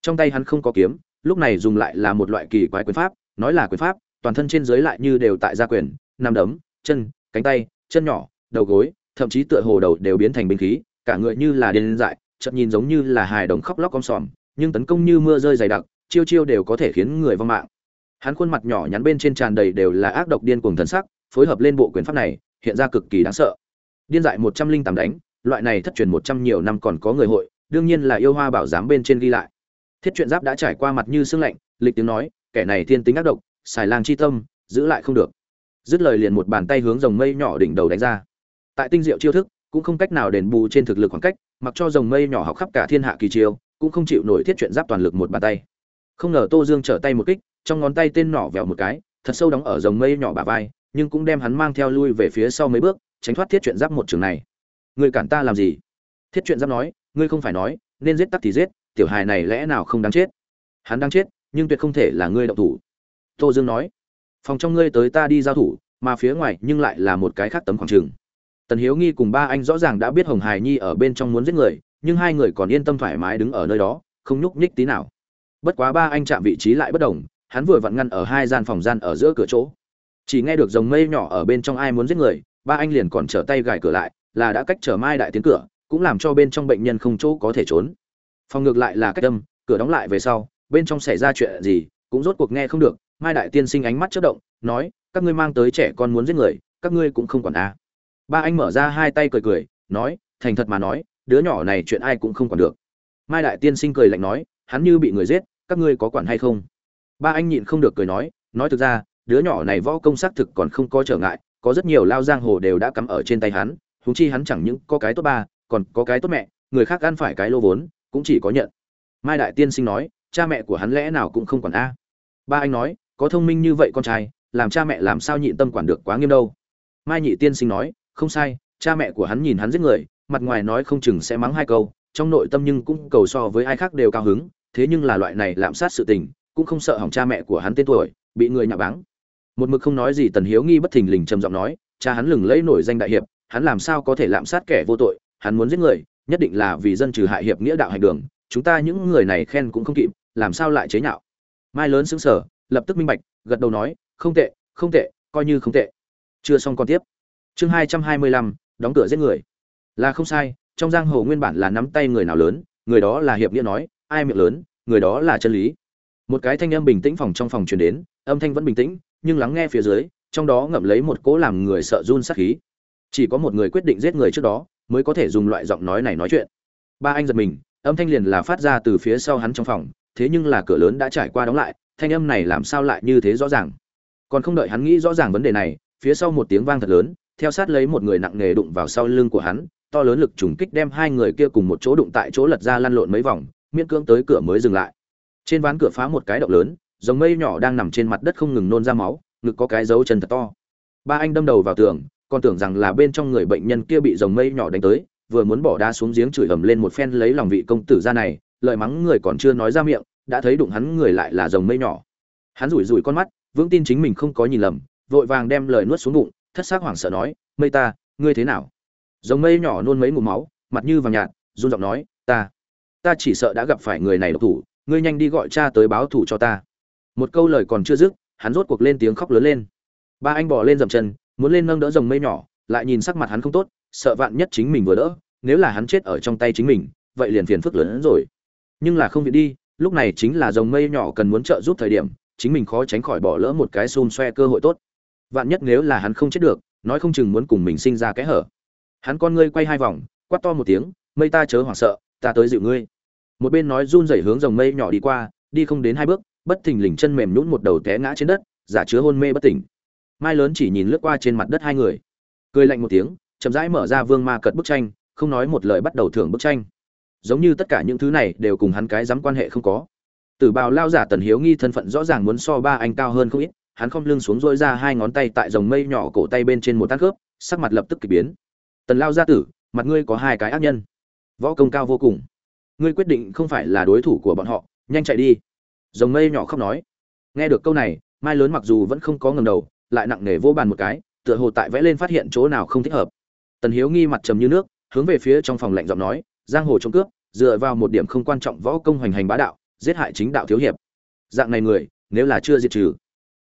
Speaker 1: Trong tay hắn không có kiếm, lúc này dùng lại là một loại kỳ quái quyền pháp, nói là quyền pháp, toàn thân trên dưới lại như đều tại gia quyền, nằm đấm, chân, cánh tay, chân nhỏ, đầu gối, thậm chí tựa hồ đầu đều biến thành binh khí, cả người như là điên dại chậm nhìn giống như là hài đồng khóc lóc om sòm, nhưng tấn công như mưa rơi dày đặc, chiêu chiêu đều có thể khiến người vong mạng hắn khuôn mặt nhỏ nhắn bên trên tràn đầy đều là ác độc điên cuồng thần sắc, phối hợp lên bộ quyền pháp này, hiện ra cực kỳ đáng sợ. Điên dại một trăm linh tám đánh, loại này thất truyền một trăm nhiều năm còn có người hội, đương nhiên là yêu hoa bảo giám bên trên ghi lại. Thiết truyện giáp đã trải qua mặt như sương lạnh, lịch tiếng nói, kẻ này thiên tính ác độc, xài lang chi tâm, giữ lại không được. Dứt lời liền một bàn tay hướng dòng mây nhỏ đỉnh đầu đánh ra. Tại tinh diệu chiêu thức, cũng không cách nào đền bù trên thực lực khoảng cách, mặc cho dòng mây nhỏ học khắp cả thiên hạ kỳ chiêu, cũng không chịu nổi thiết truyện giáp toàn lực một bàn tay. Không ngờ tô dương trở tay một kích trong ngón tay tên nỏ vèo một cái, thật sâu đóng ở dòng mây nhỏ bả vai, nhưng cũng đem hắn mang theo lui về phía sau mấy bước, tránh thoát thiết chuyện giáp một trường này. Người cản ta làm gì? Thiết chuyện giáp nói, ngươi không phải nói, nên giết tắc thì giết, tiểu hài này lẽ nào không đáng chết? Hắn đang chết, nhưng tuyệt không thể là ngươi động thủ. Tô dương nói, phòng trong ngươi tới ta đi giao thủ, mà phía ngoài nhưng lại là một cái khác tấm khoảng trường. Tần hiếu nghi cùng ba anh rõ ràng đã biết hồng hải nhi ở bên trong muốn giết người, nhưng hai người còn yên tâm thoải mái đứng ở nơi đó, không nhúc nhích tí nào. Bất quá ba anh chạm vị trí lại bất đồng hắn vừa vặn ngăn ở hai gian phòng gian ở giữa cửa chỗ. Chỉ nghe được dòng mây nhỏ ở bên trong ai muốn giết người, ba anh liền còn trở tay gài cửa lại, là đã cách trở mai đại tiến cửa, cũng làm cho bên trong bệnh nhân không chỗ có thể trốn. Phòng ngược lại là cách đâm cửa đóng lại về sau, bên trong xảy ra chuyện gì, cũng rốt cuộc nghe không được, mai đại tiên sinh ánh mắt chớp động, nói, các ngươi mang tới trẻ con muốn giết người, các ngươi cũng không quản à. ba anh mở ra hai tay cười cười, nói, thành thật mà nói, đứa nhỏ này chuyện ai cũng không quản được. Mai đại tiên sinh cười lạnh nói, hắn như bị người giết, các ngươi có quản hay không? Ba anh nhịn không được cười nói nói thực ra, đứa nhỏ này võ công xác thực còn không có trở ngại, có rất nhiều lao giang hồ đều đã cắm ở trên tay hắn húng chi hắn chẳng những có cái tốt ba, còn có cái tốt mẹ, người khác ăn phải cái lô vốn, cũng chỉ có nhận. Mai đại tiên sinh nói, cha mẹ của hắn lẽ nào cũng không quản a. Ba anh nói, có thông minh như vậy con trai, làm cha mẹ làm sao nhịn tâm quản được quá nghiêm đâu. Mai nhị tiên sinh nói, không sai, cha mẹ của hắn nhìn hắn giết người, mặt ngoài nói không chừng sẽ mắng hai câu, trong nội tâm nhưng cũng cầu so với ai khác đều cao hứng, thế nhưng là loại này lạm sát sự tình cũng không sợ hỏng cha mẹ của hắn tên tuổi, bị người nhạo báng. Một mực không nói gì tần hiếu nghi bất thình lình trầm giọng nói, cha hắn lừng lẫy nổi danh đại hiệp, hắn làm sao có thể lạm sát kẻ vô tội, hắn muốn giết người, nhất định là vì dân trừ hại hiệp nghĩa đạo hành đường, chúng ta những người này khen cũng không kịp, làm sao lại chế nhạo? Mai lớn xứng sở lập tức minh bạch, gật đầu nói, không tệ không tệ, coi như không tệ. Chưa xong còn tiếp. Chương hai trăm hai mươi lăm, đóng cửa giết người. Là không sai, trong giang hồ nguyên bản là nắm tay người nào lớn, người đó là hiệp nghĩa nói, ai miệng lớn, người đó là chân lý một cái thanh âm bình tĩnh phòng trong phòng truyền đến, âm thanh vẫn bình tĩnh, nhưng lắng nghe phía dưới, trong đó ngậm lấy một cỗ làm người sợ run sát khí. Chỉ có một người quyết định giết người trước đó, mới có thể dùng loại giọng nói này nói chuyện. Ba anh giật mình, âm thanh liền là phát ra từ phía sau hắn trong phòng, thế nhưng là cửa lớn đã trải qua đóng lại, thanh âm này làm sao lại như thế rõ ràng? Còn không đợi hắn nghĩ rõ ràng vấn đề này, phía sau một tiếng vang thật lớn, theo sát lấy một người nặng nề đụng vào sau lưng của hắn, to lớn lực trùng kích đem hai người kia cùng một chỗ đụng tại chỗ lật ra lăn lộn mấy vòng, miễn cưỡng tới cửa mới dừng lại trên ván cửa phá một cái động lớn, dòng mây nhỏ đang nằm trên mặt đất không ngừng nôn ra máu, ngực có cái dấu chân thật to. Ba anh đâm đầu vào tường, còn tưởng rằng là bên trong người bệnh nhân kia bị dòng mây nhỏ đánh tới, vừa muốn bỏ đá xuống giếng chửi ầm lên một phen lấy lòng vị công tử ra này lợi mắng người còn chưa nói ra miệng, đã thấy đụng hắn người lại là dòng mây nhỏ. Hắn rủi rủi con mắt, vững tin chính mình không có nhìn lầm, vội vàng đem lời nuốt xuống bụng, thất xác hoảng sợ nói, mây ta, ngươi thế nào? Dòng mây nhỏ nôn mấy ngụm máu, mặt như vàng nhạt, run giọng nói, ta ta chỉ sợ đã gặp phải người này độc thủ ngươi nhanh đi gọi cha tới báo thủ cho ta. Một câu lời còn chưa dứt, hắn rốt cuộc lên tiếng khóc lớn lên. Ba anh bỏ lên dậm chân, muốn lên nâng đỡ dòng mây nhỏ, lại nhìn sắc mặt hắn không tốt, sợ vạn nhất chính mình vừa đỡ, nếu là hắn chết ở trong tay chính mình, vậy liền phiền phức lớn hơn rồi. Nhưng là không việc đi, lúc này chính là dòng mây nhỏ cần muốn trợ giúp thời điểm, chính mình khó tránh khỏi bỏ lỡ một cái xôn xoe cơ hội tốt. Vạn nhất nếu là hắn không chết được, nói không chừng muốn cùng mình sinh ra cái hở. Hắn con ngươi quay hai vòng, quát to một tiếng, mây ta chớ hoảng sợ, ta tới dịu ngươi một bên nói run rẩy hướng dòng mây nhỏ đi qua, đi không đến hai bước, bất thình lình chân mềm nhũn một đầu té ngã trên đất, giả chứa hôn mê bất tỉnh. Mai lớn chỉ nhìn lướt qua trên mặt đất hai người, cười lạnh một tiếng, chậm rãi mở ra vương ma cật bức tranh, không nói một lời bắt đầu thưởng bức tranh. Giống như tất cả những thứ này đều cùng hắn cái dám quan hệ không có. Tử bào lao giả tần hiếu nghi thân phận rõ ràng muốn so ba anh cao hơn không ít, hắn không lưng xuống dỗi ra hai ngón tay tại dòng mây nhỏ cổ tay bên trên một tát khớp, sắc mặt lập tức k ỳ biến. Tần lao gia tử, mặt ngươi có hai cái ác nhân. Võ công cao vô cùng ngươi quyết định không phải là đối thủ của bọn họ, nhanh chạy đi. Dòng mây nhỏ khóc nói. Nghe được câu này, mai lớn mặc dù vẫn không có ngầm đầu, lại nặng nề vô bàn một cái, tựa hồ tại vẽ lên phát hiện chỗ nào không thích hợp. Tần hiếu nghi mặt trầm như nước, hướng về phía trong phòng lạnh giọng nói, giang hồ trộm cướp, dựa vào một điểm không quan trọng võ công hoành hành bá đạo, giết hại chính đạo thiếu hiệp. Dạng này người, nếu là chưa diệt trừ,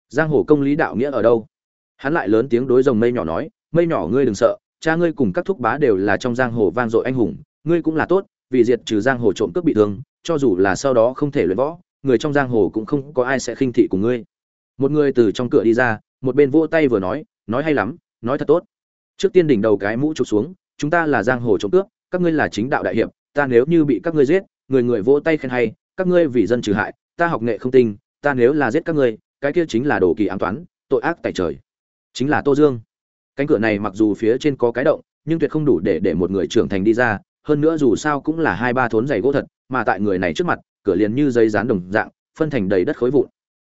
Speaker 1: giang hồ công lý đạo nghĩa ở đâu? Hắn lại lớn tiếng đối rồng mây nhỏ nói, mây nhỏ ngươi đừng sợ, cha ngươi cùng các thúc bá đều là trong giang hồ vang dội anh hùng, ngươi cũng là tốt vì diệt trừ giang hồ trộm cướp bị thương, cho dù là sau đó không thể luyện võ, người trong giang hồ cũng không có ai sẽ khinh thị cùng ngươi. Một người từ trong cửa đi ra, một bên vỗ tay vừa nói nói hay lắm, nói thật tốt. Trước tiên đỉnh đầu cái mũ trục xuống, chúng ta là giang hồ trộm cướp, các ngươi là chính đạo đại hiệp, ta nếu như bị các ngươi giết, người người vỗ tay khen hay, các ngươi vì dân trừ hại, ta học nghệ không tinh, ta nếu là giết các ngươi, cái kia chính là đồ kỳ ám toán, tội ác tại trời. Chính là tô dương. Cánh cửa này mặc dù phía trên có cái động, nhưng tuyệt không đủ để để một người trưởng thành đi ra hơn nữa dù sao cũng là hai ba thốn giày gỗ thật, mà tại người này trước mặt, cửa liền như giấy dán đồng dạng, phân thành đầy đất khối vụn.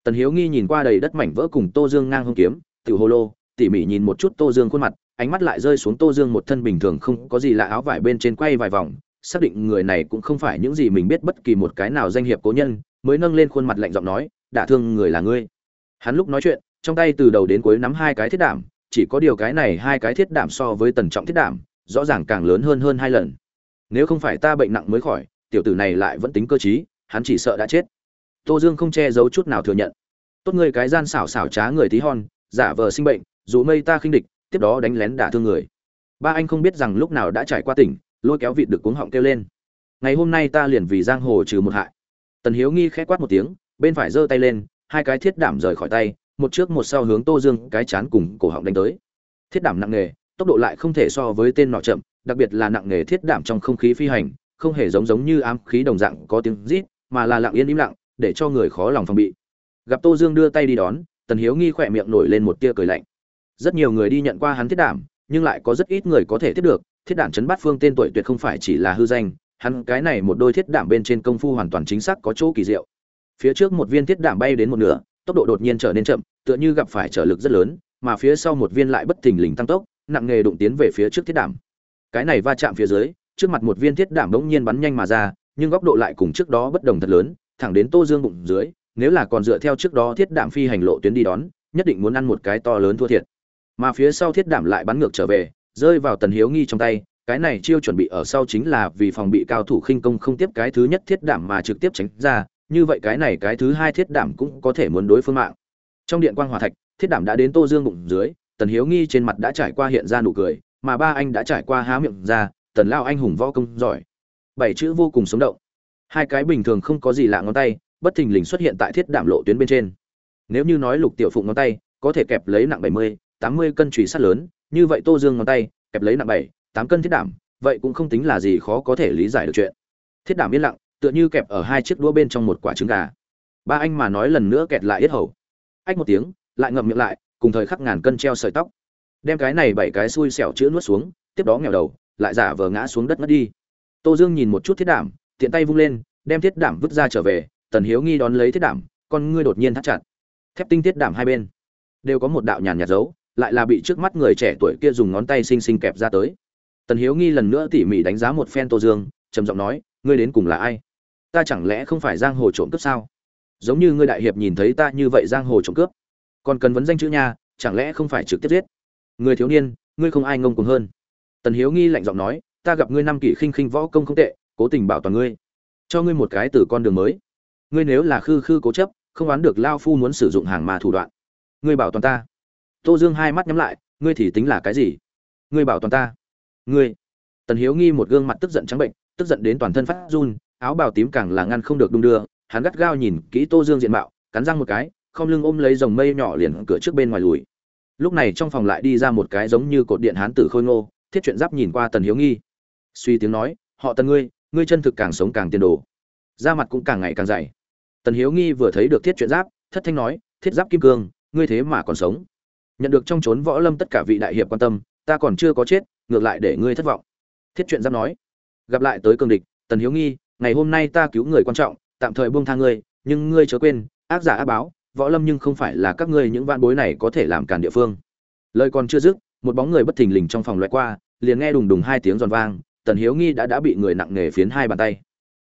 Speaker 1: Tần hiếu nghi nhìn qua đầy đất mảnh vỡ cùng tô dương ngang hông kiếm, tiểu hồ lô, tỉ mỉ nhìn một chút tô dương khuôn mặt, ánh mắt lại rơi xuống tô dương một thân bình thường không có gì lạ áo vải bên trên quay vài vòng, xác định người này cũng không phải những gì mình biết bất kỳ một cái nào danh hiệp cố nhân, mới nâng lên khuôn mặt lạnh giọng nói, đả thương người là ngươi. Hắn lúc nói chuyện, trong tay từ đầu đến cuối nắm hai cái thiết đảm chỉ có điều cái này hai cái thiết đảm so với tần trọng thiết đảm rõ ràng càng lớn hơn hơn hai lần nếu không phải ta bệnh nặng mới khỏi, tiểu tử này lại vẫn tính cơ t hắn chỉ sợ đã chết. Tô dương không che giấu chút nào thừa nhận. Tốt người cái gian xảo xảo trá người tí hon, giả vờ sinh bệnh, dù mây ta khinh địch, tiếp đó đánh lén đả thương người. Ba anh không biết rằng lúc nào đã trải qua tỉnh, lôi kéo vịt được cuống họng kêu lên. Ngày hôm nay ta liền vì giang hồ trừ một hại. Tần hiếu nghi khẽ quát một tiếng, bên phải giơ tay lên, hai cái thiết đảm rời khỏi tay, một trước một sau hướng tô dương cái chán cùng cổ họng đánh tới. Thiết đảm nặng nề, tốc độ lại không thể so với tên nọ chậm đặc biệt là nặng nề thiết đảm trong không khí phi hành, không hề giống giống như ám khí đồng dạng có tiếng rít, mà là lặng yên im lặng, để cho người khó lòng phòng bị. Gặp tô dương đưa tay đi đón, tần hiếu nghi khỏe miệng nổi lên một tia cười lạnh. Rất nhiều người đi nhận qua hắn thiết đảm, nhưng lại có rất ít người có thể tiếp được, thiết đảm chấn bát phương tên tuổi tuyệt không phải chỉ là hư danh, hắn cái này một đôi thiết đảm bên trên công phu hoàn toàn chính xác có chỗ kỳ diệu. Phía trước một viên thiết đảm bay đến một nửa, tốc độ đột nhiên trở nên chậm, tựa như gặp phải trở lực rất lớn, mà phía sau một viên lại bất thình lình tăng tốc, nặng nghề đụng tiến về phía trước thiết đảm cái này va chạm phía dưới, trước mặt một viên thiết đảm bỗng nhiên bắn nhanh mà ra, nhưng góc độ lại cùng trước đó bất đồng thật lớn, thẳng đến tô dương bụng dưới, nếu là còn dựa theo trước đó thiết đảm phi hành lộ tuyến đi đón, nhất định muốn ăn một cái to lớn thua thiệt. Mà phía sau thiết đảm lại bắn ngược trở về, rơi vào tần hiếu nghi trong tay, cái này chiêu chuẩn bị ở sau chính là vì phòng bị cao thủ khinh công không tiếp cái thứ nhất thiết đảm mà trực tiếp tránh ra, như vậy cái này cái thứ hai thiết đảm cũng có thể muốn đối phương mạng. Trong điện quang hòa thạch, thiết đảm đã đến tô dương bụng dưới, tần hiếu nghi trên mặt đã trải qua hiện ra nụ cười mà ba anh đã trải qua há miệng ra, tần lao anh hùng võ công giỏi. Bảy chữ vô cùng sống động. Hai cái bình thường không có gì lạ ngón tay, bất thình lình xuất hiện tại thiết đảm lộ tuyến bên trên. Nếu như nói lục tiểu phụng ngón tay, có thể kẹp lấy nặng bảy mươi, tám mươi cân trùy sắt lớn, như vậy tô dương ngón tay, kẹp lấy nặng bảy, tám cân thiết đảm, vậy cũng không tính là gì khó có thể lý giải được chuyện. Thiết đảm yên lặng, tựa như kẹp ở hai chiếc đũa bên trong một quả trứng gà. Ba anh mà nói lần nữa kẹt lại yết hầu. Ách một tiếng, lại ngậm miệng lại, cùng thời khắc ngàn cân treo sợi tóc đem cái này bảy cái xui xẻo chữ nuốt xuống, tiếp đó nghèo đầu, lại giả vờ ngã xuống đất mất đi. Tô dương nhìn một chút thiết đảm, tiện tay vung lên, đem thiết đảm vứt ra trở về, tần hiếu nghi đón lấy thiết đảm, con ngươi đột nhiên thắt chặt. Thép tinh thiết đảm hai bên, đều có một đạo nhàn nhạt dấu, lại là bị trước mắt người trẻ tuổi kia dùng ngón tay xinh xinh kẹp ra tới. Tần hiếu nghi lần nữa tỉ mỉ đánh giá một phen tô dương, trầm giọng nói, ngươi đến cùng là ai? Ta chẳng lẽ không phải giang hồ trộm cướp sao? Giống như ngươi đại hiệp nhìn thấy ta như vậy giang hồ trộm cướp. Còn cần vấn danh chữ nha, chẳng lẽ không phải trực tiếp giết? Người thiếu niên, ngươi không ai ngông cuồng hơn. Tần hiếu nghi lạnh giọng nói, ta gặp ngươi năm kỷ khinh khinh võ công không tệ, cố tình bảo toàn ngươi. Cho ngươi một cái từ con đường mới. Ngươi nếu là khư khư cố chấp, không đoán được lao phu muốn sử dụng hàng mà thủ đoạn. Ngươi bảo toàn ta. Tô dương hai mắt nhắm lại, ngươi thì tính là cái gì? Ngươi bảo toàn ta. Ngươi. Tần hiếu nghi một gương mặt tức giận trắng bệnh, tức giận đến toàn thân phát run, áo bào tím càng là ngăn không được đung đưa, hắn gắt gao nhìn kỹ tô dương diện mạo, cắn răng một cái, không lưng ôm lấy dòng mây nhỏ liền cửa trước bên ngoài lùi lúc này trong phòng lại đi ra một cái giống như cột điện hán tử khôi ngô, thiết chuyện giáp nhìn qua tần hiếu nghi. Suy tiếng nói, họ tần ngươi ngươi chân thực càng sống càng tiền đồ, da mặt cũng càng ngày càng dày. Tần hiếu nghi vừa thấy được thiết chuyện giáp, thất thanh nói, thiết giáp kim cương, ngươi thế mà còn sống. Nhận được trong trốn võ lâm tất cả vị đại hiệp quan tâm, ta còn chưa có chết, ngược lại để ngươi thất vọng. Thiết chuyện giáp nói, gặp lại tới cương địch, tần hiếu nghi, ngày hôm nay ta cứu người quan trọng, tạm thời buông tha ngươi, nhưng ngươi chớ quên, ác giả ác báo võ lâm nhưng không phải là các ngươi những vạn bối này có thể làm cản địa phương. Lời còn chưa dứt, một bóng người bất thình lình trong phòng loại qua, liền nghe đùng đùng hai tiếng giòn vang, tần hiếu nghi đã đã bị người nặng nề phiến hai bàn tay.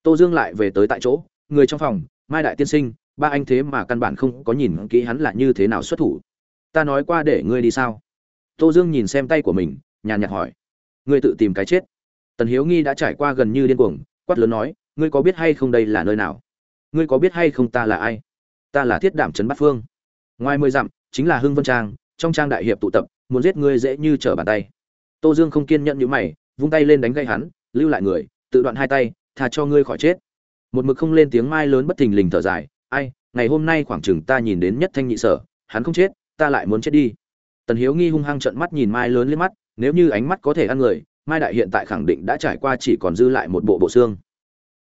Speaker 1: Tô dương lại về tới tại chỗ, người trong phòng, mai đại tiên sinh, ba anh thế mà căn bản không có nhìn kỹ hắn là như thế nào xuất thủ. Ta nói qua để ngươi đi sao? Tô dương nhìn xem tay của mình, nhàn nhạt hỏi. Ngươi tự tìm cái chết. Tần hiếu nghi đã trải qua gần như điên cuồng, quát lớn nói, ngươi có biết hay không đây là nơi nào? Ngươi có biết hay không ta là ai? Ta là thiết đảm trấn bát phương. Ngoài mười dặm, chính là hưng vân trang, trong trang đại hiệp tụ tập, muốn giết ngươi dễ như trở bàn tay. Tô dương không kiên nhẫn như mày, vung tay lên đánh gây hắn, lưu lại người, tự đoạn hai tay thà cho ngươi khỏi chết. Một mực không lên tiếng mai lớn bất thình lình thở dài, ai, ngày hôm nay khoảng chừng ta nhìn đến nhất thanh nhị sở, hắn không chết, ta lại muốn chết đi. Tần hiếu nghi hung hăng trận mắt nhìn mai lớn lên mắt, nếu như ánh mắt có thể ăn người, mai đại hiện tại khẳng định đã trải qua chỉ còn dư lại một bộ bộ xương.